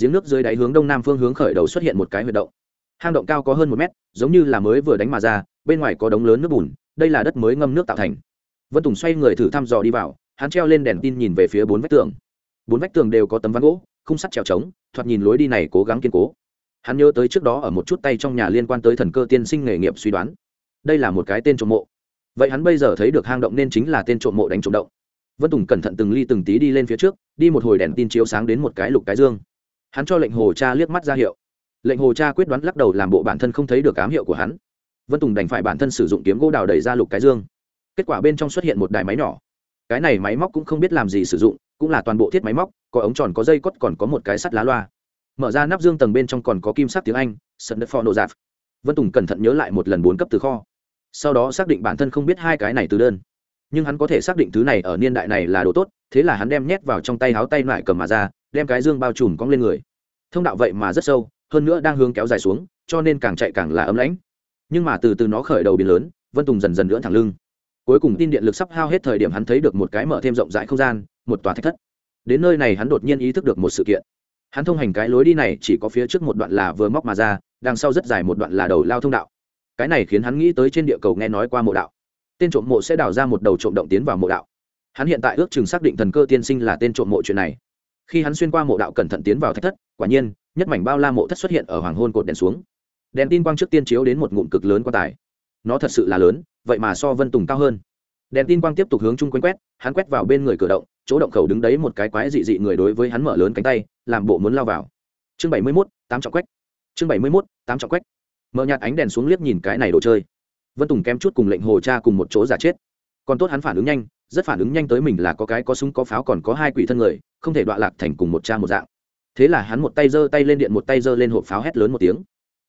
Giếng nước dưới đáy hướng đông nam phương hướng khởi đầu xuất hiện một cái huyệt động. Hang động cao có hơn một mét, giống như là mới vừa đánh mà ra, bên ngoài có đống lớn nước bùn, đây là đất mới ngâm nước tạo thành. Vân tùng xoay người thử thăm dò đi vào, hắn treo lên đèn tin nhìn về phía bốn vách tường. Bốn vách tường đều có tấm ván gỗ, khung sắt trèo trống, thoạt nhìn lối đi này cố gắng kiên cố. Hắn nhớ tới trước đó ở một chút tay trong nhà liên quan tới thần cơ tiên sinh nghề nghiệp suy đoán. Đây là một cái tên trộm mộ vậy hắn bây giờ thấy được hang động nên chính là tên trộm mộ đánh trộm động. Vân tùng cẩn thận từng ly từng tí đi lên phía trước, đi một hồi đèn tin chiếu sáng đến một cái lục cái dương. Hắn cho lệnh hồ cha liếc mắt ra hiệu. Lệnh hồ cha quyết đoán lắc đầu làm bộ bản thân không thấy được ám hiệu của hắn. Vân tùng đành phải bản thân sử dụng kiếm gỗ đào đẩy ra lục cái dương. Kết quả bên trong xuất hiện một đài máy nhỏ. Cái này máy móc cũng không biết làm gì sử dụng, cũng là toàn bộ thiết máy móc, có ống tròn, có dây cốt, còn có một cái sắt lá loa. Mở ra nắp dương tầng bên trong còn có kim sắc tiếng anh sân đất pho nổ giạp vân tùng cẩn thận nhớ lại một lần bốn cấp từ kho sau đó xác định bản thân không biết hai cái này từ đơn. Nhưng hắn có thể xác định thứ này ở niên đại này là đồ tốt, thế là hắn đem nhét vào trong tay háo tay lại cầm mà ra, đem cái dương bao trùm cong lên người. Thông đạo vậy mà rất sâu, hơn nữa đang hướng kéo dài xuống, cho nên càng chạy càng là ấm lãnh. Nhưng mà từ từ nó khởi đầu biến lớn, vân tùng dần dần lưỡn thẳng lưng. Cuối cùng tin điện lực sắp hao hết thời điểm hắn thấy được một cái mở thêm rộng rãi không gian, một tòa thách thất. Đến nơi này hắn đột nhiên ý thức được một sự kiện. Hắn thông hành cái lối đi này chỉ có phía trước một đoạn là vừa móc mà ra, đằng sau rất dài một đoạn là đầu lao thông đạo cái này khiến hắn nghĩ tới trên địa cầu nghe nói qua mộ đạo. Tên trộm mộ sẽ đào ra một đầu trộm động tiến vào mộ đạo. Hắn hiện tại ước chừng xác định thần cơ tiên sinh là tên trộm mộ chuyện này. Khi hắn xuyên qua mộ đạo cẩn thận tiến vào thách thất, quả nhiên, nhất mảnh bao la mộ thất xuất hiện ở hoàng hôn cột đèn xuống. Đèn tin quang trước tiên chiếu đến một ngụm cực lớn quan tài. Nó thật sự là lớn, vậy mà so vân tùng cao hơn. Đèn tin quang tiếp tục hướng chung quanh quét, hắn quét vào bên người cửa động, chỗ động khẩu đứng đấy một cái quái dị dị người đối với hắn mở lớn cánh tay, làm bộ muốn lao vào. Chương bảy mươi mốt, tám trọng quách. Chương bảy mươi mốt, tám trọng quách mở nhạt ánh đèn xuống liếc nhìn cái này đồ chơi. Vân tùng kém chút cùng lệnh hồ cha cùng một chỗ giả chết. Còn tốt hắn phản ứng nhanh, rất phản ứng nhanh tới mình là có cái có súng có pháo còn có hai quỷ thân người, không thể đoạn lạc thành cùng một cha một dạng. Thế là hắn một tay giơ tay lên điện một tay giơ lên hộp pháo hét lớn một tiếng.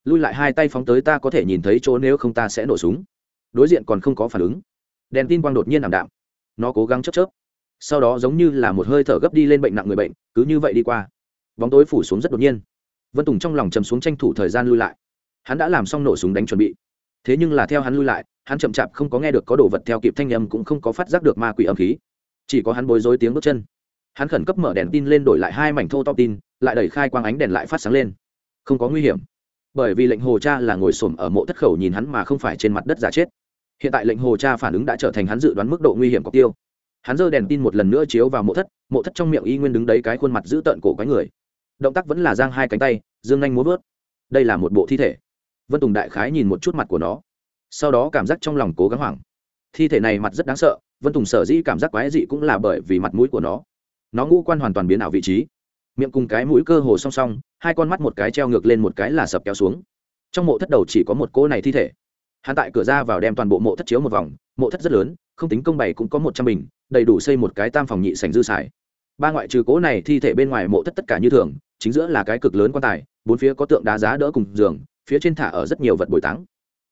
Lui lại hai tay phóng tới ta có thể nhìn thấy chỗ nếu không ta sẽ nổ súng. Đối diện còn không có phản ứng. Đèn tin quang đột nhiên ảm đạm. Nó cố gắng chấp chớp. Sau đó giống như là một hơi thở gấp đi lên bệnh nặng người bệnh, cứ như vậy đi qua. Bóng tối phủ xuống rất đột nhiên. Vân tùng trong lòng chầm xuống tranh thủ thời gian lui lại hắn đã làm xong nổ súng đánh chuẩn bị. Thế nhưng là theo hắn lui lại, hắn chậm chạp không có nghe được có đồ vật theo kịp thanh âm cũng không có phát giác được ma quỷ âm khí. Chỉ có hắn bối rối tiếng bước chân. Hắn khẩn cấp mở đèn tin lên đổi lại hai mảnh thô to tin, lại đẩy khai quang ánh đèn lại phát sáng lên. Không có nguy hiểm, bởi vì lệnh hồ cha là ngồi xổm ở mộ thất khẩu nhìn hắn mà không phải trên mặt đất giả chết. Hiện tại lệnh hồ cha phản ứng đã trở thành hắn dự đoán mức độ nguy hiểm cọc tiêu. Hắn giơ đèn tin một lần nữa chiếu vào mộ thất mộ thất trong miệng y nguyên đứng đấy cái khuôn mặt giữ tợn cổ quái người. Động tác vẫn là giang hai cánh tay, dương nhanh múa vớt. Đây là một bộ thi thể vân tùng đại khái nhìn một chút mặt của nó. Sau đó cảm giác trong lòng cố gắng hoảng. Thi thể này mặt rất đáng sợ, vân tùng sở dĩ cảm giác quái dị cũng là bởi vì mặt mũi của nó. Nó ngũ quan hoàn toàn biến ảo vị trí. Miệng cùng cái mũi cơ hồ song song, hai con mắt một cái treo ngược lên một cái là sập kéo xuống. Trong mộ thất đầu chỉ có một cô này thi thể. Hắn tại cửa ra vào đem toàn bộ mộ thất chiếu một vòng, mộ thất rất lớn, không tính công bày cũng có một trăm bình, đầy đủ xây một cái tam phòng nhị sành dư xài. Ba ngoại trừ cố này thi thể bên ngoài mộ thất tất cả như thường, chính giữa là cái cực lớn quan tài, bốn phía có tượng đá giá đỡ cùng giường phía trên thả ở rất nhiều vật bồi táng.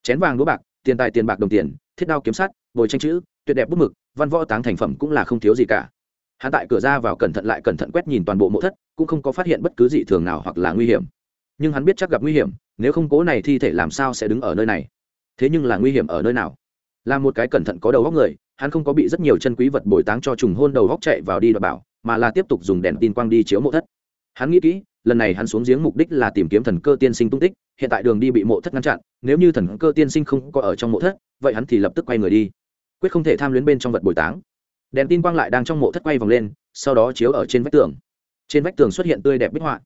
Chén vàng đũa bạc, tiền tài tiền bạc đồng tiền, thiết đao kiếm sắt, bồi tranh chữ, tuyệt đẹp bút mực, văn võ táng thành phẩm cũng là không thiếu gì cả. Hắn tại cửa ra vào cẩn thận lại cẩn thận quét nhìn toàn bộ mộ thất, cũng không có phát hiện bất cứ gì thường nào hoặc là nguy hiểm. Nhưng hắn biết chắc gặp nguy hiểm, nếu không cố này thi thể làm sao sẽ đứng ở nơi này? Thế nhưng là nguy hiểm ở nơi nào? Là một cái cẩn thận có đầu góc người, hắn không có bị rất nhiều chân quý vật bồi táng cho trùng hôn đầu góc chạy vào đi đ bảo, mà là tiếp tục dùng đèn tin quang đi chiếu mộ thất. Hắn nghĩ kỹ, lần này hắn xuống giếng mục đích là tìm kiếm thần cơ tiên sinh tung tích hiện tại đường đi bị mộ thất ngăn chặn, nếu như thần cơ tiên sinh không có ở trong mộ thất, vậy hắn thì lập tức quay người đi. Quyết không thể tham luyến bên trong vật bồi táng. Đèn tin quang lại đang trong mộ thất quay vòng lên, sau đó chiếu ở trên vách tường. Trên vách tường xuất hiện tươi đẹp bích họa.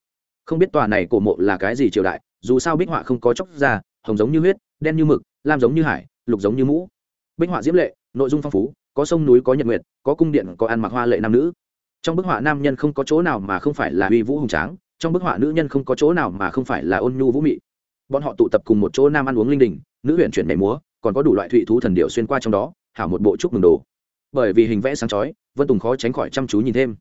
Không biết tòa này cổ mộ là cái gì triều đại, dù sao bích họa không có chóc ra, hồng giống như huyết, đen như mực, lam giống như hải, lục giống như mũ. Bích họa diễm lệ, nội dung phong phú, có sông núi, có nhật nguyệt, có cung điện, có ăn mặc hoa lệ nam nữ. Trong bức họa nam nhân không có chỗ nào mà không phải là uy vũ hùng tráng, trong bức họa nữ nhân không có chỗ nào mà không phải là ôn nhu vũ mị bọn họ tụ tập cùng một chỗ nam ăn uống linh đình, nữ huyện chuyển nhảy múa, còn có đủ loại thụy thú thần điệu xuyên qua trong đó, hảo một bộ chúc mừng đồ. Bởi vì hình vẽ sáng chói, vân tùng khó tránh khỏi chăm chú nhìn thêm.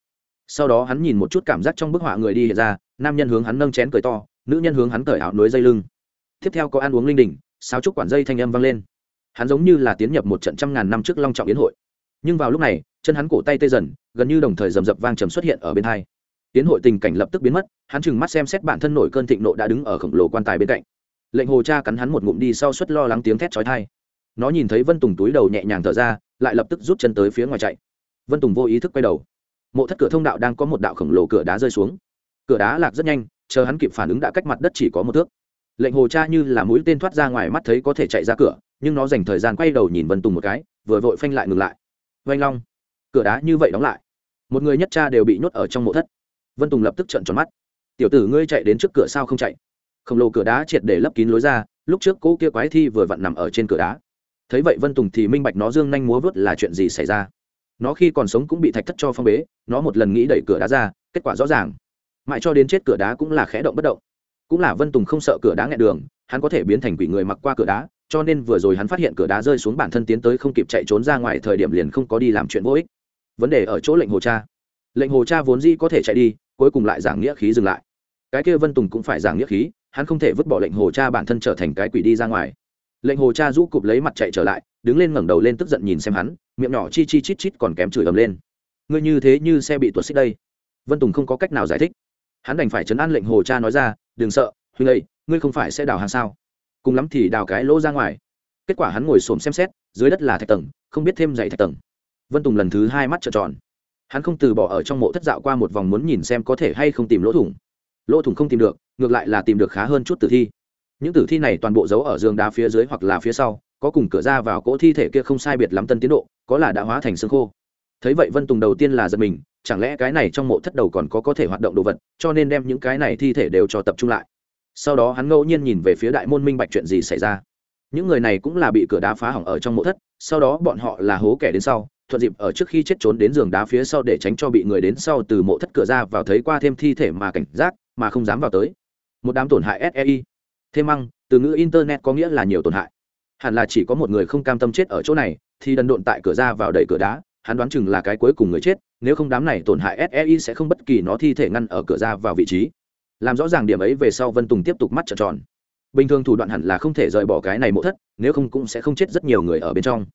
Sau đó hắn nhìn một chút cảm giác trong bức họa người đi hiện ra, nam nhân hướng hắn nâng chén cười to, nữ nhân hướng hắn cởi áo nối dây lưng. Tiếp theo có ăn uống linh đình sao trúc quản dây thanh âm vang lên. Hắn giống như là tiến nhập một trận trăm ngàn năm trước long trọng yến hội. Nhưng vào lúc này, chân hắn cổ tay tê dần, gần như đồng thời rầm rập vang trầm xuất hiện ở bên hai. Tiến hội tình cảnh lập tức biến mất, hắn chừng mắt xem xét bản thân nổi cơn thịnh nộ đã đứng ở khổng lồ quan tài bên cạnh lệnh hồ cha cắn hắn một ngụm đi sau suất lo lắng tiếng thét chói tai. nó nhìn thấy vân tùng túi đầu nhẹ nhàng thở ra, lại lập tức rút chân tới phía ngoài chạy. Vân tùng vô ý thức quay đầu. Mộ thất cửa thông đạo đang có một đạo khổng lồ cửa đá rơi xuống. Cửa đá lạc rất nhanh, chờ hắn kịp phản ứng đã cách mặt đất chỉ có một thước. Lệnh hồ cha như là mũi tên thoát ra ngoài mắt thấy có thể chạy ra cửa, nhưng nó dành thời gian quay đầu nhìn vân tùng một cái, vừa vội phanh lại ngừng lại. Vanh long. Cửa đá như vậy đóng lại. Một người nhất cha đều bị nhốt ở trong mộ thất. Vân tùng lập tức trận tròn mắt. Tiểu tử ngươi chạy đến trước cửa sao không chạy? Khổng lồ cửa đá triệt để lấp kín lối ra, lúc trước cỗ kia quái thi vừa vặn nằm ở trên cửa đá. Thấy vậy vân tùng thì minh bạch nó dương nhanh múa vớt là chuyện gì xảy ra. Nó khi còn sống cũng bị thạch thất cho phong bế, nó một lần nghĩ đẩy cửa đá ra, kết quả rõ ràng. Mãi cho đến chết cửa đá cũng là khẽ động bất động. Cũng là vân tùng không sợ cửa đá nghẹn đường, hắn có thể biến thành quỷ người mặc qua cửa đá, cho nên vừa rồi hắn phát hiện cửa đá rơi xuống bản thân tiến tới không kịp chạy trốn ra ngoài thời điểm liền không có đi làm chuyện vô ích. Vấn đề ở chỗ lệnh hồ cha. Lệnh hồ cha vốn dĩ có thể chạy đi, cuối cùng lại giảng nghĩa khí dừng lại. Cái kia vân tùng cũng phải giảng nghĩa khí hắn không thể vứt bỏ lệnh hồ cha bản thân trở thành cái quỷ đi ra ngoài. Lệnh hồ cha rũ cụp lấy mặt chạy trở lại, đứng lên ngẩng đầu lên tức giận nhìn xem hắn, miệng nhỏ chi chi chít chít còn kém chửi ầm lên. Ngươi như thế như xe bị tuột xích đây. Vân tùng không có cách nào giải thích. Hắn đành phải chấn an lệnh hồ cha nói ra, đừng sợ, huynh ấy, ngươi không phải sẽ đào hàng sao? Cùng lắm thì đào cái lỗ ra ngoài. Kết quả hắn ngồi xổm xem xét, dưới đất là thạch tầng, không biết thêm dạy thạch tầng. Vân tùng lần thứ hai mắt trợn tròn. Hắn không từ bỏ ở trong mộ thất dạo qua một vòng muốn nhìn xem có thể hay không tìm lỗ thủng. Lỗ thủng không tìm được ngược lại là tìm được khá hơn chút tử thi. Những tử thi này toàn bộ giấu ở giường đá phía dưới hoặc là phía sau, có cùng cửa ra vào cỗ thi thể kia không sai biệt lắm tân tiến độ, có là đã hóa thành xương khô. Thấy vậy vân tùng đầu tiên là giật mình, chẳng lẽ cái này trong mộ thất đầu còn có có thể hoạt động đồ vật, cho nên đem những cái này thi thể đều cho tập trung lại. Sau đó hắn ngẫu nhiên nhìn về phía đại môn minh bạch chuyện gì xảy ra. Những người này cũng là bị cửa đá phá hỏng ở trong mộ thất, sau đó bọn họ là hố kẻ đến sau, thuận dịp ở trước khi chết trốn đến giường đá phía sau để tránh cho bị người đến sau từ mộ thất cửa ra vào thấy qua thêm thi thể mà cảnh giác, mà không dám vào tới một đám tổn hại sei thêm măng, từ ngữ internet có nghĩa là nhiều tổn hại. Hẳn là chỉ có một người không cam tâm chết ở chỗ này, thì đần độn tại cửa ra vào đẩy cửa đá, hắn đoán chừng là cái cuối cùng người chết, nếu không đám này tổn hại sei sẽ không bất kỳ nó thi thể ngăn ở cửa ra vào vị trí. Làm rõ ràng điểm ấy về sau vân tùng tiếp tục mắt trợn tròn. Bình thường thủ đoạn hẳn là không thể rời bỏ cái này mộ thất, nếu không cũng sẽ không chết rất nhiều người ở bên trong.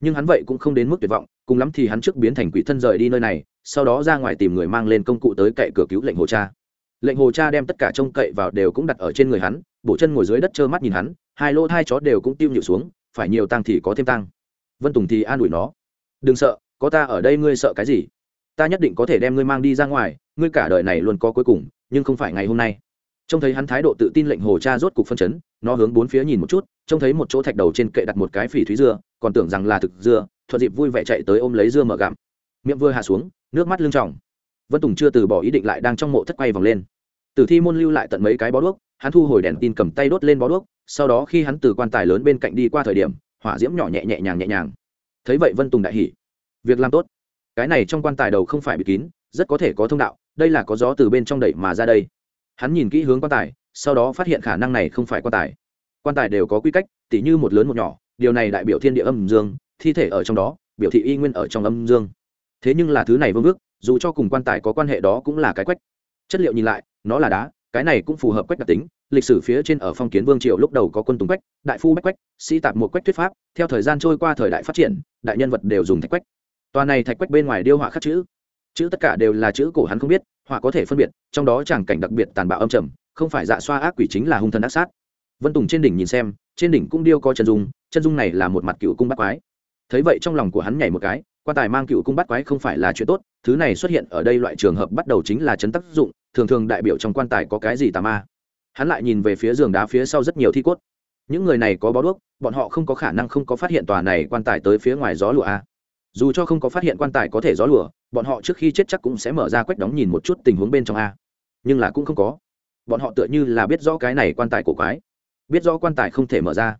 Nhưng hắn vậy cũng không đến mức tuyệt vọng, cùng lắm thì hắn trước biến thành quỷ thân rời đi nơi này, sau đó ra ngoài tìm người mang lên công cụ tới cậy cửa cứu lệnh hồ cha lệnh hồ cha đem tất cả trông cậy vào đều cũng đặt ở trên người hắn bộ chân ngồi dưới đất trơ mắt nhìn hắn, hai lỗ hai chó đều cũng tiêu nhịu xuống, phải nhiều tăng thì có thêm tăng. Vân tùng thì an ủi nó. Đừng sợ, có ta ở đây ngươi sợ cái gì? Ta nhất định có thể đem ngươi mang đi ra ngoài, ngươi cả đời này luôn có cuối cùng, nhưng không phải ngày hôm nay. Trông thấy hắn thái độ tự tin lệnh hồ cha rốt cục phân chấn, nó hướng bốn phía nhìn một chút, trông thấy một chỗ thạch đầu trên kệ đặt một cái phỉ thúy dưa, còn tưởng rằng là thực dưa, thuận dịp vui vẻ chạy tới ôm lấy dưa mở gặm. Miệng vừa hạ xuống, nước mắt lưng tròng vân tùng chưa từ bỏ ý định lại đang trong mộ thất quay vòng lên. Tử thi môn lưu lại tận mấy cái bó đuốc, hắn thu hồi đèn tin cầm tay đốt lên bó đuốc, sau đó khi hắn từ quan tài lớn bên cạnh đi qua thời điểm, hỏa diễm nhỏ nhẹ nhẹ nhàng nhẹ nhàng. Thấy vậy vân tùng đại hỉ. Việc làm tốt. Cái này trong quan tài đầu không phải bị kín, rất có thể có thông đạo, đây là có gió từ bên trong đẩy mà ra đây. Hắn nhìn kỹ hướng quan tài, sau đó phát hiện khả năng này không phải quan tài. Quan tài đều có quy cách, tỉ như một lớn một nhỏ, điều này đại biểu thiên địa âm dương, thi thể ở trong đó, biểu thị y nguyên ở trong âm dương. Thế nhưng là thứ này vương ước dù cho cùng quan tài có quan hệ đó cũng là cái quách. Chất liệu nhìn lại, nó là đá, cái này cũng phù hợp quách đặc tính. Lịch sử phía trên ở phong kiến vương triều lúc đầu có quân tùng quách, đại phu bách quách, sĩ tạp một quách thuyết pháp. Theo thời gian trôi qua thời đại phát triển, đại nhân vật đều dùng thạch quách. Tòa này thạch quách bên ngoài điêu họa khắc chữ. Chữ tất cả đều là chữ cổ hắn không biết, họa có thể phân biệt, trong đó chẳng cảnh đặc biệt tàn bạo âm trầm, không phải dạ xoa ác quỷ chính là hung thần ác sát. Vân tùng trên đỉnh nhìn xem, trên đỉnh cung điêu có chân dung chân dung này là một mặt cựu cung bác quái. Thấy vậy trong lòng của hắn nhảy một cái quan tài mang cựu cung bắt quái không phải là chuyện tốt, thứ này xuất hiện ở đây loại trường hợp bắt đầu chính là chấn tác dụng, thường thường đại biểu trong quan tài có cái gì tà ma. Hắn lại nhìn về phía giường đá phía sau rất nhiều thi cốt. Những người này có bó đuốc, bọn họ không có khả năng không có phát hiện tòa này quan tài tới phía ngoài gió lụa a. Dù cho không có phát hiện quan tài có thể gió lụa bọn họ trước khi chết chắc cũng sẽ mở ra quách đóng nhìn một chút tình huống bên trong a. Nhưng là cũng không có. Bọn họ tựa như là biết rõ cái này quan tài của quái. Biết rõ quan tài không thể mở ra.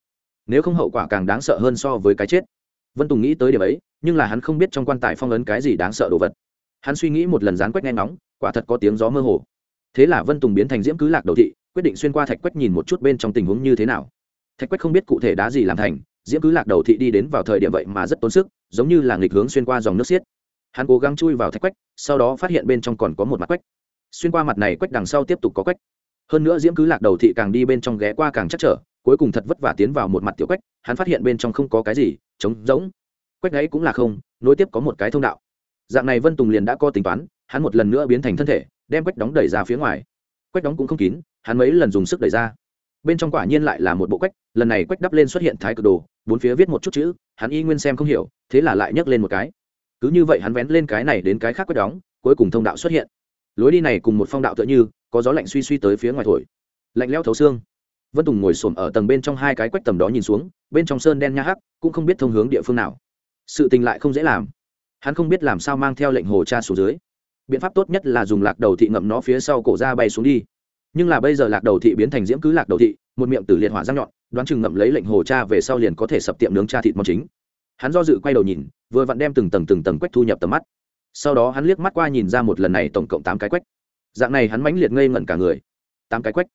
Nếu không hậu quả càng đáng sợ hơn so với cái chết vân tùng nghĩ tới điểm ấy, nhưng là hắn không biết trong quan tài phong ấn cái gì đáng sợ đồ vật. Hắn suy nghĩ một lần dán quách nghe ngóng, quả thật có tiếng gió mơ hồ. Thế là vân tùng biến thành diễm cứ lạc đầu thị, quyết định xuyên qua thạch quách nhìn một chút bên trong tình huống như thế nào. Thạch quách không biết cụ thể đá gì làm thành, diễm cứ lạc đầu thị đi đến vào thời điểm vậy mà rất tốn sức, giống như là nghịch hướng xuyên qua dòng nước xiết. Hắn cố gắng chui vào thạch quách, sau đó phát hiện bên trong còn có một mặt quách. Xuyên qua mặt này quách đằng sau tiếp tục có quách. Hơn nữa diễm cứ lạc đầu thị càng đi bên trong ghé qua càng chắc trở, cuối cùng thật vất vả tiến vào một mặt tiểu quách, hắn phát hiện bên trong không có cái gì trống rỗng. Quách đấy cũng là không, nối tiếp có một cái thông đạo. Dạng này vân tùng liền đã có tính toán, hắn một lần nữa biến thành thân thể, đem quách đóng đẩy ra phía ngoài. Quách đóng cũng không kín, hắn mấy lần dùng sức đẩy ra. Bên trong quả nhiên lại là một bộ quách, lần này quách đắp lên xuất hiện thái cực đồ, bốn phía viết một chút chữ, hắn y nguyên xem không hiểu, thế là lại nhấc lên một cái. Cứ như vậy hắn vén lên cái này đến cái khác quách đóng, cuối cùng thông đạo xuất hiện. Lối đi này cùng một phong đạo tựa như, có gió lạnh suy suy tới phía ngoài thổi. Lạnh leo thấu xương vân tùng ngồi xổm ở tầng bên trong hai cái quách tầm đó nhìn xuống, bên trong sơn đen nha hắc, cũng không biết thông hướng địa phương nào. Sự tình lại không dễ làm. Hắn không biết làm sao mang theo lệnh hồ cha xuống dưới. Biện pháp tốt nhất là dùng lạc đầu thị ngậm nó phía sau cổ ra bay xuống đi. Nhưng là bây giờ lạc đầu thị biến thành diễm cứ lạc đầu thị, một miệng tử liệt hỏa răng nhọn, đoán chừng ngậm lấy lệnh hồ cha về sau liền có thể sập tiệm nướng cha thịt món chính. Hắn do dự quay đầu nhìn, vừa vặn đem từng tầng từng tầng quách thu nhập tầm mắt. Sau đó hắn liếc mắt qua nhìn ra một lần này tổng cộng tám cái quách. Dạng này hắn mãnh liệt ngây ngẩn cả người. Tám cái quách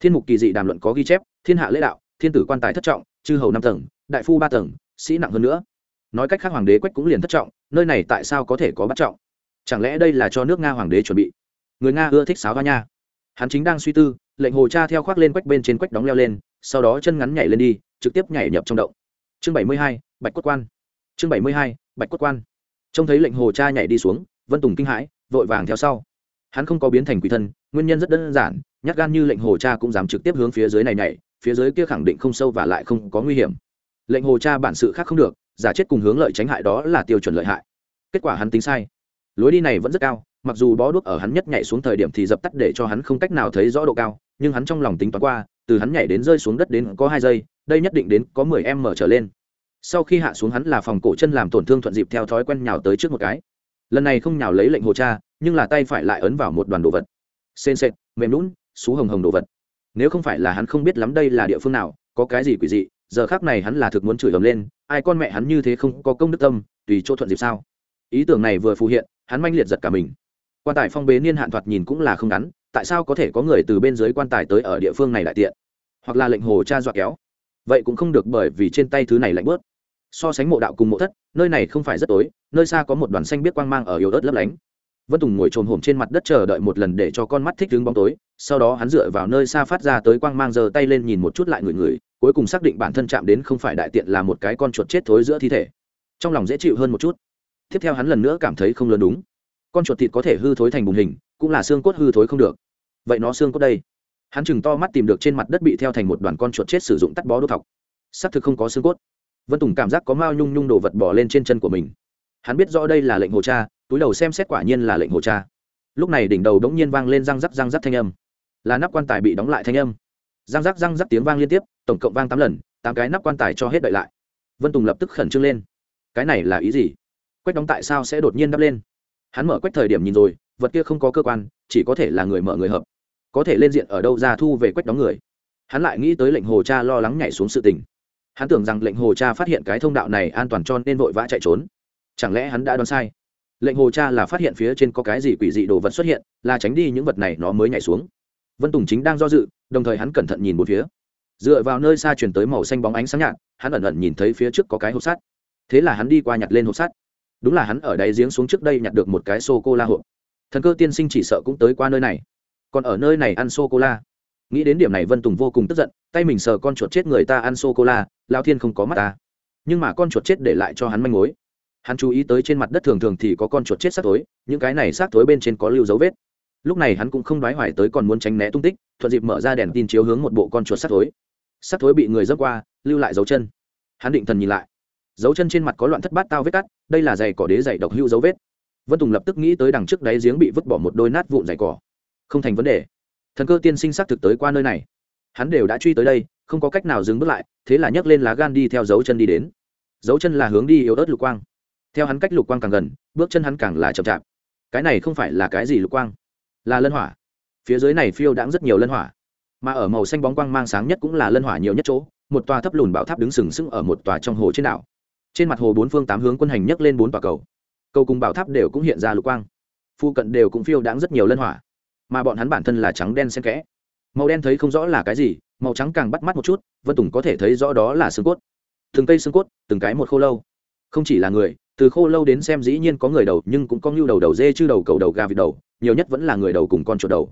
thiên mục kỳ dị đàm luận có ghi chép, thiên hạ lễ đạo, thiên tử quan tài thất trọng, chư hầu năm tầng, đại phu ba tầng, sĩ nặng hơn nữa. Nói cách khác hoàng đế quách cũng liền thất trọng, nơi này tại sao có thể có bắt trọng? Chẳng lẽ đây là cho nước nga hoàng đế chuẩn bị? Người nga ưa thích sáo hoa nha. Hắn chính đang suy tư, lệnh hồ cha theo khoác lên quách bên trên quách đóng leo lên, sau đó chân ngắn nhảy lên đi, trực tiếp nhảy nhập trong động. Chương bảy mươi hai, bạch cốt quan. Chương bảy mươi hai, bạch cốt quan. Trông thấy lệnh hồ cha nhảy đi xuống, vân tùng kinh hãi, vội vàng theo sau. Hắn không có biến thành quỷ thân nguyên nhân rất đơn giản nhát gan như lệnh hồ cha cũng dám trực tiếp hướng phía dưới này nhảy, phía dưới kia khẳng định không sâu và lại không có nguy hiểm. Lệnh hồ cha bản sự khác không được, giả chết cùng hướng lợi tránh hại đó là tiêu chuẩn lợi hại. Kết quả hắn tính sai. Lối đi này vẫn rất cao, mặc dù bó đuốc ở hắn nhất nhảy xuống thời điểm thì dập tắt để cho hắn không cách nào thấy rõ độ cao, nhưng hắn trong lòng tính toán qua, từ hắn nhảy đến rơi xuống đất đến có hai giây, đây nhất định đến có mười em mở trở lên. Sau khi hạ xuống hắn là phòng cổ chân làm tổn thương thuận dịp theo thói quen nhào tới trước một cái. Lần này không nhào lấy lệnh hồ cha, nhưng là tay phải lại ấn vào một đoàn đồ vật. Sên sệt mềm lún xú hồng hồng đồ vật. Nếu không phải là hắn không biết lắm đây là địa phương nào, có cái gì quỷ dị, giờ khác này hắn là thực muốn chửi ầm lên, ai con mẹ hắn như thế không có công đức tâm, tùy chỗ thuận dịp sao? Ý tưởng này vừa phù hiện, hắn manh liệt giật cả mình. Quan tài phong bế niên hạn thoạt nhìn cũng là không ngắn, tại sao có thể có người từ bên dưới quan tài tới ở địa phương này đại tiện? Hoặc là lệnh hồ cha dọa kéo. Vậy cũng không được bởi vì trên tay thứ này lạnh bớt. So sánh mộ đạo cùng mộ thất, nơi này không phải rất tối, nơi xa có một đoàn xanh biết quang mang ở yếu ớt lấp lánh vân tùng ngồi trồm hổm trên mặt đất chờ đợi một lần để cho con mắt thích đứng bóng tối, sau đó hắn dựa vào nơi xa phát ra tới quang mang giơ tay lên nhìn một chút lại người người cuối cùng xác định bản thân chạm đến không phải đại tiện là một cái con chuột chết thối giữa thi thể. Trong lòng dễ chịu hơn một chút. Tiếp theo hắn lần nữa cảm thấy không lớn đúng. Con chuột thịt có thể hư thối thành bùn hình, cũng là xương cốt hư thối không được. Vậy nó xương cốt đây? Hắn chừng to mắt tìm được trên mặt đất bị theo thành một đoàn con chuột chết sử dụng tắt bó đốt thọc. Xác thực không có xương cốt. Vân tùng cảm giác có mao nhung nhung đồ vật bỏ lên trên chân của mình. Hắn biết rõ đây là lệnh hồ cha túi đầu xem xét quả nhiên là lệnh hồ cha. Lúc này đỉnh đầu đ ố n g nhiên vang lên răng rắc răng rắc thanh âm. Là nắp quan tài bị đóng lại thanh âm. Răng rắc răng rắc tiếng vang liên tiếp, tổng cộng vang tám lần, tám cái nắp quan tài cho hết đợi lại. Vân tùng lập tức khẩn trương lên. Cái này là ý gì? Quách đóng tại sao sẽ đột nhiên đắp lên? Hắn mở quách thời điểm nhìn rồi, vật kia không có cơ quan, chỉ có thể là người mở người hợp. Có thể lên diện ở đâu ra thu về quách đóng người? Hắn lại nghĩ tới lệnh hồ cha lo lắng nhảy xuống sự tình. Hắn tưởng rằng lệnh hồ cha phát hiện cái thông đạo này an toàn cho nên vội vã chạy trốn. Chẳng lẽ hắn đã đoán sai? Lệnh hồ cha là phát hiện phía trên có cái gì quỷ dị đồ vật xuất hiện, là tránh đi những vật này nó mới nhảy xuống. Vân tùng chính đang do dự, đồng thời hắn cẩn thận nhìn một phía. Dựa vào nơi xa chuyển tới màu xanh bóng ánh sáng nhạt, hắn ẩn ẩn nhìn thấy phía trước có cái hộp sắt. Thế là hắn đi qua nhặt lên hộp sắt. Đúng là hắn ở đáy giếng xuống trước đây nhặt được một cái sô cô la hộp. Thần cơ tiên sinh chỉ sợ cũng tới qua nơi này. Còn ở nơi này ăn sô cô la nghĩ đến điểm này vân tùng vô cùng tức giận, tay mình sờ con chuột chết người ta ăn sô cô la lao thiên không có mắt ta. Nhưng mà con chuột chết để lại cho hắn manh mối hắn chú ý tới trên mặt đất thường thường thì có con chuột chết xác tối những cái này xác tối bên trên có lưu dấu vết. Lúc này hắn cũng không đoái hoài tới còn muốn tránh né tung tích, thuận dịp mở ra đèn tin chiếu hướng một bộ con chuột xác tối xác tối bị người dấp qua, lưu lại dấu chân. Hắn định thần nhìn lại. Dấu chân trên mặt có loạn thất bát tao vết cắt, đây là giày cỏ đế giày độc hữu dấu vết. Vân tùng lập tức nghĩ tới đằng trước đáy giếng bị vứt bỏ một đôi nát vụn giày cỏ. Không thành vấn đề. Thần cơ tiên sinh xác thực tới qua nơi này. Hắn đều đã truy tới đây, không có cách nào dừng bước lại, thế là nhấc lên lá gan đi theo dấu chân đi đến. Dấu chân là hướng đi yếu ớt lục quang theo hắn cách lục quang càng gần, bước chân hắn càng là chậm chạp. Cái này không phải là cái gì lục quang? Là lân hỏa. Phía dưới này phiêu đãng rất nhiều lân hỏa. Mà ở màu xanh bóng quang mang sáng nhất cũng là lân hỏa nhiều nhất chỗ, một tòa thấp lùn bảo tháp đứng sừng sững ở một tòa trong hồ trên đảo. Trên mặt hồ bốn phương tám hướng quân hành nhấc lên bốn tòa cầu. Cầu cùng bảo tháp đều cũng hiện ra lục quang. Phu cận đều cũng phiêu đãng rất nhiều lân hỏa. Mà bọn hắn bản thân là trắng đen xen kẽ. Màu đen thấy không rõ là cái gì, màu trắng càng bắt mắt một chút, vân tùng có thể thấy rõ đó là xương cốt. Từng cây xương cốt, từng cái một khô lâu. Không chỉ là người từ khô lâu đến xem dĩ nhiên có người đầu, nhưng cũng có ngưu đầu đầu dê chứ đầu, cầu đầu gà vịt đầu, nhiều nhất vẫn là người đầu cùng con chuột đầu.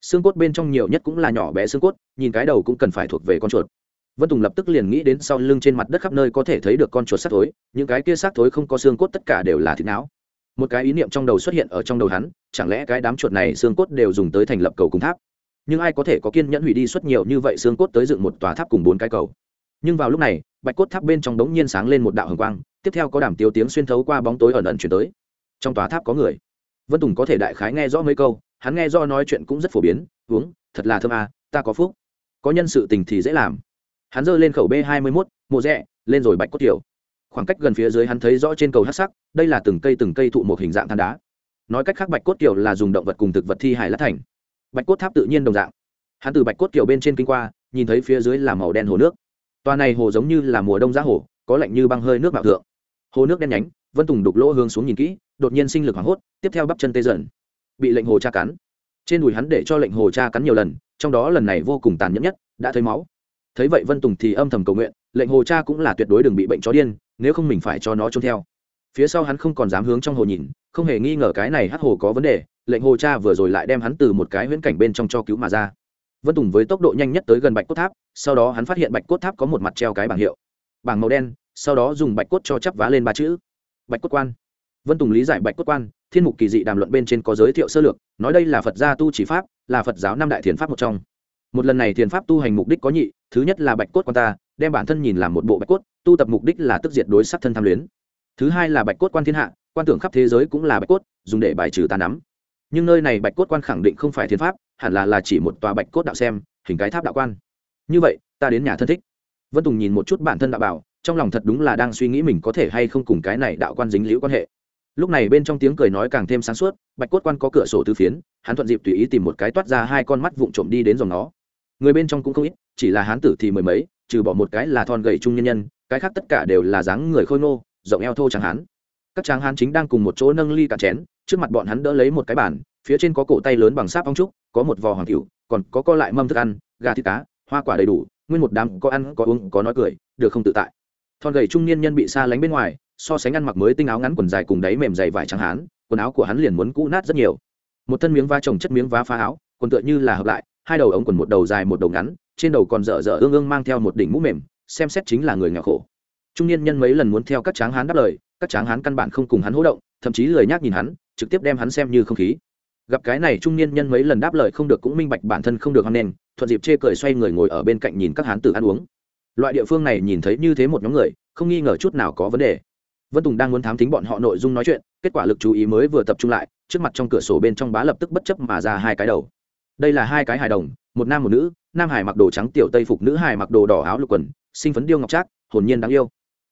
Xương cốt bên trong nhiều nhất cũng là nhỏ bé xương cốt, nhìn cái đầu cũng cần phải thuộc về con chuột. Vân tùng lập tức liền nghĩ đến sau lưng trên mặt đất khắp nơi có thể thấy được con chuột xác thối, những cái kia xác thối không có xương cốt tất cả đều là thịt não. Một cái ý niệm trong đầu xuất hiện ở trong đầu hắn, chẳng lẽ cái đám chuột này xương cốt đều dùng tới thành lập cầu cùng tháp? Nhưng ai có thể có kiên nhẫn hủy đi suốt nhiều như vậy xương cốt tới dựng một tòa tháp cùng bốn cái cầu? Nhưng vào lúc này, bạch cốt tháp bên trong đống nhiên sáng lên một đạo hồng quang tiếp theo có đàm tiếu tiếng xuyên thấu qua bóng tối ẩn ẩn chuyển tới. Trong tòa tháp có người. Vân tùng có thể đại khái nghe rõ mấy câu, hắn nghe do nói chuyện cũng rất phổ biến, uống, thật là thơm à ta có phúc. Có nhân sự tình thì dễ làm. Hắn giơ lên khẩu b hai mươi mốt, mộ rẽ lên rồi bạch cốt kiểu khoảng cách gần phía dưới hắn thấy rõ trên cầu hát sắc, đây là từng cây từng cây thụ một hình dạng than đá. Nói cách khác bạch cốt kiểu là dùng động vật cùng thực vật thi hải lát thành. Bạch cốt tháp tự nhiên đồng dạng. Hắn từ bạch cốt kiểu bên trên kinh qua, nhìn thấy phía dưới là màu đen hồ nước. Toa này hồ giống như là mùa đông giá hồ, có lạnh như băng hơi nước mạo thượng hồ nước đen nhánh vân tùng đục lỗ hướng xuống nhìn kỹ đột nhiên sinh lực hoảng hốt tiếp theo bắp chân tê dần bị lệnh hồ cha cắn trên đùi hắn để cho lệnh hồ cha cắn nhiều lần trong đó lần này vô cùng tàn nhẫn nhất đã thấy máu thấy vậy vân tùng thì âm thầm cầu nguyện lệnh hồ cha cũng là tuyệt đối đừng bị bệnh chó điên nếu không mình phải cho nó trốn theo phía sau hắn không còn dám hướng trong hồ nhìn không hề nghi ngờ cái này hắt hồ có vấn đề lệnh hồ cha vừa rồi lại đem hắn từ một cái huyễn cảnh bên trong cho cứu mà ra vân tùng với tốc độ nhanh nhất tới gần bạch cốt tháp sau đó hắn phát hiện bạch cốt tháp có một mặt treo cái bảng hiệu bảng màu đen sau đó dùng bạch cốt cho chắp vá lên ba chữ. Bạch cốt quan. Vân tùng lý giải bạch cốt quan, thiên mục kỳ dị đàm luận bên trên có giới thiệu sơ lược, nói đây là phật gia tu chỉ pháp, là phật giáo năm đại thiền pháp một trong. Một lần này thiền pháp tu hành mục đích có nhị, thứ nhất là bạch cốt quan ta, đem bản thân nhìn làm một bộ bạch cốt, tu tập mục đích là tức diệt đối sắc thân tham luyến. Thứ hai là bạch cốt quan thiên hạ, quan tưởng khắp thế giới cũng là bạch cốt, dùng để bài trừ tà nắm. Nhưng nơi này bạch cốt quan khẳng định không phải thiên pháp, hẳn là là chỉ một tòa bạch cốt đạo xem, hình cái tháp đạo quan. Như vậy, ta đến nhà thân thích. Vân tùng nhìn một chút bản thân đạo bảo trong lòng thật đúng là đang suy nghĩ mình có thể hay không cùng cái này đạo quan dính liễu quan hệ. Lúc này bên trong tiếng cười nói càng thêm sáng suốt, bạch cốt quan có cửa sổ tứ phiến, hắn thuận dịp tùy ý tìm một cái toát ra hai con mắt vụng trộm đi đến dòng nó. Người bên trong cũng không ít, chỉ là hán tử thì mười mấy, trừ bỏ một cái là thon gầy trung nhân nhân, cái khác tất cả đều là dáng người khôi ngô, rộng eo thô chẳng hán. Các tráng hán chính đang cùng một chỗ nâng ly cả chén, trước mặt bọn hắn đỡ lấy một cái bàn, phía trên có cổ tay lớn bằng sáp ong trúc, có một vò hoàng cửu còn có co lại mâm thức ăn, gà thịt cá, hoa quả đầy đủ, nguyên một đám có ăn, có uống, có nói cười, được không tự tại thon gầy trung niên nhân bị xa lánh bên ngoài, so sánh ăn mặc mới tinh áo ngắn quần dài cùng đáy mềm dày vải trắng hán, quần áo của hắn liền muốn cũ nát rất nhiều. Một thân miếng va trồng chất miếng vá phá áo, quần tựa như là hợp lại, hai đầu ống quần một đầu dài một đầu ngắn, trên đầu còn dở dở ương ương mang theo một đỉnh mũ mềm, xem xét chính là người nghèo khổ. Trung niên nhân mấy lần muốn theo các tráng hán đáp lời, các tráng hán căn bản không cùng hắn hỗ động, thậm chí lời nhác nhìn hắn, trực tiếp đem hắn xem như không khí. Gặp cái này trung niên nhân mấy lần đáp lời không được cũng minh bạch bản thân không được hoan nên thuận dịp chê cười xoay người ngồi ở bên cạnh nhìn các hán tử ăn uống loại địa phương này nhìn thấy như thế một nhóm người, không nghi ngờ chút nào có vấn đề. Vân tùng đang muốn thám tính bọn họ nội dung nói chuyện, kết quả lực chú ý mới vừa tập trung lại, trước mặt trong cửa sổ bên trong bá lập tức bất chấp mà ra hai cái đầu. Đây là hai cái hài đồng, một nam một nữ, nam hải mặc đồ trắng, tiểu tây phục, nữ hải mặc đồ đỏ áo lục quần sinh phấn điêu ngọc trác, hồn nhiên đáng yêu.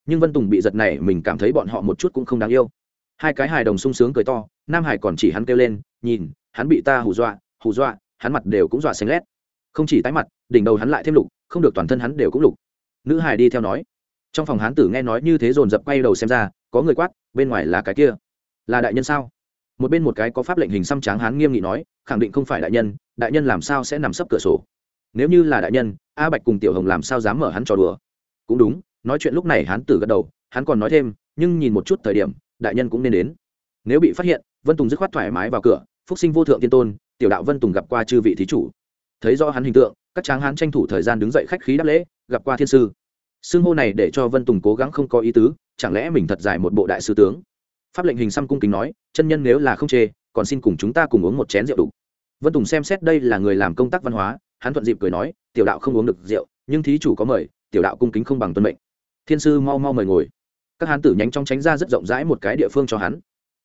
Nhưng vân tùng bị giật này, mình cảm thấy bọn họ một chút cũng không đáng yêu. Hai cái hài đồng sung sướng cười to, nam hải còn chỉ hắn kêu lên, nhìn, hắn bị ta hù dọa hù dọa, hắn mặt đều cũng dọa xanh lét. Không chỉ tái mặt, đỉnh đầu hắn lại thêm lục, không được toàn thân hắn đều cũng lục nữ hải đi theo nói. Trong phòng hán tử nghe nói như thế dồn dập quay đầu xem ra, có người quát, bên ngoài là cái kia. Là đại nhân sao? Một bên một cái có pháp lệnh hình xăm tráng hán nghiêm nghị nói, khẳng định không phải đại nhân đại nhân làm sao sẽ nằm sấp cửa sổ? Nếu như là đại nhân, a bạch cùng tiểu hồng làm sao dám mở hắn trò đùa? Cũng đúng, nói chuyện lúc này hán tử gật đầu, hắn còn nói thêm, nhưng nhìn một chút thời điểm, đại nhân cũng nên đến. Nếu bị phát hiện, vân tùng dứt khoát thoải mái vào cửa, phúc sinh vô thượng tiên tôn, tiểu đạo vân tùng gặp qua chư vị thí chủ. Thấy do hắn hình tượng, các tráng hán tranh thủ thời gian đứng dậy khách khí đáp lễ gặp qua thiên sư. Xưng hô này để cho vân tùng cố gắng không có ý tứ, chẳng lẽ mình thật dài một bộ đại sư tướng? Pháp lệnh hình xăm cung kính nói, chân nhân nếu là không chê, còn xin cùng chúng ta cùng uống một chén rượu đủ. Vân tùng xem xét đây là người làm công tác văn hóa, hắn thuận dịp cười nói, tiểu đạo không uống được rượu, nhưng thí chủ có mời, tiểu đạo cung kính không bằng tuân mệnh. Thiên sư mau mau mời ngồi. Các hán tử nhanh chóng tránh ra rất rộng rãi một cái địa phương cho hắn.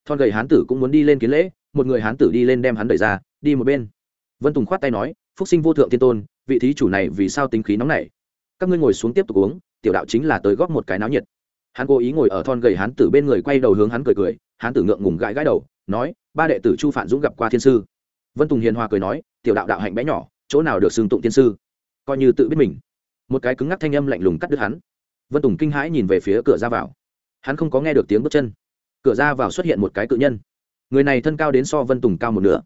Thon gầy hán tử cũng muốn đi lên kiến lễ, một người hán tử đi lên đem hắn đẩy ra, đi một bên. Vân tùng khoát tay nói, phúc sinh vô thượng thiên tôn, vị thí chủ này vì sao tính khí nóng nảy? Các ngươi ngồi xuống tiếp tục uống, tiểu đạo chính là tới góp một cái náo nhiệt. Hắn cố ý ngồi ở thon gầy hán tử bên người quay đầu hướng hắn cười cười, hán tử ngượng ngùng gãi gãi đầu, nói, ba đệ tử chu phản dũng gặp qua thiên sư. Vân tùng hiền hòa cười nói, tiểu đạo đạo hạnh bé nhỏ, chỗ nào được xưng tụng thiên sư? Coi như tự biết mình. Một cái cứng ngắc thanh âm lạnh lùng cắt đứt hắn. Vân tùng kinh hãi nhìn về phía cửa ra vào. Hắn không có nghe được tiếng bước chân. Cửa ra vào xuất hiện một cái cự nhân. Người này thân cao đến so vân tùng cao một nửa.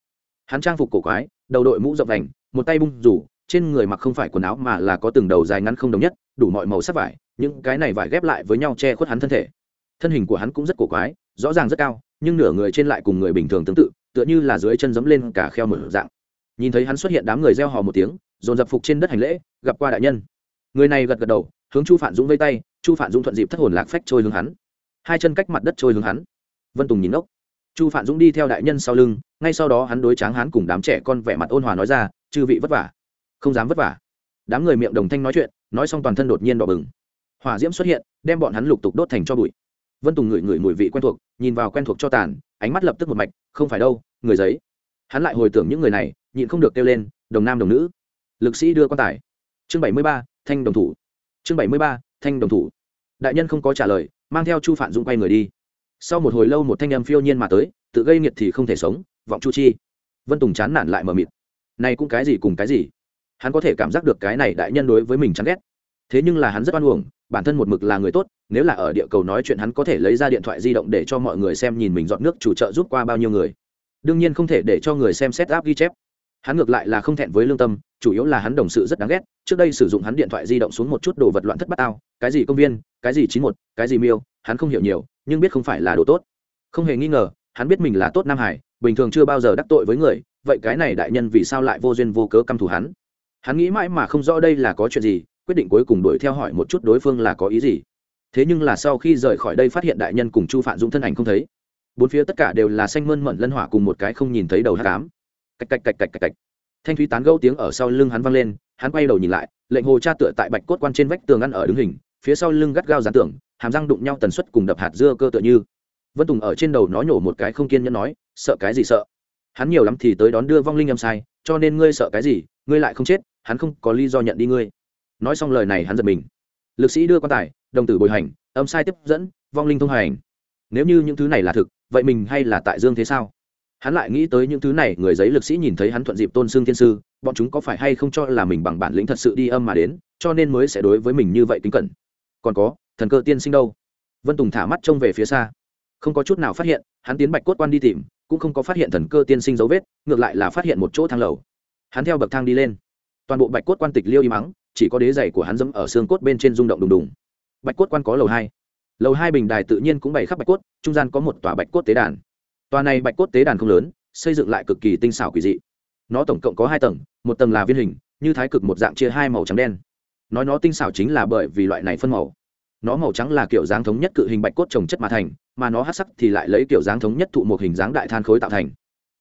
Hắn trang phục cổ quái, đầu đội mũ rộng vành, một tay bung rủ trên người mặc không phải quần áo mà là có từng đầu dài ngắn không đồng nhất, đủ mọi màu sắc vải, những cái này vải ghép lại với nhau che khuất hắn thân thể. Thân hình của hắn cũng rất cổ quái, rõ ràng rất cao, nhưng nửa người trên lại cùng người bình thường tương tự, tựa như là dưới chân dẫm lên cả kheo mở dạng. Nhìn thấy hắn xuất hiện đám người reo hò một tiếng, dồn dập phục trên đất hành lễ, gặp qua đại nhân. Người này gật gật đầu, hướng chu phản dũng vây tay, chu phản dũng thuận dịp thất hồn lạc phách trôi hướng hắn. Hai chân cách mặt đất trôi hướng hắn. Vân tùng nhìn ốc. Chu phản dũng đi theo đại nhân sau lưng, ngay sau đó hắn đối tráng hắn cùng đám trẻ con vẻ mặt ôn hòa nói ra, chư vị vất vả không dám vất vả. Đám người miệng đồng thanh nói chuyện, nói xong toàn thân đột nhiên đỏ bừng. Hỏa diễm xuất hiện, đem bọn hắn lục tục đốt thành cho bụi. Vân tùng ngửi ngửi mùi vị quen thuộc, nhìn vào quen thuộc cho tàn, ánh mắt lập tức một mạch, không phải đâu, người giấy. Hắn lại hồi tưởng những người này, nhịn không được kêu lên, đồng nam đồng nữ. Lực sĩ đưa quan tài. Chương bảy mươi ba, thanh đồng thủ. Chương bảy mươi ba, thanh đồng thủ. Đại nhân không có trả lời, mang theo chu phản dũng quay người đi. Sau một hồi lâu một thanh âm phiêu nhiên mà tới, tự gây nghiệt thì không thể sống, vọng chu chi. Vân tùng chán nản lại mờ mịt. Này cũng cái gì cùng cái gì? Hắn có thể cảm giác được cái này đại nhân đối với mình chán ghét. Thế nhưng là hắn rất oan uổng, bản thân một mực là người tốt, nếu là ở địa cầu nói chuyện hắn có thể lấy ra điện thoại di động để cho mọi người xem nhìn mình dọn nước chủ trợ giúp qua bao nhiêu người. Đương nhiên không thể để cho người xem xét áp ghi chép. Hắn ngược lại là không thẹn với lương tâm, chủ yếu là hắn đồng sự rất đáng ghét, trước đây sử dụng hắn điện thoại di động xuống một chút đồ vật loạn thất bát ao, cái gì công viên, cái gì chín một, cái gì miêu, hắn không hiểu nhiều, nhưng biết không phải là đồ tốt. Không hề nghi ngờ, hắn biết mình là tốt nam hải, bình thường chưa bao giờ đắc tội với người, vậy cái này đại nhân vì sao lại vô duyên vô cớ căm thù hắn? Hắn nghĩ mãi mà không rõ đây là có chuyện gì, quyết định cuối cùng đuổi theo hỏi một chút đối phương là có ý gì. Thế nhưng là sau khi rời khỏi đây phát hiện đại nhân cùng chu phạn dũng thân ảnh không thấy. Bốn phía tất cả đều là xanh mơn mận lân hỏa cùng một cái không nhìn thấy đầu hát cám cạch cạch cạch cạch cạch cạch. Thanh thúy tán gâu tiếng ở sau lưng hắn vang lên, hắn quay đầu nhìn lại, lệnh hồ cha tựa tại bạch cốt quan trên vách tường ăn ở đứng hình, phía sau lưng gắt gao dán tường, hàm răng đụng nhau tần suất cùng đập hạt dưa cơ tựa như. Vân tùng ở trên đầu nó nhổ một cái không kiên nhẫn nói, sợ cái gì sợ? Hắn nhiều lắm thì tới đón đưa vong linh âm sai, cho nên ngươi sợ cái gì ngươi lại không chết, hắn không có lý do nhận đi ngươi. Nói xong lời này hắn giật mình. Lực sĩ đưa quan tài, đồng tử bồi hành, âm sai tiếp dẫn, vong linh thông hành. Nếu như những thứ này là thực, vậy mình hay là tại dương thế sao? Hắn lại nghĩ tới những thứ này, người giấy lực sĩ nhìn thấy hắn thuận dịp tôn xương thiên sư, bọn chúng có phải hay không cho là mình bằng bản lĩnh thật sự đi âm mà đến, cho nên mới sẽ đối với mình như vậy kính cẩn. Còn có, thần cơ tiên sinh đâu? Vân tùng thả mắt trông về phía xa. Không có chút nào phát hiện, hắn tiến bạch cốt quan đi tìm, cũng không có phát hiện thần cơ tiên sinh dấu vết, ngược lại là phát hiện một chỗ thang lầu hắn theo bậc thang đi lên. Toàn bộ bạch cốt quan tịch liêu y mắng, chỉ có đế giày của hắn dẫm ở xương cốt bên trên rung động đùng đùng. Bạch cốt quan có lầu hai. Lầu hai bình đài tự nhiên cũng bày khắp bạch cốt, trung gian có một tòa bạch cốt tế đàn. Tòa này bạch cốt tế đàn không lớn, xây dựng lại cực kỳ tinh xảo quỷ dị. Nó tổng cộng có hai tầng, một tầng là viên hình, như thái cực một dạng chia hai màu trắng đen. Nói nó tinh xảo chính là bởi vì loại này phân màu. Nó màu trắng là kiểu dáng thống nhất cự hình bạch cốt trồng chất mà thành, mà nó hát sắc thì lại lấy kiểu dáng thống nhất thụ một hình dáng đại than khối tạo thành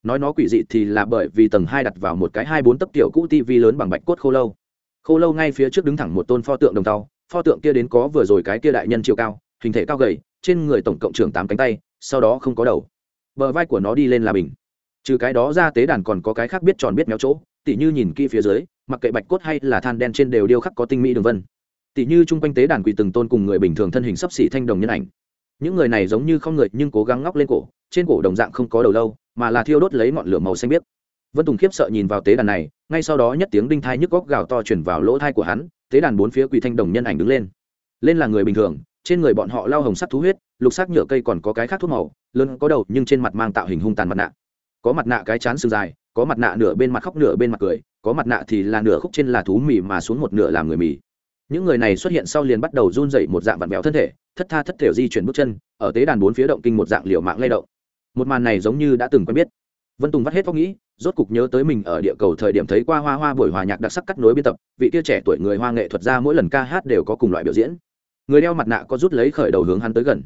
nói nó quỷ dị thì là bởi vì tầng hai đặt vào một cái hai bốn tấc tiểu cũ tv lớn bằng bạch cốt khô lâu. Khô lâu ngay phía trước đứng thẳng một tôn pho tượng đồng tàu pho tượng kia đến có vừa rồi cái kia đại nhân chiều cao, hình thể cao gầy, trên người tổng cộng trưởng tám cánh tay, sau đó không có đầu. Bờ vai của nó đi lên là bình. Trừ cái đó ra tế đàn còn có cái khác biết tròn biết méo chỗ, tỉ như nhìn kỹ phía dưới, mặc kệ bạch cốt hay là than đen trên đều điêu khắc có tinh mỹ đường vân. Tỉ như chung quanh tế đàn quỳ từng tôn cùng người bình thường thân hình sấp xỉ thanh đồng nhân ảnh. Những người này giống như không người, nhưng cố gắng ngóc lên cổ, trên cổ đồng dạng không có đầu lâu mà là thiêu đốt lấy ngọn lửa màu xanh biếc. Vân tùng khiếp sợ nhìn vào tế đàn này, ngay sau đó nhất tiếng đinh thai nhức góc gào to chuyển vào lỗ thai của hắn, tế đàn bốn phía quỳ thanh đồng nhân ảnh đứng lên. Lên là người bình thường, trên người bọn họ lao hồng sắc thú huyết, lục sắc nhựa cây còn có cái khác thuốc màu, lớn có đầu nhưng trên mặt mang tạo hình hung tàn mặt nạ. Có mặt nạ cái chán sừng dài, có mặt nạ nửa bên mặt khóc nửa bên mặt cười, có mặt nạ thì là nửa khúc trên là thú mì mà xuống một nửa làm người mì. Những người này xuất hiện sau liền bắt đầu run dậy một dạng vặn vẹo thân thể, thất tha thất thể di chuyển bước chân, ở tế đàn bốn phía động kinh một dạng liều mạng lay động một màn này giống như đã từng quen biết. Vân tùng vắt hết vóc nghĩ, rốt cục nhớ tới mình ở địa cầu thời điểm thấy qua hoa hoa buổi hòa nhạc đặc sắc cắt nối biên tập, vị tia trẻ tuổi người hoa nghệ thuật ra mỗi lần ca hát đều có cùng loại biểu diễn. Người đeo mặt nạ có rút lấy khởi đầu hướng hắn tới gần.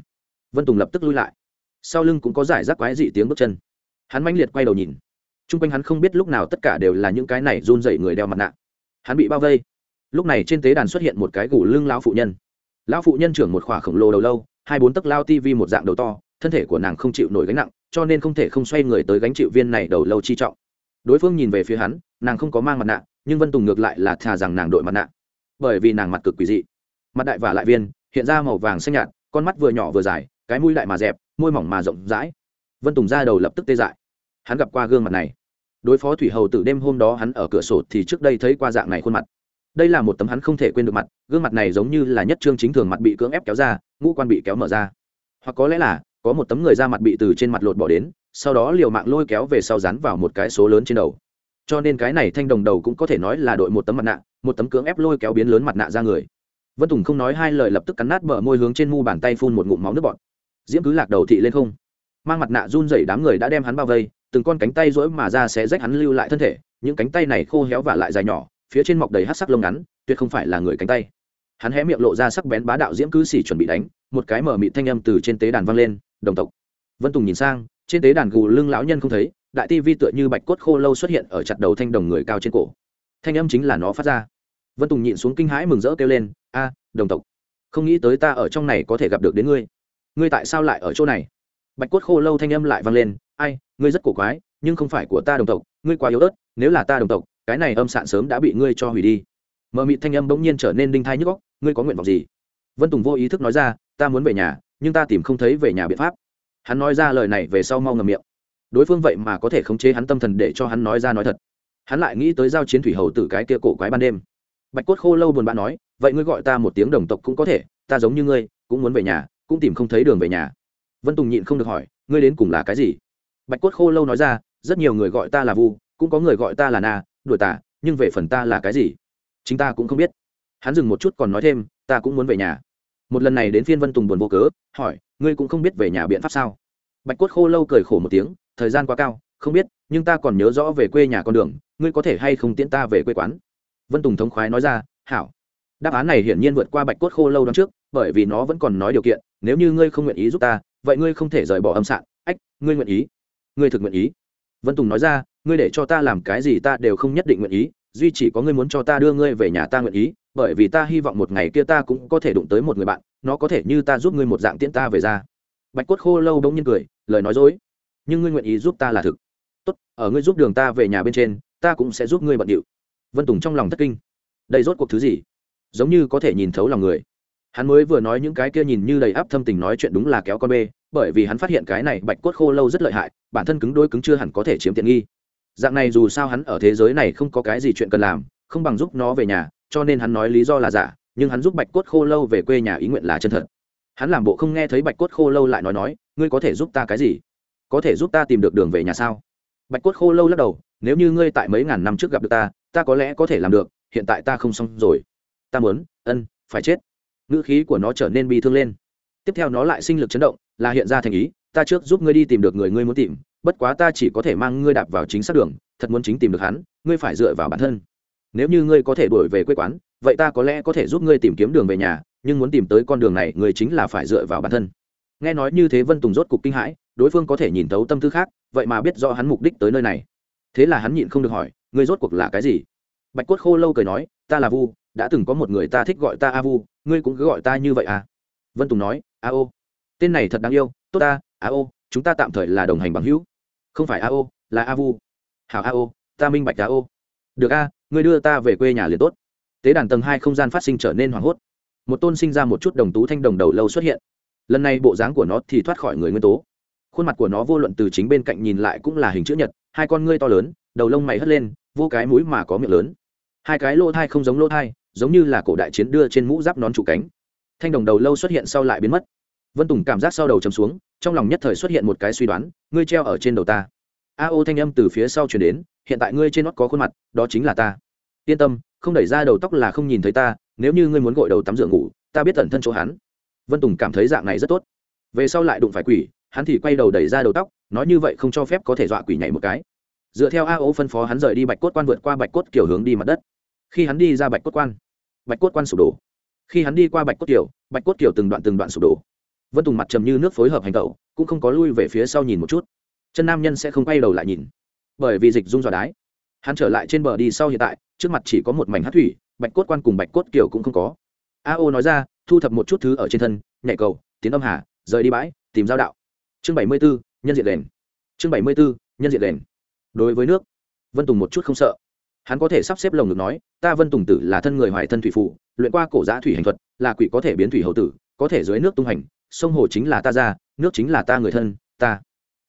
Vân tùng lập tức lui lại. Sau lưng cũng có giải rác quái dị tiếng bước chân. Hắn manh liệt quay đầu nhìn. T r u n g quanh hắn không biết lúc nào tất cả đều là những cái này run dậy người đeo mặt nạ. Hắn bị bao vây. Lúc này trên tế đàn xuất hiện một cái gù lưng lao phụ nhân. Lão phụ nhân trưởng một khỏa khổng lồ đầu lâu, hai bốn tấc lao tivi một dạng đầu to, thân thể của nàng không chịu nổi gánh nặng cho nên không thể không xoay người tới gánh chịu viên này đầu lâu chi trọng. Đối phương nhìn về phía hắn, nàng không có mang mặt nạ, nhưng vân tùng ngược lại là thà rằng nàng đội mặt nạ. Bởi vì nàng mặt cực quỷ dị. Mặt đại và lại viên, hiện ra màu vàng xanh nhạt, con mắt vừa nhỏ vừa dài, cái mũi đại mà dẹp, môi mỏng mà rộng rãi. Vân tùng ra đầu lập tức tê dại. Hắn gặp qua gương mặt này. Đối phó thủy hầu từ đêm hôm đó hắn ở cửa sổ thì trước đây thấy qua dạng này khuôn mặt. Đây là một tấm hắn không thể quên được mặt, gương mặt này giống như là nhất trương chính thường mặt bị cưỡng ép kéo ra, ngũ quan bị kéo mở ra. Hoặc có lẽ là có một tấm người da mặt bị từ trên mặt lột bỏ đến, sau đó liều mạng lôi kéo về sau rán vào một cái số lớn trên đầu. Cho nên cái này thanh đồng đầu cũng có thể nói là đội một tấm mặt nạ, một tấm cưỡng ép lôi kéo biến lớn mặt nạ ra người. Vân tùng không nói hai lời lập tức cắn nát bờ môi hướng trên mu bàn tay phun một ngụm máu nước bọt. Diễm cứ lạc đầu thị lên không. Mang mặt nạ run dày đám người đã đem hắn bao vây, từng con cánh tay rỗi mà ra sẽ rách hắn lưu lại thân thể, những cánh tay này khô héo và lại dài nhỏ, phía trên mọc đầy hát sắc lông ngắn, tuyệt không phải là người cánh tay. Hắn hé miệng lộ ra sắc bén bá đạo diễm cứ xỉ chuẩn bị đánh, một cái mở mị thanh âm từ trên tế đàn vang lên đồng tộc. Vân tùng nhìn sang, trên tế đàn gù lưng lão nhân không thấy, đại ti vi tựa như bạch cốt khô lâu xuất hiện ở chặt đầu thanh đồng người cao trên cổ. Thanh âm chính là nó phát ra. Vân tùng nhịn xuống kinh hãi mừng rỡ kêu lên, a, đồng tộc, không nghĩ tới ta ở trong này có thể gặp được đến ngươi. Ngươi tại sao lại ở chỗ này? Bạch cốt khô lâu thanh âm lại vang lên, ai, ngươi rất cổ quái, nhưng không phải của ta đồng tộc, ngươi quá yếu ớt, nếu là ta đồng tộc, cái này âm sạn sớm đã bị ngươi cho hủy đi. Mờ mịt thanh âm bỗng nhiên trở nên đinh thai nhức góc ngươi có nguyện vọng gì? Vân tùng vô ý thức nói ra, ta muốn về nhà nhưng ta tìm không thấy về nhà biện pháp. Hắn nói ra lời này về sau mau ngầm miệng. Đối phương vậy mà có thể khống chế hắn tâm thần để cho hắn nói ra nói thật. Hắn lại nghĩ tới giao chiến thủy hầu từ cái kia cổ quái ban đêm. Bạch cốt khô lâu buồn bã nói, vậy ngươi gọi ta một tiếng đồng tộc cũng có thể, ta giống như ngươi, cũng muốn về nhà, cũng tìm không thấy đường về nhà. Vân tùng nhịn không được hỏi, ngươi đến cùng là cái gì? Bạch cốt khô lâu nói ra, rất nhiều người gọi ta là vu, cũng có người gọi ta là na đuổi tả nhưng về phần ta là cái gì? Chính ta cũng không biết. Hắn dừng một chút còn nói thêm, ta cũng muốn về nhà một lần này đến phiên vân tùng buồn vô cớ, hỏi, ngươi cũng không biết về nhà biện pháp sao? Bạch cốt khô lâu cười khổ một tiếng, thời gian quá cao, không biết, nhưng ta còn nhớ rõ về quê nhà con đường, ngươi có thể hay không tiễn ta về quê quán? Vân tùng thống khoái nói ra, hảo. Đáp án này hiển nhiên vượt qua bạch cốt khô lâu đ trước, bởi vì nó vẫn còn nói điều kiện, nếu như ngươi không nguyện ý giúp ta, vậy ngươi không thể rời bỏ âm sạn. Ách, ngươi nguyện ý? Ngươi thực nguyện ý? Vân tùng nói ra, ngươi để cho ta làm cái gì ta đều không nhất định nguyện ý, duy chỉ có ngươi muốn cho ta đưa ngươi về nhà ta nguyện ý bởi vì ta hy vọng một ngày kia ta cũng có thể đụng tới một người bạn, nó có thể như ta giúp ngươi một dạng tiễn ta về ra. Bạch cốt khô lâu bỗng nhiên cười, lời nói dối. Nhưng ngươi nguyện ý giúp ta là thực. Tốt, ở ngươi giúp đường ta về nhà bên trên, ta cũng sẽ giúp ngươi bận điệu. Vân tùng trong lòng thất kinh. Đây rốt cuộc thứ gì? Giống như có thể nhìn thấu lòng người. Hắn mới vừa nói những cái kia nhìn như đầy áp thâm tình nói chuyện đúng là kéo con bê, bởi vì hắn phát hiện cái này bạch cốt khô lâu rất lợi hại, bản thân cứng đôi cứng chưa hẳn có thể chiếm tiện nghi. Dạng này dù sao hắn ở thế giới này không có cái gì chuyện cần làm, không bằng giúp nó về nhà cho nên hắn nói lý do là giả, nhưng hắn giúp bạch cốt khô lâu về quê nhà ý nguyện là chân thật. Hắn làm bộ không nghe thấy bạch cốt khô lâu lại nói nói, ngươi có thể giúp ta cái gì? Có thể giúp ta tìm được đường về nhà sao? Bạch cốt khô lâu lắc đầu, nếu như ngươi tại mấy ngàn năm trước gặp được ta ta có lẽ có thể làm được, hiện tại ta không xong rồi. Ta muốn, ân, phải chết. Ngữ khí của nó trở nên bi thương lên. Tiếp theo nó lại sinh lực chấn động, là hiện ra thành ý, ta trước giúp ngươi đi tìm được người ngươi muốn tìm, bất quá ta chỉ có thể mang ngươi đạp vào chính xác đường, thật muốn chính tìm được hắn, ngươi phải dựa vào bản thân nếu như ngươi có thể đuổi về quê quán, vậy ta có lẽ có thể giúp ngươi tìm kiếm đường về nhà, nhưng muốn tìm tới con đường này người chính là phải dựa vào bản thân. Nghe nói như thế vân tùng rốt cục kinh hãi, đối phương có thể nhìn thấu tâm tư khác, vậy mà biết rõ hắn mục đích tới nơi này. Thế là hắn nhịn không được hỏi, ngươi rốt cuộc là cái gì? Bạch cốt khô lâu cười nói, ta là vu, đã từng có một người ta thích gọi ta a vu, ngươi cũng cứ gọi ta như vậy à? Vân tùng nói, a ô, tên này thật đáng yêu, tốt ta, a ô, chúng ta tạm thời là đồng hành bằng hữu. Không phải a ô, là a vu. Hảo a ô, ta minh bạch a ô. Được a ngươi đưa ta về quê nhà liền tốt. Tế đàn tầng hai không gian phát sinh trở nên hoảng hốt. Một tôn sinh ra một chút đồng tú thanh đồng đầu lâu xuất hiện. Lần này bộ dáng của nó thì thoát khỏi người nguyên tố. Khuôn mặt của nó vô luận từ chính bên cạnh nhìn lại cũng là hình chữ nhật, hai con ngươi to lớn, đầu lông mày hất lên, vô cái mũi mà có miệng lớn. Hai cái lỗ thai không giống lỗ thai, giống như là cổ đại chiến đưa trên mũ giáp nón trụ cánh. Thanh đồng đầu lâu xuất hiện sau lại biến mất. Vân tùng cảm giác sau đầu chấm xuống, trong lòng nhất thời xuất hiện một cái suy đoán, ngươi treo ở trên đầu ta a ô thanh âm từ phía sau chuyển đến, hiện tại ngươi trên nót có khuôn mặt, đó chính là ta. Yên tâm, không đẩy ra đầu tóc là không nhìn thấy ta, nếu như ngươi muốn gội đầu tắm rửa ngủ, ta biết tẩn thân chỗ hắn. Vân tùng cảm thấy dạng này rất tốt. Về sau lại đụng phải quỷ, hắn thì quay đầu đẩy ra đầu tóc, nói như vậy không cho phép có thể dọa quỷ nhảy một cái. Dựa theo a ô phân phó hắn rời đi bạch cốt quan vượt qua bạch cốt kiểu hướng đi mặt đất. Khi hắn đi ra bạch cốt quan, bạch cốt quan sụp đổ. Khi hắn đi qua bạch cốt kiểu bạch cốt kiểu từng đoạn từng đoạn sụp đổ. Vân tùng mặt trầm như nước phối hợp hành tẩu, cũng không có lui về phía sau nhìn một chút chân nam nhân sẽ không quay đầu lại nhìn. Bởi vì dịch dung dọa đái. Hắn trở lại trên bờ đi sau hiện tại, trước mặt chỉ có một mảnh hát thủy, bạch cốt quan cùng bạch cốt kiều cũng không có. A ô nói ra, thu thập một chút thứ ở trên thân, nhảy cầu, tiến âm hà, rời đi bãi, tìm giao đạo. Chương bảy mươi b ố nhân diện đền. Chương bảy mươi b ố nhân diện đền. Đối với nước, vân tùng một chút không sợ. Hắn có thể sắp xếp lồng ngực nói, ta vân tùng tử là thân người hoài thân thủy phụ, luyện qua cổ giã thủy hành thuật, là quỷ có thể biến thủy hậu tử, có thể dưới nước tung hành, sông hồ chính là ta ra nước chính là ta người thân, ta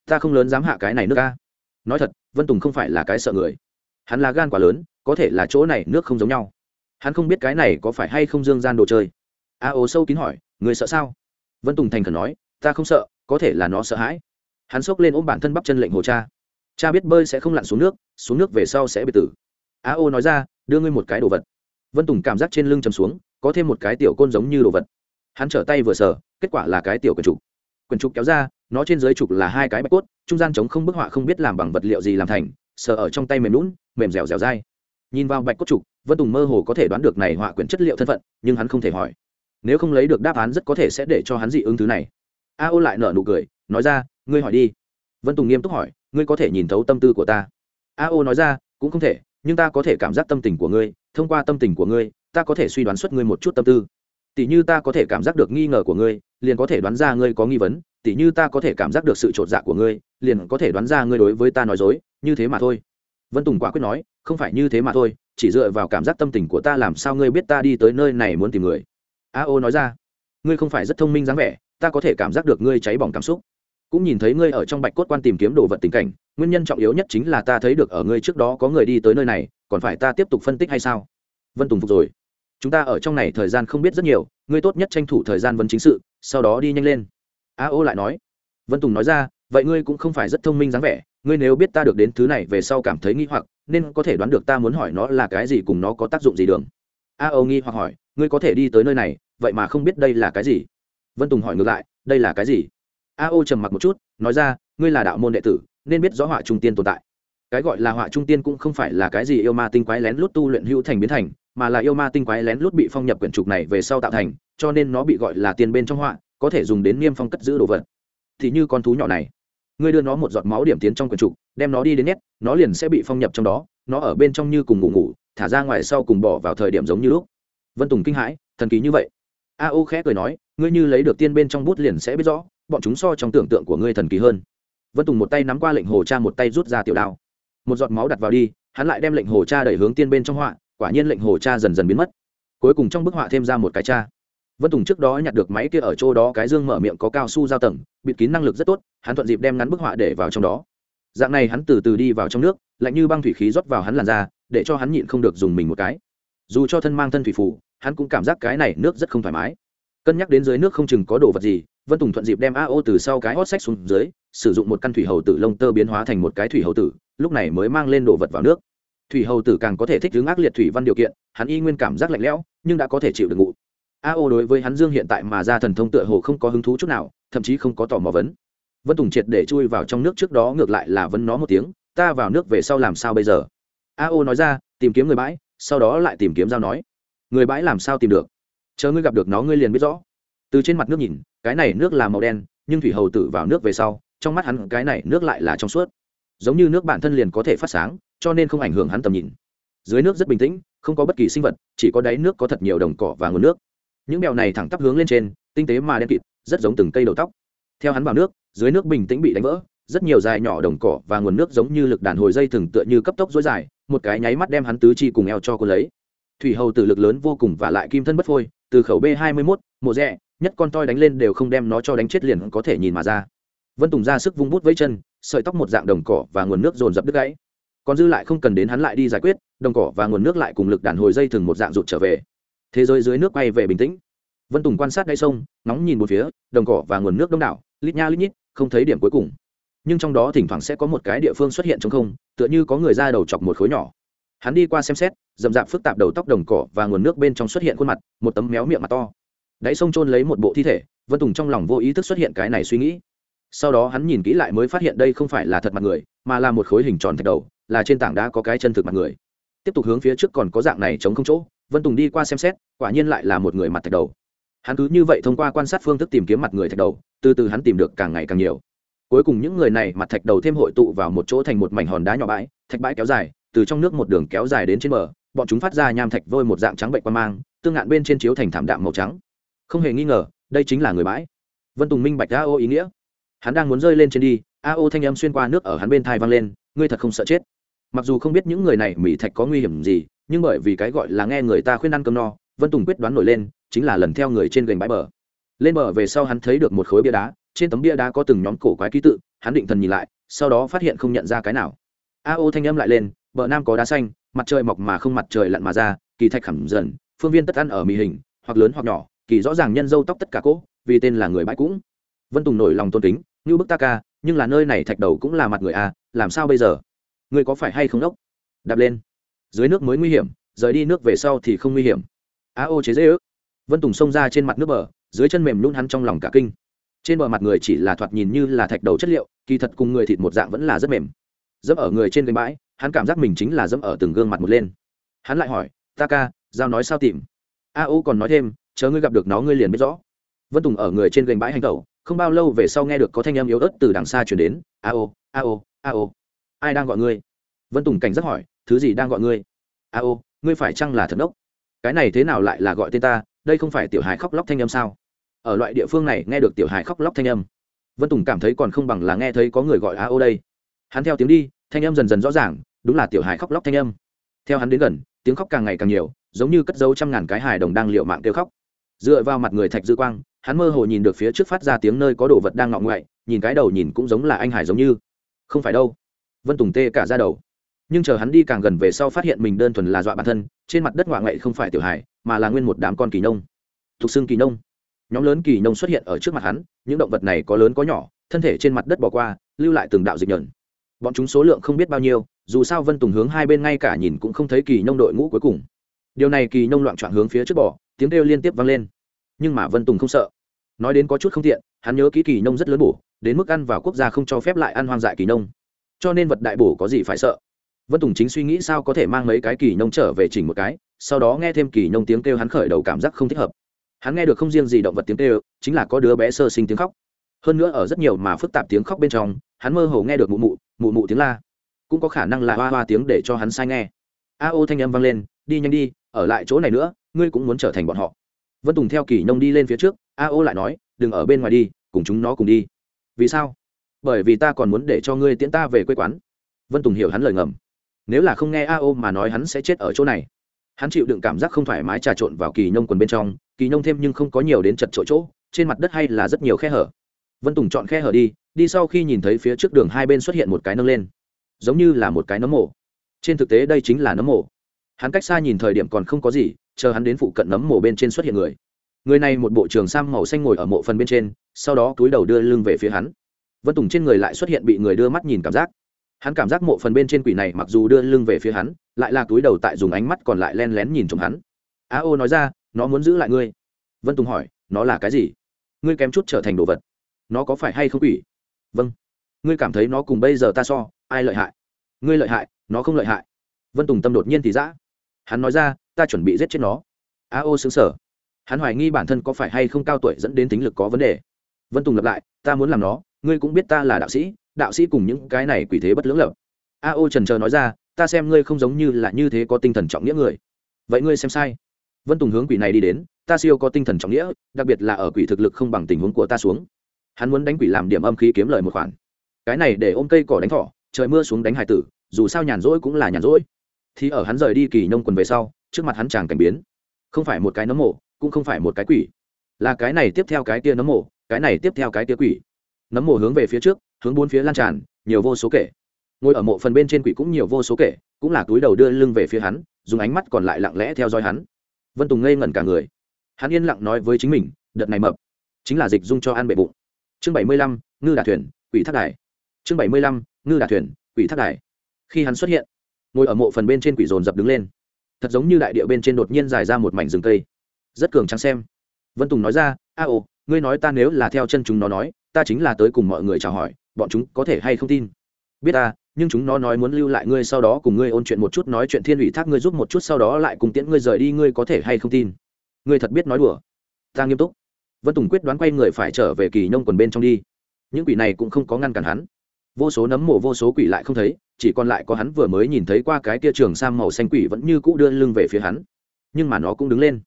ta không lớn dám hạ cái này nước ca. Nói thật vân tùng không phải là cái sợ người. Hắn là gan quá lớn có thể là chỗ này nước không giống nhau. Hắn không biết cái này có phải hay không dương gian đồ chơi. A à, ồ sâu kín hỏi người sợ sao? Vân tùng thành khẩn nói ta không sợ có thể là nó sợ hãi. Hắn xốc lên ôm bản thân bắp chân lệnh hồ cha. Cha biết bơi sẽ không lặn xuống nước xuống nước về sau sẽ bị tử. A ô nói ra đưa ngươi một cái đồ vật. Vân tùng cảm giác trên lưng chầm xuống có thêm một cái tiểu côn giống như đồ vật. Hắn trở tay vừa sờ kết quả là cái tiểu quần trục quyển trục kéo ra, nó trên dưới trục là hai cái bạch cốt, trung gian chống không bức họa không biết làm bằng vật liệu gì làm thành, sờ ở trong tay mềm lún mềm dẻo dẻo dai. Nhìn vào bạch cốt trục, vân tùng mơ hồ có thể đoán được này họa quyển chất liệu thân phận, nhưng hắn không thể hỏi. Nếu không lấy được đáp án rất có thể sẽ để cho hắn dị ứng thứ này. A ô lại nở nụ cười, nói ra, ngươi hỏi đi. Vân tùng nghiêm túc hỏi, ngươi có thể nhìn thấu tâm tư của ta? A ô nói ra, cũng không thể, nhưng ta có thể cảm giác tâm tình của ngươi, thông qua tâm tình của ngươi, ta có thể suy đoán xuất ngươi một chút tâm tư. Tỷ như ta có thể cảm giác được nghi ngờ của ngươi liền có thể đoán ra ngươi có nghi vấn tỷ như ta có thể cảm giác được sự t dạ của ngươi, liền có thể đoán ra ngươi đối với ta nói dối, như thế mà thôi. Vân tùng quả quyết nói, không phải như thế mà thôi, chỉ dựa vào cảm giác tâm tình của ta làm sao ngươi biết ta đi tới nơi này muốn tìm người. A ô nói ra, ngươi không phải rất thông minh dáng vẻ, ta có thể cảm giác được ngươi cháy bỏng cảm xúc. Cũng nhìn thấy ngươi ở trong bạch cốt quan tìm kiếm đồ vật tình cảnh, nguyên nhân trọng yếu nhất chính là ta thấy được ở ngươi trước đó có người đi tới nơi này, còn phải ta tiếp tục phân tích hay sao? Vân tùng phục rồi, chúng ta ở trong này thời gian không biết rất nhiều, ngươi tốt nhất tranh thủ thời gian vấn chính sự sau đó đi nhanh lên. A ô lại nói, vân tùng nói ra, vậy ngươi cũng không phải rất thông minh dáng vẻ, ngươi nếu biết ta được đến thứ này về sau cảm thấy nghi hoặc, nên có thể đoán được ta muốn hỏi nó là cái gì cùng nó có tác dụng gì đường. A ô nghi hoặc hỏi, ngươi có thể đi tới nơi này, vậy mà không biết đây là cái gì? Vân tùng hỏi ngược lại, đây là cái gì? A ô trầm mặc một chút, nói ra, ngươi là đạo môn đệ tử, nên biết rõ họa trung tiên tồn tại. Cái gọi là họa trung tiên cũng không phải là cái gì yêu ma tinh quái lén lút tu luyện hữu thành biến thành, mà là yêu ma tinh quái lén lút bị phong nhập quyển trục này về sau tạo thành cho nên nó bị gọi là tiền bên trong họa, có thể dùng đến niêm phong cất giữ đồ vật. Thì như con thú nhỏ này, ngươi đưa nó một giọt máu điểm tiến trong quyển trục, đem nó đi đến nét nó liền sẽ bị phong nhập trong đó, nó ở bên trong như cùng ngủ ngủ, thả ra ngoài sau cùng bỏ vào thời điểm giống như lúc. Vân tùng kinh hãi, thần kỳ như vậy. A ô khẽ cười nói, ngươi như lấy được tiên bên trong bút liền sẽ biết rõ, bọn chúng so trong tưởng tượng của ngươi thần kỳ hơn. Vân tùng một tay nắm qua lệnh hồ cha một tay rút ra tiểu đao. Một giọt máu đặt vào đi, hắn lại đem lệnh hồ cha đẩy hướng tiên bên trong họa, quả nhiên lệnh hồ cha dần dần biến mất. Cuối cùng trong bức họa thêm ra một cái cha vân tùng trước đó nhặt được máy kia ở chỗ đó, cái dương mở miệng có cao su giao tầng, bịt kín năng lực rất tốt, hắn thuận dịp đem ngắn bức họa để vào trong đó. Dạng này hắn từ từ đi vào trong nước, lạnh như băng thủy khí rót vào hắn làn da, để cho hắn nhịn không được dùng mình một cái. Dù cho thân mang thân thủy phủ hắn cũng cảm giác cái này nước rất không thoải mái. Cân nhắc đến dưới nước không chừng có đồ vật gì, vân tùng thuận dịp đem a ô từ sau cái hót sách xuống dưới, sử dụng một căn thủy hầu tử lông tơ biến hóa thành một cái thủy hầu tử, lúc này mới mang lên đồ vật vào nước. Thủy hầu tử càng có thể thích ứng ác liệt thủy văn điều kiện, hắn y nguyên cảm giác lạnh lẽo, nhưng đã có thể chịu được ngụ a ô đối với hắn dương hiện tại mà ra thần thông tựa hồ không có hứng thú chút nào, thậm chí không có tò mò vấn. Vân tùng triệt để chui vào trong nước trước đó ngược lại là vấn nó một tiếng, ta vào nước về sau làm sao bây giờ? A ô nói ra, tìm kiếm người bãi, sau đó lại tìm kiếm giao nói. Người bãi làm sao tìm được? Chờ ngươi gặp được nó ngươi liền biết rõ. Từ trên mặt nước nhìn, cái này nước là màu đen, nhưng thủy hầu tử vào nước về sau, trong mắt hắn cái này nước lại là trong suốt. Giống như nước bản thân liền có thể phát sáng, cho nên không ảnh hưởng hắn tầm nhìn. Dưới nước rất bình tĩnh, không có bất kỳ sinh vật, chỉ có đáy nước có thật nhiều đồng cỏ và nguồn nước những bèo này thẳng tắp hướng lên trên, tinh tế mà đen kịt, rất giống từng cây đầu tóc. Theo hắn vào nước, dưới nước bình tĩnh bị đánh vỡ, rất nhiều dài nhỏ đồng cỏ và nguồn nước giống như lực đàn hồi dây thừng tựa như cấp tốc dối dài, một cái nháy mắt đem hắn tứ chi cùng eo cho cô lấy. Thủy hầu tử lực lớn vô cùng và lại kim thân bất phôi, từ khẩu b hai mươi mốt, mộ rẽ nhất con toi đánh lên đều không đem nó cho đánh chết liền có thể nhìn mà ra. Vân tùng ra sức vung bút với chân, sợi tóc một dạng đồng cỏ và nguồn nước dồn dập đứt gãy. Còn dư lại không cần đến hắn lại đi giải quyết, đồng cỏ và nguồn nước lại cùng lực đàn hồi dây thừng một dạng rụt trở về thế giới dưới nước quay về bình tĩnh. Vân tùng quan sát đáy sông nóng nhìn một phía, đồng cỏ và nguồn nước đông đảo, lít nha lít nhít, không thấy điểm cuối cùng. Nhưng trong đó thỉnh thoảng sẽ có một cái địa phương xuất hiện trong không, tựa như có người ra đầu chọc một khối nhỏ. Hắn đi qua xem xét d ầ m d ạ p phức tạp đầu tóc đồng cỏ và nguồn nước bên trong xuất hiện khuôn mặt, một tấm méo miệng mặt to. Đáy sông trôn lấy một bộ thi thể, vân tùng trong lòng vô ý thức xuất hiện cái này suy nghĩ. Sau đó hắn nhìn kỹ lại mới phát hiện đây không phải là thật mặt người, mà là một khối hình tròn thạch đầu, là trên tảng đá có cái chân thực mặt người. Tiếp tục hướng phía trước còn có dạng này chống không chỗ vân tùng đi qua xem xét, quả nhiên lại là một người mặt thạch đầu. Hắn cứ như vậy thông qua quan sát phương thức tìm kiếm mặt người thạch đầu, từ từ hắn tìm được càng ngày càng nhiều. Cuối cùng những người này mặt thạch đầu thêm hội tụ vào một chỗ thành một mảnh hòn đá nhỏ bãi, thạch bãi kéo dài, từ trong nước một đường kéo dài đến trên bờ, bọn chúng phát ra nham thạch vôi một dạng trắng bệnh quan mang, tương ngạn bên trên chiếu thành thảm đạm màu trắng. Không hề nghi ngờ, đây chính là người bãi. Vân tùng minh bạch a ô ý nghĩa. Hắn đang muốn rơi lên trên đi, a ô thanh âm xuyên qua nước ở hắn bên thai vang lên, ngươi thật không sợ chết. Mặc dù không biết những người này mỹ thạch có nguy hiểm gì nhưng bởi vì cái gọi là nghe người ta khuyên ăn cơm no, vân tùng quyết đoán nổi lên, chính là lần theo người trên gành bãi bờ. Lên bờ về sau hắn thấy được một khối bia đá, trên tấm bia đá có từng nhóm cổ quái ký tự, hắn định thần nhìn lại, sau đó phát hiện không nhận ra cái nào. A ô thanh âm lại lên, bờ nam có đá xanh, mặt trời mọc mà không mặt trời lặn mà ra, kỳ thạch khẩm dần, phương viên tất ăn ở mì hình, hoặc lớn hoặc nhỏ, kỳ rõ ràng nhân dâu tóc tất cả cỗ, vì tên là người bãi cũng. Vân tùng nổi lòng tôn kính như bức ta ca, nhưng là nơi này thạch đầu cũng là mặt người a, làm sao bây giờ? Người có phải hay không đốc? Đạp lên dưới nước mới nguy hiểm, rời đi nước về sau thì không nguy hiểm. A ô chế dễ ước. Vân tùng xông ra trên mặt nước bờ, dưới chân mềm nhún hắn trong lòng cả kinh. Trên bờ mặt người chỉ là thoạt nhìn như là thạch đầu chất liệu, kỳ thật cùng người thịt một dạng vẫn là rất mềm. Dẫm ở người trên gánh bãi, hắn cảm giác mình chính là dẫm ở từng gương mặt một lên. Hắn lại hỏi, ta ca, giao nói sao tìm? A ô còn nói thêm, chờ ngươi gặp được nó ngươi liền biết rõ. Vân tùng ở người trên gành bãi hành tẩu, không bao lâu về sau nghe được có thanh âm yếu ớt từ đằng xa chuyển đến, a ô a ô a ô, ai đang gọi ngươi? Vân tùng cảnh giác hỏi thứ gì đang gọi ngươi? A ô, ngươi phải chăng là thật ốc cái này thế nào lại là gọi tên ta? Đây không phải tiểu hài khóc lóc thanh âm sao? Ở loại địa phương này, nghe được tiểu hài khóc lóc thanh âm. Vân tùng cảm thấy còn không bằng là nghe thấy có người gọi a ô đây. Hắn theo tiếng đi, thanh âm dần dần rõ ràng, đúng là tiểu hài khóc lóc thanh âm. Theo hắn đến gần, tiếng khóc càng ngày càng nhiều, giống như cất dấu trăm ngàn cái hài đồng đang liệu mạng kêu khóc. Dựa vào mặt người thạch dư quang, hắn mơ hồ nhìn được phía trước phát ra tiếng nơi có đồ vật đang ngọ ngoại nhìn cái đầu nhìn cũng giống là anh hải giống như. Không phải đâu. Vân tùng tê cả ra đầu nhưng chờ hắn đi càng gần về sau phát hiện mình đơn thuần là dọa bản thân, trên mặt đất ngoại ngậy không phải tiểu hải mà là nguyên một đám con kỳ nông. Thuộc xương kỳ nông. Nhóm lớn kỳ nông xuất hiện ở trước mặt hắn, những động vật này có lớn có nhỏ, thân thể trên mặt đất bỏ qua, lưu lại từng đạo dịch nhờn bọn chúng số lượng không biết bao nhiêu, dù sao vân tùng hướng hai bên ngay cả nhìn cũng không thấy kỳ nông đội ngũ cuối cùng. Điều này kỳ nông loạn trọn hướng phía trước bỏ tiếng kêu liên tiếp vang lên. Nhưng mà vân tùng không sợ. Nói đến có chút không tiện, hắn nhớ kỹ kỳ nông rất lớn bổ, đến mức ăn vào quốc gia không cho phép lại ăn hoang dại kỳ nông. Cho nên vật đại bổ có gì phải sợ? Vân tùng chính suy nghĩ sao có thể mang mấy cái kỳ nông trở về chỉnh một cái, sau đó nghe thêm kỳ nông tiếng kêu hắn khởi đầu cảm giác không thích hợp. Hắn nghe được không riêng gì động vật tiếng kêu, chính là có đứa bé sơ sinh tiếng khóc. Hơn nữa ở rất nhiều mà phức tạp tiếng khóc bên trong, hắn mơ hồ nghe được mụ mụ mụ mụ tiếng la. Cũng có khả năng là hoa hoa tiếng để cho hắn sai nghe. A ô thanh âm vang lên, đi nhanh đi, ở lại chỗ này nữa, ngươi cũng muốn trở thành bọn họ. Vân tùng theo kỳ nông đi lên phía trước, a ô lại nói, đừng ở bên ngoài đi, cùng chúng nó cùng đi. Vì sao? Bởi vì ta còn muốn để cho ngươi tiễn ta về quê quán. Vân tùng hiểu hắn lời ngầm nếu là không nghe a ô mà nói hắn sẽ chết ở chỗ này. Hắn chịu đựng cảm giác không thoải mái trà trộn vào kỳ nông quần bên trong, kỳ nông thêm nhưng không có nhiều đến chật chỗ chỗ, trên mặt đất hay là rất nhiều khe hở. Vân tùng chọn khe hở đi đi sau khi nhìn thấy phía trước đường hai bên xuất hiện một cái nâng lên. Giống như là một cái nấm mổ trên thực tế đây chính là nấm mổ hắn cách xa nhìn thời điểm còn không có gì, chờ hắn đến phụ cận nấm mổ bên trên xuất hiện người. Người này một bộ trường sam màu xanh ngồi ở mộ phần bên trên, sau đó túi đầu đưa lưng về phía hắn. Vân tùng trên người lại xuất hiện bị người đưa mắt nhìn cảm giác hắn cảm giác mộ phần bên trên quỷ này mặc dù đưa lưng về phía hắn, lại là túi đầu tại dùng ánh mắt còn lại len lén nhìn chồng hắn. A ô nói ra, nó muốn giữ lại ngươi. Vân tùng hỏi, nó là cái gì? Ngươi kém chút trở thành đồ vật. Nó có phải hay không quỷ? Vâng. Ngươi cảm thấy nó cùng bây giờ ta so, ai lợi hại? Ngươi lợi hại, nó không lợi hại. Vân tùng tâm đột nhiên thì giã. Hắn nói ra, ta chuẩn bị giết chết nó. A ô xứng sở hắn hoài nghi bản thân có phải hay không cao tuổi dẫn đến tính lực có vấn đề. Vân tùng lặp lại, ta muốn làm nó, ngươi cũng biết ta là đạo sĩ đạo sĩ cùng những cái này quỷ thế bất lưỡng lập. A ô trần trờ nói ra, ta xem ngươi không giống như là như thế có tinh thần trọng nghĩa người. Vậy ngươi xem sai. Vân tùng hướng quỷ này đi đến, ta siêu có tinh thần trọng nghĩa, đặc biệt là ở quỷ thực lực không bằng tình huống của ta xuống. Hắn muốn đánh quỷ làm điểm âm khí kiếm lời một khoản. Cái này để ôm cây cỏ đánh thỏ, trời mưa xuống đánh hải tử, dù sao nhàn rỗi cũng là nhàn rỗi. Thì ở hắn rời đi kỳ nông quần về sau, trước mặt hắn chàng cảnh biến. Không phải một cái nấm mổ cũng không phải một cái quỷ. Là cái này tiếp theo cái tia nấm mổ cái này tiếp theo cái tia quỷ. Nấm mổ hướng về phía trước hướng bốn phía lan tràn, nhiều vô số kể. Ngồi ở mộ phần bên trên quỷ cũng nhiều vô số kể, cũng là túi đầu đưa lưng về phía hắn, dùng ánh mắt còn lại lặng lẽ theo dõi hắn. Vân tùng ngây ngẩn cả người. Hắn yên lặng nói với chính mình, đợt này mập, chính là dịch dung cho ăn bệ bụng. Chương bảy mươi lăm, ngư đà thuyền, quỷ thác đài. Chương bảy mươi lăm, ngư đà thuyền, quỷ thác đài. Khi hắn xuất hiện, ngồi ở mộ phần bên trên quỷ dồn dập đứng lên. Thật giống như đại địa bên trên đột nhiên dài ra một mảnh rừng cây. Rất cường trắng xem. Vân tùng nói ra a ồ ngươi nói ta nếu là theo chân chúng nó nói, ta chính là tới cùng mọi người chào hỏi, bọn chúng có thể hay không tin? Biết ta, nhưng chúng nó nói muốn lưu lại ngươi sau đó cùng ngươi ôn chuyện một chút, nói chuyện thiên ủy thác ngươi giúp một chút, sau đó lại cùng tiễn ngươi rời đi, ngươi có thể hay không tin? Ngươi thật biết nói đùa. Ta nghiêm túc. Vân tùng quyết đoán quay người phải trở về kỳ nông quần bên trong đi. Những quỷ này cũng không có ngăn cản hắn. Vô số nấm mộ, vô số quỷ lại không thấy, chỉ còn lại có hắn vừa mới nhìn thấy qua cái kia trường sam màu xanh quỷ vẫn như cũ đưa lưng về phía hắn. Nhưng mà nó cũng đứng lên.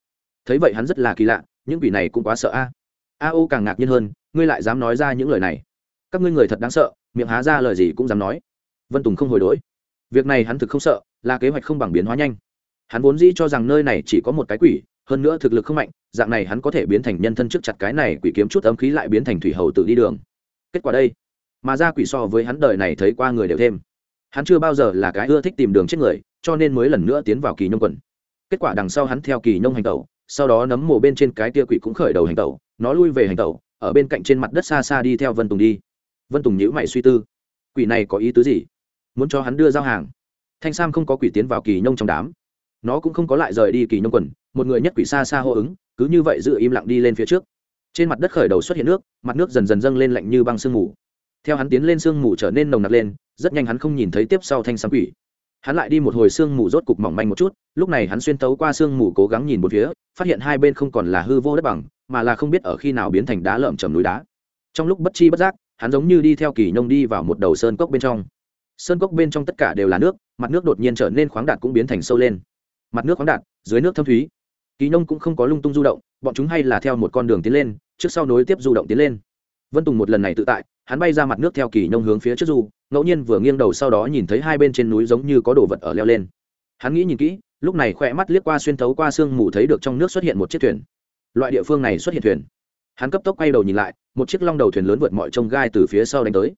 Thấy vậy hắn rất là kỳ lạ những quỷ này cũng quá sợ a. A ô càng ngạc nhiên hơn, ngươi lại dám nói ra những lời này. Các ngươi người thật đáng sợ, miệng há ra lời gì cũng dám nói. Vân tùng không hồi đ việc này hắn thực không sợ, là kế hoạch không bằng biến hóa nhanh. Hắn vốn dĩ cho rằng nơi này chỉ có một cái quỷ, hơn nữa thực lực không mạnh, dạng này hắn có thể biến thành nhân thân trước chặt cái này quỷ kiếm chút ấm khí lại biến thành thủy hầu tự đi đường. Kết quả đây, mà ra quỷ so với hắn đời này thấy qua người đều thêm. Hắn chưa bao giờ là cái ưa thích tìm đường chết người, cho nên mới lần nữa tiến vào kỳ nông quần. Kết quả đằng sau hắn theo kỳ nông hành tẩu sau đó nấm mồ bên trên cái tia quỷ cũng khởi đầu hành tẩu, nó lui về hành tẩu, ở bên cạnh trên mặt đất xa xa đi theo vân tùng đi. Vân tùng nhữ mày suy tư, quỷ này có ý tứ gì? Muốn cho hắn đưa giao hàng. Thanh sam không có quỷ tiến vào kỳ nông trong đám. Nó cũng không có lại rời đi kỳ nông quần, một người nhất quỷ xa xa hô ứng, cứ như vậy giữ im lặng đi lên phía trước. Trên mặt đất khởi đầu xuất hiện nước, mặt nước dần dần dâng lên lạnh như băng sương mù. Theo hắn tiến lên sương mù trở nên nồng nặc lên, rất nhanh hắn không nhìn thấy tiếp sau thanh sam quỷ hắn lại đi một hồi sương mù rốt cục mỏng manh một chút, lúc này hắn xuyên tấu qua sương mù cố gắng nhìn một phía, phát hiện hai bên không còn là hư vô đất bằng, mà là không biết ở khi nào biến thành đá lởm chầm núi đá. Trong lúc bất chi bất giác, hắn giống như đi theo kỳ nông đi vào một đầu sơn cốc bên trong. Sơn cốc bên trong tất cả đều là nước, mặt nước đột nhiên trở nên khoáng đạt cũng biến thành sâu lên. Mặt nước khoáng đạt, dưới nước thâm thúy. Kỳ nông cũng không có lung tung du động, bọn chúng hay là theo một con đường tiến lên, trước sau nối tiếp du động tiến lên. Vân tùng một lần này tự tại, hắn bay ra mặt nước theo kỳ nông hướng phía trước du ngẫu nhiên vừa nghiêng đầu sau đó nhìn thấy hai bên trên núi giống như có đồ vật ở leo lên. Hắn nghĩ nhìn kỹ, lúc này khỏe mắt liếc qua xuyên thấu qua sương mù thấy được trong nước xuất hiện một chiếc thuyền. Loại địa phương này xuất hiện thuyền. Hắn cấp tốc quay đầu nhìn lại, một chiếc long đầu thuyền lớn vượt mọi trông gai từ phía sau đánh tới.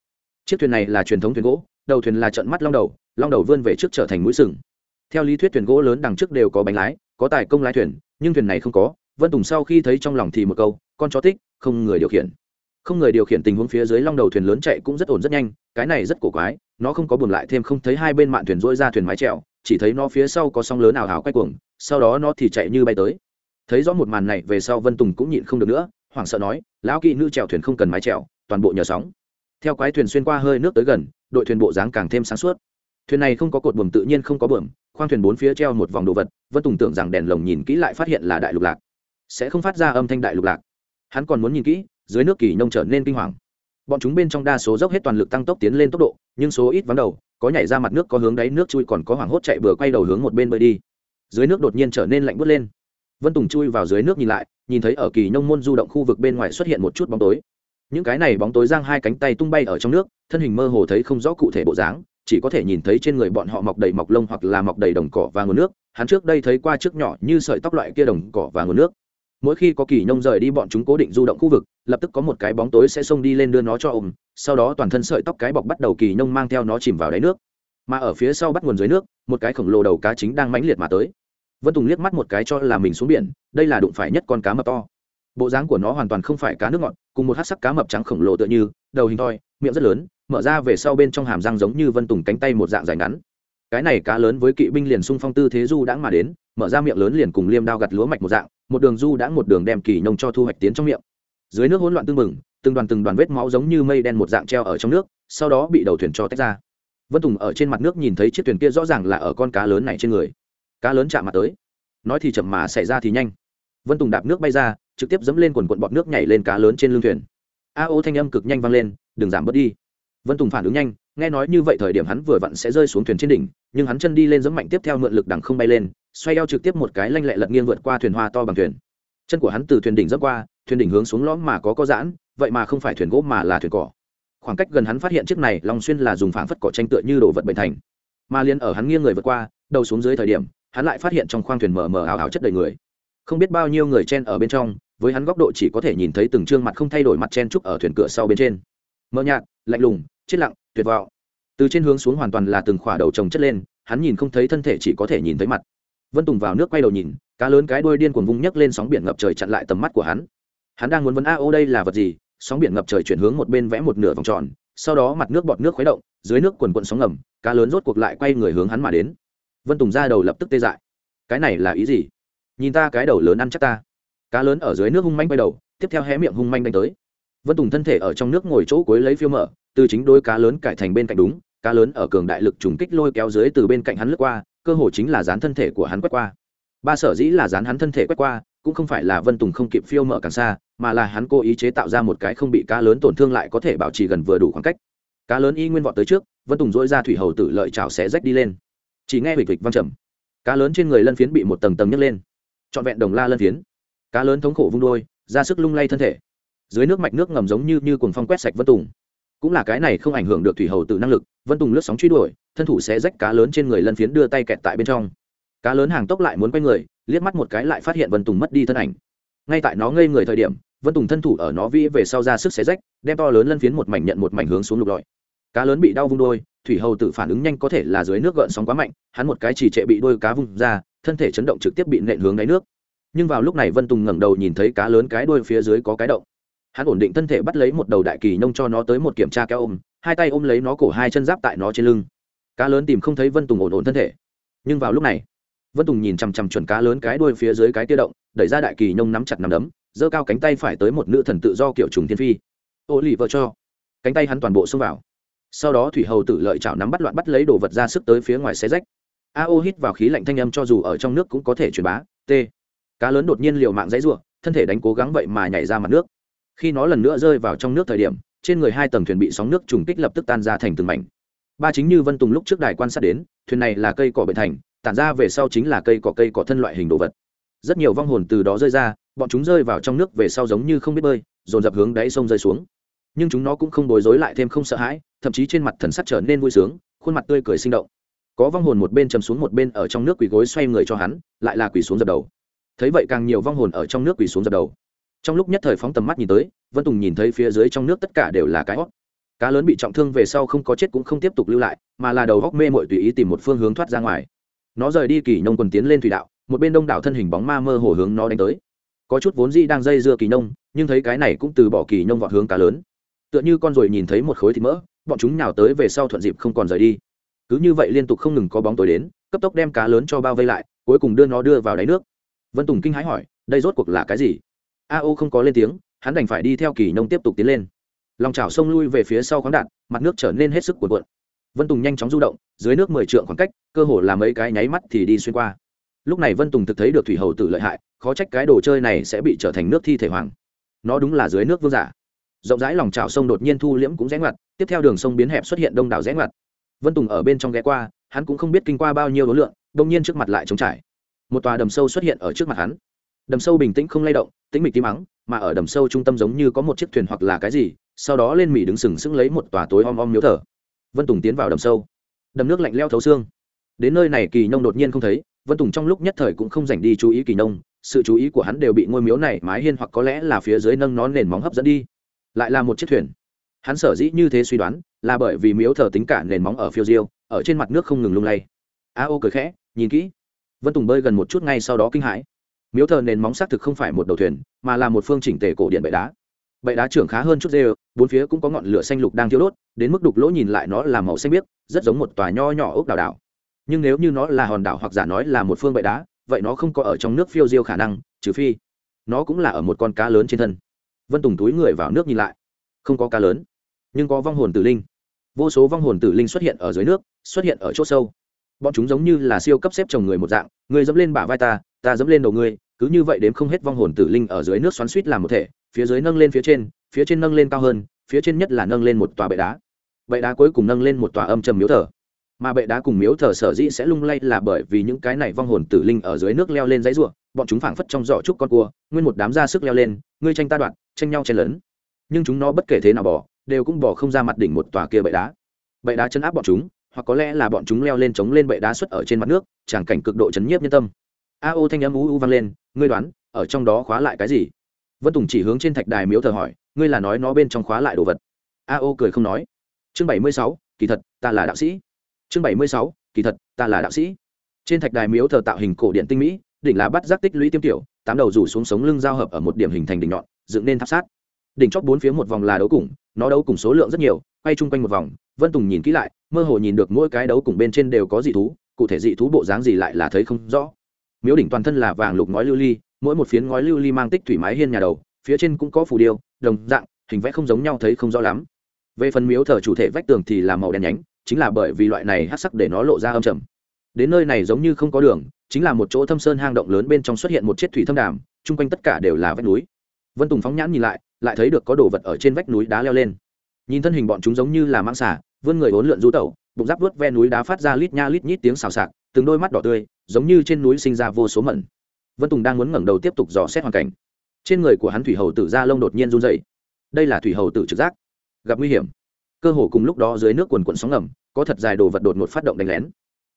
Chiếc thuyền này là truyền thống thuyền gỗ, đầu thuyền là trận mắt long đầu long đầu vươn về trước trở thành mũi sừng. Theo lý thuyết thuyền gỗ lớn đằng trước đều có bánh lái, có tài công lái thuyền, nhưng thuyền này không có, vân tùng sau khi thấy trong lòng thì một câu, con chó tích không người điều khiển không người điều khiển tình huống phía dưới long đầu thuyền lớn chạy cũng rất ổn rất nhanh, cái này rất cổ quái, nó không có buồn lại thêm không thấy hai bên mạn thuyền dỗi ra thuyền mái trèo chỉ thấy nó phía sau có sóng lớn ảo ảo quay cuồng, sau đó nó thì chạy như bay tới. Thấy rõ một màn này về sau vân tùng cũng nhịn không được nữa, hoảng sợ nói, lão kỵ nữ trèo thuyền không cần mái trèo toàn bộ nhờ sóng. Theo quái thuyền xuyên qua hơi nước tới gần, đội thuyền bộ dáng càng thêm sáng suốt. Thuyền này không có cột buồm tự nhiên không có buồm khoang thuyền bốn phía treo một vòng đồ vật, vân tùng tưởng rằng đèn lồng nhìn kỹ lại phát hiện là đại lục lạc, sẽ không phát ra âm thanh đại lục lạc. Hắn còn muốn nhìn kỹ dưới nước kỳ nông trở nên kinh hoàng. Bọn chúng bên trong đa số dốc hết toàn lực tăng tốc tiến lên tốc độ, nhưng số ít vắng đầu, có nhảy ra mặt nước, có hướng đáy nước chui, còn có hoảng hốt chạy vừa quay đầu hướng một bên bơi đi. Dưới nước đột nhiên trở nên lạnh bớt lên. Vân tùng chui vào dưới nước nhìn lại, nhìn thấy ở kỳ nông môn du động khu vực bên ngoài xuất hiện một chút bóng tối. Những cái này bóng tối giang hai cánh tay tung bay ở trong nước, thân hình mơ hồ thấy không rõ cụ thể bộ dáng, chỉ có thể nhìn thấy trên người bọn họ mọc đầy mọc lông hoặc là mọc đầy đồng cỏ và nguồn nước. Hắn trước đây thấy qua trước nhỏ như sợi tóc loại kia đồng cỏ và nguồn nước mỗi khi có kỳ nông rời đi bọn chúng cố định du động khu vực, lập tức có một cái bóng tối sẽ xông đi lên đưa nó cho ôm sau đó toàn thân sợi tóc cái bọc bắt đầu kỳ nông mang theo nó chìm vào đáy nước. Mà ở phía sau bắt nguồn dưới nước, một cái khổng lồ đầu cá chính đang mãnh liệt mà tới. Vân tùng liếc mắt một cái cho là mình xuống biển, đây là đụng phải nhất con cá mập to. Bộ dáng của nó hoàn toàn không phải cá nước ngọt, cùng một hát sắc cá mập trắng khổng lồ tựa như, đầu hình thoi, miệng rất lớn, mở ra về sau bên trong hàm răng giống như vân tùng cánh tay một dạng dài ngắn. Cái này cá lớn với kỵ binh liền xung phong tư thế du đãng mà đến, mở ra miệng lớn liền cùng liêm đao gặt lúa mạch một dạng một đường du đã một đường đem kỳ nông cho thu hoạch tiến trong miệng. Dưới nước hỗn loạn tương mừng từng đoàn từng đoàn vết máu giống như mây đen một dạng treo ở trong nước, sau đó bị đầu thuyền cho tách ra. Vân tùng ở trên mặt nước nhìn thấy chiếc thuyền kia rõ ràng là ở con cá lớn này trên người. Cá lớn chạm mặt tới. Nói thì chậm mà xảy ra thì nhanh. Vân tùng đạp nước bay ra, trực tiếp dẫm lên quần quận bọt nước nhảy lên cá lớn trên lưng thuyền. A ô thanh âm cực nhanh vang lên, đừng giảm bớt đi. Vân tùng phản ứng nhanh, nghe nói như vậy thời điểm hắn vừa vặn sẽ rơi xuống thuyền trên đỉnh, nhưng hắn chân đi lên dẫm mạnh tiếp theo mượn lực đằng không bay lên xoay eo trực tiếp một cái lanh lẹ lật nghiêng vượt qua thuyền hoa to bằng thuyền. Chân của hắn từ thuyền đỉnh dẫm qua, thuyền đỉnh hướng xuống lõm mà có có giãn, vậy mà không phải thuyền gỗ mà là thuyền cỏ. Khoảng cách gần hắn phát hiện chiếc này long xuyên là dùng phảng phất cỏ tranh tựa như đồ vật bệnh thành. Mà liền ở hắn nghiêng người vượt qua, đầu xuống dưới thời điểm, hắn lại phát hiện trong khoang thuyền mờ mờ ảo ảo chất đầy người. Không biết bao nhiêu người chen ở bên trong, với hắn góc độ chỉ có thể nhìn thấy từng trương mặt không thay đổi mặt chen trúc ở thuyền cửa sau bên trên. Mờ nhạt, lạnh lùng, chết lặng, tuyệt vọng. Từ trên hướng xuống hoàn toàn là từng khỏa đầu trồng chất lên, hắn nhìn không thấy thân thể chỉ có thể nhìn thấy mặt vân tùng vào nước quay đầu nhìn, cá lớn cái đuôi điên cuồng vung nhấc lên sóng biển ngập trời chặn lại tầm mắt của hắn. Hắn đang muốn vấn, a, ô, đây là vật gì? Sóng biển ngập trời chuyển hướng một bên vẽ một nửa vòng tròn, sau đó mặt nước bọt nước khuấy động, dưới nước quần quận sóng ngầm, cá lớn rốt cuộc lại quay người hướng hắn mà đến. Vân tùng ra đầu lập tức tê dại. Cái này là ý gì? Nhìn ta cái đầu lớn ăn chắc ta. Cá lớn ở dưới nước hung manh quay đầu, tiếp theo hé miệng hung manh đánh tới. Vân tùng thân thể ở trong nước ngồi chỗ cuối lấy phiêu mở, từ chính đôi cá lớn cải thành bên cạnh đúng, cá lớn ở cường đại lực trùng kích lôi kéo dưới từ bên cạnh hắn lướt qua cơ hồ chính là dán thân thể của hắn quét qua. Ba sở dĩ là dán hắn thân thể quét qua, cũng không phải là vân tùng không kịp phiêu mở càng xa, mà là hắn cố ý chế tạo ra một cái không bị cá lớn tổn thương lại có thể bảo trì gần vừa đủ khoảng cách. Cá lớn y nguyên vọt tới trước, vân tùng dỗi ra thủy hầu tử lợi chảo xé rách đi lên. Chỉ nghe bịch bịch văng trầm. Cá lớn trên người lân phiến bị một tầng tầng nhấc lên. Trọn vẹn đồng la lân phiến. Cá lớn thống khổ vung đôi, ra sức lung lay thân thể. Dưới nước mạch nước ngầm giống như như cuồng phong quét sạch vân tùng cũng là cái này không ảnh hưởng được thủy hầu tử năng lực, vân tùng lướt sóng truy đuổi, thân thủ sẽ rách cá lớn trên người lân phiến đưa tay kẹt tại bên trong. Cá lớn hàng tốc lại muốn quay người, liếc mắt một cái lại phát hiện vân tùng mất đi thân ảnh. Ngay tại nó ngây người thời điểm, vân tùng thân thủ ở nó vĩ về sau ra sức xé rách, đem to lớn lân phiến một mảnh nhận một mảnh hướng xuống lục lọi. Cá lớn bị đau vung đôi, thủy hầu tử phản ứng nhanh có thể là dưới nước gợn sóng quá mạnh, hắn một cái chỉ trệ bị đôi cá vung ra, thân thể chấn động trực tiếp bị nện hướng đáy nước. Nhưng vào lúc này vân tùng ngẩng đầu nhìn thấy cá lớn cái đuôi phía dưới có cái động hắn ổn định thân thể bắt lấy một đầu đại kỳ nông cho nó tới một kiểm tra kéo ôm, hai tay ôm lấy nó cổ hai chân giáp tại nó trên lưng. Cá lớn tìm không thấy vân tùng ổn ổn thân thể. Nhưng vào lúc này, vân tùng nhìn chằm chằm chuẩn cá lớn cái đuôi phía dưới cái tiêu động, đẩy ra đại kỳ nông nắm chặt nằm đấm, giơ cao cánh tay phải tới một nữ thần tự do kiểu trùng thiên phi. Ô lì vợ cho. Cánh tay hắn toàn bộ xông vào. Sau đó thủy hầu tử lợi chảo nắm bắt loạn bắt lấy đồ vật ra sức tới phía ngoài xe rách. A ô hít vào khí lạnh thanh âm cho dù ở trong nước cũng có thể truyền bá. T. Cá lớn đột nhiên liều mạng dãy ruộng thân thể đánh cố gắng vậy mà nhảy ra mặt nước khi nó lần nữa rơi vào trong nước thời điểm, trên người hai tầng thuyền bị sóng nước trùng kích lập tức tan ra thành từng mảnh. Ba chính như vân tùng lúc trước đài quan sát đến, thuyền này là cây cỏ bệ thành, tản ra về sau chính là cây cỏ cây cỏ thân loại hình đồ vật. Rất nhiều vong hồn từ đó rơi ra, bọn chúng rơi vào trong nước về sau giống như không biết bơi, dồn dập hướng đáy sông rơi xuống. Nhưng chúng nó cũng không bối rối lại thêm không sợ hãi, thậm chí trên mặt thần sắc trở nên vui sướng, khuôn mặt tươi cười sinh động. Có vong hồn một bên chầm xuống một bên ở trong nước quỳ gối xoay người cho hắn, lại là quỳ xuống dập đầu. Thấy vậy càng nhiều vong hồn ở trong nước quỳ xuống dập đầu trong lúc nhất thời phóng tầm mắt nhìn tới, vân tùng nhìn thấy phía dưới trong nước tất cả đều là cái hót cá lớn bị trọng thương về sau không có chết cũng không tiếp tục lưu lại, mà là đầu góc mê mội tùy ý tìm một phương hướng thoát ra ngoài. Nó rời đi kỳ nông quần tiến lên thủy đạo, một bên đông đảo thân hình bóng ma mơ hồ hướng nó đánh tới. Có chút vốn di đang dây dưa kỳ nông, nhưng thấy cái này cũng từ bỏ kỳ nông vọt hướng cá lớn. Tựa như con rồi nhìn thấy một khối thịt mỡ, bọn chúng nào tới về sau thuận dịp không còn rời đi. Cứ như vậy liên tục không ngừng có bóng tối đến, cấp tốc đem cá lớn cho bao vây lại, cuối cùng đưa nó đưa vào đáy nước. Vân tùng kinh hãi hỏi, đây rốt cuộc là cái gì? A ô không có lên tiếng, hắn đành phải đi theo kỳ nông tiếp tục tiến lên. Lòng chảo sông lui về phía sau khoáng đạn, mặt nước trở nên hết sức cuộn cuộn. Vân tùng nhanh chóng du động, dưới nước mười trượng khoảng cách, cơ hồ làm mấy cái nháy mắt thì đi xuyên qua. Lúc này vân tùng thực thấy được thủy hầu tử lợi hại, khó trách cái đồ chơi này sẽ bị trở thành nước thi thể hoàng. Nó đúng là dưới nước vương giả. Rộng rãi lòng trào sông đột nhiên thu liễm cũng rẽ ngoặt, tiếp theo đường sông biến hẹp xuất hiện đông đảo rẽ ngoặt. Vân tùng ở bên trong ghé qua, hắn cũng không biết kinh qua bao nhiêu đối lượng đông nhiên trước mặt lại trống trải. Một tòa đầm sâu xuất hiện ở trước mặt hắn đầm sâu bình tĩnh không lay động, tĩnh mịch tím mắng mà ở đầm sâu trung tâm giống như có một chiếc thuyền hoặc là cái gì, sau đó lên mỉ đứng sừng sững lấy một tòa tối om om miếu thờ. Vân tùng tiến vào đầm sâu. Đầm nước lạnh leo thấu xương. Đến nơi này kỳ nông đột nhiên không thấy, vân tùng trong lúc nhất thời cũng không dành đi chú ý kỳ nông, sự chú ý của hắn đều bị ngôi miếu này mái hiên hoặc có lẽ là phía dưới nâng nó nền móng hấp dẫn đi. Lại là một chiếc thuyền. Hắn sở dĩ như thế suy đoán, là bởi vì miếu thờ tính cả nền móng ở phiêu diêu, ở trên mặt nước không ngừng lung lay. A ô cười khẽ, nhìn kỹ. Vân tùng bơi gần một chút ngay sau đó kinh hãi miếu thờ nền móng xác thực không phải một đầu thuyền, mà là một phương chỉnh tề cổ điện bệ đá. Bệ đá trưởng khá hơn chút dê bốn phía cũng có ngọn lửa xanh lục đang thiêu đốt, đến mức đục lỗ nhìn lại nó là màu xanh biếc, rất giống một tòa nho nhỏ ốc đảo đảo. Nhưng nếu như nó là hòn đảo hoặc giả nói là một phương bệ đá, vậy nó không có ở trong nước phiêu diêu khả năng, trừ phi nó cũng là ở một con cá lớn trên thân. Vân tùng túi người vào nước nhìn lại. Không có cá lớn, nhưng có vong hồn tử linh. Vô số vong hồn tử linh xuất hiện ở dưới nước, xuất hiện ở chỗ sâu. Bọn chúng giống như là siêu cấp xếp chồng người một dạng, người dẫm lên bả vai ta ta dẫm lên đầu ngươi, cứ như vậy đếm không hết vong hồn tử linh ở dưới nước xoắn suýt làm một thể, phía dưới nâng lên phía trên phía trên nâng lên cao hơn, phía trên nhất là nâng lên một tòa bệ đá. Bệ đá cuối cùng nâng lên một tòa âm trầm miếu thờ. Mà bệ đá cùng miếu thờ sở dĩ sẽ lung lay là bởi vì những cái này vong hồn tử linh ở dưới nước leo lên dãy ruộng bọn chúng phảng phất trong giỏ trúc con cua, nguyên một đám ra sức leo lên, ngươi tranh ta đoạn tranh nhau chen lớn nhưng chúng nó bất kể thế nào bỏ, đều cũng bỏ không ra mặt đỉnh một tòa kia bệ đá. Bệ đá chấn áp bọn chúng, hoặc có lẽ là bọn chúng leo lên chống lên bệ đá xuất ở trên mặt nước tràng cảnh cực độ chấn nhiếp nhân tâm a ô thanh âm u u vang lên, ngươi đoán, ở trong đó khóa lại cái gì? Vân tùng chỉ hướng trên thạch đài miếu thờ hỏi, ngươi là nói nó bên trong khóa lại đồ vật? A ô cười không nói. Chương bảy mươi sáu, kỳ thật, ta là đạo sĩ. Chương bảy mươi sáu, kỳ thật, ta là đạo sĩ. Trên thạch đài miếu thờ tạo hình cổ điện tinh mỹ, đỉnh là bắt giác tích lũy tiêm tiểu, tám đầu rủ xuống sống lưng giao hợp ở một điểm hình thành đỉnh nhọn, dựng nên tháp sát. Đỉnh chóp bốn phía một vòng là đấu củng nó đấu cùng số lượng rất nhiều, quay chung quanh một vòng, vân tùng nhìn kỹ lại, mơ hồ nhìn được mỗi cái đấu cùng bên trên đều có dị thú, cụ thể dị thú bộ dáng gì lại là thấy không rõ miếu đỉnh toàn thân là vàng lục ngói lưu ly, mỗi một phiến ngói lưu ly mang tích thủy mái hiên nhà đầu, phía trên cũng có phù điêu, đồng dạng, hình vẽ không giống nhau thấy không rõ lắm. Về phần miếu thờ chủ thể vách tường thì là màu đen nhánh, chính là bởi vì loại này hát sắc để nó lộ ra âm trầm. Đến nơi này giống như không có đường, chính là một chỗ thâm sơn hang động lớn bên trong xuất hiện một chiếc thủy thâm đàm, chung quanh tất cả đều là vách núi. Vân tùng phóng nhãn nhìn lại lại thấy được có đồ vật ở trên vách núi đá leo lên. Nhìn thân hình bọn chúng giống như là mang xả vươn người hốn lượn rú tẩu, bụng giáp vớt ve núi đá phát ra lít nha lít nhít tiếng xào xạc từng đôi mắt đỏ tươi, giống như trên núi sinh ra vô số mận. vân tùng đang muốn ngẩng đầu tiếp tục dò xét hoàn cảnh. Trên người của hắn thủy hầu tử ra lông đột nhiên run dậy đây là thủy hầu tử trực giác. Gặp nguy hiểm. Cơ hồ cùng lúc đó dưới nước quần quần sóng ngầm, có thật dài đồ vật đột ngột phát động đánh lén.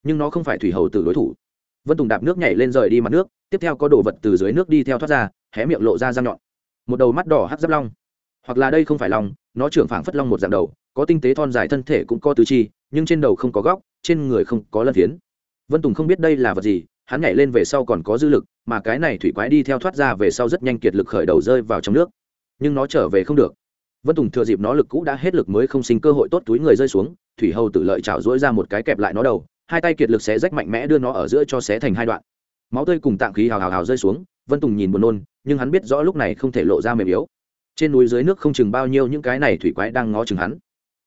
Nhưng nó không phải thủy hầu tử đối thủ. Vân tùng đạp nước nhảy lên rời đi mặt nước, tiếp theo có đồ vật từ dưới nước đi theo thoát ra, hé miệng lộ ra răng nhọn. Một đầu mắt đỏ hắt giáp long. Hoặc là đây không phải long, nó trưởng phảng phất long một dạng đầu, có tinh tế thon dài thân thể cũng có tứ chi, nhưng trên đầu không có góc, trên người không có lân phiến vân tùng không biết đây là vật gì, hắn nhảy lên về sau còn có dư lực, mà cái này thủy quái đi theo thoát ra về sau rất nhanh kiệt lực khởi đầu rơi vào trong nước. Nhưng nó trở về không được. Vân tùng thừa dịp nó lực cũ đã hết lực mới không sinh cơ hội tốt túi người rơi xuống, thủy hầu tử lợi chảo dỗi ra một cái kẹp lại nó đầu, hai tay kiệt lực xé rách mạnh mẽ đưa nó ở giữa cho xé thành hai đoạn. Máu tươi cùng tạng khí hào hào hào rơi xuống, vân tùng nhìn buồn nôn, nhưng hắn biết rõ lúc này không thể lộ ra mềm yếu. Trên núi dưới nước không chừng bao nhiêu những cái này thủy quái đang ngó chừng hắn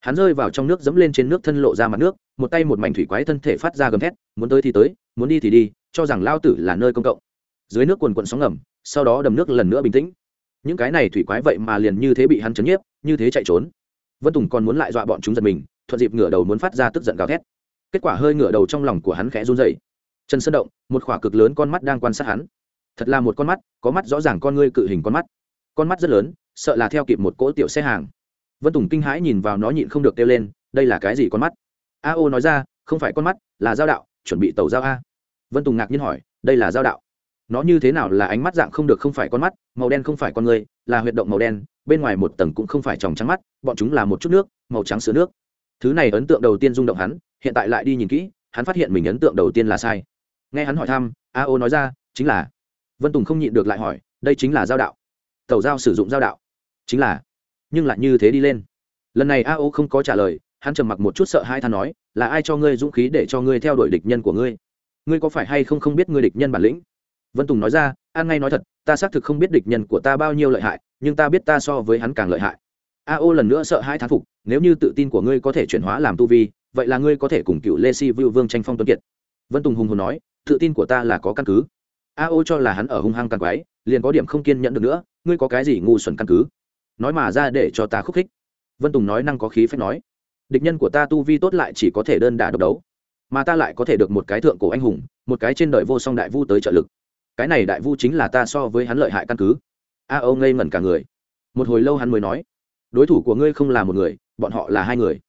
hắn rơi vào trong nước dẫm lên trên nước thân lộ ra mặt nước, một tay một mảnh thủy quái thân thể phát ra gầm thét, muốn tới thì tới, muốn đi thì đi, cho rằng lao tử là nơi công cộng. Dưới nước quần quận sóng ngầm, sau đó đầm nước lần nữa bình tĩnh. Những cái này thủy quái vậy mà liền như thế bị hắn chấn nhiếp, như thế chạy trốn. Vân tùng còn muốn lại dọa bọn chúng giật mình, thuận dịp ngửa đầu muốn phát ra tức giận gào thét. Kết quả hơi ngửa đầu trong lòng của hắn khẽ run dậy trần sơn động, một khỏa cực lớn con mắt đang quan sát hắn. Thật là một con mắt, có mắt rõ ràng con ngươi cự hình con mắt. Con mắt rất lớn, sợ là theo kịp một cỗ tiểu xe hàng vân tùng kinh hãi nhìn vào nó nhịn không được kêu lên, đây là cái gì con mắt? A ô nói ra, không phải con mắt, là giao đạo, chuẩn bị tàu giao a. Vân tùng ngạc nhiên hỏi, đây là giao đạo? Nó như thế nào là ánh mắt dạng không được không phải con mắt, màu đen không phải con người, là huyệt động màu đen, bên ngoài một tầng cũng không phải tròng trắng mắt, bọn chúng là một chút nước, màu trắng sữa nước. Thứ này ấn tượng đầu tiên rung động hắn, hiện tại lại đi nhìn kỹ, hắn phát hiện mình ấn tượng đầu tiên là sai. Nghe hắn hỏi thăm, a ô nói ra, chính là. Vân tùng không nhịn được lại hỏi, đây chính là giao đạo? Tàu giao sử dụng giao đạo? Chính là nhưng lại như thế đi lên. Lần này a ô không có trả lời, hắn trầm mặc một chút sợ hai than nói, là ai cho ngươi dũng khí để cho ngươi theo đuổi địch nhân của ngươi? Ngươi có phải hay không không biết ngươi địch nhân bản lĩnh? Vân tùng nói ra, an ngay nói thật, ta xác thực không biết địch nhân của ta bao nhiêu lợi hại, nhưng ta biết ta so với hắn càng lợi hại. A ô lần nữa sợ hai thán phục, nếu như tự tin của ngươi có thể chuyển hóa làm tu vi, vậy là ngươi có thể cùng cựu lê si vưu vương tranh phong tuấn kiệt. Vân tùng hùng hồn nói, tự tin của ta là có căn cứ. A ô cho là hắn ở hung hăng càng quái, liền có điểm không kiên nhẫn được nữa, ngươi có cái gì ngu xuẩn căn cứ? Nói mà ra để cho ta khúc khích. Vân tùng nói năng có khí phép nói, địch nhân của ta tu vi tốt lại chỉ có thể đơn đả độc đấu, mà ta lại có thể được một cái thượng cổ anh hùng, một cái trên đời vô song đại vu tới trợ lực. Cái này đại vu chính là ta so với hắn lợi hại căn cứ. A âu ngây ngẩn cả người. Một hồi lâu hắn mới nói, đối thủ của ngươi không là một người, bọn họ là hai người.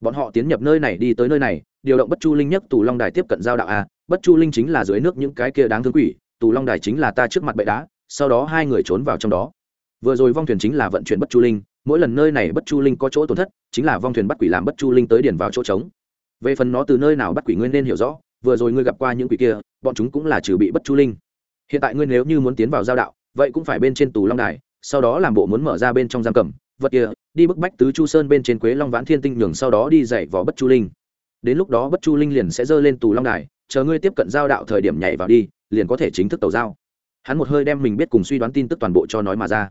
Bọn họ tiến nhập nơi này đi tới nơi này, điều động bất chu linh nhất tù long đài tiếp cận giao đạo a. Bất chu linh chính là dưới nước những cái kia đáng thương quỷ, tù long đài chính là ta trước mặt bệ đá, sau đó hai người trốn vào trong đó vừa rồi vong thuyền chính là vận chuyển bất chu linh, mỗi lần nơi này bất chu linh có chỗ tổn thất, chính là vong thuyền bắt quỷ làm bất chu linh tới điển vào chỗ trống. Về phần nó từ nơi nào bắt quỷ ngươi nên hiểu rõ, vừa rồi ngươi gặp qua những quỷ kia, bọn chúng cũng là trừ bị bất chu linh. Hiện tại ngươi nếu như muốn tiến vào giao đạo, vậy cũng phải bên trên tù long đài, sau đó làm bộ muốn mở ra bên trong giam cầm, vật kia, đi bức bách tứ chu sơn bên trên quế long vãn thiên tinh nhường sau đó đi dạy vỏ bất chu linh. Đến lúc đó bất chu linh liền sẽ giơ lên tù long đài, chờ ngươi tiếp cận giao đạo thời điểm nhảy vào đi, liền có thể chính thức tàu giao. Hắn một hơi đem mình biết cùng suy đoán tin tức toàn bộ cho nói mà ra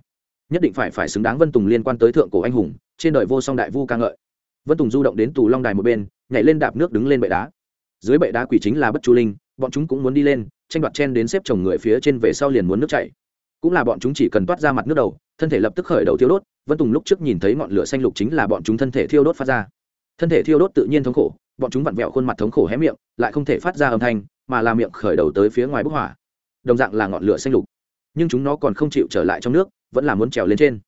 nhất định phải phải xứng đáng vân tùng liên quan tới thượng cổ anh hùng, trên đời vô song đại vu ca ngợi. Vân tùng du động đến tù long đài một bên, nhảy lên đạp nước đứng lên bệ đá. Dưới bệ đá quỷ chính là bất chu linh, bọn chúng cũng muốn đi lên, tranh đoạt chen đến xếp chồng người phía trên về sau liền muốn nước chảy. Cũng là bọn chúng chỉ cần toát ra mặt nước đầu, thân thể lập tức khởi đầu thiêu đốt, vân tùng lúc trước nhìn thấy ngọn lửa xanh lục chính là bọn chúng thân thể thiêu đốt phát ra. Thân thể thiêu đốt tự nhiên thống khổ, bọn chúng vặn vẹo khuôn mặt thống khổ hé miệng, lại không thể phát ra âm thanh, mà làm miệng khởi đầu tới phía ngoài bức hỏa đồng dạng là ngọn lửa xanh lục. Nhưng chúng nó còn không chịu trở lại trong nước vẫn là muốn trèo lên trên.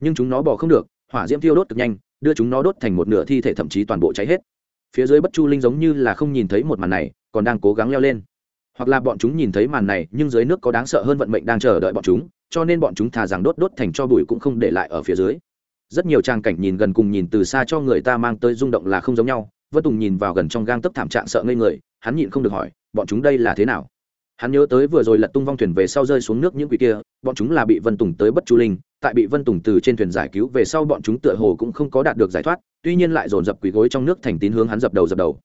Nhưng chúng nó bỏ không được, hỏa diễm thiêu đốt cực nhanh, đưa chúng nó đốt thành một nửa thi thể thậm chí toàn bộ cháy hết. Phía dưới bất chu linh giống như là không nhìn thấy một màn này, còn đang cố gắng leo lên. Hoặc là bọn chúng nhìn thấy màn này, nhưng dưới nước có đáng sợ hơn vận mệnh đang chờ đợi bọn chúng, cho nên bọn chúng thà rằng đốt đốt thành cho bụi cũng không để lại ở phía dưới. Rất nhiều trang cảnh nhìn gần cùng nhìn từ xa cho người ta mang tới rung động là không giống nhau. Vân tùng nhìn vào gần trong gang tấp thảm trạng sợ ngây người, hắn nhịn không được hỏi, bọn chúng đây là thế nào? Hắn nhớ tới vừa rồi lật tung vong thuyền về sau rơi xuống nước những quỷ kia, bọn chúng là bị vân tùng tới bất chu linh, tại bị vân tùng từ trên thuyền giải cứu về sau bọn chúng tựa hồ cũng không có đạt được giải thoát, tuy nhiên lại dồn dập quỷ gối trong nước thành tín hướng hắn dập đầu dập đầu.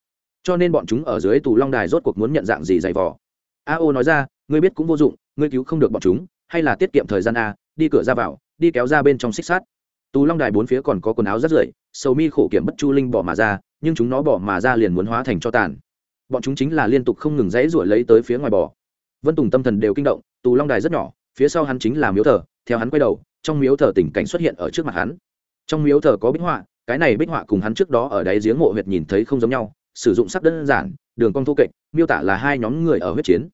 Cho nên bọn chúng ở dưới tù long đài rốt cuộc muốn nhận dạng gì dày vò. A ô nói ra, ngươi biết cũng vô dụng, ngươi cứu không được bọn chúng, hay là tiết kiệm thời gian a, đi cửa ra vào, đi kéo ra bên trong xích sát tù long đài bốn phía còn có quần áo rất rưởi, sầu mi khổ kiểm bất chu linh bỏ mà ra, nhưng chúng nó bỏ mà ra liền muốn hóa thành cho tàn. Bọn chúng chính là liên tục không ngừng dãy ruổi lấy tới phía ngoài bò vân tùng tâm thần đều kinh động, tù long đài rất nhỏ, phía sau hắn chính là miếu thờ, theo hắn quay đầu, trong miếu thờ tình cảnh xuất hiện ở trước mặt hắn. Trong miếu thờ có bích họa, cái này bích họa cùng hắn trước đó ở đáy giếng mộ huyệt nhìn thấy không giống nhau, sử dụng sắc đơn giản, đường cong thô kệch, miêu tả là hai nhóm người ở huyết chiến.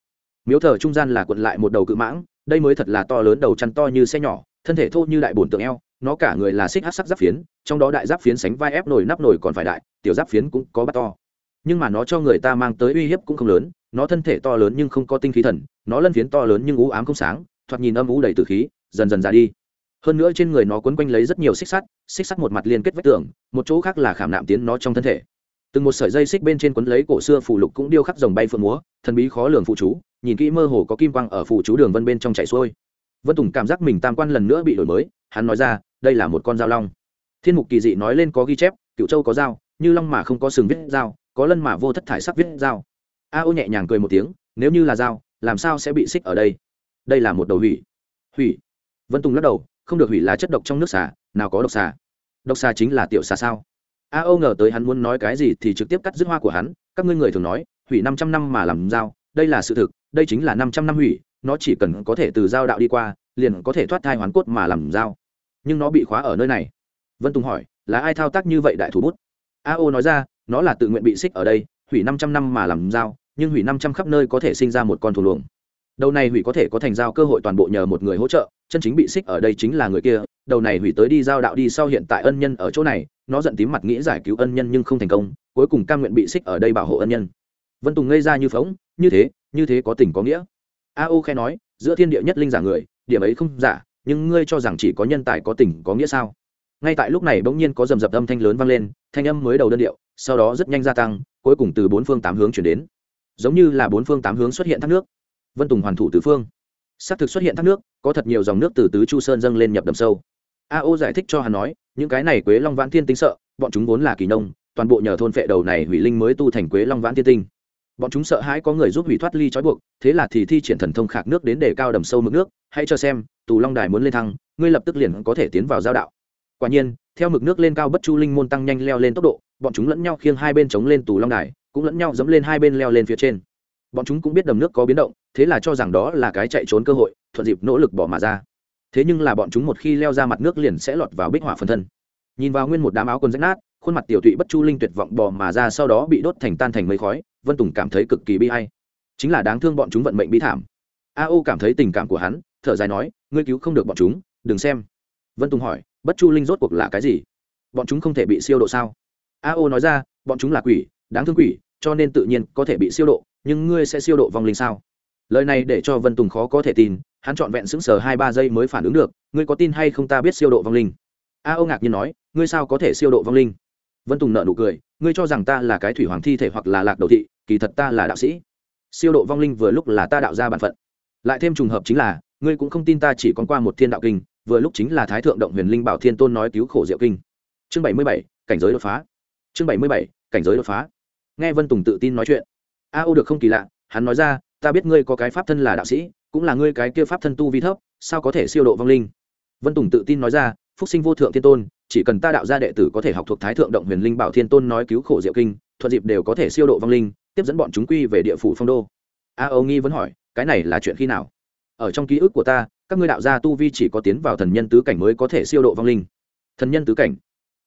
Miếu thờ trung gian là quận lại một đầu cự mãng, đây mới thật là to lớn đầu chăn to như xe nhỏ, thân thể thô như đại bồn tượng eo, nó cả người là xích hát sắc giáp phiến, trong đó đại giáp phiến sánh vai ép nổi nắp nổi còn phải đại, tiểu giáp phiến cũng có bắt to. Nhưng mà nó cho người ta mang tới uy hiếp cũng không lớn nó thân thể to lớn nhưng không có tinh khí thần, nó lân phiến to lớn nhưng ú ám không sáng, thoạt nhìn âm ú đầy từ khí, dần dần ra đi. Hơn nữa trên người nó quấn quanh lấy rất nhiều xích sắt xích sắt một mặt liên kết vách tường, một chỗ khác là khảm nạm tiến nó trong thân thể. Từng một sợi dây xích bên trên quấn lấy cổ xưa phù lục cũng điêu khắc dòng bay phượng múa, thần bí khó lường phụ chú, nhìn kỹ mơ hồ có kim quang ở phụ chú đường vân bên trong chảy xuôi. Vân tùng cảm giác mình tam quan lần nữa bị đổi mới, hắn nói ra, đây là một con dao long. Thiên mục kỳ dị nói lên có ghi chép, cựu châu có dao, như long mà không có sừng viết dao, có lân mà vô thất thải sắc viết dao a ô nhẹ nhàng cười một tiếng, nếu như là dao, làm sao sẽ bị xích ở đây? Đây là một đầu hủy. Hủy. Vân tùng lắc đầu, không được hủy là chất độc trong nước xà, nào có độc xà. Độc xà chính là tiểu xà sao? A âu ngờ tới hắn muốn nói cái gì thì trực tiếp cắt dứt hoa của hắn, các ngươi người thường nói, hủy năm trăm năm mà làm dao, đây là sự thực, đây chính là năm trăm năm hủy, nó chỉ cần có thể từ dao đạo đi qua, liền có thể thoát thai hoán cốt mà làm dao. Nhưng nó bị khóa ở nơi này. Vân tùng hỏi, là ai thao tác như vậy đại thủ bút? A ô nói ra, nó là tự nguyện bị xích ở đây, hủy năm trăm năm mà làm dao nhưng hủy năm trăm khắp nơi có thể sinh ra một con thù luồng. Đầu này hủy có thể có thành giao cơ hội toàn bộ nhờ một người hỗ trợ, chân chính bị xích ở đây chính là người kia, đầu này hủy tới đi giao đạo đi sau hiện tại ân nhân ở chỗ này, nó giận tím mặt nghĩ giải cứu ân nhân nhưng không thành công, cuối cùng cam nguyện bị xích ở đây bảo hộ ân nhân. Vân tùng ngây ra như phóng, như thế như thế có tình có nghĩa. A ô khe nói, giữa thiên địa nhất linh giả người, điểm ấy không giả, nhưng ngươi cho rằng chỉ có nhân tài có tình có nghĩa sao? Ngay tại lúc này bỗng nhiên có rầm rập âm thanh lớn vang lên, thanh âm mới đầu đơn điệu, sau đó rất nhanh gia tăng, cuối cùng từ bốn phương tám hướng chuyển đến giống như là bốn phương tám hướng xuất hiện thác nước. Vân tùng hoàn thủ tứ phương. Xác thực xuất hiện thác nước, có thật nhiều dòng nước từ tứ chu sơn dâng lên nhập đầm sâu. A ô giải thích cho hắn nói, những cái này quế long vãn thiên tinh sợ, bọn chúng vốn là kỳ nông, toàn bộ nhờ thôn phệ đầu này hủy linh mới tu thành quế long vãn thiên tinh. Bọn chúng sợ hãi có người giúp hủy thoát ly trói buộc, thế là thì thi triển thần thông khạc nước đến để cao đầm sâu mực nước, hãy cho xem, tù long đài muốn lên thăng, ngươi lập tức liền có thể tiến vào giao đạo. Quả nhiên, theo mực nước lên cao bất chu linh môn tăng nhanh leo lên tốc độ, bọn chúng lẫn nhau khiêng hai bên chống lên tù long đài cũng lẫn nhau dẫm lên hai bên leo lên phía trên. Bọn chúng cũng biết đầm nước có biến động, thế là cho rằng đó là cái chạy trốn cơ hội, thuận dịp nỗ lực bỏ mà ra. Thế nhưng là bọn chúng một khi leo ra mặt nước liền sẽ lọt vào bích hỏa phân thân. Nhìn vào nguyên một đám áo quần rách nát, khuôn mặt tiểu tụy bất chu linh tuyệt vọng bò mà ra sau đó bị đốt thành tan thành mây khói, vân tùng cảm thấy cực kỳ bi hay chính là đáng thương bọn chúng vận mệnh bi thảm. A ô cảm thấy tình cảm của hắn, thở dài nói, ngươi cứu không được bọn chúng, đừng xem. Vân tùng hỏi, bất chu linh rốt cuộc là cái gì? Bọn chúng không thể bị siêu độ sao? A ô nói ra, bọn chúng là quỷ đáng thương quỷ, cho nên tự nhiên có thể bị siêu độ, nhưng ngươi sẽ siêu độ vong linh sao? Lời này để cho vân tùng khó có thể tin, hắn trọn vẹn sững sờ hai ba giây mới phản ứng được, ngươi có tin hay không ta biết siêu độ vong linh? A ô ngạc nhiên nói, ngươi sao có thể siêu độ vong linh? Vân tùng nợ nụ cười, ngươi cho rằng ta là cái thủy hoàng thi thể hoặc là lạc đầu thị, kỳ thật ta là đạo sĩ. Siêu độ vong linh vừa lúc là ta đạo ra bản phận. Lại thêm trùng hợp chính là, ngươi cũng không tin ta chỉ còn qua một thiên đạo kinh, vừa lúc chính là thái thượng động huyền linh bảo thiên tôn nói cứu khổ diệu kinh. Chương bảy mươi bảy, cảnh giới đột phá. Chương bảy mươi bảy, cảnh giới đột phá nghe vân tùng tự tin nói chuyện a ô được không kỳ lạ hắn nói ra ta biết ngươi có cái pháp thân là đạo sĩ cũng là ngươi cái kia pháp thân tu vi thấp sao có thể siêu độ vong linh vân tùng tự tin nói ra phúc sinh vô thượng thiên tôn chỉ cần ta đạo gia đệ tử có thể học thuộc thái thượng động huyền linh bảo thiên tôn nói cứu khổ diệu kinh thuận dịp đều có thể siêu độ vong linh tiếp dẫn bọn chúng quy về địa phủ phong đô a âu nghi vẫn hỏi cái này là chuyện khi nào ở trong ký ức của ta các ngươi đạo gia tu vi chỉ có tiến vào thần nhân tứ cảnh mới có thể siêu độ vong linh thần nhân tứ cảnh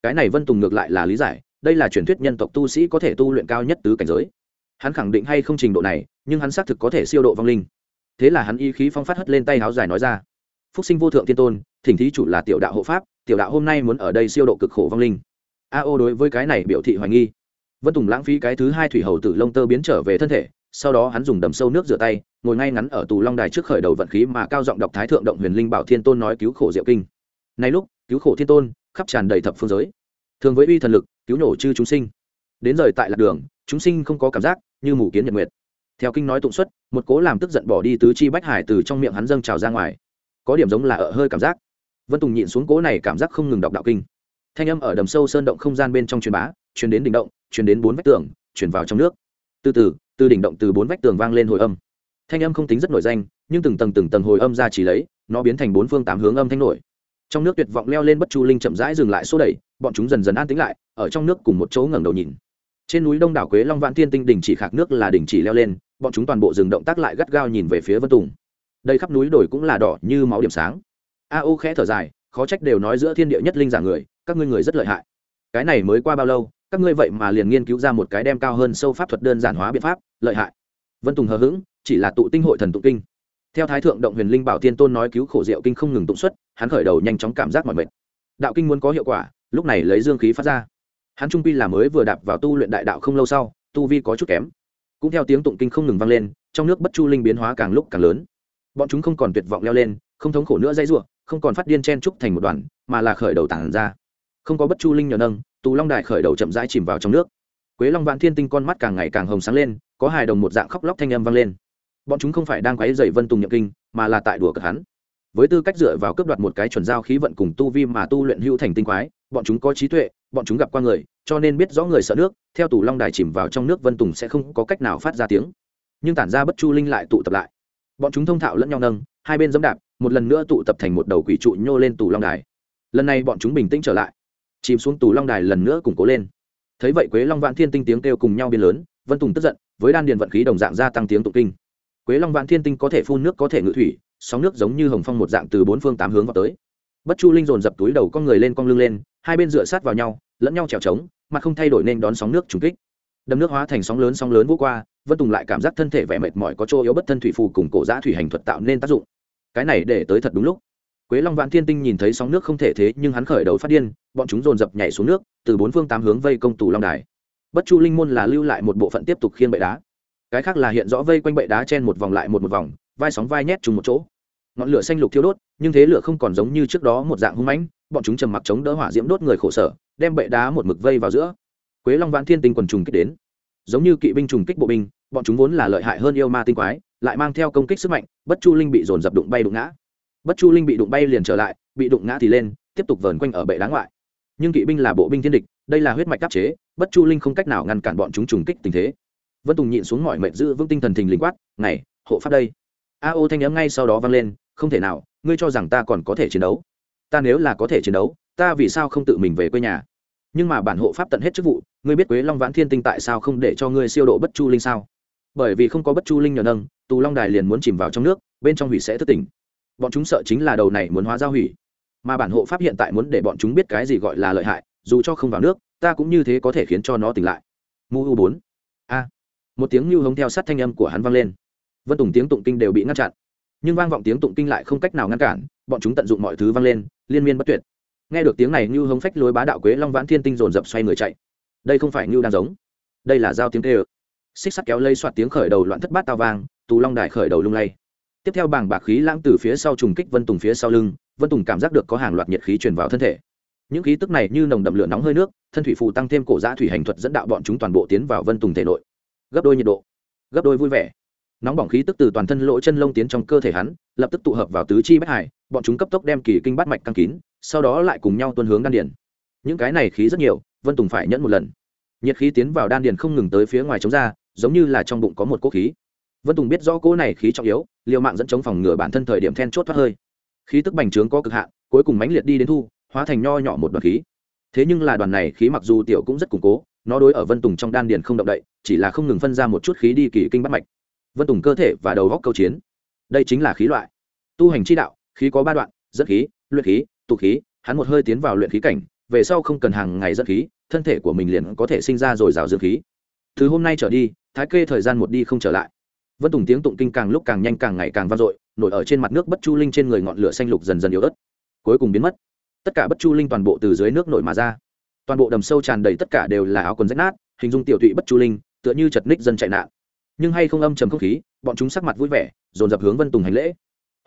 cái này vân tùng ngược lại là lý giải đây là truyền thuyết nhân tộc tu sĩ có thể tu luyện cao nhất tứ cảnh giới. Hắn khẳng định hay không trình độ này, nhưng hắn xác thực có thể siêu độ vong linh. Thế là hắn y khí phong phát hất lên tay háo dài nói ra, phúc sinh vô thượng tiên tôn, thỉnh thí chủ là tiểu đạo hộ pháp, tiểu đạo hôm nay muốn ở đây siêu độ cực khổ vong linh. A ô đối với cái này biểu thị hoài nghi. Vân tùng lãng phí cái thứ hai thủy hầu tử lông tơ biến trở về thân thể, sau đó hắn dùng đầm sâu nước rửa tay, ngồi ngay ngắn ở tù long đài trước khởi đầu vận khí mà cao giọng đọc thái thượng động huyền linh bảo thiên tôn nói cứu khổ diệu kinh. Nay lúc, cứu khổ thiên tôn, khắp tràn đầy thập phương giới. Thường với uy thần lực cứu nổ chư chúng sinh. Đến rời tại lạc đường, chúng sinh không có cảm giác, như mù kiến nhật nguyệt. Theo kinh nói tụng xuất, một cố làm tức giận bỏ đi tứ chi bách hải từ trong miệng hắn dâng trào ra ngoài. Có điểm giống là ở hơi cảm giác. Vân tùng nhịn xuống cố này cảm giác không ngừng đọc đạo kinh. Thanh âm ở đầm sâu sơn động không gian bên trong truyền bá, truyền đến đỉnh động, truyền đến bốn vách tường, truyền vào trong nước. Từ từ từ đỉnh động từ bốn vách tường vang lên hồi âm. Thanh âm không tính rất nổi danh, nhưng từng tầng từng tầng hồi âm ra chỉ lấy, nó biến thành bốn phương tám hướng âm thanh nổi trong nước tuyệt vọng leo lên bất chu linh chậm rãi dừng lại xô đẩy, bọn chúng dần dần an tĩnh lại, ở trong nước cùng một chỗ ngẩng đầu nhìn. Trên núi đông đảo quế long vạn thiên tinh đỉnh chỉ khạc nước là đỉnh chỉ leo lên, bọn chúng toàn bộ dừng động tác lại gắt gao nhìn về phía vân tùng. Đây khắp núi đồi cũng là đỏ như máu điểm sáng. A ô khẽ thở dài, khó trách đều nói giữa thiên địa nhất linh giả người, các ngươi người rất lợi hại. Cái này mới qua bao lâu, các ngươi vậy mà liền nghiên cứu ra một cái đem cao hơn sâu pháp thuật đơn giản hóa biện pháp, lợi hại. Vân tùng hờ hững, chỉ là tụ tinh hội thần tụ kinh theo thái thượng động huyền linh bảo thiên tôn nói cứu khổ diệu kinh không ngừng tụng xuất, hắn khởi đầu nhanh chóng cảm giác mọi mệt. Đạo kinh muốn có hiệu quả, lúc này lấy dương khí phát ra. Hắn trung pi là mới vừa đạp vào tu luyện đại đạo không lâu sau, tu vi có chút kém. Cũng theo tiếng tụng kinh không ngừng vang lên, trong nước bất chu linh biến hóa càng lúc càng lớn. Bọn chúng không còn tuyệt vọng leo lên, không thống khổ nữa dây ruộng không còn phát điên chen trúc thành một đoàn, mà là khởi đầu tản ra. Không có bất chu linh nhờ nâng, tù long đại khởi đầu chậm rãi chìm vào trong nước. Quế long vạn thiên tinh con mắt càng ngày càng hồng sáng lên, có hài đồng một dạng khóc lóc thanh âm vang lên bọn chúng không phải đang quấy dày vân tùng nhậm kinh, mà là tại đùa cợt hắn. Với tư cách dựa vào cướp đoạt một cái chuẩn giao khí vận cùng tu vi mà tu luyện hữu thành tinh quái, bọn chúng có trí tuệ, bọn chúng gặp qua người, cho nên biết rõ người sợ nước, theo tù long đài chìm vào trong nước vân tùng sẽ không có cách nào phát ra tiếng. Nhưng tản ra bất chu linh lại tụ tập lại. Bọn chúng thông thạo lẫn nhau nâng, hai bên dẫm đạp, một lần nữa tụ tập thành một đầu quỷ trụ nhô lên tù long đài. Lần này bọn chúng bình tĩnh trở lại. Chìm xuống tù long đài lần nữa củng cố lên. Thấy vậy quế long vạn thiên tinh tiếng kêu cùng nhau biên lớn, vân tùng tức giận, với đan điền vận khí đồng dạng gia tăng tiếng tụng kinh quế long vạn thiên tinh có thể phun nước có thể ngự thủy, sóng nước giống như hồng phong một dạng từ bốn phương tám hướng vào tới. Bất chu linh dồn dập túi đầu con người lên con lưng lên, hai bên dựa sát vào nhau, lẫn nhau trèo trống mà không thay đổi nên đón sóng nước trùng kích. Đầm nước hóa thành sóng lớn sóng lớn vô qua, vân tùng lại cảm giác thân thể vẻ mệt mỏi có chỗ yếu bất thân thủy phù cùng cổ giã thủy hành thuật tạo nên tác dụng. Cái này để tới thật đúng lúc. Quế long vạn thiên tinh nhìn thấy sóng nước không thể thế nhưng hắn khởi đầu phát điên, bọn chúng dồn dập nhảy xuống nước, từ bốn phương tám hướng vây công tù long đài. Bất chu linh môn là lưu lại một bộ phận tiếp tục khiên bệ đá cái khác là hiện rõ vây quanh bệ đá chen một vòng lại một một vòng, vai sóng vai nhét chung một chỗ. Ngọn lửa xanh lục thiêu đốt, nhưng thế lửa không còn giống như trước đó một dạng hung mãnh, bọn chúng trầm mặc chống đỡ hỏa diễm đốt người khổ sở, đem bệ đá một mực vây vào giữa. Quế long vạn thiên tinh quần trùng kích đến. Giống như kỵ binh trùng kích bộ binh, bọn chúng vốn là lợi hại hơn yêu ma tinh quái, lại mang theo công kích sức mạnh, bất chu linh bị dồn dập đụng bay đụng ngã. Bất chu linh bị đụng bay liền trở lại, bị đụng ngã thì lên, tiếp tục vờn quanh ở bệ đá ngoại. Nhưng kỵ binh là bộ binh thiên địch, đây là huyết mạch đáp chế, bất chu linh không cách nào ngăn cản bọn chúng trùng kích tình thế vân tùng nhịn xuống mọi mệnh giữ vững tinh thần thình lình quát, này, hộ pháp đây. A ô thanh n ngay sau đó vang lên, không thể nào, ngươi cho rằng ta còn có thể chiến đấu. Ta nếu là có thể chiến đấu, ta vì sao không tự mình về quê nhà? Nhưng mà bản hộ pháp tận hết chức vụ, ngươi biết quế long vãn thiên tinh tại sao không để cho ngươi siêu độ bất chu linh sao? Bởi vì không có bất chu linh nhờ nâng, tù long đài liền muốn chìm vào trong nước, bên trong hủy sẽ thất tỉnh. Bọn chúng sợ chính là đầu này muốn hóa giao hủy. Mà bản hộ pháp hiện tại muốn để bọn chúng biết cái gì gọi là lợi hại, dù cho không vào nước, ta cũng như thế có thể khiến cho nó tỉnh lại. Mu u bốn một tiếng như hống theo sát thanh âm của hắn vang lên. Vân tùng tiếng tụng kinh đều bị ngăn chặn. Nhưng vang vọng tiếng tụng kinh lại không cách nào ngăn cản, bọn chúng tận dụng mọi thứ vang lên, liên miên bất tuyệt. Nghe được tiếng này như hống phách lối bá đạo quế long vãn thiên tinh dồn dập xoay người chạy. Đây không phải như đang giống. Đây là dao tiếng tê ơ xích sắt kéo lây soạt tiếng khởi đầu loạn thất bát tao vang, tù long đài khởi đầu lung lay. Tiếp theo bảng bạc khí lãng từ phía sau trùng kích vân tùng phía sau lưng, vân tùng cảm giác được có hàng loạt nhiệt khí truyền vào thân thể. Những khí tức này như nồng đậm lửa nóng hơi nước, thân thủy phụ tăng thêm cổ giã thủy hành thuật dẫn đạo bọn chúng toàn bộ tiến vào vân tùng thể nội gấp đôi nhiệt độ, gấp đôi vui vẻ. Nóng bỏng khí tức từ toàn thân lỗ chân lông tiến trong cơ thể hắn, lập tức tụ hợp vào tứ chi bất hải, bọn chúng cấp tốc đem kỳ kinh bắt mạch căng kín, sau đó lại cùng nhau tuân hướng đan điền. Những cái này khí rất nhiều, vân tùng phải nhẫn một lần. Nhiệt khí tiến vào đan điền không ngừng tới phía ngoài chống ra, giống như là trong bụng có một cỗ khí. Vân tùng biết rõ cỗ này khí trọng yếu, liều mạng dẫn chống phòng ngừa bản thân thời điểm then chốt thoát hơi. Khí tức bành trướng có cực hạn, cuối cùng mãnh liệt đi đến thu, hóa thành nho nhỏ một đoàn khí. Thế nhưng là đoàn này khí mặc dù tiểu cũng rất củng cố nó đối ở vân tùng trong đan điền không động đậy, chỉ là không ngừng phân ra một chút khí đi kỳ kinh bắt mạch. Vân tùng cơ thể và đầu góc câu chiến. Đây chính là khí loại. Tu hành chi đạo, khí có ba đoạn, dẫn khí, luyện khí, tụ khí, hắn một hơi tiến vào luyện khí cảnh, về sau không cần hàng ngày dẫn khí, thân thể của mình liền có thể sinh ra rồi rào dương khí. Từ hôm nay trở đi, thái kê thời gian một đi không trở lại. Vân tùng tiếng tụng kinh càng lúc càng nhanh càng ngày càng vang dội, nổi ở trên mặt nước bất chu linh trên người ngọn lửa xanh lục dần dần yếu ớt, cuối cùng biến mất. Tất cả bất chu linh toàn bộ từ dưới nước nổi mà ra toàn bộ đầm sâu tràn đầy tất cả đều là áo quần rách nát, hình dung tiểu thụy bất chu linh, tựa như chật ních dân chạy nạn. Nhưng hay không âm trầm không khí, bọn chúng sắc mặt vui vẻ, dồn dập hướng vân tùng hành lễ.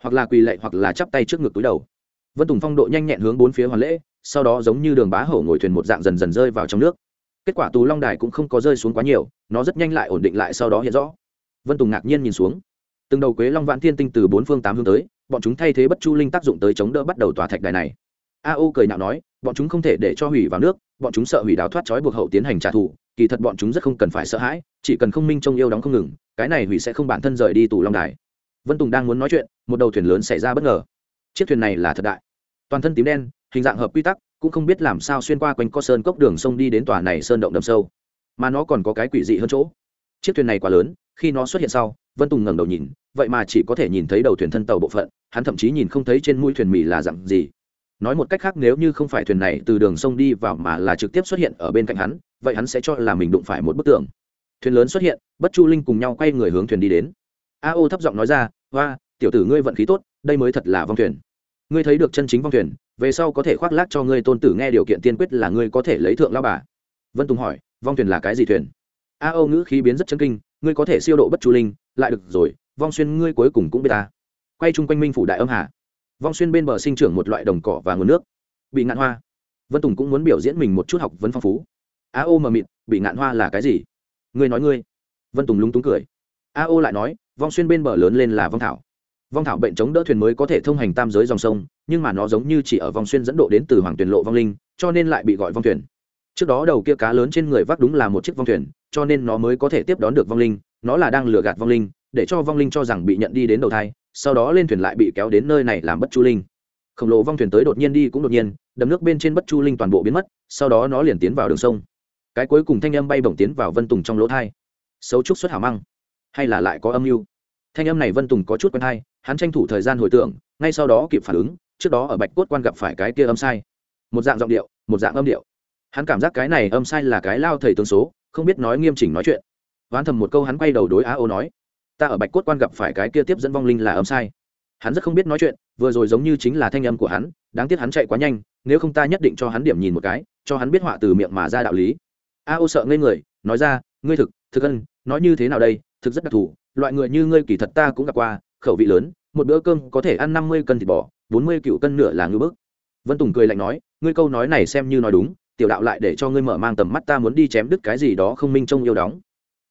Hoặc là quỳ lệ hoặc là chắp tay trước ngực túi đầu. Vân tùng phong độ nhanh nhẹn hướng bốn phía hoàn lễ, sau đó giống như đường bá hổ ngồi thuyền một dạng dần dần rơi vào trong nước. Kết quả tù long đài cũng không có rơi xuống quá nhiều, nó rất nhanh lại ổn định lại sau đó hiện rõ. Vân tùng ngạc nhiên nhìn xuống. Từng đầu quế long vãn thiên tinh từ bốn phương tám hướng tới, bọn chúng thay thế bất chu linh tác dụng tới chống đỡ bắt đầu tòa thạch đài này a ô cười nhạo nói, bọn chúng không thể để cho hủy vào nước, bọn chúng sợ hủy đào thoát trói buộc hậu tiến hành trả thù, kỳ thật bọn chúng rất không cần phải sợ hãi, chỉ cần không minh trông yêu đóng không ngừng, cái này hủy sẽ không bản thân rời đi tù long đài. Vân tùng đang muốn nói chuyện, một đầu thuyền lớn xảy ra bất ngờ. Chiếc thuyền này là thật đại. Toàn thân tím đen, hình dạng hợp quy tắc, cũng không biết làm sao xuyên qua quanh co sơn cốc đường sông đi đến tòa này sơn động đầm sâu. Mà nó còn có cái quỷ dị hơn chỗ. Chiếc thuyền này quá lớn, khi nó xuất hiện sau, vân tùng ngẩng đầu nhìn, vậy mà chỉ có thể nhìn thấy đầu thuyền thân tàu bộ phận, hắn thậm chí nhìn không thấy trên mũi thuyền mì là dặn gì nói một cách khác, nếu như không phải thuyền này từ đường sông đi vào mà là trực tiếp xuất hiện ở bên cạnh hắn, vậy hắn sẽ cho là mình đụng phải một bức tường. Thuyền lớn xuất hiện, bất chu linh cùng nhau quay người hướng thuyền đi đến. A ô thấp giọng nói ra hoa tiểu tử ngươi vận khí tốt, đây mới thật là vong thuyền. Ngươi thấy được chân chính vong thuyền, về sau có thể khoác lác cho ngươi tôn tử nghe điều kiện tiên quyết là ngươi có thể lấy thượng lao bà. Vân tùng hỏi, vong thuyền là cái gì thuyền? A âu ngữ khí biến rất chân kinh, ngươi có thể siêu độ bất chu linh, lại được rồi, vong xuyên ngươi cuối cùng cũng biết ta. Quay chung quanh minh phủ đại âm hà vong xuyên bên bờ sinh trưởng một loại đồng cỏ và nguồn nước. Bị ngạn hoa. Vân tùng cũng muốn biểu diễn mình một chút học vấn phong phú. A ô mờ mịt, bị ngạn hoa là cái gì? Ngươi nói ngươi. Vân tùng lúng túng cười. A ô lại nói, vong xuyên bên bờ lớn lên là vong thảo. Vong thảo bệnh chống đỡ thuyền mới có thể thông hành tam giới dòng sông, nhưng mà nó giống như chỉ ở vòng xuyên dẫn độ đến từ hoàng tuyển lộ vong linh, cho nên lại bị gọi vong thuyền. Trước đó đầu kia cá lớn trên người vác đúng là một chiếc vong thuyền, cho nên nó mới có thể tiếp đón được vong linh, nó là đang lừa gạt vong linh, để cho vong linh cho rằng bị nhận đi đến đầu thai sau đó lên thuyền lại bị kéo đến nơi này làm bất chu linh. Khổng lồ vong thuyền tới đột nhiên đi cũng đột nhiên, đầm nước bên trên bất chu linh toàn bộ biến mất, sau đó nó liền tiến vào đường sông. Cái cuối cùng thanh âm bay bổng tiến vào vân tùng trong lỗ thai. Xấu trúc xuất hảo măng. Hay là lại có âm mưu? Thanh âm này vân tùng có chút quen thai hắn tranh thủ thời gian hồi tưởng, ngay sau đó kịp phản ứng, trước đó ở bạch cốt quan gặp phải cái kia âm sai. Một dạng giọng điệu, một dạng âm điệu. Hắn cảm giác cái này âm sai là cái lao thầy tương số, không biết nói nghiêm chỉnh nói chuyện. Oán thầm một câu hắn quay đầu đối á ô nói ta ở bạch cốt quan gặp phải cái kia tiếp dẫn vong linh là âm sai. Hắn rất không biết nói chuyện, vừa rồi giống như chính là thanh âm của hắn, đáng tiếc hắn chạy quá nhanh, nếu không ta nhất định cho hắn điểm nhìn một cái, cho hắn biết họa từ miệng mà ra đạo lý. A ô sợ ngây người, nói ra, ngươi thực thực ân, nói như thế nào đây, thực rất đặc thù, loại người như ngươi kỳ thật ta cũng gặp qua, khẩu vị lớn, một bữa cơm có thể ăn năm mươi cân thịt bò, bốn mươi cựu cân nửa là ngư bức. Vân tùng cười lạnh nói, ngươi câu nói này xem như nói đúng, tiểu đạo lại để cho ngươi mở mang tầm mắt ta muốn đi chém đứt cái gì đó không minh trông yêu đóng.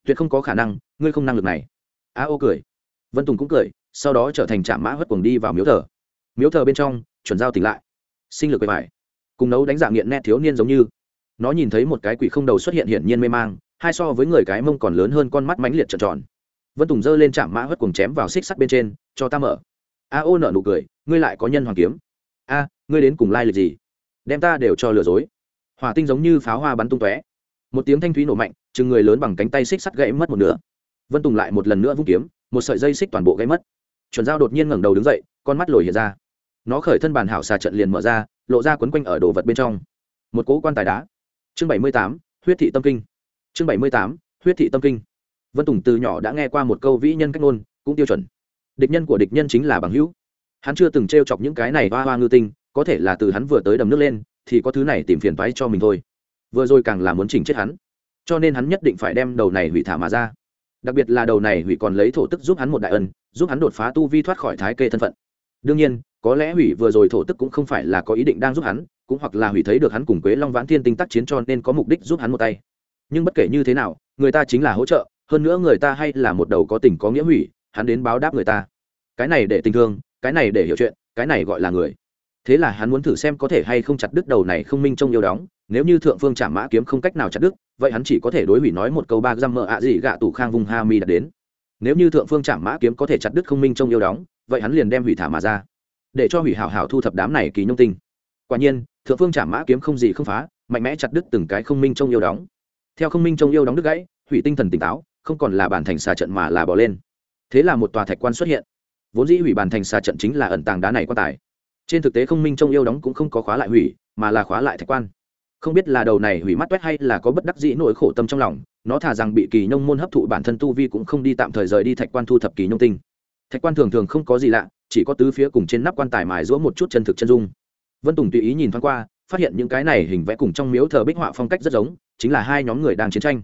Tuyệt không có khả năng, ngươi không năng lực này a ô cười. Vân tùng cũng cười, sau đó trở thành trạm mã hất cuồng đi vào miếu thờ. Miếu thờ bên trong, chuẩn giao tỉnh lại. Sinh lực bề bài cùng nấu đánh dạng nghiện nét thiếu niên giống như. Nó nhìn thấy một cái quỷ không đầu xuất hiện hiển nhiên mê mang, hai so với người cái mông còn lớn hơn con mắt mãnh liệt trợn tròn. Vân tùng giơ lên trạm mã hất cuồng chém vào xích sắt bên trên, cho ta mở. A ô nợ nụ cười, ngươi lại có nhân hoàng kiếm. A, ngươi đến cùng lai lịch gì? Đem ta đều cho lừa dối. Hỏa tinh giống như pháo hoa bắn tung tóe. Một tiếng thanh thúy nổ mạnh, chừng người lớn bằng cánh tay xích sắt gãy mất một nửa vân tùng lại một lần nữa vung kiếm, một sợi dây xích toàn bộ gãy mất. Chuẩn dao đột nhiên ngẩng đầu đứng dậy, con mắt lồi hiện ra. Nó khởi thân bàn hảo xà trận liền mở ra, lộ ra quấn quanh ở đồ vật bên trong. Một cỗ quan tài đá. Chương bảy mươi tám, huyết thị tâm kinh. Chương bảy mươi tám, huyết thị tâm kinh. Vân tùng từ nhỏ đã nghe qua một câu vĩ nhân cách ngôn, cũng tiêu chuẩn. Địch nhân của địch nhân chính là bằng hữu. Hắn chưa từng t r e o chọc những cái này hoa hoa ngư tinh, có thể là từ hắn vừa tới đầm nước lên, thì có thứ này tìm phiền toái cho mình thôi. Vừa rồi càng là muốn chỉnh chết hắn. Cho nên hắn nhất định phải đem đầu này hủy thả mà ra đặc biệt là đầu này hủy còn lấy thổ tức giúp hắn một đại ân, giúp hắn đột phá tu vi thoát khỏi thái kê thân phận. Đương nhiên, có lẽ hủy vừa rồi thổ tức cũng không phải là có ý định đang giúp hắn, cũng hoặc là hủy thấy được hắn cùng quế long vãn thiên tinh tác chiến cho nên có mục đích giúp hắn một tay. Nhưng bất kể như thế nào, người ta chính là hỗ trợ, hơn nữa người ta hay là một đầu có tình có nghĩa hủy, hắn đến báo đáp người ta. Cái này để tình thương, cái này để hiểu chuyện, cái này gọi là người. Thế là hắn muốn thử xem có thể hay không chặt đứt đầu này không minh trông yêu đóng, nếu như thượng phương trả mã kiếm không cách nào chặt đứt vậy hắn chỉ có thể đối hủy nói một câu ba răm mờ ạ gì gạ tủ khang vùng ha mi đặt đến. Nếu như thượng phương trảm mã kiếm có thể chặt đứt không minh trong yêu đóng, vậy hắn liền đem hủy thả mà ra. Để cho hủy hảo hảo thu thập đám này kỳ nhung tinh. Quả nhiên, thượng phương trảm mã kiếm không gì không phá, mạnh mẽ chặt đứt từng cái không minh trong yêu đóng. Theo không minh trong yêu đóng đứt gãy, hủy tinh thần tỉnh táo, không còn là bàn thành xà trận mà là bỏ lên. Thế là một tòa thạch quan xuất hiện. Vốn dĩ hủy bàn thành xà trận chính là ẩn tàng đá này quan tài. Trên thực tế không minh trong yêu đóng cũng không có khóa lại hủy, mà là khóa lại thạch quan không biết là đầu này hủy mắt toét hay là có bất đắc dĩ nỗi khổ tâm trong lòng, nó thà rằng bị kỳ nhông môn hấp thụ bản thân tu vi cũng không đi tạm thời rời đi thạch quan thu thập kỳ nhông tinh. Thạch quan thường thường không có gì lạ, chỉ có tứ phía cùng trên nắp quan tài mài giũa một chút chân thực chân dung. Vân tùng tùy ý nhìn thoáng qua, phát hiện những cái này hình vẽ cùng trong miếu thờ bích họa phong cách rất giống, chính là hai nhóm người đang chiến tranh.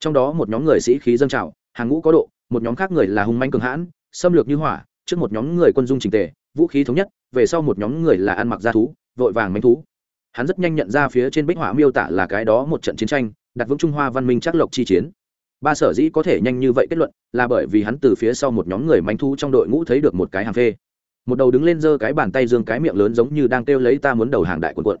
Trong đó một nhóm người sĩ khí dâng trào, hàng ngũ có độ, một nhóm khác người là hung manh cường hãn, xâm lược như hỏa, trước một nhóm người quân dung trình tề, vũ khí thống nhất, về sau một nhóm người là ăn mặc gia thú, vội vàng manh thú hắn rất nhanh nhận ra phía trên bích họa miêu tả là cái đó một trận chiến tranh, đặt vững trung hoa văn minh chắc lộc chi chiến. Ba sở dĩ có thể nhanh như vậy kết luận, là bởi vì hắn từ phía sau một nhóm người manh thu trong đội ngũ thấy được một cái hàng phê. Một đầu đứng lên giơ cái bàn tay dương cái miệng lớn giống như đang kêu lấy ta muốn đầu hàng đại quần quận.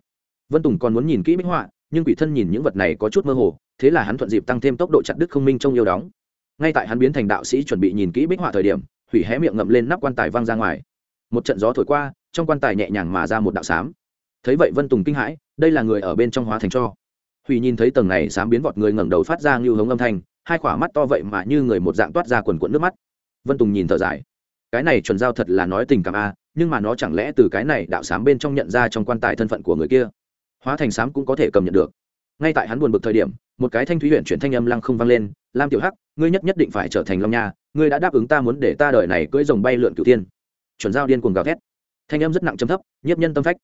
Vân tùng còn muốn nhìn kỹ bích họa, nhưng quỷ thân nhìn những vật này có chút mơ hồ, thế là hắn thuận dịp tăng thêm tốc độ chặt đức không minh trong yêu đóng. Ngay tại hắn biến thành đạo sĩ chuẩn bị nhìn kỹ bích họa thời điểm, hủy hé miệng ngậm lên nắp quan tài văng ra ngoài. Một trận gió thổi qua, trong quan tài nhẹ nhàng mà ra một đạo xám thấy vậy vân tùng kinh hãi, đây là người ở bên trong hóa thành cho. Hủy nhìn thấy tầng này dám biến vọt người ngẩng đầu phát ra như hống âm thanh, hai khỏa mắt to vậy mà như người một dạng toát ra quần quẫn nước mắt. Vân tùng nhìn thở dài. Cái này chuẩn giao thật là nói tình cảm a, nhưng mà nó chẳng lẽ từ cái này đạo sám bên trong nhận ra trong quan tài thân phận của người kia? Hóa thành sám cũng có thể cầm nhận được. Ngay tại hắn buồn bực thời điểm, một cái thanh thúy huyện chuyển thanh âm lăng không vang lên, lam tiểu hắc, ngươi nhất nhất định phải trở thành long nha, ngươi đã đáp ứng ta muốn để ta đợi này cưỡi rồng bay lượn cửu tiên chuẩn giao điên cuồng gào thét. Thanh âm rất nặng chấm thấp, nhiếp nhân tâm phách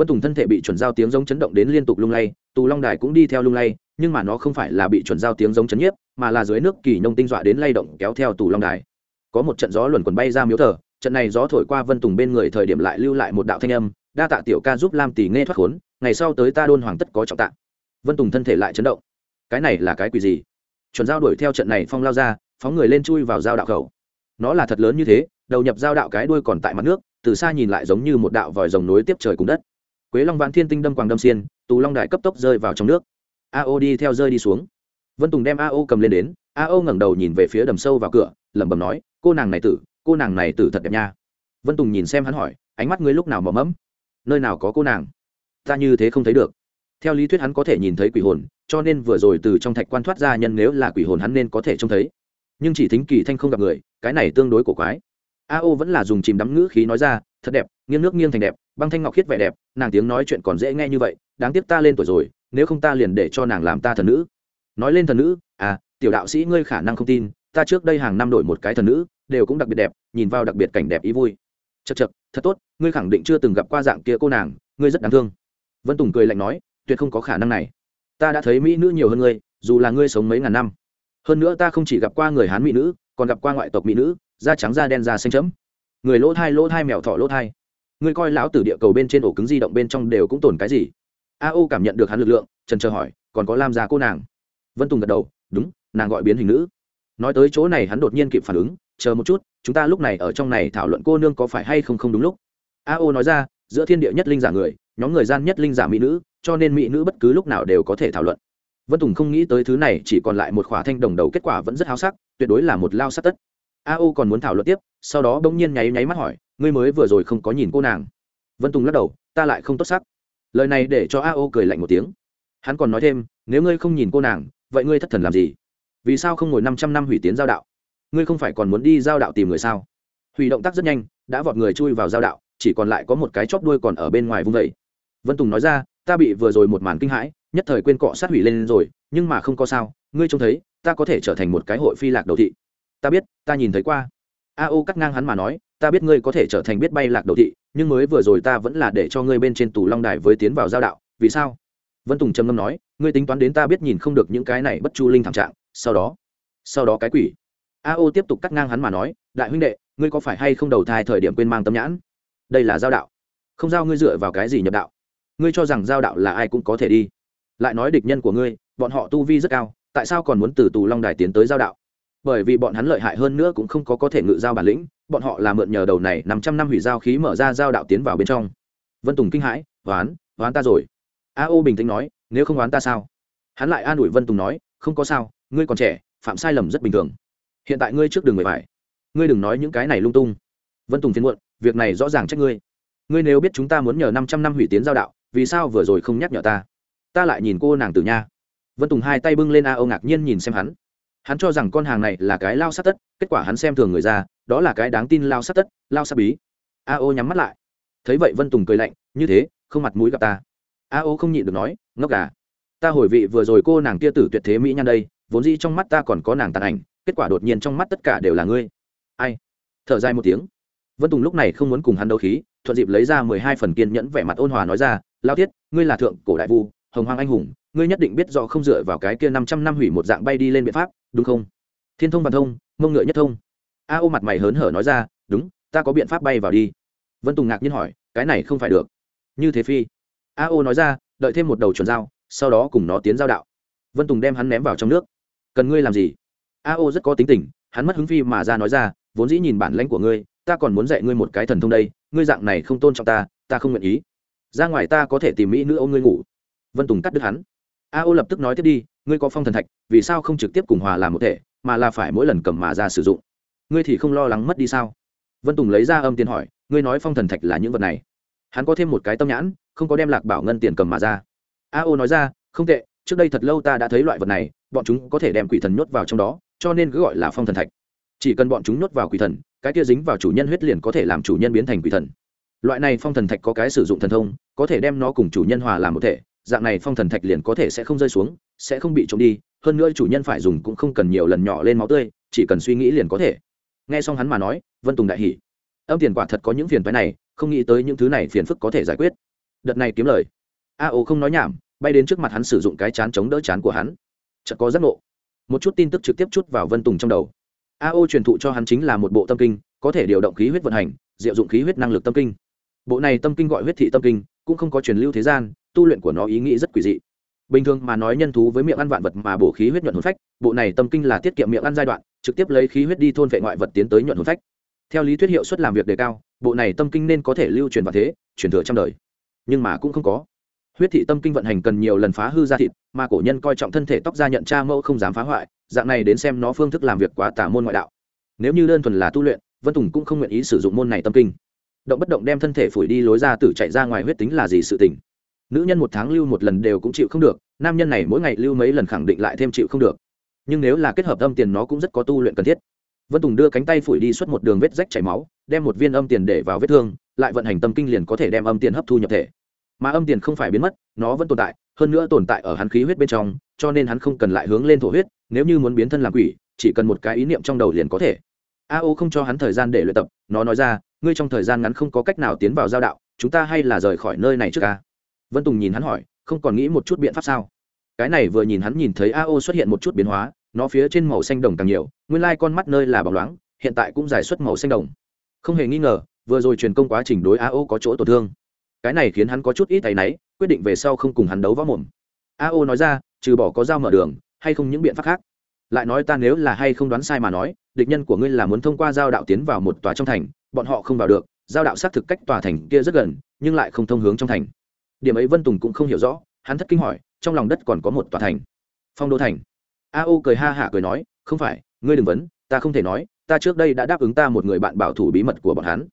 vân tùng thân thể bị chuẩn giao tiếng giống chấn động đến liên tục lung lay, tù long đài cũng đi theo lung lay, nhưng mà nó không phải là bị chuẩn giao tiếng giống chấn nhiếp, mà là dưới nước kỳ nông tinh dọa đến lay động kéo theo tù long đài. Có một trận gió luẩn quần bay ra miếu thờ, trận này gió thổi qua vân tùng bên người thời điểm lại lưu lại một đạo thanh âm, đa tạ tiểu ca giúp lam tỷ nghe thoát khốn, ngày sau tới ta đôn hoàng tất có trọng tạ vân tùng thân thể lại chấn động. Cái này là cái quỷ gì? Chuẩn giao đuổi theo trận này phong lao ra, phóng người lên chui vào giao đạo khẩu. Nó là thật lớn như thế, đầu nhập giao đạo cái đuôi còn tại mặt nước, từ xa nhìn lại giống như một đạo vòi rồng nối tiếp trời cùng đất quế long vạn thiên tinh đâm quàng đâm xiên, tù long đại cấp tốc rơi vào trong nước. AO đi theo rơi đi xuống. Vân tùng đem AO cầm lên đến AO ngẩng đầu nhìn về phía đầm sâu vào cửa, lẩm bẩm nói, cô nàng này tử, cô nàng này tử thật đẹp nha. Vân tùng nhìn xem hắn hỏi, ánh mắt ngươi lúc nào mò mẫm? Nơi nào có cô nàng? Ta như thế không thấy được. Theo lý thuyết hắn có thể nhìn thấy quỷ hồn, cho nên vừa rồi từ trong thạch quan thoát ra nhân nếu là quỷ hồn hắn nên có thể trông thấy. Nhưng chỉ thính kỳ thanh không gặp người, cái này tương đối cổ quái. A vẫn là dùng chìm đắm ngữ khí nói ra thật đẹp, nghiêng nước nghiêng thành đẹp, băng thanh ngọc khiết vẻ đẹp, nàng tiếng nói chuyện còn dễ nghe như vậy, đáng tiếc ta lên tuổi rồi, nếu không ta liền để cho nàng làm ta thần nữ. Nói lên thần nữ à tiểu đạo sĩ ngươi khả năng không tin, ta trước đây hàng năm đổi một cái thần nữ, đều cũng đặc biệt đẹp, nhìn vào đặc biệt cảnh đẹp ý vui. Chật chật thật tốt, ngươi khẳng định chưa từng gặp qua dạng kia cô nàng, ngươi rất đáng thương. Vân tùng cười lạnh nói, tuyệt không có khả năng này. Ta đã thấy mỹ nữ nhiều hơn ngươi, dù là ngươi sống mấy ngàn năm. Hơn nữa ta không chỉ gặp qua người hán mỹ nữ, còn gặp qua ngoại tộc mỹ nữ, da trắng da đen da xanh chấm người lỗ thai lỗ thai, mèo thỏ lỗ thai. Ngươi coi lão tử địa cầu bên trên ổ cứng di động bên trong đều cũng tồn cái gì? A ô cảm nhận được hắn lực lượng, trần chờ hỏi, còn có lam già cô nàng? Vân tùng gật đầu, đúng, nàng gọi biến hình nữ. Nói tới chỗ này hắn đột nhiên kịp phản ứng, chờ một chút, chúng ta lúc này ở trong này thảo luận cô nương có phải hay không không đúng lúc. A ô nói ra, giữa thiên địa nhất linh giả người, nhóm người gian nhất linh giả mỹ nữ, cho nên mỹ nữ bất cứ lúc nào đều có thể thảo luận. Vân tùng không nghĩ tới thứ này, chỉ còn lại một khỏa thanh đồng đầu kết quả vẫn rất háo sắc, tuyệt đối là một lao sát tất. A o còn muốn thảo luận tiếp sau đó bỗng nhiên nháy nháy mắt hỏi, ngươi mới vừa rồi không có nhìn cô nàng? Vân tùng lắc đầu, ta lại không tốt sắc. Lời này để cho a ô cười lạnh một tiếng. Hắn còn nói thêm, nếu ngươi không nhìn cô nàng, vậy ngươi thất thần làm gì? Vì sao không ngồi năm trăm năm hủy tiến giao đạo? Ngươi không phải còn muốn đi giao đạo tìm người sao? Hủy động tác rất nhanh, đã vọt người chui vào giao đạo, chỉ còn lại có một cái chóp đuôi còn ở bên ngoài vung vẩy vân tùng nói ra, ta bị vừa rồi một màn kinh hãi, nhất thời quên cọ sát hủy lên rồi, nhưng mà không có sao, ngươi trông thấy, ta có thể trở thành một cái hội phi lạc đầu thị. Ta biết, ta nhìn thấy qua a ô cắt ngang hắn mà nói, ta biết ngươi có thể trở thành biết bay lạc đầu thị, nhưng mới vừa rồi ta vẫn là để cho ngươi bên trên tù long đài với tiến vào giao đạo, vì sao? Vân tùng trầm ngâm nói, ngươi tính toán đến ta biết nhìn không được những cái này bất chu linh thảm trạng, sau đó sau đó cái quỷ. A ô tiếp tục cắt ngang hắn mà nói, đại huynh đệ, ngươi có phải hay không đầu thai thời điểm quên mang tâm nhãn? Đây là giao đạo. Không giao ngươi dựa vào cái gì nhập đạo. Ngươi cho rằng giao đạo là ai cũng có thể đi. Lại nói địch nhân của ngươi, bọn họ tu vi rất cao, tại sao còn muốn từ tù long đài tiến tới giao đạo? Bởi vì bọn hắn lợi hại hơn nữa cũng không có có thể ngự giao bản lĩnh, bọn họ là mượn nhờ đầu này năm trăm năm hủy giao khí mở ra giao đạo tiến vào bên trong. Vân tùng kinh hãi, oán oán ta rồi. A ô bình tĩnh nói, nếu không oán ta sao? Hắn lại an ủi vân tùng nói, không có sao, ngươi còn trẻ, phạm sai lầm rất bình thường. Hiện tại ngươi trước đường mười vải ngươi đừng nói những cái này lung tung. Vân tùng phiền muộn, việc này rõ ràng trách ngươi. Ngươi nếu biết chúng ta muốn nhờ năm trăm năm hủy tiến giao đạo, vì sao vừa rồi không nhắc nhở ta? Ta lại nhìn cô nàng tử nha. Vân tùng hai tay bưng lên a ô ngạc nhiên nhìn xem hắn hắn cho rằng con hàng này là cái lao sát tất, kết quả hắn xem thường người ra đó là cái đáng tin lao sát tất, lao sát bí. A ô nhắm mắt lại. Thấy vậy vân tùng cười lạnh, như thế, không mặt mũi gặp ta. A ô không nhịn được nói, ngốc gà, ta hồi vị vừa rồi cô nàng kia tử tuyệt thế mỹ nhan đây, vốn dĩ trong mắt ta còn có nàng tàn ảnh, kết quả đột nhiên trong mắt tất cả đều là ngươi. Ai? Thở dài một tiếng. Vân tùng lúc này không muốn cùng hắn đấu khí, thuận dịp lấy ra mười hai phần kiên nhẫn vẻ mặt ôn hòa nói ra, lao thiết ngươi là thượng cổ đại vu, hồng hoàng anh hùng, ngươi nhất định biết rõ không dựa vào cái kia năm trăm năm hủy một dạng bay đi lên biện pháp đúng không? Thiên thông văn thông mông ngựa nhất thông. A ô mặt mày hớn hở nói ra, đúng, ta có biện pháp bay vào đi. Vân tùng ngạc nhiên hỏi, cái này không phải được. Như thế phi. A ô nói ra, đợi thêm một đầu chuẩn dao sau đó cùng nó tiến giao đạo. Vân tùng đem hắn ném vào trong nước. Cần ngươi làm gì? A ô rất có tính tình, hắn mất hứng phi mà ra nói ra, vốn dĩ nhìn bản lãnh của ngươi, ta còn muốn dạy ngươi một cái thần thông đây, ngươi dạng này không tôn trọng ta ta không nguyện ý. Ra ngoài ta có thể tìm mỹ nữ ôm ngươi ngủ. Vân tùng cắt đứt hắn. A ô lập tức nói tiếp đi ngươi có phong thần thạch, vì sao không trực tiếp cùng hòa làm một thể, mà là phải mỗi lần cầm mà ra sử dụng? Ngươi thì không lo lắng mất đi sao? Vân tùng lấy ra âm tiền hỏi, ngươi nói phong thần thạch là những vật này? Hắn có thêm một cái tâm nhãn, không có đem lạc bảo ngân tiền cầm mà ra. A ô nói ra, không tệ, trước đây thật lâu ta đã thấy loại vật này, bọn chúng có thể đem quỷ thần nhốt vào trong đó, cho nên cứ gọi là phong thần thạch. Chỉ cần bọn chúng nhốt vào quỷ thần, cái kia dính vào chủ nhân huyết liền có thể làm chủ nhân biến thành quỷ thần. Loại này phong thần thạch có cái sử dụng thần thông, có thể đem nó cùng chủ nhân hòa làm một thể, dạng này phong thần thạch liền có thể sẽ không rơi xuống sẽ không bị trộm đi, hơn nữa chủ nhân phải dùng cũng không cần nhiều lần nhỏ lên máu tươi, chỉ cần suy nghĩ liền có thể. Nghe xong hắn mà nói, vân tùng đại hỉ. Âm tiền quả thật có những phiền phái này, không nghĩ tới những thứ này phiền phức có thể giải quyết. Đợt này kiếm lời. A ô không nói nhảm, bay đến trước mặt hắn sử dụng cái chán chống đỡ chán của hắn. Chợt có giấc ngộ. Một chút tin tức trực tiếp chút vào vân tùng trong đầu. A ô truyền thụ cho hắn chính là một bộ tâm kinh, có thể điều động khí huyết vận hành, diệu dụng khí huyết năng lực tâm kinh. Bộ này tâm kinh gọi huyết thị tâm kinh, cũng không có truyền lưu thế gian, tu luyện của nó ý nghĩ rất quỷ dị bình thường mà nói nhân thú với miệng ăn vạn vật mà bổ khí huyết nhuận hồn phách, bộ này tâm kinh là tiết kiệm miệng ăn giai đoạn, trực tiếp lấy khí huyết đi thôn vệ ngoại vật tiến tới nhuận hồn phách. Theo lý thuyết hiệu suất làm việc đề cao, bộ này tâm kinh nên có thể lưu truyền vào thế, truyền thừa trăm đời. Nhưng mà cũng không có. Huyết thị tâm kinh vận hành cần nhiều lần phá hư ra thịt, mà cổ nhân coi trọng thân thể tóc ra nhận cha mẫu không dám phá hoại, dạng này đến xem nó phương thức làm việc quá tả môn ngoại đạo. Nếu như đơn thuần là tu luyện, vân tùng cũng không nguyện ý sử dụng môn này tâm kinh. Động bất động đem thân thể phủi đi lối ra tử chạy ra ngoài huyết tính là gì sự tình nữ nhân một tháng lưu một lần đều cũng chịu không được, nam nhân này mỗi ngày lưu mấy lần khẳng định lại thêm chịu không được. Nhưng nếu là kết hợp âm tiền nó cũng rất có tu luyện cần thiết. Vân tùng đưa cánh tay phủi đi suốt một đường vết rách chảy máu, đem một viên âm tiền để vào vết thương, lại vận hành tâm kinh liền có thể đem âm tiền hấp thu nhập thể. Mà âm tiền không phải biến mất, nó vẫn tồn tại, hơn nữa tồn tại ở hắn khí huyết bên trong, cho nên hắn không cần lại hướng lên thổ huyết, nếu như muốn biến thân làm quỷ, chỉ cần một cái ý niệm trong đầu liền có thể. A ô không cho hắn thời gian để luyện tập, nó nói ra, ngươi trong thời gian ngắn không có cách nào tiến vào giao đạo, chúng ta hay là rời khỏi nơi này trước ca vân tùng nhìn hắn hỏi, không còn nghĩ một chút biện pháp sao? Cái này vừa nhìn hắn nhìn thấy a o xuất hiện một chút biến hóa, nó phía trên màu xanh đồng càng nhiều, nguyên lai con mắt nơi là bóng loáng, hiện tại cũng giải xuất màu xanh đồng. Không hề nghi ngờ, vừa rồi truyền công quá trình đối a o có chỗ tổn thương. Cái này khiến hắn có chút ít tay náy, quyết định về sau không cùng hắn đấu võ mồm. A o nói ra, trừ bỏ có dao mở đường, hay không những biện pháp khác? Lại nói ta nếu là hay không đoán sai mà nói, địch nhân của ngươi là muốn thông qua giao đạo tiến vào một tòa trong thành, bọn họ không vào được, giao đạo xác thực cách tòa thành kia rất gần, nhưng lại không thông hướng trong thành điểm ấy vân tùng cũng không hiểu rõ, hắn thất kinh hỏi, trong lòng đất còn có một tòa thành. Phong đô thành. A ô cười ha hả cười nói, không phải, ngươi đừng vấn, ta không thể nói, ta trước đây đã đáp ứng ta một người bạn bảo thủ bí mật của bọn hắn.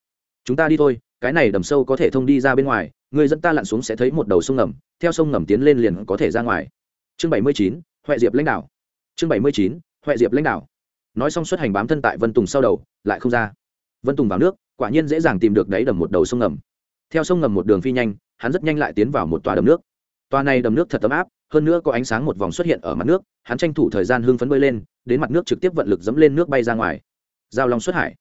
Chúng ta đi thôi, cái này đầm sâu có thể thông đi ra bên ngoài, người dẫn ta lặn xuống sẽ thấy một đầu sông ngầm, theo sông ngầm tiến lên liền có thể ra ngoài. Chương bảy mươi chín huệ diệp lãnh đạo. Chương bảy mươi chín huệ diệp lãnh đạo. Nói xong xuất hành bám thân tại vân tùng sau đầu, lại không ra. Vân tùng vào nước, quả nhiên dễ dàng tìm được đáy đầm một đầu sông ngầm. Theo sông ngầm một đường phi nhanh hắn rất nhanh lại tiến vào một tòa đầm nước. Tòa này đầm nước thật ấm áp, hơn nữa có ánh sáng một vòng xuất hiện ở mặt nước, hắn tranh thủ thời gian hưng phấn bơi lên, đến mặt nước trực tiếp vận lực dẫm lên nước bay ra ngoài. Giao long xuất hải.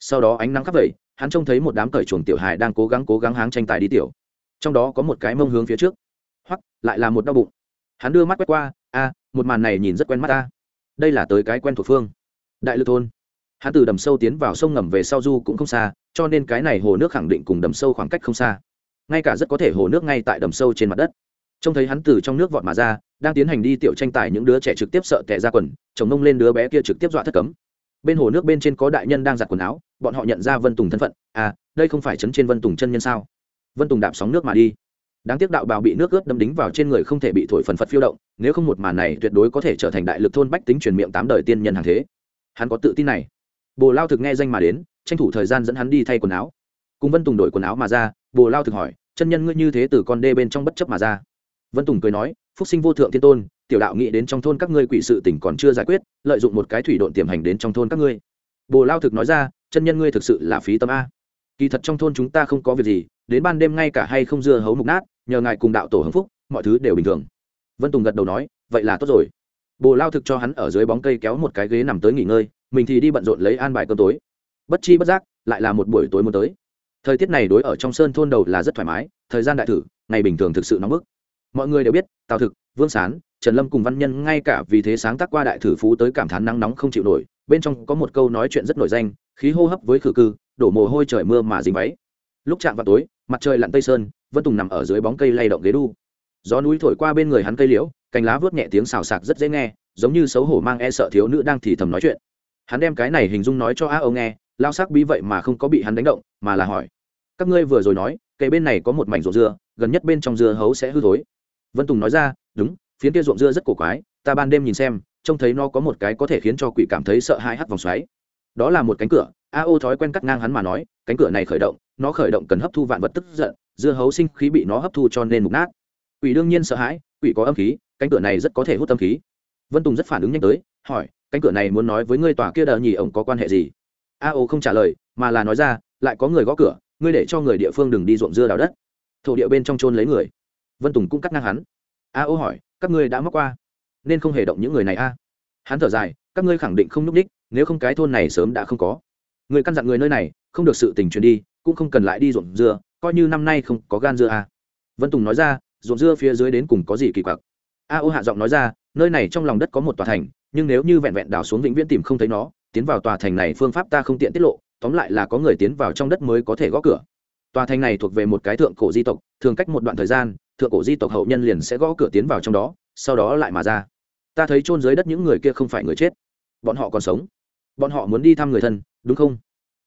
Sau đó ánh nắng khắp vẩy hắn trông thấy một đám cởi chuồng tiểu hải đang cố gắng cố gắng háng tranh tài đi tiểu. Trong đó có một cái mông hướng phía trước. Hoặc lại là một đau bụng. Hắn đưa mắt quét qua, a, một màn này nhìn rất quen mắt ta. Đây là tới cái quen thuộc phương. Đại lực thôn. Hắn từ đầm sâu tiến vào sông ngầm về sau du cũng không xa, cho nên cái này hồ nước khẳng định cùng đầm sâu khoảng cách không xa ngay cả rất có thể hồ nước ngay tại đầm sâu trên mặt đất. Trông thấy hắn từ trong nước vọt mà ra, đang tiến hành đi tiểu tranh tài những đứa trẻ trực tiếp sợ tệ ra quần, chồng nông lên đứa bé kia trực tiếp dọa thất cấm. Bên hồ nước bên trên có đại nhân đang giặt quần áo, bọn họ nhận ra vân tùng thân phận. À đây không phải chấn trên vân tùng chân nhân sao? Vân tùng đạp sóng nước mà đi. Đáng tiếc đạo bào bị nước ướt đâm đính vào trên người không thể bị thổi phần phật phiêu động, nếu không một màn này tuyệt đối có thể trở thành đại lực thôn bách tính truyền miệng tám đời tiên nhân hàng thế. Hắn có tự tin này. Bồ lao thực nghe danh mà đến, tranh thủ thời gian dẫn hắn đi thay quần áo. Cùng vân tùng đổi quần áo mà ra, bồ lao thực hỏi chân nhân ngươi như thế từ con đê bên trong bất chấp mà ra. Vân tùng cười nói, phúc sinh vô thượng thiên tôn, tiểu đạo nghĩ đến trong thôn các ngươi quỷ sự tỉnh còn chưa giải quyết, lợi dụng một cái thủy độn tiềm hành đến trong thôn các ngươi. Bồ lao thực nói ra, chân nhân ngươi thực sự là phí tâm a. Kỳ thật trong thôn chúng ta không có việc gì, đến ban đêm ngay cả hay không dưa hấu mục nát, nhờ ngài cùng đạo tổ hưng phúc, mọi thứ đều bình thường. Vân tùng gật đầu nói, vậy là tốt rồi. Bồ lao thực cho hắn ở dưới bóng cây kéo một cái ghế nằm tới nghỉ ngơi, mình thì đi bận rộn lấy an bài cơm tối. Bất chi bất giác, lại là một buổi tối muốn tới thời tiết này đối ở trong sơn thôn đầu là rất thoải mái, thời gian đại thử, ngày bình thường thực sự nóng bức. Mọi người đều biết, tào thực, vương sán, trần lâm cùng văn nhân ngay cả vì thế sáng tác qua đại thử phú tới cảm thán nắng nóng không chịu nổi, bên trong có một câu nói chuyện rất nổi danh, khí hô hấp với khử cư, đổ mồ hôi trời mưa mà dính váy. Lúc chạm vào tối, mặt trời lặn tây sơn, vân tùng nằm ở dưới bóng cây lay động ghế đu. Gió núi thổi qua bên người hắn cây liễu, cành lá vớt nhẹ tiếng xào sạc rất dễ nghe, giống như xấu hổ mang e sợ thiếu nữ đang thì thầm nói chuyện. Hắn đem cái này hình dung nói cho a âu nghe lao sắc bí vậy mà không có bị hắn đánh động, mà là hỏi, các ngươi vừa rồi nói cây bên này có một mảnh ruộng dưa, gần nhất bên trong dưa hấu sẽ hư thối. Vân tùng nói ra, đúng phiến kia ruộng dưa rất cổ quái, ta ban đêm nhìn xem, trông thấy nó có một cái có thể khiến cho quỷ cảm thấy sợ hãi hắt vòng xoáy. Đó là một cánh cửa, a ô thói quen cắt ngang hắn mà nói, cánh cửa này khởi động, nó khởi động cần hấp thu vạn vật tức giận, dưa hấu sinh khí bị nó hấp thu cho nên mục nát. Quỷ đương nhiên sợ hãi, quỷ có âm khí, cánh cửa này rất có thể hút âm khí. Vân tùng rất phản ứng nhanh tới, hỏi, cánh cửa này muốn nói với ngươi tòa kia đờ nhì ổng có quan hệ gì? A ô không trả lời, mà là nói ra, lại có người gõ cửa, ngươi để cho người địa phương đừng đi ruộng dưa đào đất. Thổ địa bên trong trôn lấy người. Vân tùng cũng cắt ngang hắn. A ô hỏi, các ngươi đã móc qua? Nên không hề động những người này a? Hắn thở dài, các ngươi khẳng định không nhúc đích, nếu không cái thôn này sớm đã không có. Người căn dặn người nơi này, không được sự tình truyền đi, cũng không cần lại đi ruộng dưa, coi như năm nay không có gan dưa a. Vân tùng nói ra, ruộng dưa phía dưới đến cùng có gì kỳ quặc? A ô hạ giọng nói ra, nơi này trong lòng đất có một tòa thành, nhưng nếu như vẹn vẹn đào xuống vĩnh viễn tìm không thấy nó tiến vào tòa thành này phương pháp ta không tiện tiết lộ, tóm lại là có người tiến vào trong đất mới có thể gõ cửa. Tòa thành này thuộc về một cái thượng cổ di tộc, thường cách một đoạn thời gian, thượng cổ di tộc hậu nhân liền sẽ gõ cửa tiến vào trong đó, sau đó lại mà ra. Ta thấy chôn dưới đất những người kia không phải người chết, bọn họ còn sống. Bọn họ muốn đi thăm người thân, đúng không?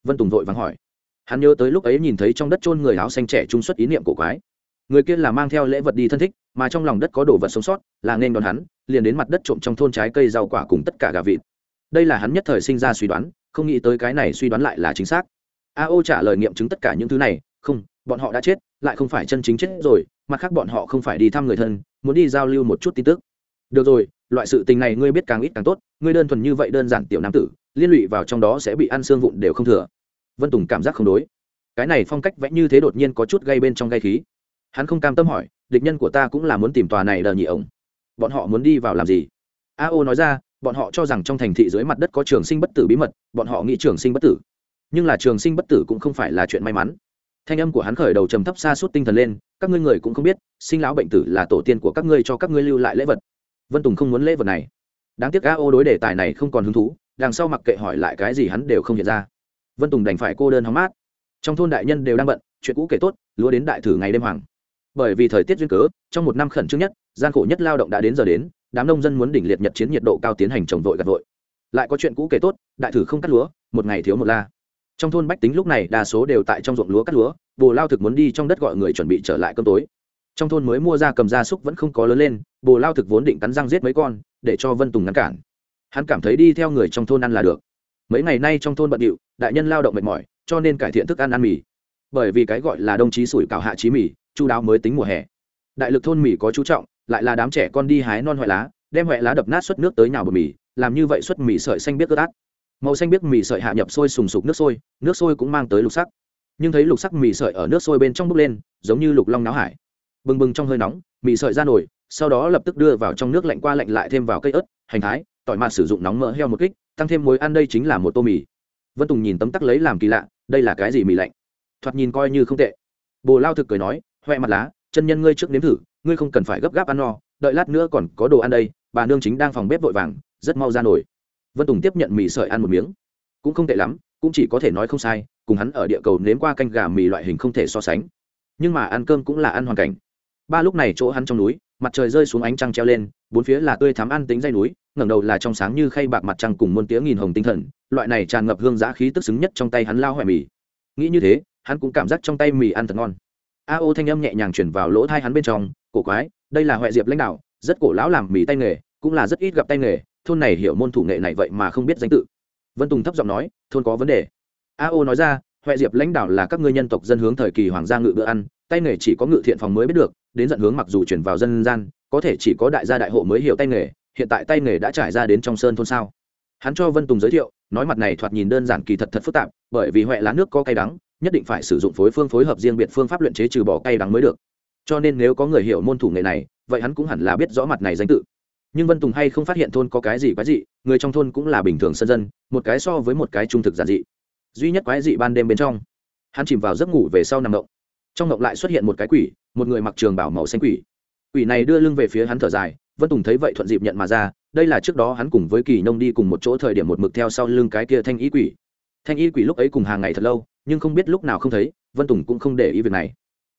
Vân tùng vội vàng hỏi. Hắn nhớ tới lúc ấy nhìn thấy trong đất chôn người áo xanh trẻ trung xuất ý niệm cổ quái. Người kia là mang theo lễ vật đi thân thích, mà trong lòng đất có đồ vật sống sót, là nên đón hắn, liền đến mặt đất trộm trong thôn trái cây rau quả cùng tất cả gà vịt đây là hắn nhất thời sinh ra suy đoán, không nghĩ tới cái này suy đoán lại là chính xác. A ô trả lời nghiệm chứng tất cả những thứ này, không, bọn họ đã chết, lại không phải chân chính chết rồi, mặt khác bọn họ không phải đi thăm người thân, muốn đi giao lưu một chút tin tức. Được rồi, loại sự tình này ngươi biết càng ít càng tốt, ngươi đơn thuần như vậy đơn giản tiểu nam tử, liên lụy vào trong đó sẽ bị ăn xương vụn đều không thừa. Vân tùng cảm giác không đối. Cái này phong cách vẽ như thế đột nhiên có chút gây bên trong gây khí. Hắn không cam tâm hỏi, địch nhân của ta cũng là muốn tìm tòa này đờ nhị ổng. Bọn họ muốn đi vào làm gì? A ô nói ra bọn họ cho rằng trong thành thị dưới mặt đất có trường sinh bất tử bí mật, bọn họ nghĩ trường sinh bất tử. Nhưng là trường sinh bất tử cũng không phải là chuyện may mắn. Thanh âm của hắn khởi đầu trầm thấp xa suốt tinh thần lên, các ngươi người cũng không biết, sinh lão bệnh tử là tổ tiên của các ngươi cho các ngươi lưu lại lễ vật. Vân tùng không muốn lễ vật này. Đáng tiếc a ô đối đề tài này không còn hứng thú, đằng sau mặc kệ hỏi lại cái gì hắn đều không nhận ra. Vân tùng đành phải cô đơn hóng mát. Trong thôn đại nhân đều đang bận, chuyện cũ kể tốt, lúa đến đại thử ngày đêm hoàng. Bởi vì thời tiết duyên cớ, trong một năm khẩn trương nhất, gian khổ nhất lao động đã đến giờ đến đám nông dân muốn đỉnh liệt nhật chiến nhiệt độ cao tiến hành trồng vội gặt vội. Lại có chuyện cũ kể tốt, đại thử không cắt lúa, một ngày thiếu một la. Trong thôn bách tính lúc này đa số đều tại trong ruộng lúa cắt lúa, bồ lao thực muốn đi trong đất gọi người chuẩn bị trở lại cơm tối. Trong thôn mới mua ra cầm gia súc vẫn không có lớn lên, bồ lao thực vốn định cắn răng giết mấy con, để cho vân tùng ngăn cản. Hắn cảm thấy đi theo người trong thôn ăn là được. Mấy ngày nay trong thôn bận điệu, đại nhân lao động mệt mỏi, cho nên cải thiện thức ăn ăn mì. Bởi vì cái gọi là đồng chí sủi cảo hạ chí mì, chu đáo mới tính mùa hè. Đại lực thôn mì có chú trọng lại là đám trẻ con đi hái non hoại lá, đem hoại lá đập nát xuất nước tới nhào bột mì, làm như vậy xuất mì sợi xanh biết ướt át. Màu xanh biết mì sợi hạ nhập sôi sùng sục nước sôi nước sôi cũng mang tới lục sắc. Nhưng thấy lục sắc mì sợi ở nước sôi bên trong bốc lên, giống như lục long náo hải. Bừng bừng trong hơi nóng, mì sợi ra nổi sau đó lập tức đưa vào trong nước lạnh qua lạnh lại thêm vào cây ớt, hành thái, tỏi mạt sử dụng nóng mỡ heo một kích, tăng thêm muối ăn đây chính là một tô mì. Vân tùng nhìn tấm tắc lấy làm kỳ lạ, đây là cái gì mì lạnh? Thoạt nhìn coi như không tệ. Bồ lao thực cười nói huệ mặt lá, chân nhân ngươi trước nếm thử ngươi không cần phải gấp gáp ăn no, đợi lát nữa còn có đồ ăn đây, bà nương chính đang phòng bếp vội vàng, rất mau ra nổi vân tùng tiếp nhận mì sợi ăn một miếng. Cũng không tệ lắm, cũng chỉ có thể nói không sai, cùng hắn ở địa cầu nếm qua canh gà mì loại hình không thể so sánh. Nhưng mà ăn cơm cũng là ăn hoàn cảnh. Ba lúc này chỗ hắn trong núi, mặt trời rơi xuống ánh trăng treo lên, bốn phía là tươi thắm ăn tính dây núi, ngẩng đầu là trong sáng như khay bạc mặt trăng cùng muôn tiếng nghìn hồng tinh thần, loại này tràn ngập hương giã khí tức xứng nhất trong tay hắn lao hoẹ mì. Nghĩ như thế, hắn cũng cảm giác trong tay mì ăn thật ngon. A ô thanh âm nhẹ nhàng chuyển vào lỗ thai hắn bên trong cổ quái, đây là huệ diệp lãnh đạo, rất cổ lão làm mì tay nghề, cũng là rất ít gặp tay nghề, thôn này hiểu môn thủ nghệ này vậy mà không biết danh tự. Vân tùng thấp giọng nói, thôn có vấn đề. A ô nói ra huệ diệp lãnh đạo là các ngươi nhân tộc dân hướng thời kỳ hoàng gia ngự bữa ăn, tay nghề chỉ có ngự thiện phòng mới biết được, đến dẫn hướng mặc dù chuyển vào dân gian, có thể chỉ có đại gia đại hộ mới hiểu tay nghề, hiện tại tay nghề đã trải ra đến trong sơn thôn sao? Hắn cho vân tùng giới thiệu, nói mặt này thoạt nhìn đơn giản kỳ thật thật phức tạp, bởi vì huệ lá nước có cay đắng, nhất định phải sử dụng phối phương phối hợp riêng biệt phương pháp luyện chế trừ bỏ cay đắng mới được cho nên nếu có người hiểu môn thủ nghệ này, vậy hắn cũng hẳn là biết rõ mặt này danh tự. Nhưng vân tùng hay không phát hiện thôn có cái gì quái dị, người trong thôn cũng là bình thường sân dân, một cái so với một cái trung thực giản dị. Duy nhất quái dị ban đêm bên trong, hắn chìm vào giấc ngủ về sau nằm động. Trong động lại xuất hiện một cái quỷ, một người mặc trường bảo màu xanh quỷ. Quỷ này đưa lưng về phía hắn thở dài, vân tùng thấy vậy thuận dịp nhận mà ra, đây là trước đó hắn cùng với kỳ nông đi cùng một chỗ thời điểm một mực theo sau lưng cái kia thanh ý quỷ. Thanh ý quỷ lúc ấy cùng hàng ngày thật lâu, nhưng không biết lúc nào không thấy, vân tùng cũng không để ý việc này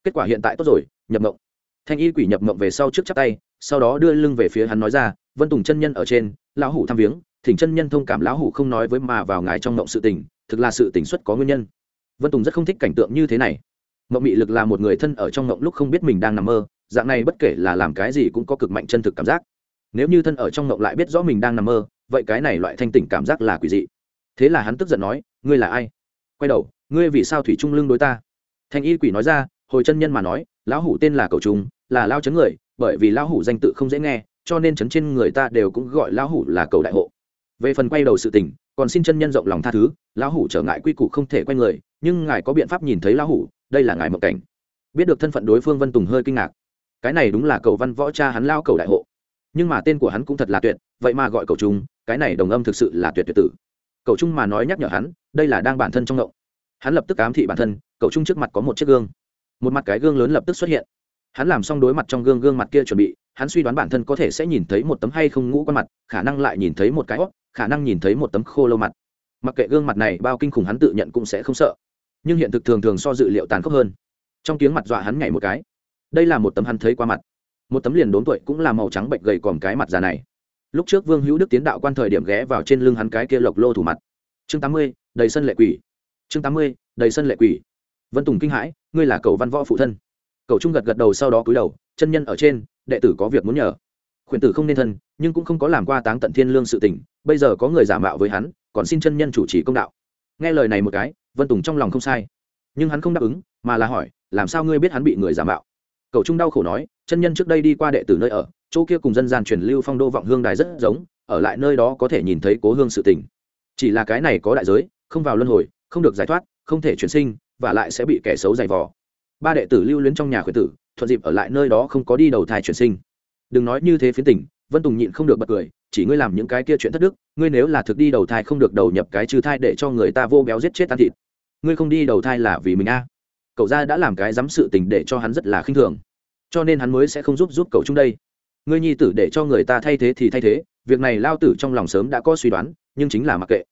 kết quả hiện tại tốt rồi, nhập mộng. Thanh y quỷ nhập mộng về sau trước chắp tay, sau đó đưa lưng về phía hắn nói ra, vân tùng chân nhân ở trên, lão hủ tham viếng, thỉnh chân nhân thông cảm lão hủ không nói với mà vào ngài trong mộng sự tình, thực là sự tỉnh xuất có nguyên nhân. Vân tùng rất không thích cảnh tượng như thế này. Mộng mị lực là một người thân ở trong mộng lúc không biết mình đang nằm mơ, dạng này bất kể là làm cái gì cũng có cực mạnh chân thực cảm giác. Nếu như thân ở trong mộng lại biết rõ mình đang nằm mơ, vậy cái này loại thanh tỉnh cảm giác là quỷ dị. Thế là hắn tức giận nói, ngươi là ai? Quay đầu, ngươi vì sao thủy trung lưng đối ta? Thanh y quỷ nói ra hồi chân nhân mà nói, lão hủ tên là cầu trung, là lao chấn người, bởi vì lão hủ danh tự không dễ nghe, cho nên chấn trên người ta đều cũng gọi lão hủ là cầu đại hộ. Về phần quay đầu sự tình, còn xin chân nhân rộng lòng tha thứ, lão hủ trở ngại quy củ không thể quay người, nhưng ngài có biện pháp nhìn thấy lão hủ, đây là ngài mộng cảnh. Biết được thân phận đối phương vân tùng hơi kinh ngạc. Cái này đúng là cầu văn võ cha hắn lao cầu đại hộ. Nhưng mà tên của hắn cũng thật là tuyệt, vậy mà gọi cầu trung, cái này đồng âm thực sự là tuyệt tuyệt tử. Cầu trung mà nói nhắc nhở hắn, đây là đang bản thân trong ngộng. Hắn lập tức ám thị bản thân, cầu trung trước mặt có một chiếc gương một mặt cái gương lớn lập tức xuất hiện. Hắn làm xong đối mặt trong gương gương mặt kia chuẩn bị, hắn suy đoán bản thân có thể sẽ nhìn thấy một tấm hay không ngũ quan mặt, khả năng lại nhìn thấy một cái óc khả năng nhìn thấy một tấm khô lâu mặt. Mặc kệ gương mặt này bao kinh khủng hắn tự nhận cũng sẽ không sợ. Nhưng hiện thực thường thường so dự liệu tàn khốc hơn. Trong tiếng mặt dọa hắn nhảy một cái. Đây là một tấm hắn thấy qua mặt. Một tấm liền đốn tuổi cũng là màu trắng bệnh gầy còm cái mặt già này. Lúc trước vương hữu đức tiến đạo quan thời điểm ghé vào trên lưng hắn cái kia lộc lô thủ mặt. Chương tám mươi, đầy sân lệ quỷ. Chương tám mươi, đầy sân lệ quỷ vân tùng kinh hãi, ngươi là cầu văn võ phụ thân. Cầu trung gật gật đầu sau đó cúi đầu, chân nhân ở trên, đệ tử có việc muốn nhờ. Khuyển tử không nên thân, nhưng cũng không có làm qua táng tận thiên lương sự tình, bây giờ có người giả mạo với hắn, còn xin chân nhân chủ trì công đạo. Nghe lời này một cái, vân tùng trong lòng không sai. Nhưng hắn không đáp ứng, mà là hỏi, làm sao ngươi biết hắn bị người giả mạo? Cầu trung đau khổ nói, chân nhân trước đây đi qua đệ tử nơi ở, chỗ kia cùng dân gian truyền lưu phong đô vọng hương đài rất giống, ở lại nơi đó có thể nhìn thấy cố hương sự tình. Chỉ là cái này có đại giới, không vào luân hồi, không được giải thoát, không thể chuyển sinh và lại sẽ bị kẻ xấu giày vò. Ba đệ tử lưu luyến trong nhà khuyển tử, thuận dịp ở lại nơi đó không có đi đầu thai chuyển sinh. Đừng nói như thế phiến tỉnh vân tùng nhịn không được bật cười, chỉ ngươi làm những cái kia chuyện thất đức, ngươi nếu là thực đi đầu thai không được đầu nhập cái trừ thai để cho người ta vô béo giết chết tan thịt. Ngươi không đi đầu thai là vì mình a. Cậu ra đã làm cái dám sự tình để cho hắn rất là khinh thường. Cho nên hắn mới sẽ không giúp giúp cậu chung đây. Ngươi nhi tử để cho người ta thay thế thì thay thế, việc này lao tử trong lòng sớm đã có suy đoán, nhưng chính là mặc kệ.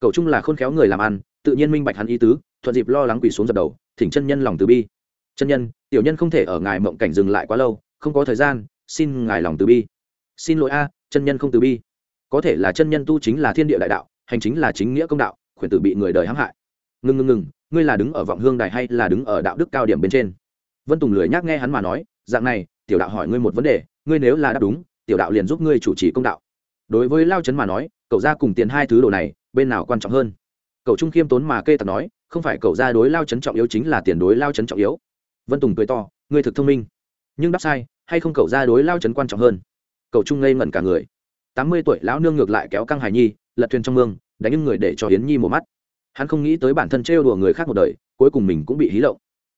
Cậu chung là khôn khéo người làm ăn, tự nhiên minh bạch hắn ý tứ thuận dịp lo lắng quỳ xuống dập đầu, thỉnh chân nhân lòng từ bi. Chân nhân, tiểu nhân không thể ở ngài mộng cảnh dừng lại quá lâu, không có thời gian, xin ngài lòng từ bi. Xin lỗi a, chân nhân không từ bi. Có thể là chân nhân tu chính là thiên địa đại đạo, hành chính là chính nghĩa công đạo, khuyển tử bị người đời hãm hại. Ngừng ngừng ngừng ngươi là đứng ở vọng hương đài hay là đứng ở đạo đức cao điểm bên trên? Vân tùng lười nhác nghe hắn mà nói, dạng này, tiểu đạo hỏi ngươi một vấn đề, ngươi nếu là đáp đúng, tiểu đạo liền giúp ngươi chủ trì công đạo. Đối với lao trấn mà nói, cậu ra cùng tiền hai thứ đồ này, bên nào quan trọng hơn? Cậu trung khiêm tốn mà kê tặc nói không phải cậu ra đối lao chấn trọng yếu chính là tiền đối lao chấn trọng yếu. Vân tùng cười to người thực thông minh. Nhưng đáp sai, hay không cậu ra đối lao chấn quan trọng hơn? Cậu trung ngây ngẩn cả người. Tám mươi tuổi lão nương ngược lại kéo căng hải nhi, lật thuyền trong mương, đánh những người để cho hiến nhi một mắt. Hắn không nghĩ tới bản thân trêu đùa người khác một đời, cuối cùng mình cũng bị hí lộng.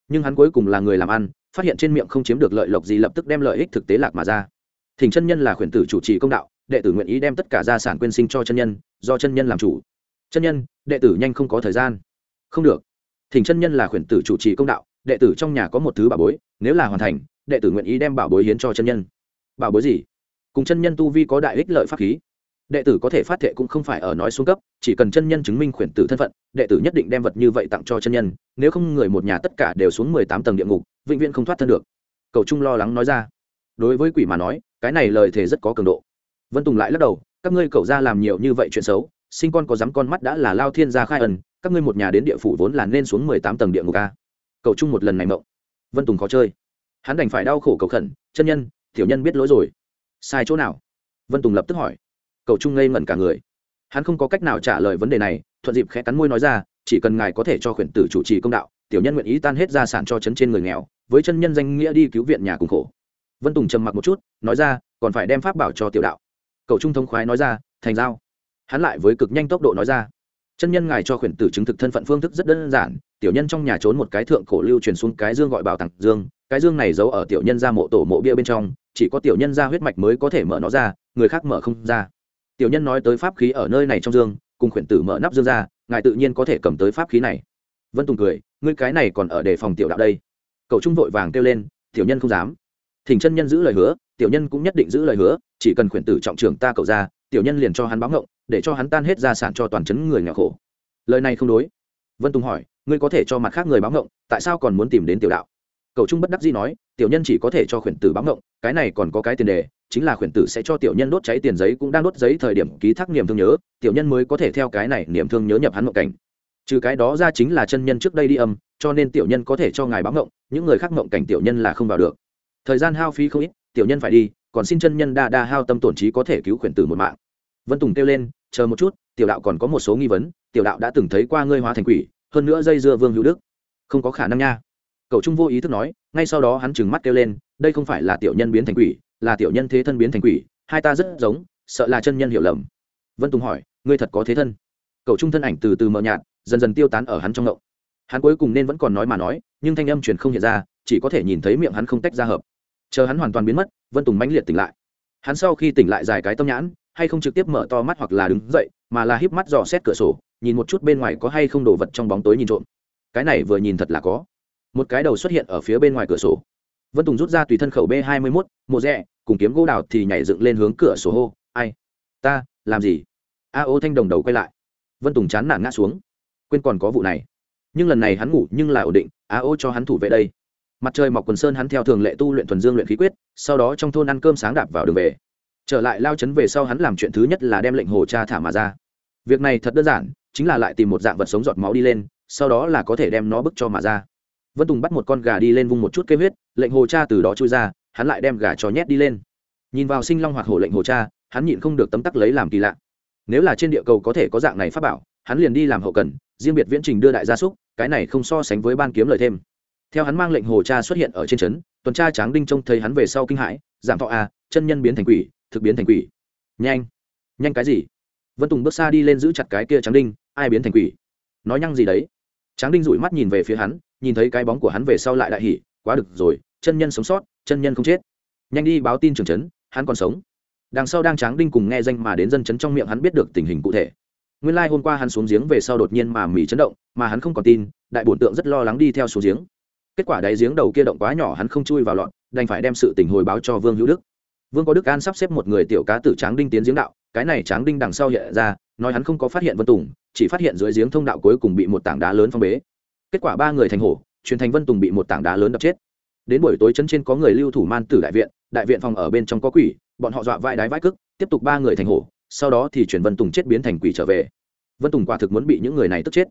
Nhưng hắn cuối cùng là người làm ăn, phát hiện trên miệng không chiếm được lợi lộc gì lập tức đem lợi ích thực tế lạc mà ra. Thỉnh chân nhân là khuyển tử chủ trì công đạo, đệ tử nguyện ý đem tất cả gia sản quyên sinh cho chân nhân, do chân nhân làm chủ. Chân nhân, đệ tử nhanh không có thời gian không được. Thỉnh chân nhân là khuyển tử chủ trì công đạo, đệ tử trong nhà có một thứ bảo bối, nếu là hoàn thành, đệ tử nguyện ý đem bảo bối hiến cho chân nhân. Bảo bối gì? Cùng chân nhân tu vi có đại ích lợi pháp khí. Đệ tử có thể phát thệ cũng không phải ở nói xuống cấp, chỉ cần chân nhân chứng minh khuyển tử thân phận, đệ tử nhất định đem vật như vậy tặng cho chân nhân, nếu không người một nhà tất cả đều xuống mười tám tầng địa ngục, vĩnh viễn không thoát thân được. Cầu trung lo lắng nói ra. Đối với quỷ mà nói, cái này lời thề rất có cường độ. Vân tùng lại lắc đầu, các ngươi cậu ra làm nhiều như vậy chuyện xấu, sinh con có dám con mắt đã là lao thiên gia khai ẩn các ngươi một nhà đến địa phủ vốn là nên xuống mười tám tầng địa ngục a. Cầu chung một lần này mộng. Vân tùng khó chơi. Hắn đành phải đau khổ cầu khẩn, chân nhân, tiểu nhân biết lỗi rồi. Sai chỗ nào? Vân tùng lập tức hỏi. Cầu chung ngây ngẩn cả người. Hắn không có cách nào trả lời vấn đề này, thuận dịp khẽ cắn môi nói ra, chỉ cần ngài có thể cho khuyển tử chủ trì công đạo, tiểu nhân nguyện ý tan hết gia sản cho chấn trên người nghèo, với chân nhân danh nghĩa đi cứu viện nhà cùng khổ. Vân tùng trầm mặc một chút, nói ra, còn phải đem pháp bảo cho tiểu đạo. Cầu trung thông khoái nói ra, thành giao. Hắn lại với cực nhanh tốc độ nói ra chân nhân ngài cho khuyển tử chứng thực thân phận phương thức rất đơn giản, tiểu nhân trong nhà trốn một cái thượng cổ lưu truyền xuống cái dương gọi bảo tàng dương, cái dương này giấu ở tiểu nhân ra mộ tổ mộ bia bên trong, chỉ có tiểu nhân ra huyết mạch mới có thể mở nó ra, người khác mở không ra. Tiểu nhân nói tới pháp khí ở nơi này trong dương, cùng khuyển tử mở nắp dương ra, ngài tự nhiên có thể cầm tới pháp khí này. Vân tùng cười, ngươi cái này còn ở đề phòng tiểu đạo đây. Cậu trung vội vàng kêu lên, tiểu nhân không dám. Thỉnh chân nhân giữ lời hứa, tiểu nhân cũng nhất định giữ lời hứa, chỉ cần khuyển tử trọng trưởng ta cậu ra, tiểu nhân liền cho hắn báo ngộng để cho hắn tan hết gia sản cho toàn chấn người nghèo khổ. Lời này không đối. Vân tùng hỏi, ngươi có thể cho mặt khác người báo ngộng, tại sao còn muốn tìm đến tiểu đạo? Cầu trung bất đắc dĩ nói, tiểu nhân chỉ có thể cho khuyển tử báo ngộng, cái này còn có cái tiền đề, chính là khuyển tử sẽ cho tiểu nhân đốt cháy tiền giấy cũng đang đốt giấy thời điểm ký thác niềm thương nhớ, tiểu nhân mới có thể theo cái này niềm thương nhớ nhập hắn mộng cảnh. Trừ cái đó ra chính là chân nhân trước đây đi âm, cho nên tiểu nhân có thể cho ngài báo ngộng, những người khác ngộng cảnh tiểu nhân là không vào được. Thời gian hao phí không ít, tiểu nhân phải đi, còn xin chân nhân đa đa hao tâm tổn trí có thể cứu khuyển tử một mạng. Vân tùng kêu lên chờ một chút, tiểu đạo còn có một số nghi vấn, tiểu đạo đã từng thấy qua ngươi hóa thành quỷ, hơn nữa dây dưa vương hữu đức. Không có khả năng nha. Cậu trung vô ý thức nói, ngay sau đó hắn trừng mắt kêu lên, đây không phải là tiểu nhân biến thành quỷ, là tiểu nhân thế thân biến thành quỷ, hai ta rất giống, sợ là chân nhân hiểu lầm. Vân tùng hỏi, ngươi thật có thế thân? Cậu trung thân ảnh từ từ mờ nhạt, dần dần tiêu tán ở hắn trong ngậu hắn cuối cùng nên vẫn còn nói mà nói, nhưng thanh âm truyền không hiện ra, chỉ có thể nhìn thấy miệng hắn không tách ra hợp. Chờ hắn hoàn toàn biến mất, vân tùng mãnh liệt tỉnh lại. Hắn sau khi tỉnh lại dài cái tâm nhãn hay không trực tiếp mở to mắt hoặc là đứng dậy, mà là híp mắt dò xét cửa sổ, nhìn một chút bên ngoài có hay không đồ vật trong bóng tối nhìn trộm. Cái này vừa nhìn thật là có. Một cái đầu xuất hiện ở phía bên ngoài cửa sổ. Vân tùng rút ra tùy thân khẩu b hai mươi mốt, mộ rẽ cùng kiếm gỗ đào thì nhảy dựng lên hướng cửa sổ hô, ai? Ta, làm gì? A ô thanh đồng đầu quay lại. Vân tùng chán nản ngã xuống. Quên còn có vụ này. Nhưng lần này hắn ngủ nhưng là ổn định, a ô cho hắn thủ vệ đây. Mặt trời mọc quần sơn hắn theo thường lệ tu luyện thuần dương luyện khí quyết, sau đó trong thôn ăn cơm sáng đạp vào đường về trở lại lao chấn về sau hắn làm chuyện thứ nhất là đem lệnh hồ cha thả mà ra. Việc này thật đơn giản, chính là lại tìm một dạng vật sống giọt máu đi lên, sau đó là có thể đem nó bức cho mà ra. Vân tùng bắt một con gà đi lên vung một chút cây huyết, lệnh hồ cha từ đó trôi ra, hắn lại đem gà cho nhét đi lên. Nhìn vào sinh long hoặc hổ lệnh hồ cha, hắn nhịn không được tấm tắc lấy làm kỳ lạ. Nếu là trên địa cầu có thể có dạng này pháp bảo, hắn liền đi làm hậu cần, riêng biệt viễn trình đưa đại gia súc, cái này không so sánh với ban kiếm lời thêm. Theo hắn mang lệnh hồ cha xuất hiện ở trên trấn, tuần tra tráng đinh trông thấy hắn về sau kinh hãi, giảm thọ a, chân nhân biến thành quỷ thực biến thành quỷ. Nhanh. Nhanh cái gì? Vân tùng bước xa đi lên giữ chặt cái kia tráng đinh, ai biến thành quỷ? Nói nhăng gì đấy? Tráng đinh rủi mắt nhìn về phía hắn, nhìn thấy cái bóng của hắn về sau lại đại hỉ, quá được rồi, chân nhân sống sót, chân nhân không chết. Nhanh đi báo tin trường trấn, hắn còn sống. Đằng sau đang tráng đinh cùng nghe danh mà đến dân chấn trong miệng hắn biết được tình hình cụ thể. Nguyên lai、like、hôm qua hắn xuống giếng về sau đột nhiên mà mỉ chấn động, mà hắn không còn tin, đại bổn tượng rất lo lắng đi theo xuống giếng. Kết quả đáy giếng đầu kia động quá nhỏ hắn không chui vào lọn đành phải đem sự tình hồi báo cho vương hữu đức vương có đức an sắp xếp một người tiểu cá tử tráng đinh tiến giếng đạo, cái này tráng đinh đằng sau hiện ra, nói hắn không có phát hiện vân tùng, chỉ phát hiện dưới giếng thông đạo cuối cùng bị một tảng đá lớn phong bế. Kết quả ba người thành hổ, truyền thành vân tùng bị một tảng đá lớn đập chết. Đến buổi tối chân trên có người lưu thủ man tử đại viện đại viện phòng ở bên trong có quỷ, bọn họ dọa vai đái vãi cức, tiếp tục ba người thành hổ, sau đó thì chuyển vân tùng chết biến thành quỷ trở về. Vân tùng quả thực muốn bị những người này tức chết.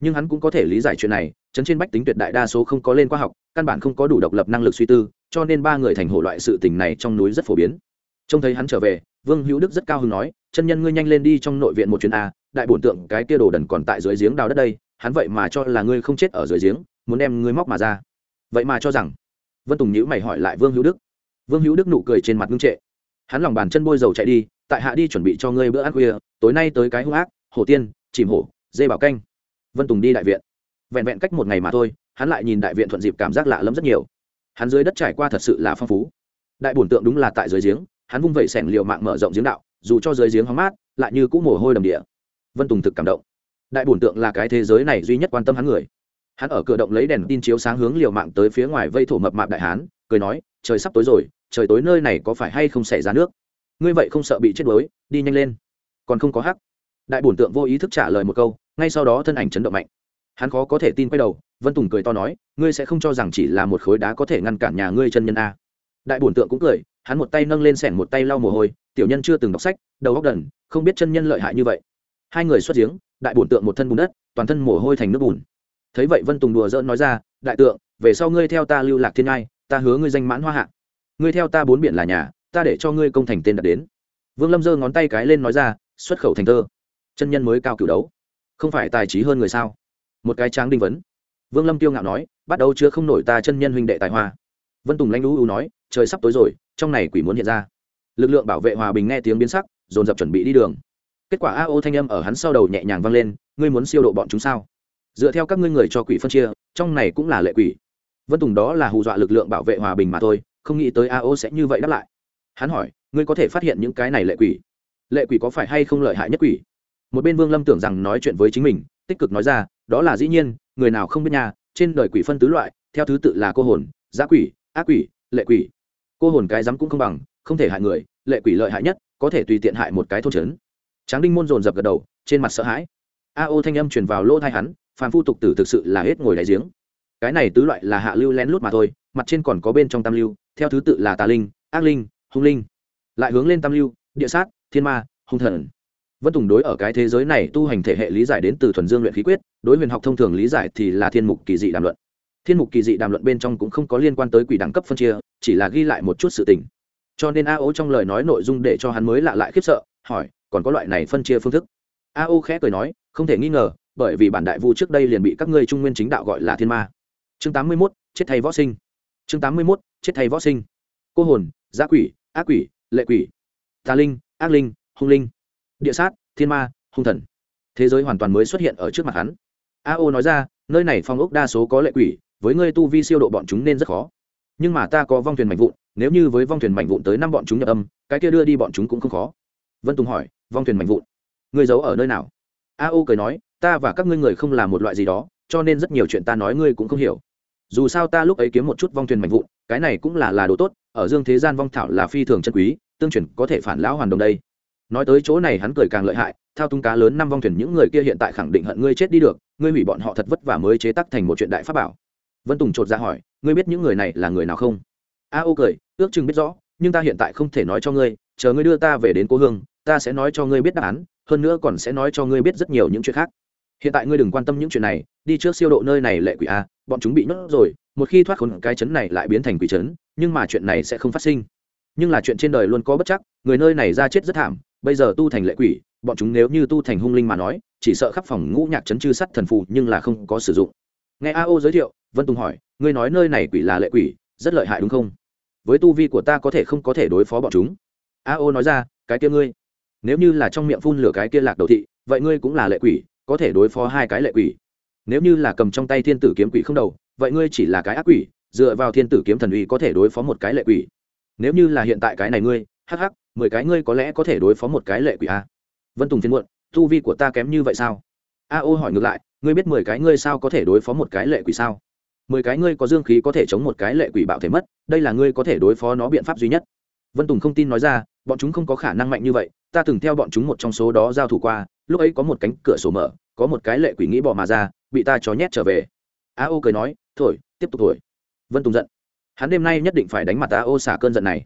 Nhưng hắn cũng có thể lý giải chuyện này, chấn trên bách tính tuyệt đại đa số không có lên khoa học, căn bản không có đủ độc lập năng lực suy tư cho nên ba người thành hổ loại sự tình này trong núi rất phổ biến. Trông thấy hắn trở về, vương hữu đức rất cao hứng nói, chân nhân ngươi nhanh lên đi trong nội viện một chuyến a, đại bổn tượng cái kia đồ đần còn tại dưới giếng đào đất đây, hắn vậy mà cho là ngươi không chết ở dưới giếng, muốn đem ngươi móc mà ra. Vậy mà cho rằng. Vân tùng nhữ mày hỏi lại vương hữu đức. Vương hữu đức nụ cười trên mặt ngưng trệ. Hắn lòng bàn chân bôi dầu chạy đi, tại hạ đi chuẩn bị cho ngươi bữa ăn khuya, tối nay tới cái hung ác, hổ tiên, chìm hổ, dê bảo canh. Vân tùng đi đại viện. Vẹn vẹn cách một ngày mà thôi, hắn lại nhìn đại viện thuận dịp cảm giác lạ lẫm rất nhiều hắn dưới đất trải qua thật sự là phong phú. Đại bổn tượng đúng là tại dưới giếng, hắn vung vẩy sẻn liều mạng mở rộng giếng đạo, dù cho dưới giếng hóng mát, lại như cũng mồ hôi đầm địa. Vân tùng thực cảm động. Đại bổn tượng là cái thế giới này duy nhất quan tâm hắn người. Hắn ở cửa động lấy đèn tin chiếu sáng hướng liều mạng tới phía ngoài vây thổ mập mạp đại hán, cười nói, trời sắp tối rồi, trời tối nơi này có phải hay không xảy ra nước? Ngươi vậy không sợ bị chết đuối, đi nhanh lên. Còn không có hắc. Đại bổn tượng vô ý thức trả lời một câu, ngay sau đó thân ảnh chấn động mạnh hắn khó có thể tin quay đầu, vân tùng cười to nói, ngươi sẽ không cho rằng chỉ là một khối đá có thể ngăn cản nhà ngươi chân nhân a? Đại bổn tượng cũng cười, hắn một tay nâng lên sẻn một tay lau mồ hôi, tiểu nhân chưa từng đọc sách, đầu góc đần, không biết chân nhân lợi hại như vậy. Hai người xuất giếng, đại bổn tượng một thân bùn đất, toàn thân mồ hôi thành nước bùn. Thấy vậy vân tùng đùa dỡn nói ra, đại tượng, về sau ngươi theo ta lưu lạc thiên ngai, ta hứa ngươi danh mãn hoa hạ. Ngươi theo ta bốn biển là nhà, ta để cho ngươi công thành tên đặt đến. Vương lâm giơ ngón tay cái lên nói ra, xuất khẩu thành thơ, chân nhân mới cao cửu đấu. Không phải tài trí hơn người sao? Một cái tráng đinh vấn. Vương lâm tiêu ngạo nói, bắt đầu chưa không nổi ta chân nhân huynh đệ tài hoa. Vân tùng lanh lũ nói, trời sắp tối rồi, trong này quỷ muốn hiện ra. Lực lượng bảo vệ hòa bình nghe tiếng biến sắc, dồn dập chuẩn bị đi đường. Kết quả a ô thanh âm ở hắn sau đầu nhẹ nhàng vang lên, ngươi muốn siêu độ bọn chúng sao? Dựa theo các ngươi người cho quỷ phân chia, trong này cũng là lệ quỷ. Vân tùng đó là hù dọa lực lượng bảo vệ hòa bình mà thôi, không nghĩ tới a ô sẽ như vậy đáp lại. Hắn hỏi, ngươi có thể phát hiện những cái này lệ quỷ? Lệ quỷ có phải hay không lợi hại nhất quỷ? Một bên vương lâm tưởng rằng nói chuyện với chính mình, tích cực nói ra đó là dĩ nhiên, người nào không biết nhà trên đời quỷ phân tứ loại, theo thứ tự là cô hồn giá quỷ, ác quỷ, lệ quỷ. Cô hồn cái rắm cũng không bằng, không thể hại người, lệ quỷ lợi hại nhất, có thể tùy tiện hại một cái thôn trấn. Tráng đinh môn dồn dập gật đầu, trên mặt sợ hãi. A ô thanh âm truyền vào lỗ thai hắn, phàm phu tục tử thực sự là hết ngồi đáy giếng. Cái này tứ loại là hạ lưu lén lút mà thôi, mặt trên còn có bên trong tam lưu, theo thứ tự là tà linh, ác linh, hung linh. Lại hướng lên tam lưu, địa sát, thiên ma, hung thần vân tùng đối ở cái thế giới này tu hành thể hệ lý giải đến từ thuần dương luyện khí quyết, đối huyền học thông thường lý giải thì là thiên mục kỳ dị đàm luận. Thiên mục kỳ dị đàm luận bên trong cũng không có liên quan tới quỷ đẳng cấp phân chia, chỉ là ghi lại một chút sự tình. Cho nên a ô trong lời nói nội dung để cho hắn mới lạ lại khiếp sợ, hỏi, còn có loại này phân chia phương thức? A ô khẽ cười nói, không thể nghi ngờ, bởi vì bản đại vu trước đây liền bị các ngươi trung nguyên chính đạo gọi là thiên ma. Chương tám mươi mốt, chết thay võ sinh. Chương tám mươi mốt, chết thay võ sinh. Cô hồn gia quỷ, ác quỷ, lệ quỷ. Tà linh, ác linh, hung linh địa sát, thiên ma, hung thần. Thế giới hoàn toàn mới xuất hiện ở trước mặt hắn. A ô nói ra, nơi này phong ốc đa số có lệ quỷ, với ngươi tu vi siêu độ bọn chúng nên rất khó. Nhưng mà ta có vong thuyền mạnh vụn, nếu như với vong thuyền mạnh vụn tới năm bọn chúng nhập âm, cái kia đưa đi bọn chúng cũng không khó. Vân tùng hỏi, vong thuyền mạnh vụn? Ngươi giấu ở nơi nào? A ô cười nói, ta và các ngươi người không làm một loại gì đó, cho nên rất nhiều chuyện ta nói ngươi cũng không hiểu. Dù sao ta lúc ấy kiếm một chút vong thuyền mạnh vụn, cái này cũng là là đồ tốt, ở dương thế gian vong thảo là phi thường chân quý, tương truyền có thể phản lão hoàn đồng đây nói tới chỗ này hắn cười càng lợi hại, thao tung cá lớn năm vong thuyền, những người kia hiện tại khẳng định hận ngươi chết đi được, ngươi hủy bọn họ thật vất vả mới chế tắc thành một chuyện đại pháp bảo. Vân tùng chột ra dạ hỏi, ngươi biết những người này là người nào không? A ô cười, ước chừng biết rõ, nhưng ta hiện tại không thể nói cho ngươi, chờ ngươi đưa ta về đến cố hương, ta sẽ nói cho ngươi biết đáp án, hơn nữa còn sẽ nói cho ngươi biết rất nhiều những chuyện khác. Hiện tại ngươi đừng quan tâm những chuyện này, đi trước siêu độ nơi này lệ quỷ a, bọn chúng bị nhốt rồi, một khi thoát khốn, cái chấn này lại biến thành quỷ chấn, nhưng mà chuyện này sẽ không phát sinh. Nhưng là chuyện trên đời luôn có bất chắc, người nơi này ra chết rất thảm bây giờ tu thành lệ quỷ, bọn chúng nếu như tu thành hung linh mà nói, chỉ sợ khắp phòng ngũ nhạc chấn chư sắt thần phù nhưng là không có sử dụng. Nghe a O giới thiệu, vân tùng hỏi, ngươi nói nơi này quỷ là lệ quỷ, rất lợi hại đúng không? Với tu vi của ta có thể không có thể đối phó bọn chúng. A O nói ra, cái kia ngươi, nếu như là trong miệng phun lửa cái kia lạc đầu thị, vậy ngươi cũng là lệ quỷ, có thể đối phó hai cái lệ quỷ. Nếu như là cầm trong tay thiên tử kiếm quỷ không đầu, vậy ngươi chỉ là cái ác quỷ, dựa vào thiên tử kiếm thần uy có thể đối phó một cái lệ quỷ. Nếu như là hiện tại cái này ngươi, hắc hắc mười cái ngươi có lẽ có thể đối phó một cái lệ quỷ a. Vân tùng phiên muộn, tu vi của ta kém như vậy sao? A ô hỏi ngược lại, ngươi biết mười cái ngươi sao có thể đối phó một cái lệ quỷ sao? Mười cái ngươi có dương khí có thể chống một cái lệ quỷ bạo thể mất, đây là ngươi có thể đối phó nó biện pháp duy nhất. Vân tùng không tin nói ra, bọn chúng không có khả năng mạnh như vậy, ta từng theo bọn chúng một trong số đó giao thủ qua, lúc ấy có một cánh cửa sổ mở, có một cái lệ quỷ nghĩ bỏ mà ra, bị ta chó nhét trở về. A ô cười nói thổi tiếp tục thổi vân tùng giận. Hắn đêm nay nhất định phải đánh mặt a ô xả cơn giận này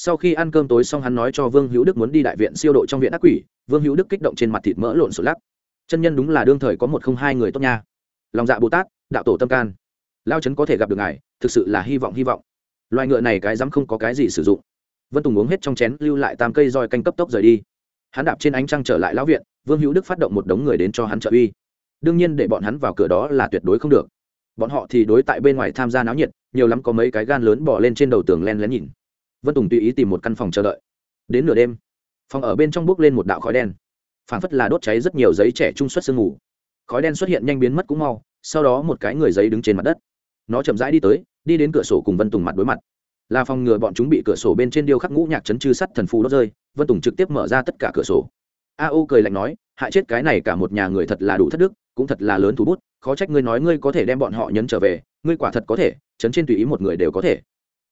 sau khi ăn cơm tối xong hắn nói cho vương hữu đức muốn đi đại viện siêu độ trong viện ác quỷ, vương hữu đức kích động trên mặt thịt mỡ lộn xộn lắc. Chân nhân đúng là đương thời có một không hai người tốt nha. Lòng dạ bồ tát, đạo tổ tâm can. Lao trấn có thể gặp được ngài, thực sự là hy vọng hy vọng. Loài ngựa này cái dám không có cái gì sử dụng. Vân tùng uống hết trong chén, lưu lại tam cây roi canh cấp tốc rời đi. Hắn đạp trên ánh trăng trở lại lão viện, vương hữu đức phát động một đống người đến cho hắn trợ uy. Đương nhiên để bọn hắn vào cửa đó là tuyệt đối không được. Bọn họ thì đối tại bên ngoài tham gia náo nhiệt, nhiều lắm có mấy cái gan lớn bỏ lên trên đầu tường len lén nhìn vân tùng tùy ý tìm một căn phòng chờ đợi. Đến nửa đêm, phòng ở bên trong bước lên một đạo khói đen. Phản phất là đốt cháy rất nhiều giấy trẻ trung xuất sương ngủ. khói đen xuất hiện nhanh biến mất cũng mau, sau đó một cái người giấy đứng trên mặt đất. Nó chậm rãi đi tới, đi đến cửa sổ cùng vân tùng mặt đối mặt. Là phòng ngừa bọn chúng bị cửa sổ bên trên điêu khắc ngũ nhạc chấn chư sắt thần phù đốt rơi, vân tùng trực tiếp mở ra tất cả cửa sổ. A ô cười lạnh nói, hại chết cái này cả một nhà người thật là đủ thất đức, cũng thật là lớn thú bút, khó trách ngươi nói ngươi có thể đem bọn họ nhấn trở về, ngươi quả thật có thể, chấn trên tùy ý một người đều có thể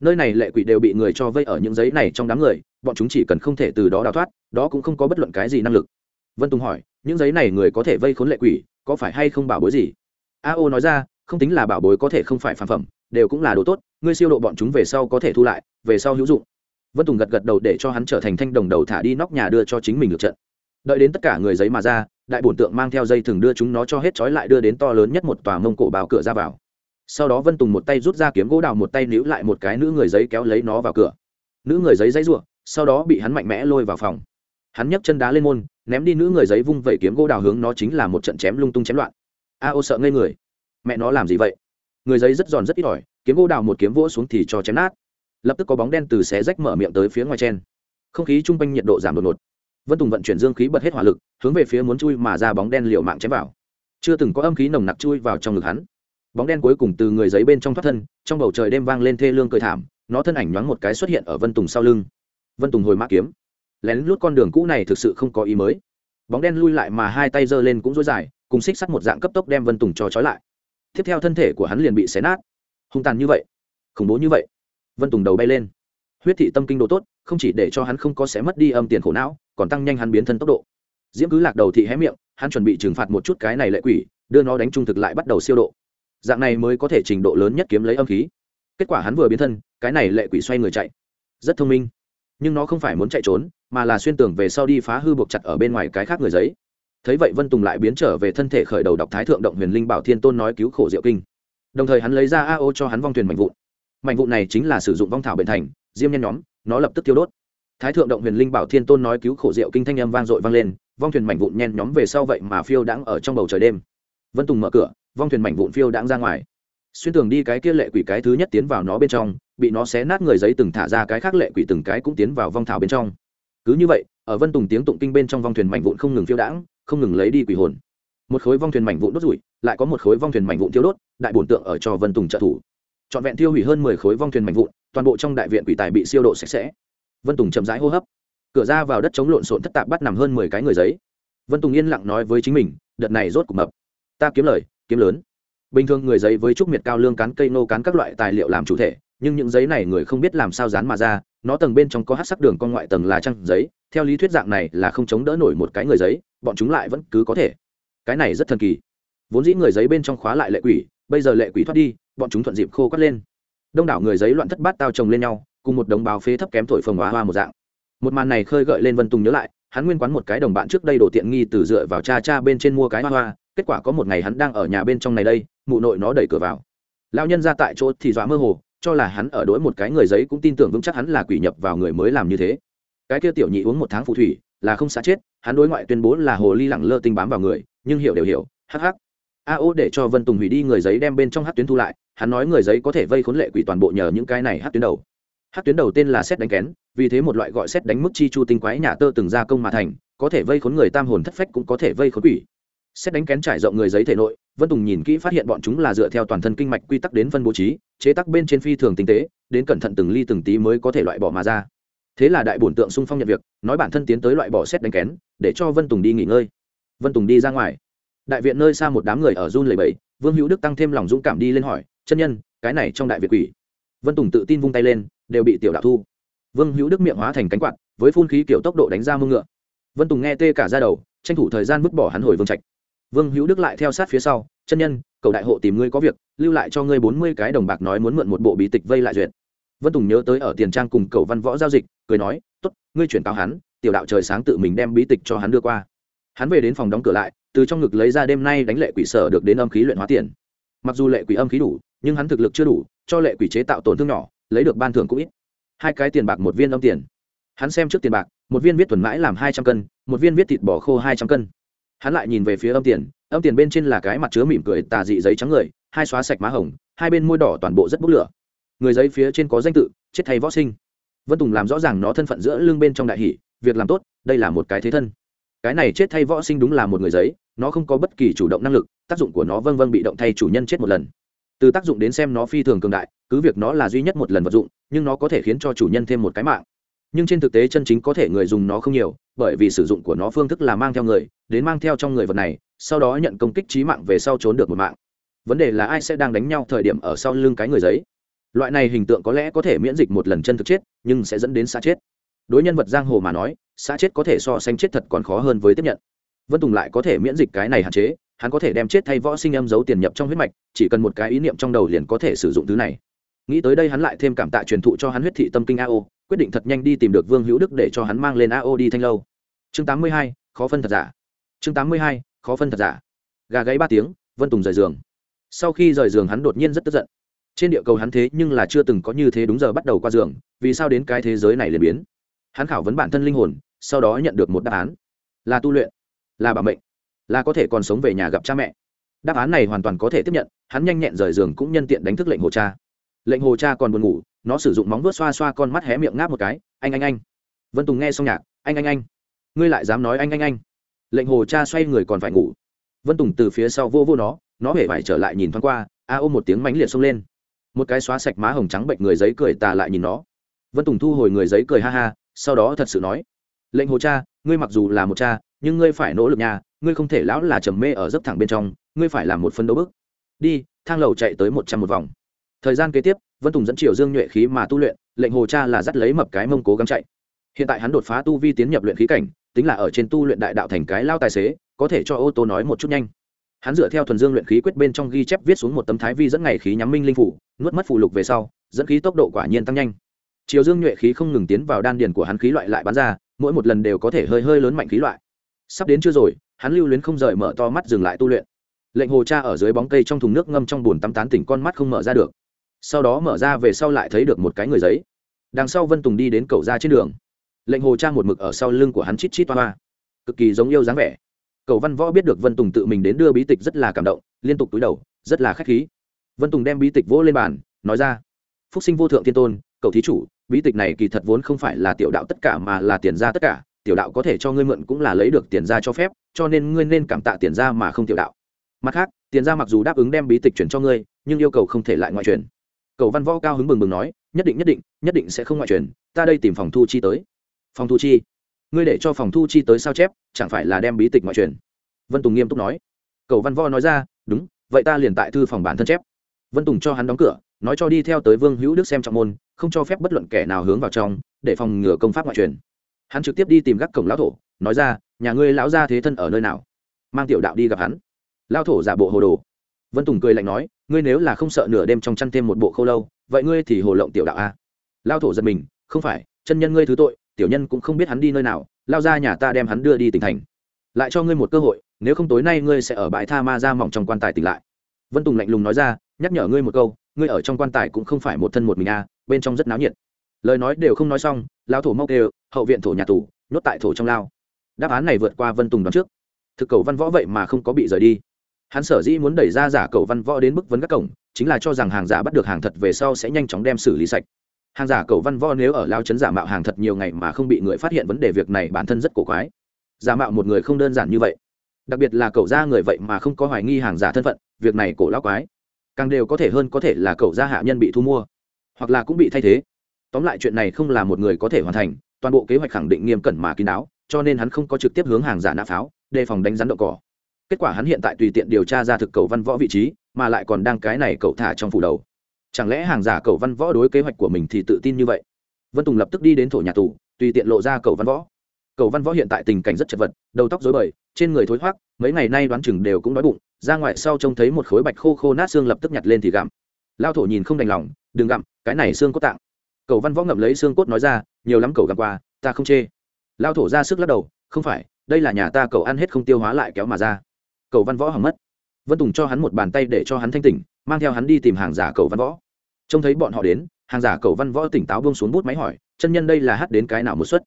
nơi này lệ quỷ đều bị người cho vây ở những giấy này trong đám người, bọn chúng chỉ cần không thể từ đó đào thoát, đó cũng không có bất luận cái gì năng lực. Vân tùng hỏi, những giấy này người có thể vây khốn lệ quỷ, có phải hay không bảo bối gì? A ô nói ra, không tính là bảo bối có thể không phải phản phẩm, đều cũng là đồ tốt, ngươi siêu độ bọn chúng về sau có thể thu lại, về sau hữu dụng. Vân tùng gật gật đầu để cho hắn trở thành thanh đồng đầu thả đi nóc nhà đưa cho chính mình được trận. Đợi đến tất cả người giấy mà ra, đại bổn tượng mang theo dây thừng đưa chúng nó cho hết trói lại đưa đến to lớn nhất một tòa mông cổ bào cửa ra vào sau đó vân tùng một tay rút ra kiếm gỗ đào một tay níu lại một cái nữ người giấy kéo lấy nó vào cửa nữ người giấy giấy r u ộ sau đó bị hắn mạnh mẽ lôi vào phòng hắn nhấc chân đá lên môn ném đi nữ người giấy vung vẩy kiếm gỗ đào hướng nó chính là một trận chém lung tung chém loạn a ô sợ ngây người mẹ nó làm gì vậy người giấy rất giòn rất ít ỏi kiếm gỗ đào một kiếm vỗ xuống thì cho chém nát lập tức có bóng đen từ xé rách mở miệng tới phía ngoài trên không khí chung quanh nhiệt độ giảm đột ngột vân tùng vận chuyển dương khí bật hết hỏa lực hướng về phía muốn chui mà ra bóng đen liệu mạng chém vào chưa từng có âm khí nồng nặc chui vào trong ngực hắn bóng đen cuối cùng từ người giấy bên trong thoát thân, trong bầu trời đêm vang lên thê lương cười thảm, nó thân ảnh nhoáng một cái xuất hiện ở vân tùng sau lưng. Vân tùng hồi mã kiếm. Lén lút con đường cũ này thực sự không có ý mới. Bóng đen lui lại mà hai tay giơ lên cũng dối dài, cùng xích sắt một dạng cấp tốc đem vân tùng cho trói lại. Tiếp theo thân thể của hắn liền bị xé nát. Hung tàn như vậy, khủng bố như vậy. Vân tùng đầu bay lên. Huyết thị tâm kinh độ tốt, không chỉ để cho hắn không có sẽ mất đi âm tiền khổ não, còn tăng nhanh hắn biến thân tốc độ. Diễm cứ lạc đầu thị hé miệng, hắn chuẩn bị trừng phạt một chút cái này lệ quỷ, đưa nó đánh trung thực lại bắt đầu siêu độ dạng này mới có thể trình độ lớn nhất kiếm lấy âm khí. Kết quả hắn vừa biến thân, cái này lệ quỷ xoay người chạy. Rất thông minh. Nhưng nó không phải muốn chạy trốn, mà là xuyên tưởng về sau đi phá hư buộc chặt ở bên ngoài cái khác người giấy. Thấy vậy vân tùng lại biến trở về thân thể khởi đầu đọc thái thượng động huyền linh bảo thiên tôn nói cứu khổ diệu kinh. Đồng thời hắn lấy ra a ô cho hắn vong thuyền mạnh vụn. Mạnh vụn này chính là sử dụng vong thảo bệnh thành, diêm nhân nhóm, nó lập tức tiêu đốt. Thái thượng động huyền linh bảo thiên tôn nói cứu khổ diệu kinh thanh âm vang dội vang lên, vong thuyền mảnh vụn nhen nhóm về sau vậy mà phiêu đãng ở trong bầu trời đêm. Vân tùng mở cửa vong thuyền mảnh vụn phiêu đãng ra ngoài. Xuyên tường đi cái kia lệ quỷ cái thứ nhất tiến vào nó bên trong, bị nó xé nát người giấy từng thả ra cái khác lệ quỷ từng cái cũng tiến vào vong thảo bên trong. Cứ như vậy, ở vân tùng tiếng tụng kinh bên trong vong thuyền mảnh vụn không ngừng phiêu đãng, không ngừng lấy đi quỷ hồn. Một khối vong thuyền mảnh vụn đốt rủi, lại có một khối vong thuyền mảnh vụn thiêu đốt, đại bổn tượng ở cho vân tùng trợ thủ. Trọn vẹn thiêu hủy hơn mười khối vong thuyền mảnh vụn, toàn bộ trong đại viện quỷ tài bị siêu độ sạch sẽ. Vân tùng chậm rãi hô hấp. Cửa ra vào đất chống lộn xộn thất tạp bắt nằm hơn mười cái người giấy. Vân tùng yên lặng nói với chính mình, đợt này rốt cục mập. Ta kiếm lời kiếm lớn. Bình thường người giấy với trúc miệt cao lương cán, cây nô cán các loại tài liệu làm chủ thể, nhưng những giấy này người không biết làm sao dán mà ra, nó tầng bên trong có hát sắc đường con ngoại tầng là trăng giấy, theo lý thuyết dạng này là không chống đỡ nổi một cái người giấy, bọn chúng lại vẫn cứ có thể. Cái này rất thần kỳ. Vốn dĩ người giấy bên trong khóa lại lệ quỷ, bây giờ lệ quỷ thoát đi, bọn chúng thuận dịp khô cắt lên. Đông đảo người giấy loạn thất bát tao chồng lên nhau, cùng một đồng bào phế thấp kém thổi phồng hóa hoa một dạng. Một màn này khơi gợi lên vân tùng nhớ lại, hắn nguyên quán một cái đồng bạn trước đây đổ tiện nghi từ dựa vào cha cha bên trên mua cái hoa hoa kết quả có một ngày hắn đang ở nhà bên trong này đây, mụ nội nó đẩy cửa vào. Lao nhân ra tại chỗ thì dọa mơ hồ, cho là hắn ở đối một cái người giấy cũng tin tưởng vững chắc hắn là quỷ nhập vào người mới làm như thế. Cái kia tiểu nhị uống một tháng phù thủy, là không xa chết, hắn đối ngoại tuyên bố là hồ ly lẳng lơ tinh bám vào người, nhưng hiểu đều hiểu, hắc hắc. A ô để cho vân tùng hủy đi người giấy đem bên trong hát tuyến thu lại, hắn nói người giấy có thể vây khốn lệ quỷ toàn bộ nhờ những cái này hát tuyến đầu. Hát tuyến đầu tên là xét đánh kén, vì thế một loại gọi xét đánh mức chi chu tinh quái nhà tơ từng gia công mà thành, có thể vây khốn người tam hồn thất phách cũng có thể vây khốn quỷ xét đánh kén trải rộng người giấy thể nội, vân tùng nhìn kỹ phát hiện bọn chúng là dựa theo toàn thân kinh mạch quy tắc đến phân bố trí, chế tắc bên trên phi thường tinh tế, đến cẩn thận từng ly từng tí mới có thể loại bỏ mà ra. Thế là đại bổn tượng sung phong nhận việc, nói bản thân tiến tới loại bỏ xét đánh kén, để cho vân tùng đi nghỉ ngơi. Vân tùng đi ra ngoài. Đại viện nơi xa một đám người ở run lầy bẫy vương hữu đức tăng thêm lòng dũng cảm đi lên hỏi, chân nhân, cái này trong đại việt quỷ? Vân tùng tự tin vung tay lên, đều bị tiểu đạo thu. Vương hữu đức miệng hóa thành cánh quạt, với phun khí kiểu tốc độ đánh ra mưng ngựa. Vân tùng nghe tê cả ra đầu, tranh thủ thời gian vứt bỏ hắn hồi vương trạch vương hữu đức lại theo sát phía sau, chân nhân, cầu đại hộ tìm ngươi có việc, lưu lại cho ngươi bốn mươi cái đồng bạc nói muốn mượn một bộ bí tịch vây lại duyệt. Vân tùng nhớ tới ở tiền trang cùng cầu văn võ giao dịch, cười nói t ố t ngươi chuyển cáo hắn, tiểu đạo trời sáng tự mình đem bí tịch cho hắn đưa qua. Hắn về đến phòng đóng cửa lại, từ trong ngực lấy ra đêm nay đánh lệ quỷ sở được đến âm khí luyện hóa tiền. Mặc dù lệ quỷ âm khí đủ, nhưng hắn thực lực chưa đủ, cho lệ quỷ chế tạo tổn thương nhỏ, lấy được ban thưởng cũng ít. Hai cái tiền bạc một viên âm tiền. Hắn xem trước tiền bạc, một viên viết thuần mãi làm hai trăm cân, một viên viết thịt bò khô hai trăm cân hắn lại nhìn về phía âm tiền âm tiền bên trên là cái mặt chứa mỉm cười tà dị giấy trắng người, hai xóa sạch má hồng, hai bên môi đỏ toàn bộ rất bốc lửa. Người giấy phía trên có danh tự, chết thay võ sinh. Vân tùng làm rõ ràng nó thân phận giữa lương bên trong đại hỷ, việc làm tốt, đây là một cái thế thân. Cái này chết thay võ sinh đúng là một người giấy, nó không có bất kỳ chủ động năng lực, tác dụng của nó vâng vâng bị động thay chủ nhân chết một lần. Từ tác dụng đến xem nó phi thường cường đại, cứ việc nó là duy nhất một lần vật dụng, nhưng nó có thể khiến cho chủ nhân thêm một cái mạng nhưng trên thực tế chân chính có thể người dùng nó không nhiều, bởi vì sử dụng của nó phương thức là mang theo người, đến mang theo trong người vật này, sau đó nhận công kích trí mạng về sau trốn được một mạng. Vấn đề là ai sẽ đang đánh nhau thời điểm ở sau lưng cái người giấy? Loại này hình tượng có lẽ có thể miễn dịch một lần chân thực chết, nhưng sẽ dẫn đến xa chết. Đối nhân vật giang hồ mà nói, xã chết có thể so sánh chết thật còn khó hơn với tiếp nhận. Vân tùng lại có thể miễn dịch cái này hạn chế, hắn có thể đem chết thay võ sinh âm giấu tiền nhập trong huyết mạch, chỉ cần một cái ý niệm trong đầu liền có thể sử dụng thứ này. Nghĩ tới đây hắn lại thêm cảm tạ truyền thụ cho hắn huyết thị tâm kinh ao quyết định thật nhanh đi tìm được vương hữu đức để cho hắn mang lên ao đi thanh lâu. Chương tám mươi hai, khó phân thật giả. Chương tám mươi hai, khó phân thật giả. Gà gáy ba tiếng, vân tùng rời giường. Sau khi rời giường hắn đột nhiên rất tức giận. Trên địa cầu hắn thế nhưng là chưa từng có như thế đúng giờ bắt đầu qua giường, vì sao đến cái thế giới này liền biến? Hắn khảo vấn bản thân linh hồn, sau đó nhận được một đáp án. Là tu luyện, là bảo mệnh, là có thể còn sống về nhà gặp cha mẹ. Đáp án này hoàn toàn có thể tiếp nhận, hắn nhanh nhẹn rời giường cũng nhân tiện đánh thức lệnh hồ cha. Lệnh hồ cha còn buồn ngủ nó sử dụng móng vuốt xoa xoa con mắt hé miệng ngáp một cái, anh anh anh. Vân tùng nghe xong nhạc, anh anh anh. Ngươi lại dám nói anh anh anh. Lệnh hồ cha xoay người còn phải ngủ. Vân tùng từ phía sau vô vô nó nó hễ phải trở lại nhìn thoáng qua, a ôm một tiếng mánh liệt xông lên. Một cái xóa sạch má hồng trắng bệnh người giấy cười tà lại nhìn nó. Vân tùng thu hồi người giấy cười ha ha, sau đó thật sự nói, lệnh hồ cha, ngươi mặc dù là một cha, nhưng ngươi phải nỗ lực nhà ngươi không thể lão là trầm mê ở dấp thẳng bên trong, ngươi phải làm một phân đấu bức đi, thang lầu chạy tới một trăm một vòng. Thời gian kế tiếp vân tùng dẫn triều dương nhuệ khí mà tu luyện, lệnh hồ cha là dắt lấy mập cái mông cố gắng chạy. Hiện tại hắn đột phá tu vi tiến nhập luyện khí cảnh, tính là ở trên tu luyện đại đạo thành cái lao tài xế, có thể cho ô tô nói một chút nhanh. Hắn dựa theo thuần dương luyện khí quyết bên trong ghi chép viết xuống một tấm thái vi dẫn ngày khí nhắm minh linh phủ, nuốt mất phù lục về sau, dẫn khí tốc độ quả nhiên tăng nhanh. Chiều dương nhuệ khí không ngừng tiến vào đan điền của hắn khí loại lại bắn ra, mỗi một lần đều có thể hơi hơi lớn mạnh khí loại. Sắp đến chưa rồi, hắn lưu luyến không rời mở to mắt dừng lại tu luyện. Lệnh hồ cha ở dưới bóng cây trong thùng nước ngâm trong bùn tắm tán tỉnh con mắt không mở ra được sau đó mở ra về sau lại thấy được một cái người giấy. Đằng sau vân tùng đi đến cầu ra trên đường. Lệnh hồ trang một mực ở sau lưng của hắn chít chít toa cực kỳ giống yêu dáng vẻ. Cầu văn võ biết được vân tùng tự mình đến đưa bí tịch rất là cảm động, liên tục túi đầu, rất là k h á c h khí. Vân tùng đem bí tịch vỗ lên bàn, nói ra, phúc sinh vô thượng thiên tôn, cậu thí chủ, bí tịch này kỳ thật vốn không phải là tiểu đạo tất cả mà là tiền ra tất cả, tiểu đạo có thể cho ngươi mượn cũng là lấy được tiền ra cho phép, cho nên ngươi nên cảm tạ tiền ra mà không tiểu đạo. Mặt khác, tiền ra mặc dù đáp ứng đem bí tịch chuyển cho ngươi, nhưng yêu cầu không thể lại ngoại truyền cầu văn võ cao hứng bừng bừng nói, nhất định nhất định nhất định sẽ không ngoại truyền, ta đây tìm phòng thu chi tới. Phòng thu chi? Ngươi để cho phòng thu chi tới sao chép, chẳng phải là đem bí tịch ngoại truyền? Vân tùng nghiêm túc nói. Cầu văn võ nói ra, đúng, vậy ta liền tại thư phòng bản thân chép. Vân tùng cho hắn đóng cửa, nói cho đi theo tới vương hữu đức xem trọng môn, không cho phép bất luận kẻ nào hướng vào trong, để phòng ngừa công pháp ngoại truyền. Hắn trực tiếp đi tìm gác cổng lão thổ, nói ra, nhà ngươi lão gia thế thân ở nơi nào? Mang tiểu đạo đi gặp hắn. Lao thổ giả bộ hồ đồ vân tùng cười lạnh nói, ngươi nếu là không sợ nửa đêm trong chăn thêm một bộ khâu lâu, vậy ngươi thì hồ lộng tiểu đạo a. Lao thổ giật mình, không phải, chân nhân ngươi thứ tội, tiểu nhân cũng không biết hắn đi nơi nào, lao ra nhà ta đem hắn đưa đi tỉnh thành. Lại cho ngươi một cơ hội, nếu không tối nay ngươi sẽ ở bãi tha ma ra mỏng trong quan tài tỉnh lại. Vân tùng lạnh lùng nói ra, nhắc nhở ngươi một câu, ngươi ở trong quan tài cũng không phải một thân một mình a, bên trong rất náo nhiệt. Lời nói đều không nói xong lao thổ mốc đều hậu viện thổ nhà tù, nhốt tại thổ trong lao. Đáp án này vượt qua vân tùng đón trước. Thực cầu văn võ vậy mà không có bị rời đi hắn sở dĩ muốn đẩy ra giả cầu văn võ đến bức vấn các cổng, chính là cho rằng hàng giả bắt được hàng thật về sau sẽ nhanh chóng đem xử lý sạch. Hàng giả cầu văn võ nếu ở lao chấn giả mạo hàng thật nhiều ngày mà không bị người phát hiện vấn đề việc này bản thân rất cổ quái. Giả mạo một người không đơn giản như vậy. Đặc biệt là cậu ra người vậy mà không có hoài nghi hàng giả thân phận, việc này cổ lao quái. Càng đều có thể hơn có thể là cậu ra hạ nhân bị thu mua, hoặc là cũng bị thay thế. Tóm lại chuyện này không là một người có thể hoàn thành, toàn bộ kế hoạch khẳng định nghiêm cẩn mà kín đáo, cho nên hắn không có trực tiếp hướng hàng giả nã pháo, đề phòng đánh rắn đậu cỏ kết quả hắn hiện tại tùy tiện điều tra ra thực cầu văn võ vị trí, mà lại còn đang cái này cậu thả trong phủ đầu. Chẳng lẽ hàng giả cầu văn võ đối kế hoạch của mình thì tự tin như vậy? Vân tùng lập tức đi đến thổ nhà tù, tùy tiện lộ ra cầu văn võ. Cầu văn võ hiện tại tình cảnh rất chật vật, đầu tóc dối bời, trên người thối thoát mấy ngày nay đoán chừng đều cũng đói bụng, ra ngoài sau trông thấy một khối bạch khô khô nát xương lập tức nhặt lên thì gặm. Lao thổ nhìn không đành lòng, đừng gặm, cái này xương cốt tạng. Cầu văn võ ngậm lấy xương cốt nói ra, nhiều lắm cầu gặm qua, ta không chê. Lao thổ ra sức lắc đầu, không phải, đây là nhà ta cầu ăn hết không tiêu hóa lại kéo mà ra cầu văn võ hỏng mất. Vân tùng cho hắn một bàn tay để cho hắn thanh tỉnh, mang theo hắn đi tìm hàng giả cầu văn võ. Trông thấy bọn họ đến, hàng giả cầu văn võ tỉnh táo bông xuống bút máy hỏi, chân nhân đây là hát đến cái nào một suất?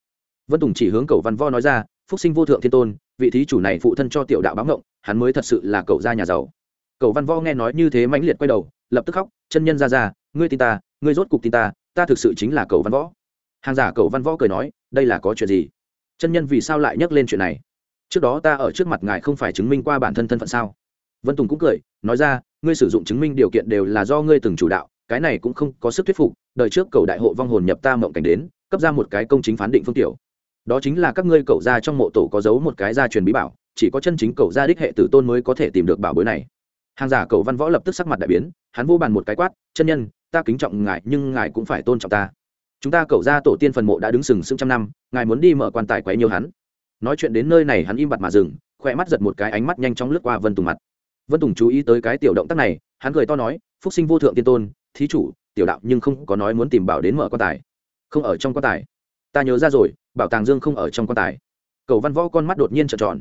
Vân tùng chỉ hướng cầu văn võ nói ra, phúc sinh vô thượng thiên tôn, vị thí chủ này phụ thân cho tiểu đạo báo ngộng, hắn mới thật sự là cậu gia nhà giàu. Cầu văn võ nghe nói như thế mãnh liệt quay đầu, lập tức khóc, chân nhân ra ra, ngươi tin ta, ngươi rốt cục tin ta ta thực sự chính là cầu văn võ. Hàng giả cầu văn võ cười nói, đây là có chuyện gì? Chân nhân vì sao lại nhắc lên chuyện này? Trước đó ta ở trước mặt ngài không phải chứng minh qua bản thân thân phận sao? Vân tùng cũng cười, nói ra, ngươi sử dụng chứng minh điều kiện đều là do ngươi từng chủ đạo, cái này cũng không có sức thuyết phục đợi trước cầu đại hộ vong hồn nhập ta mộng cảnh đến, cấp ra một cái công chính phán định phương tiểu. Đó chính là các ngươi cầu ra trong mộ tổ có giấu một cái gia truyền bí bảo, chỉ có chân chính cầu gia đích hệ tử tôn mới có thể tìm được bảo bối này. Hàng giả cầu văn võ lập tức sắc mặt đại biến, hắn vô bàn một cái quát, chân nhân, ta kính trọng ngài, nhưng ngài cũng phải tôn trọng ta. Chúng ta cầu ra tổ tiên phần mộ đã đứng sừng sững trăm năm, ngài muốn đi mở quan tài quấy nhiều hắn nói chuyện đến nơi này hắn im bặt mà dừng, khoe mắt giật một cái ánh mắt nhanh chóng lướt qua vân tùng mặt. Vân tùng chú ý tới cái tiểu động tác này, hắn cười to nói, phúc sinh vô thượng tiên tôn, thí chủ, tiểu đạo nhưng không có nói muốn tìm bảo đến mở quan tài. Không ở trong quan tài. Ta nhớ ra rồi, bảo tàng dương không ở trong quan tài. Cầu văn võ con mắt đột nhiên trợn tròn.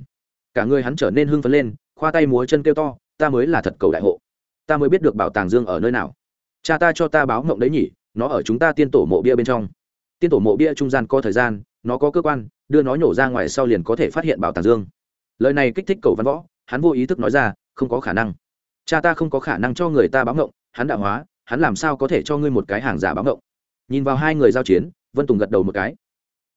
Cả người hắn trở nên hưng phấn lên, khoa tay múa chân kêu to, ta mới là thật cầu đại hộ. Ta mới biết được bảo tàng dương ở nơi nào. Cha ta cho ta báo ngộng đấy nhỉ, nó ở chúng ta tiên tổ mộ bia bên trong. Tiên tổ mộ bia trung gian có thời gian nó có cơ quan, đưa nó nhổ ra ngoài sau liền có thể phát hiện bảo tàng dương. Lời này kích thích cầu văn võ, hắn vô ý thức nói ra, không có khả năng. Cha ta không có khả năng cho người ta báo ngộng, hắn đạo hóa, hắn làm sao có thể cho ngươi một cái hàng giả báo ngộng? Nhìn vào hai người giao chiến, vân tùng gật đầu một cái.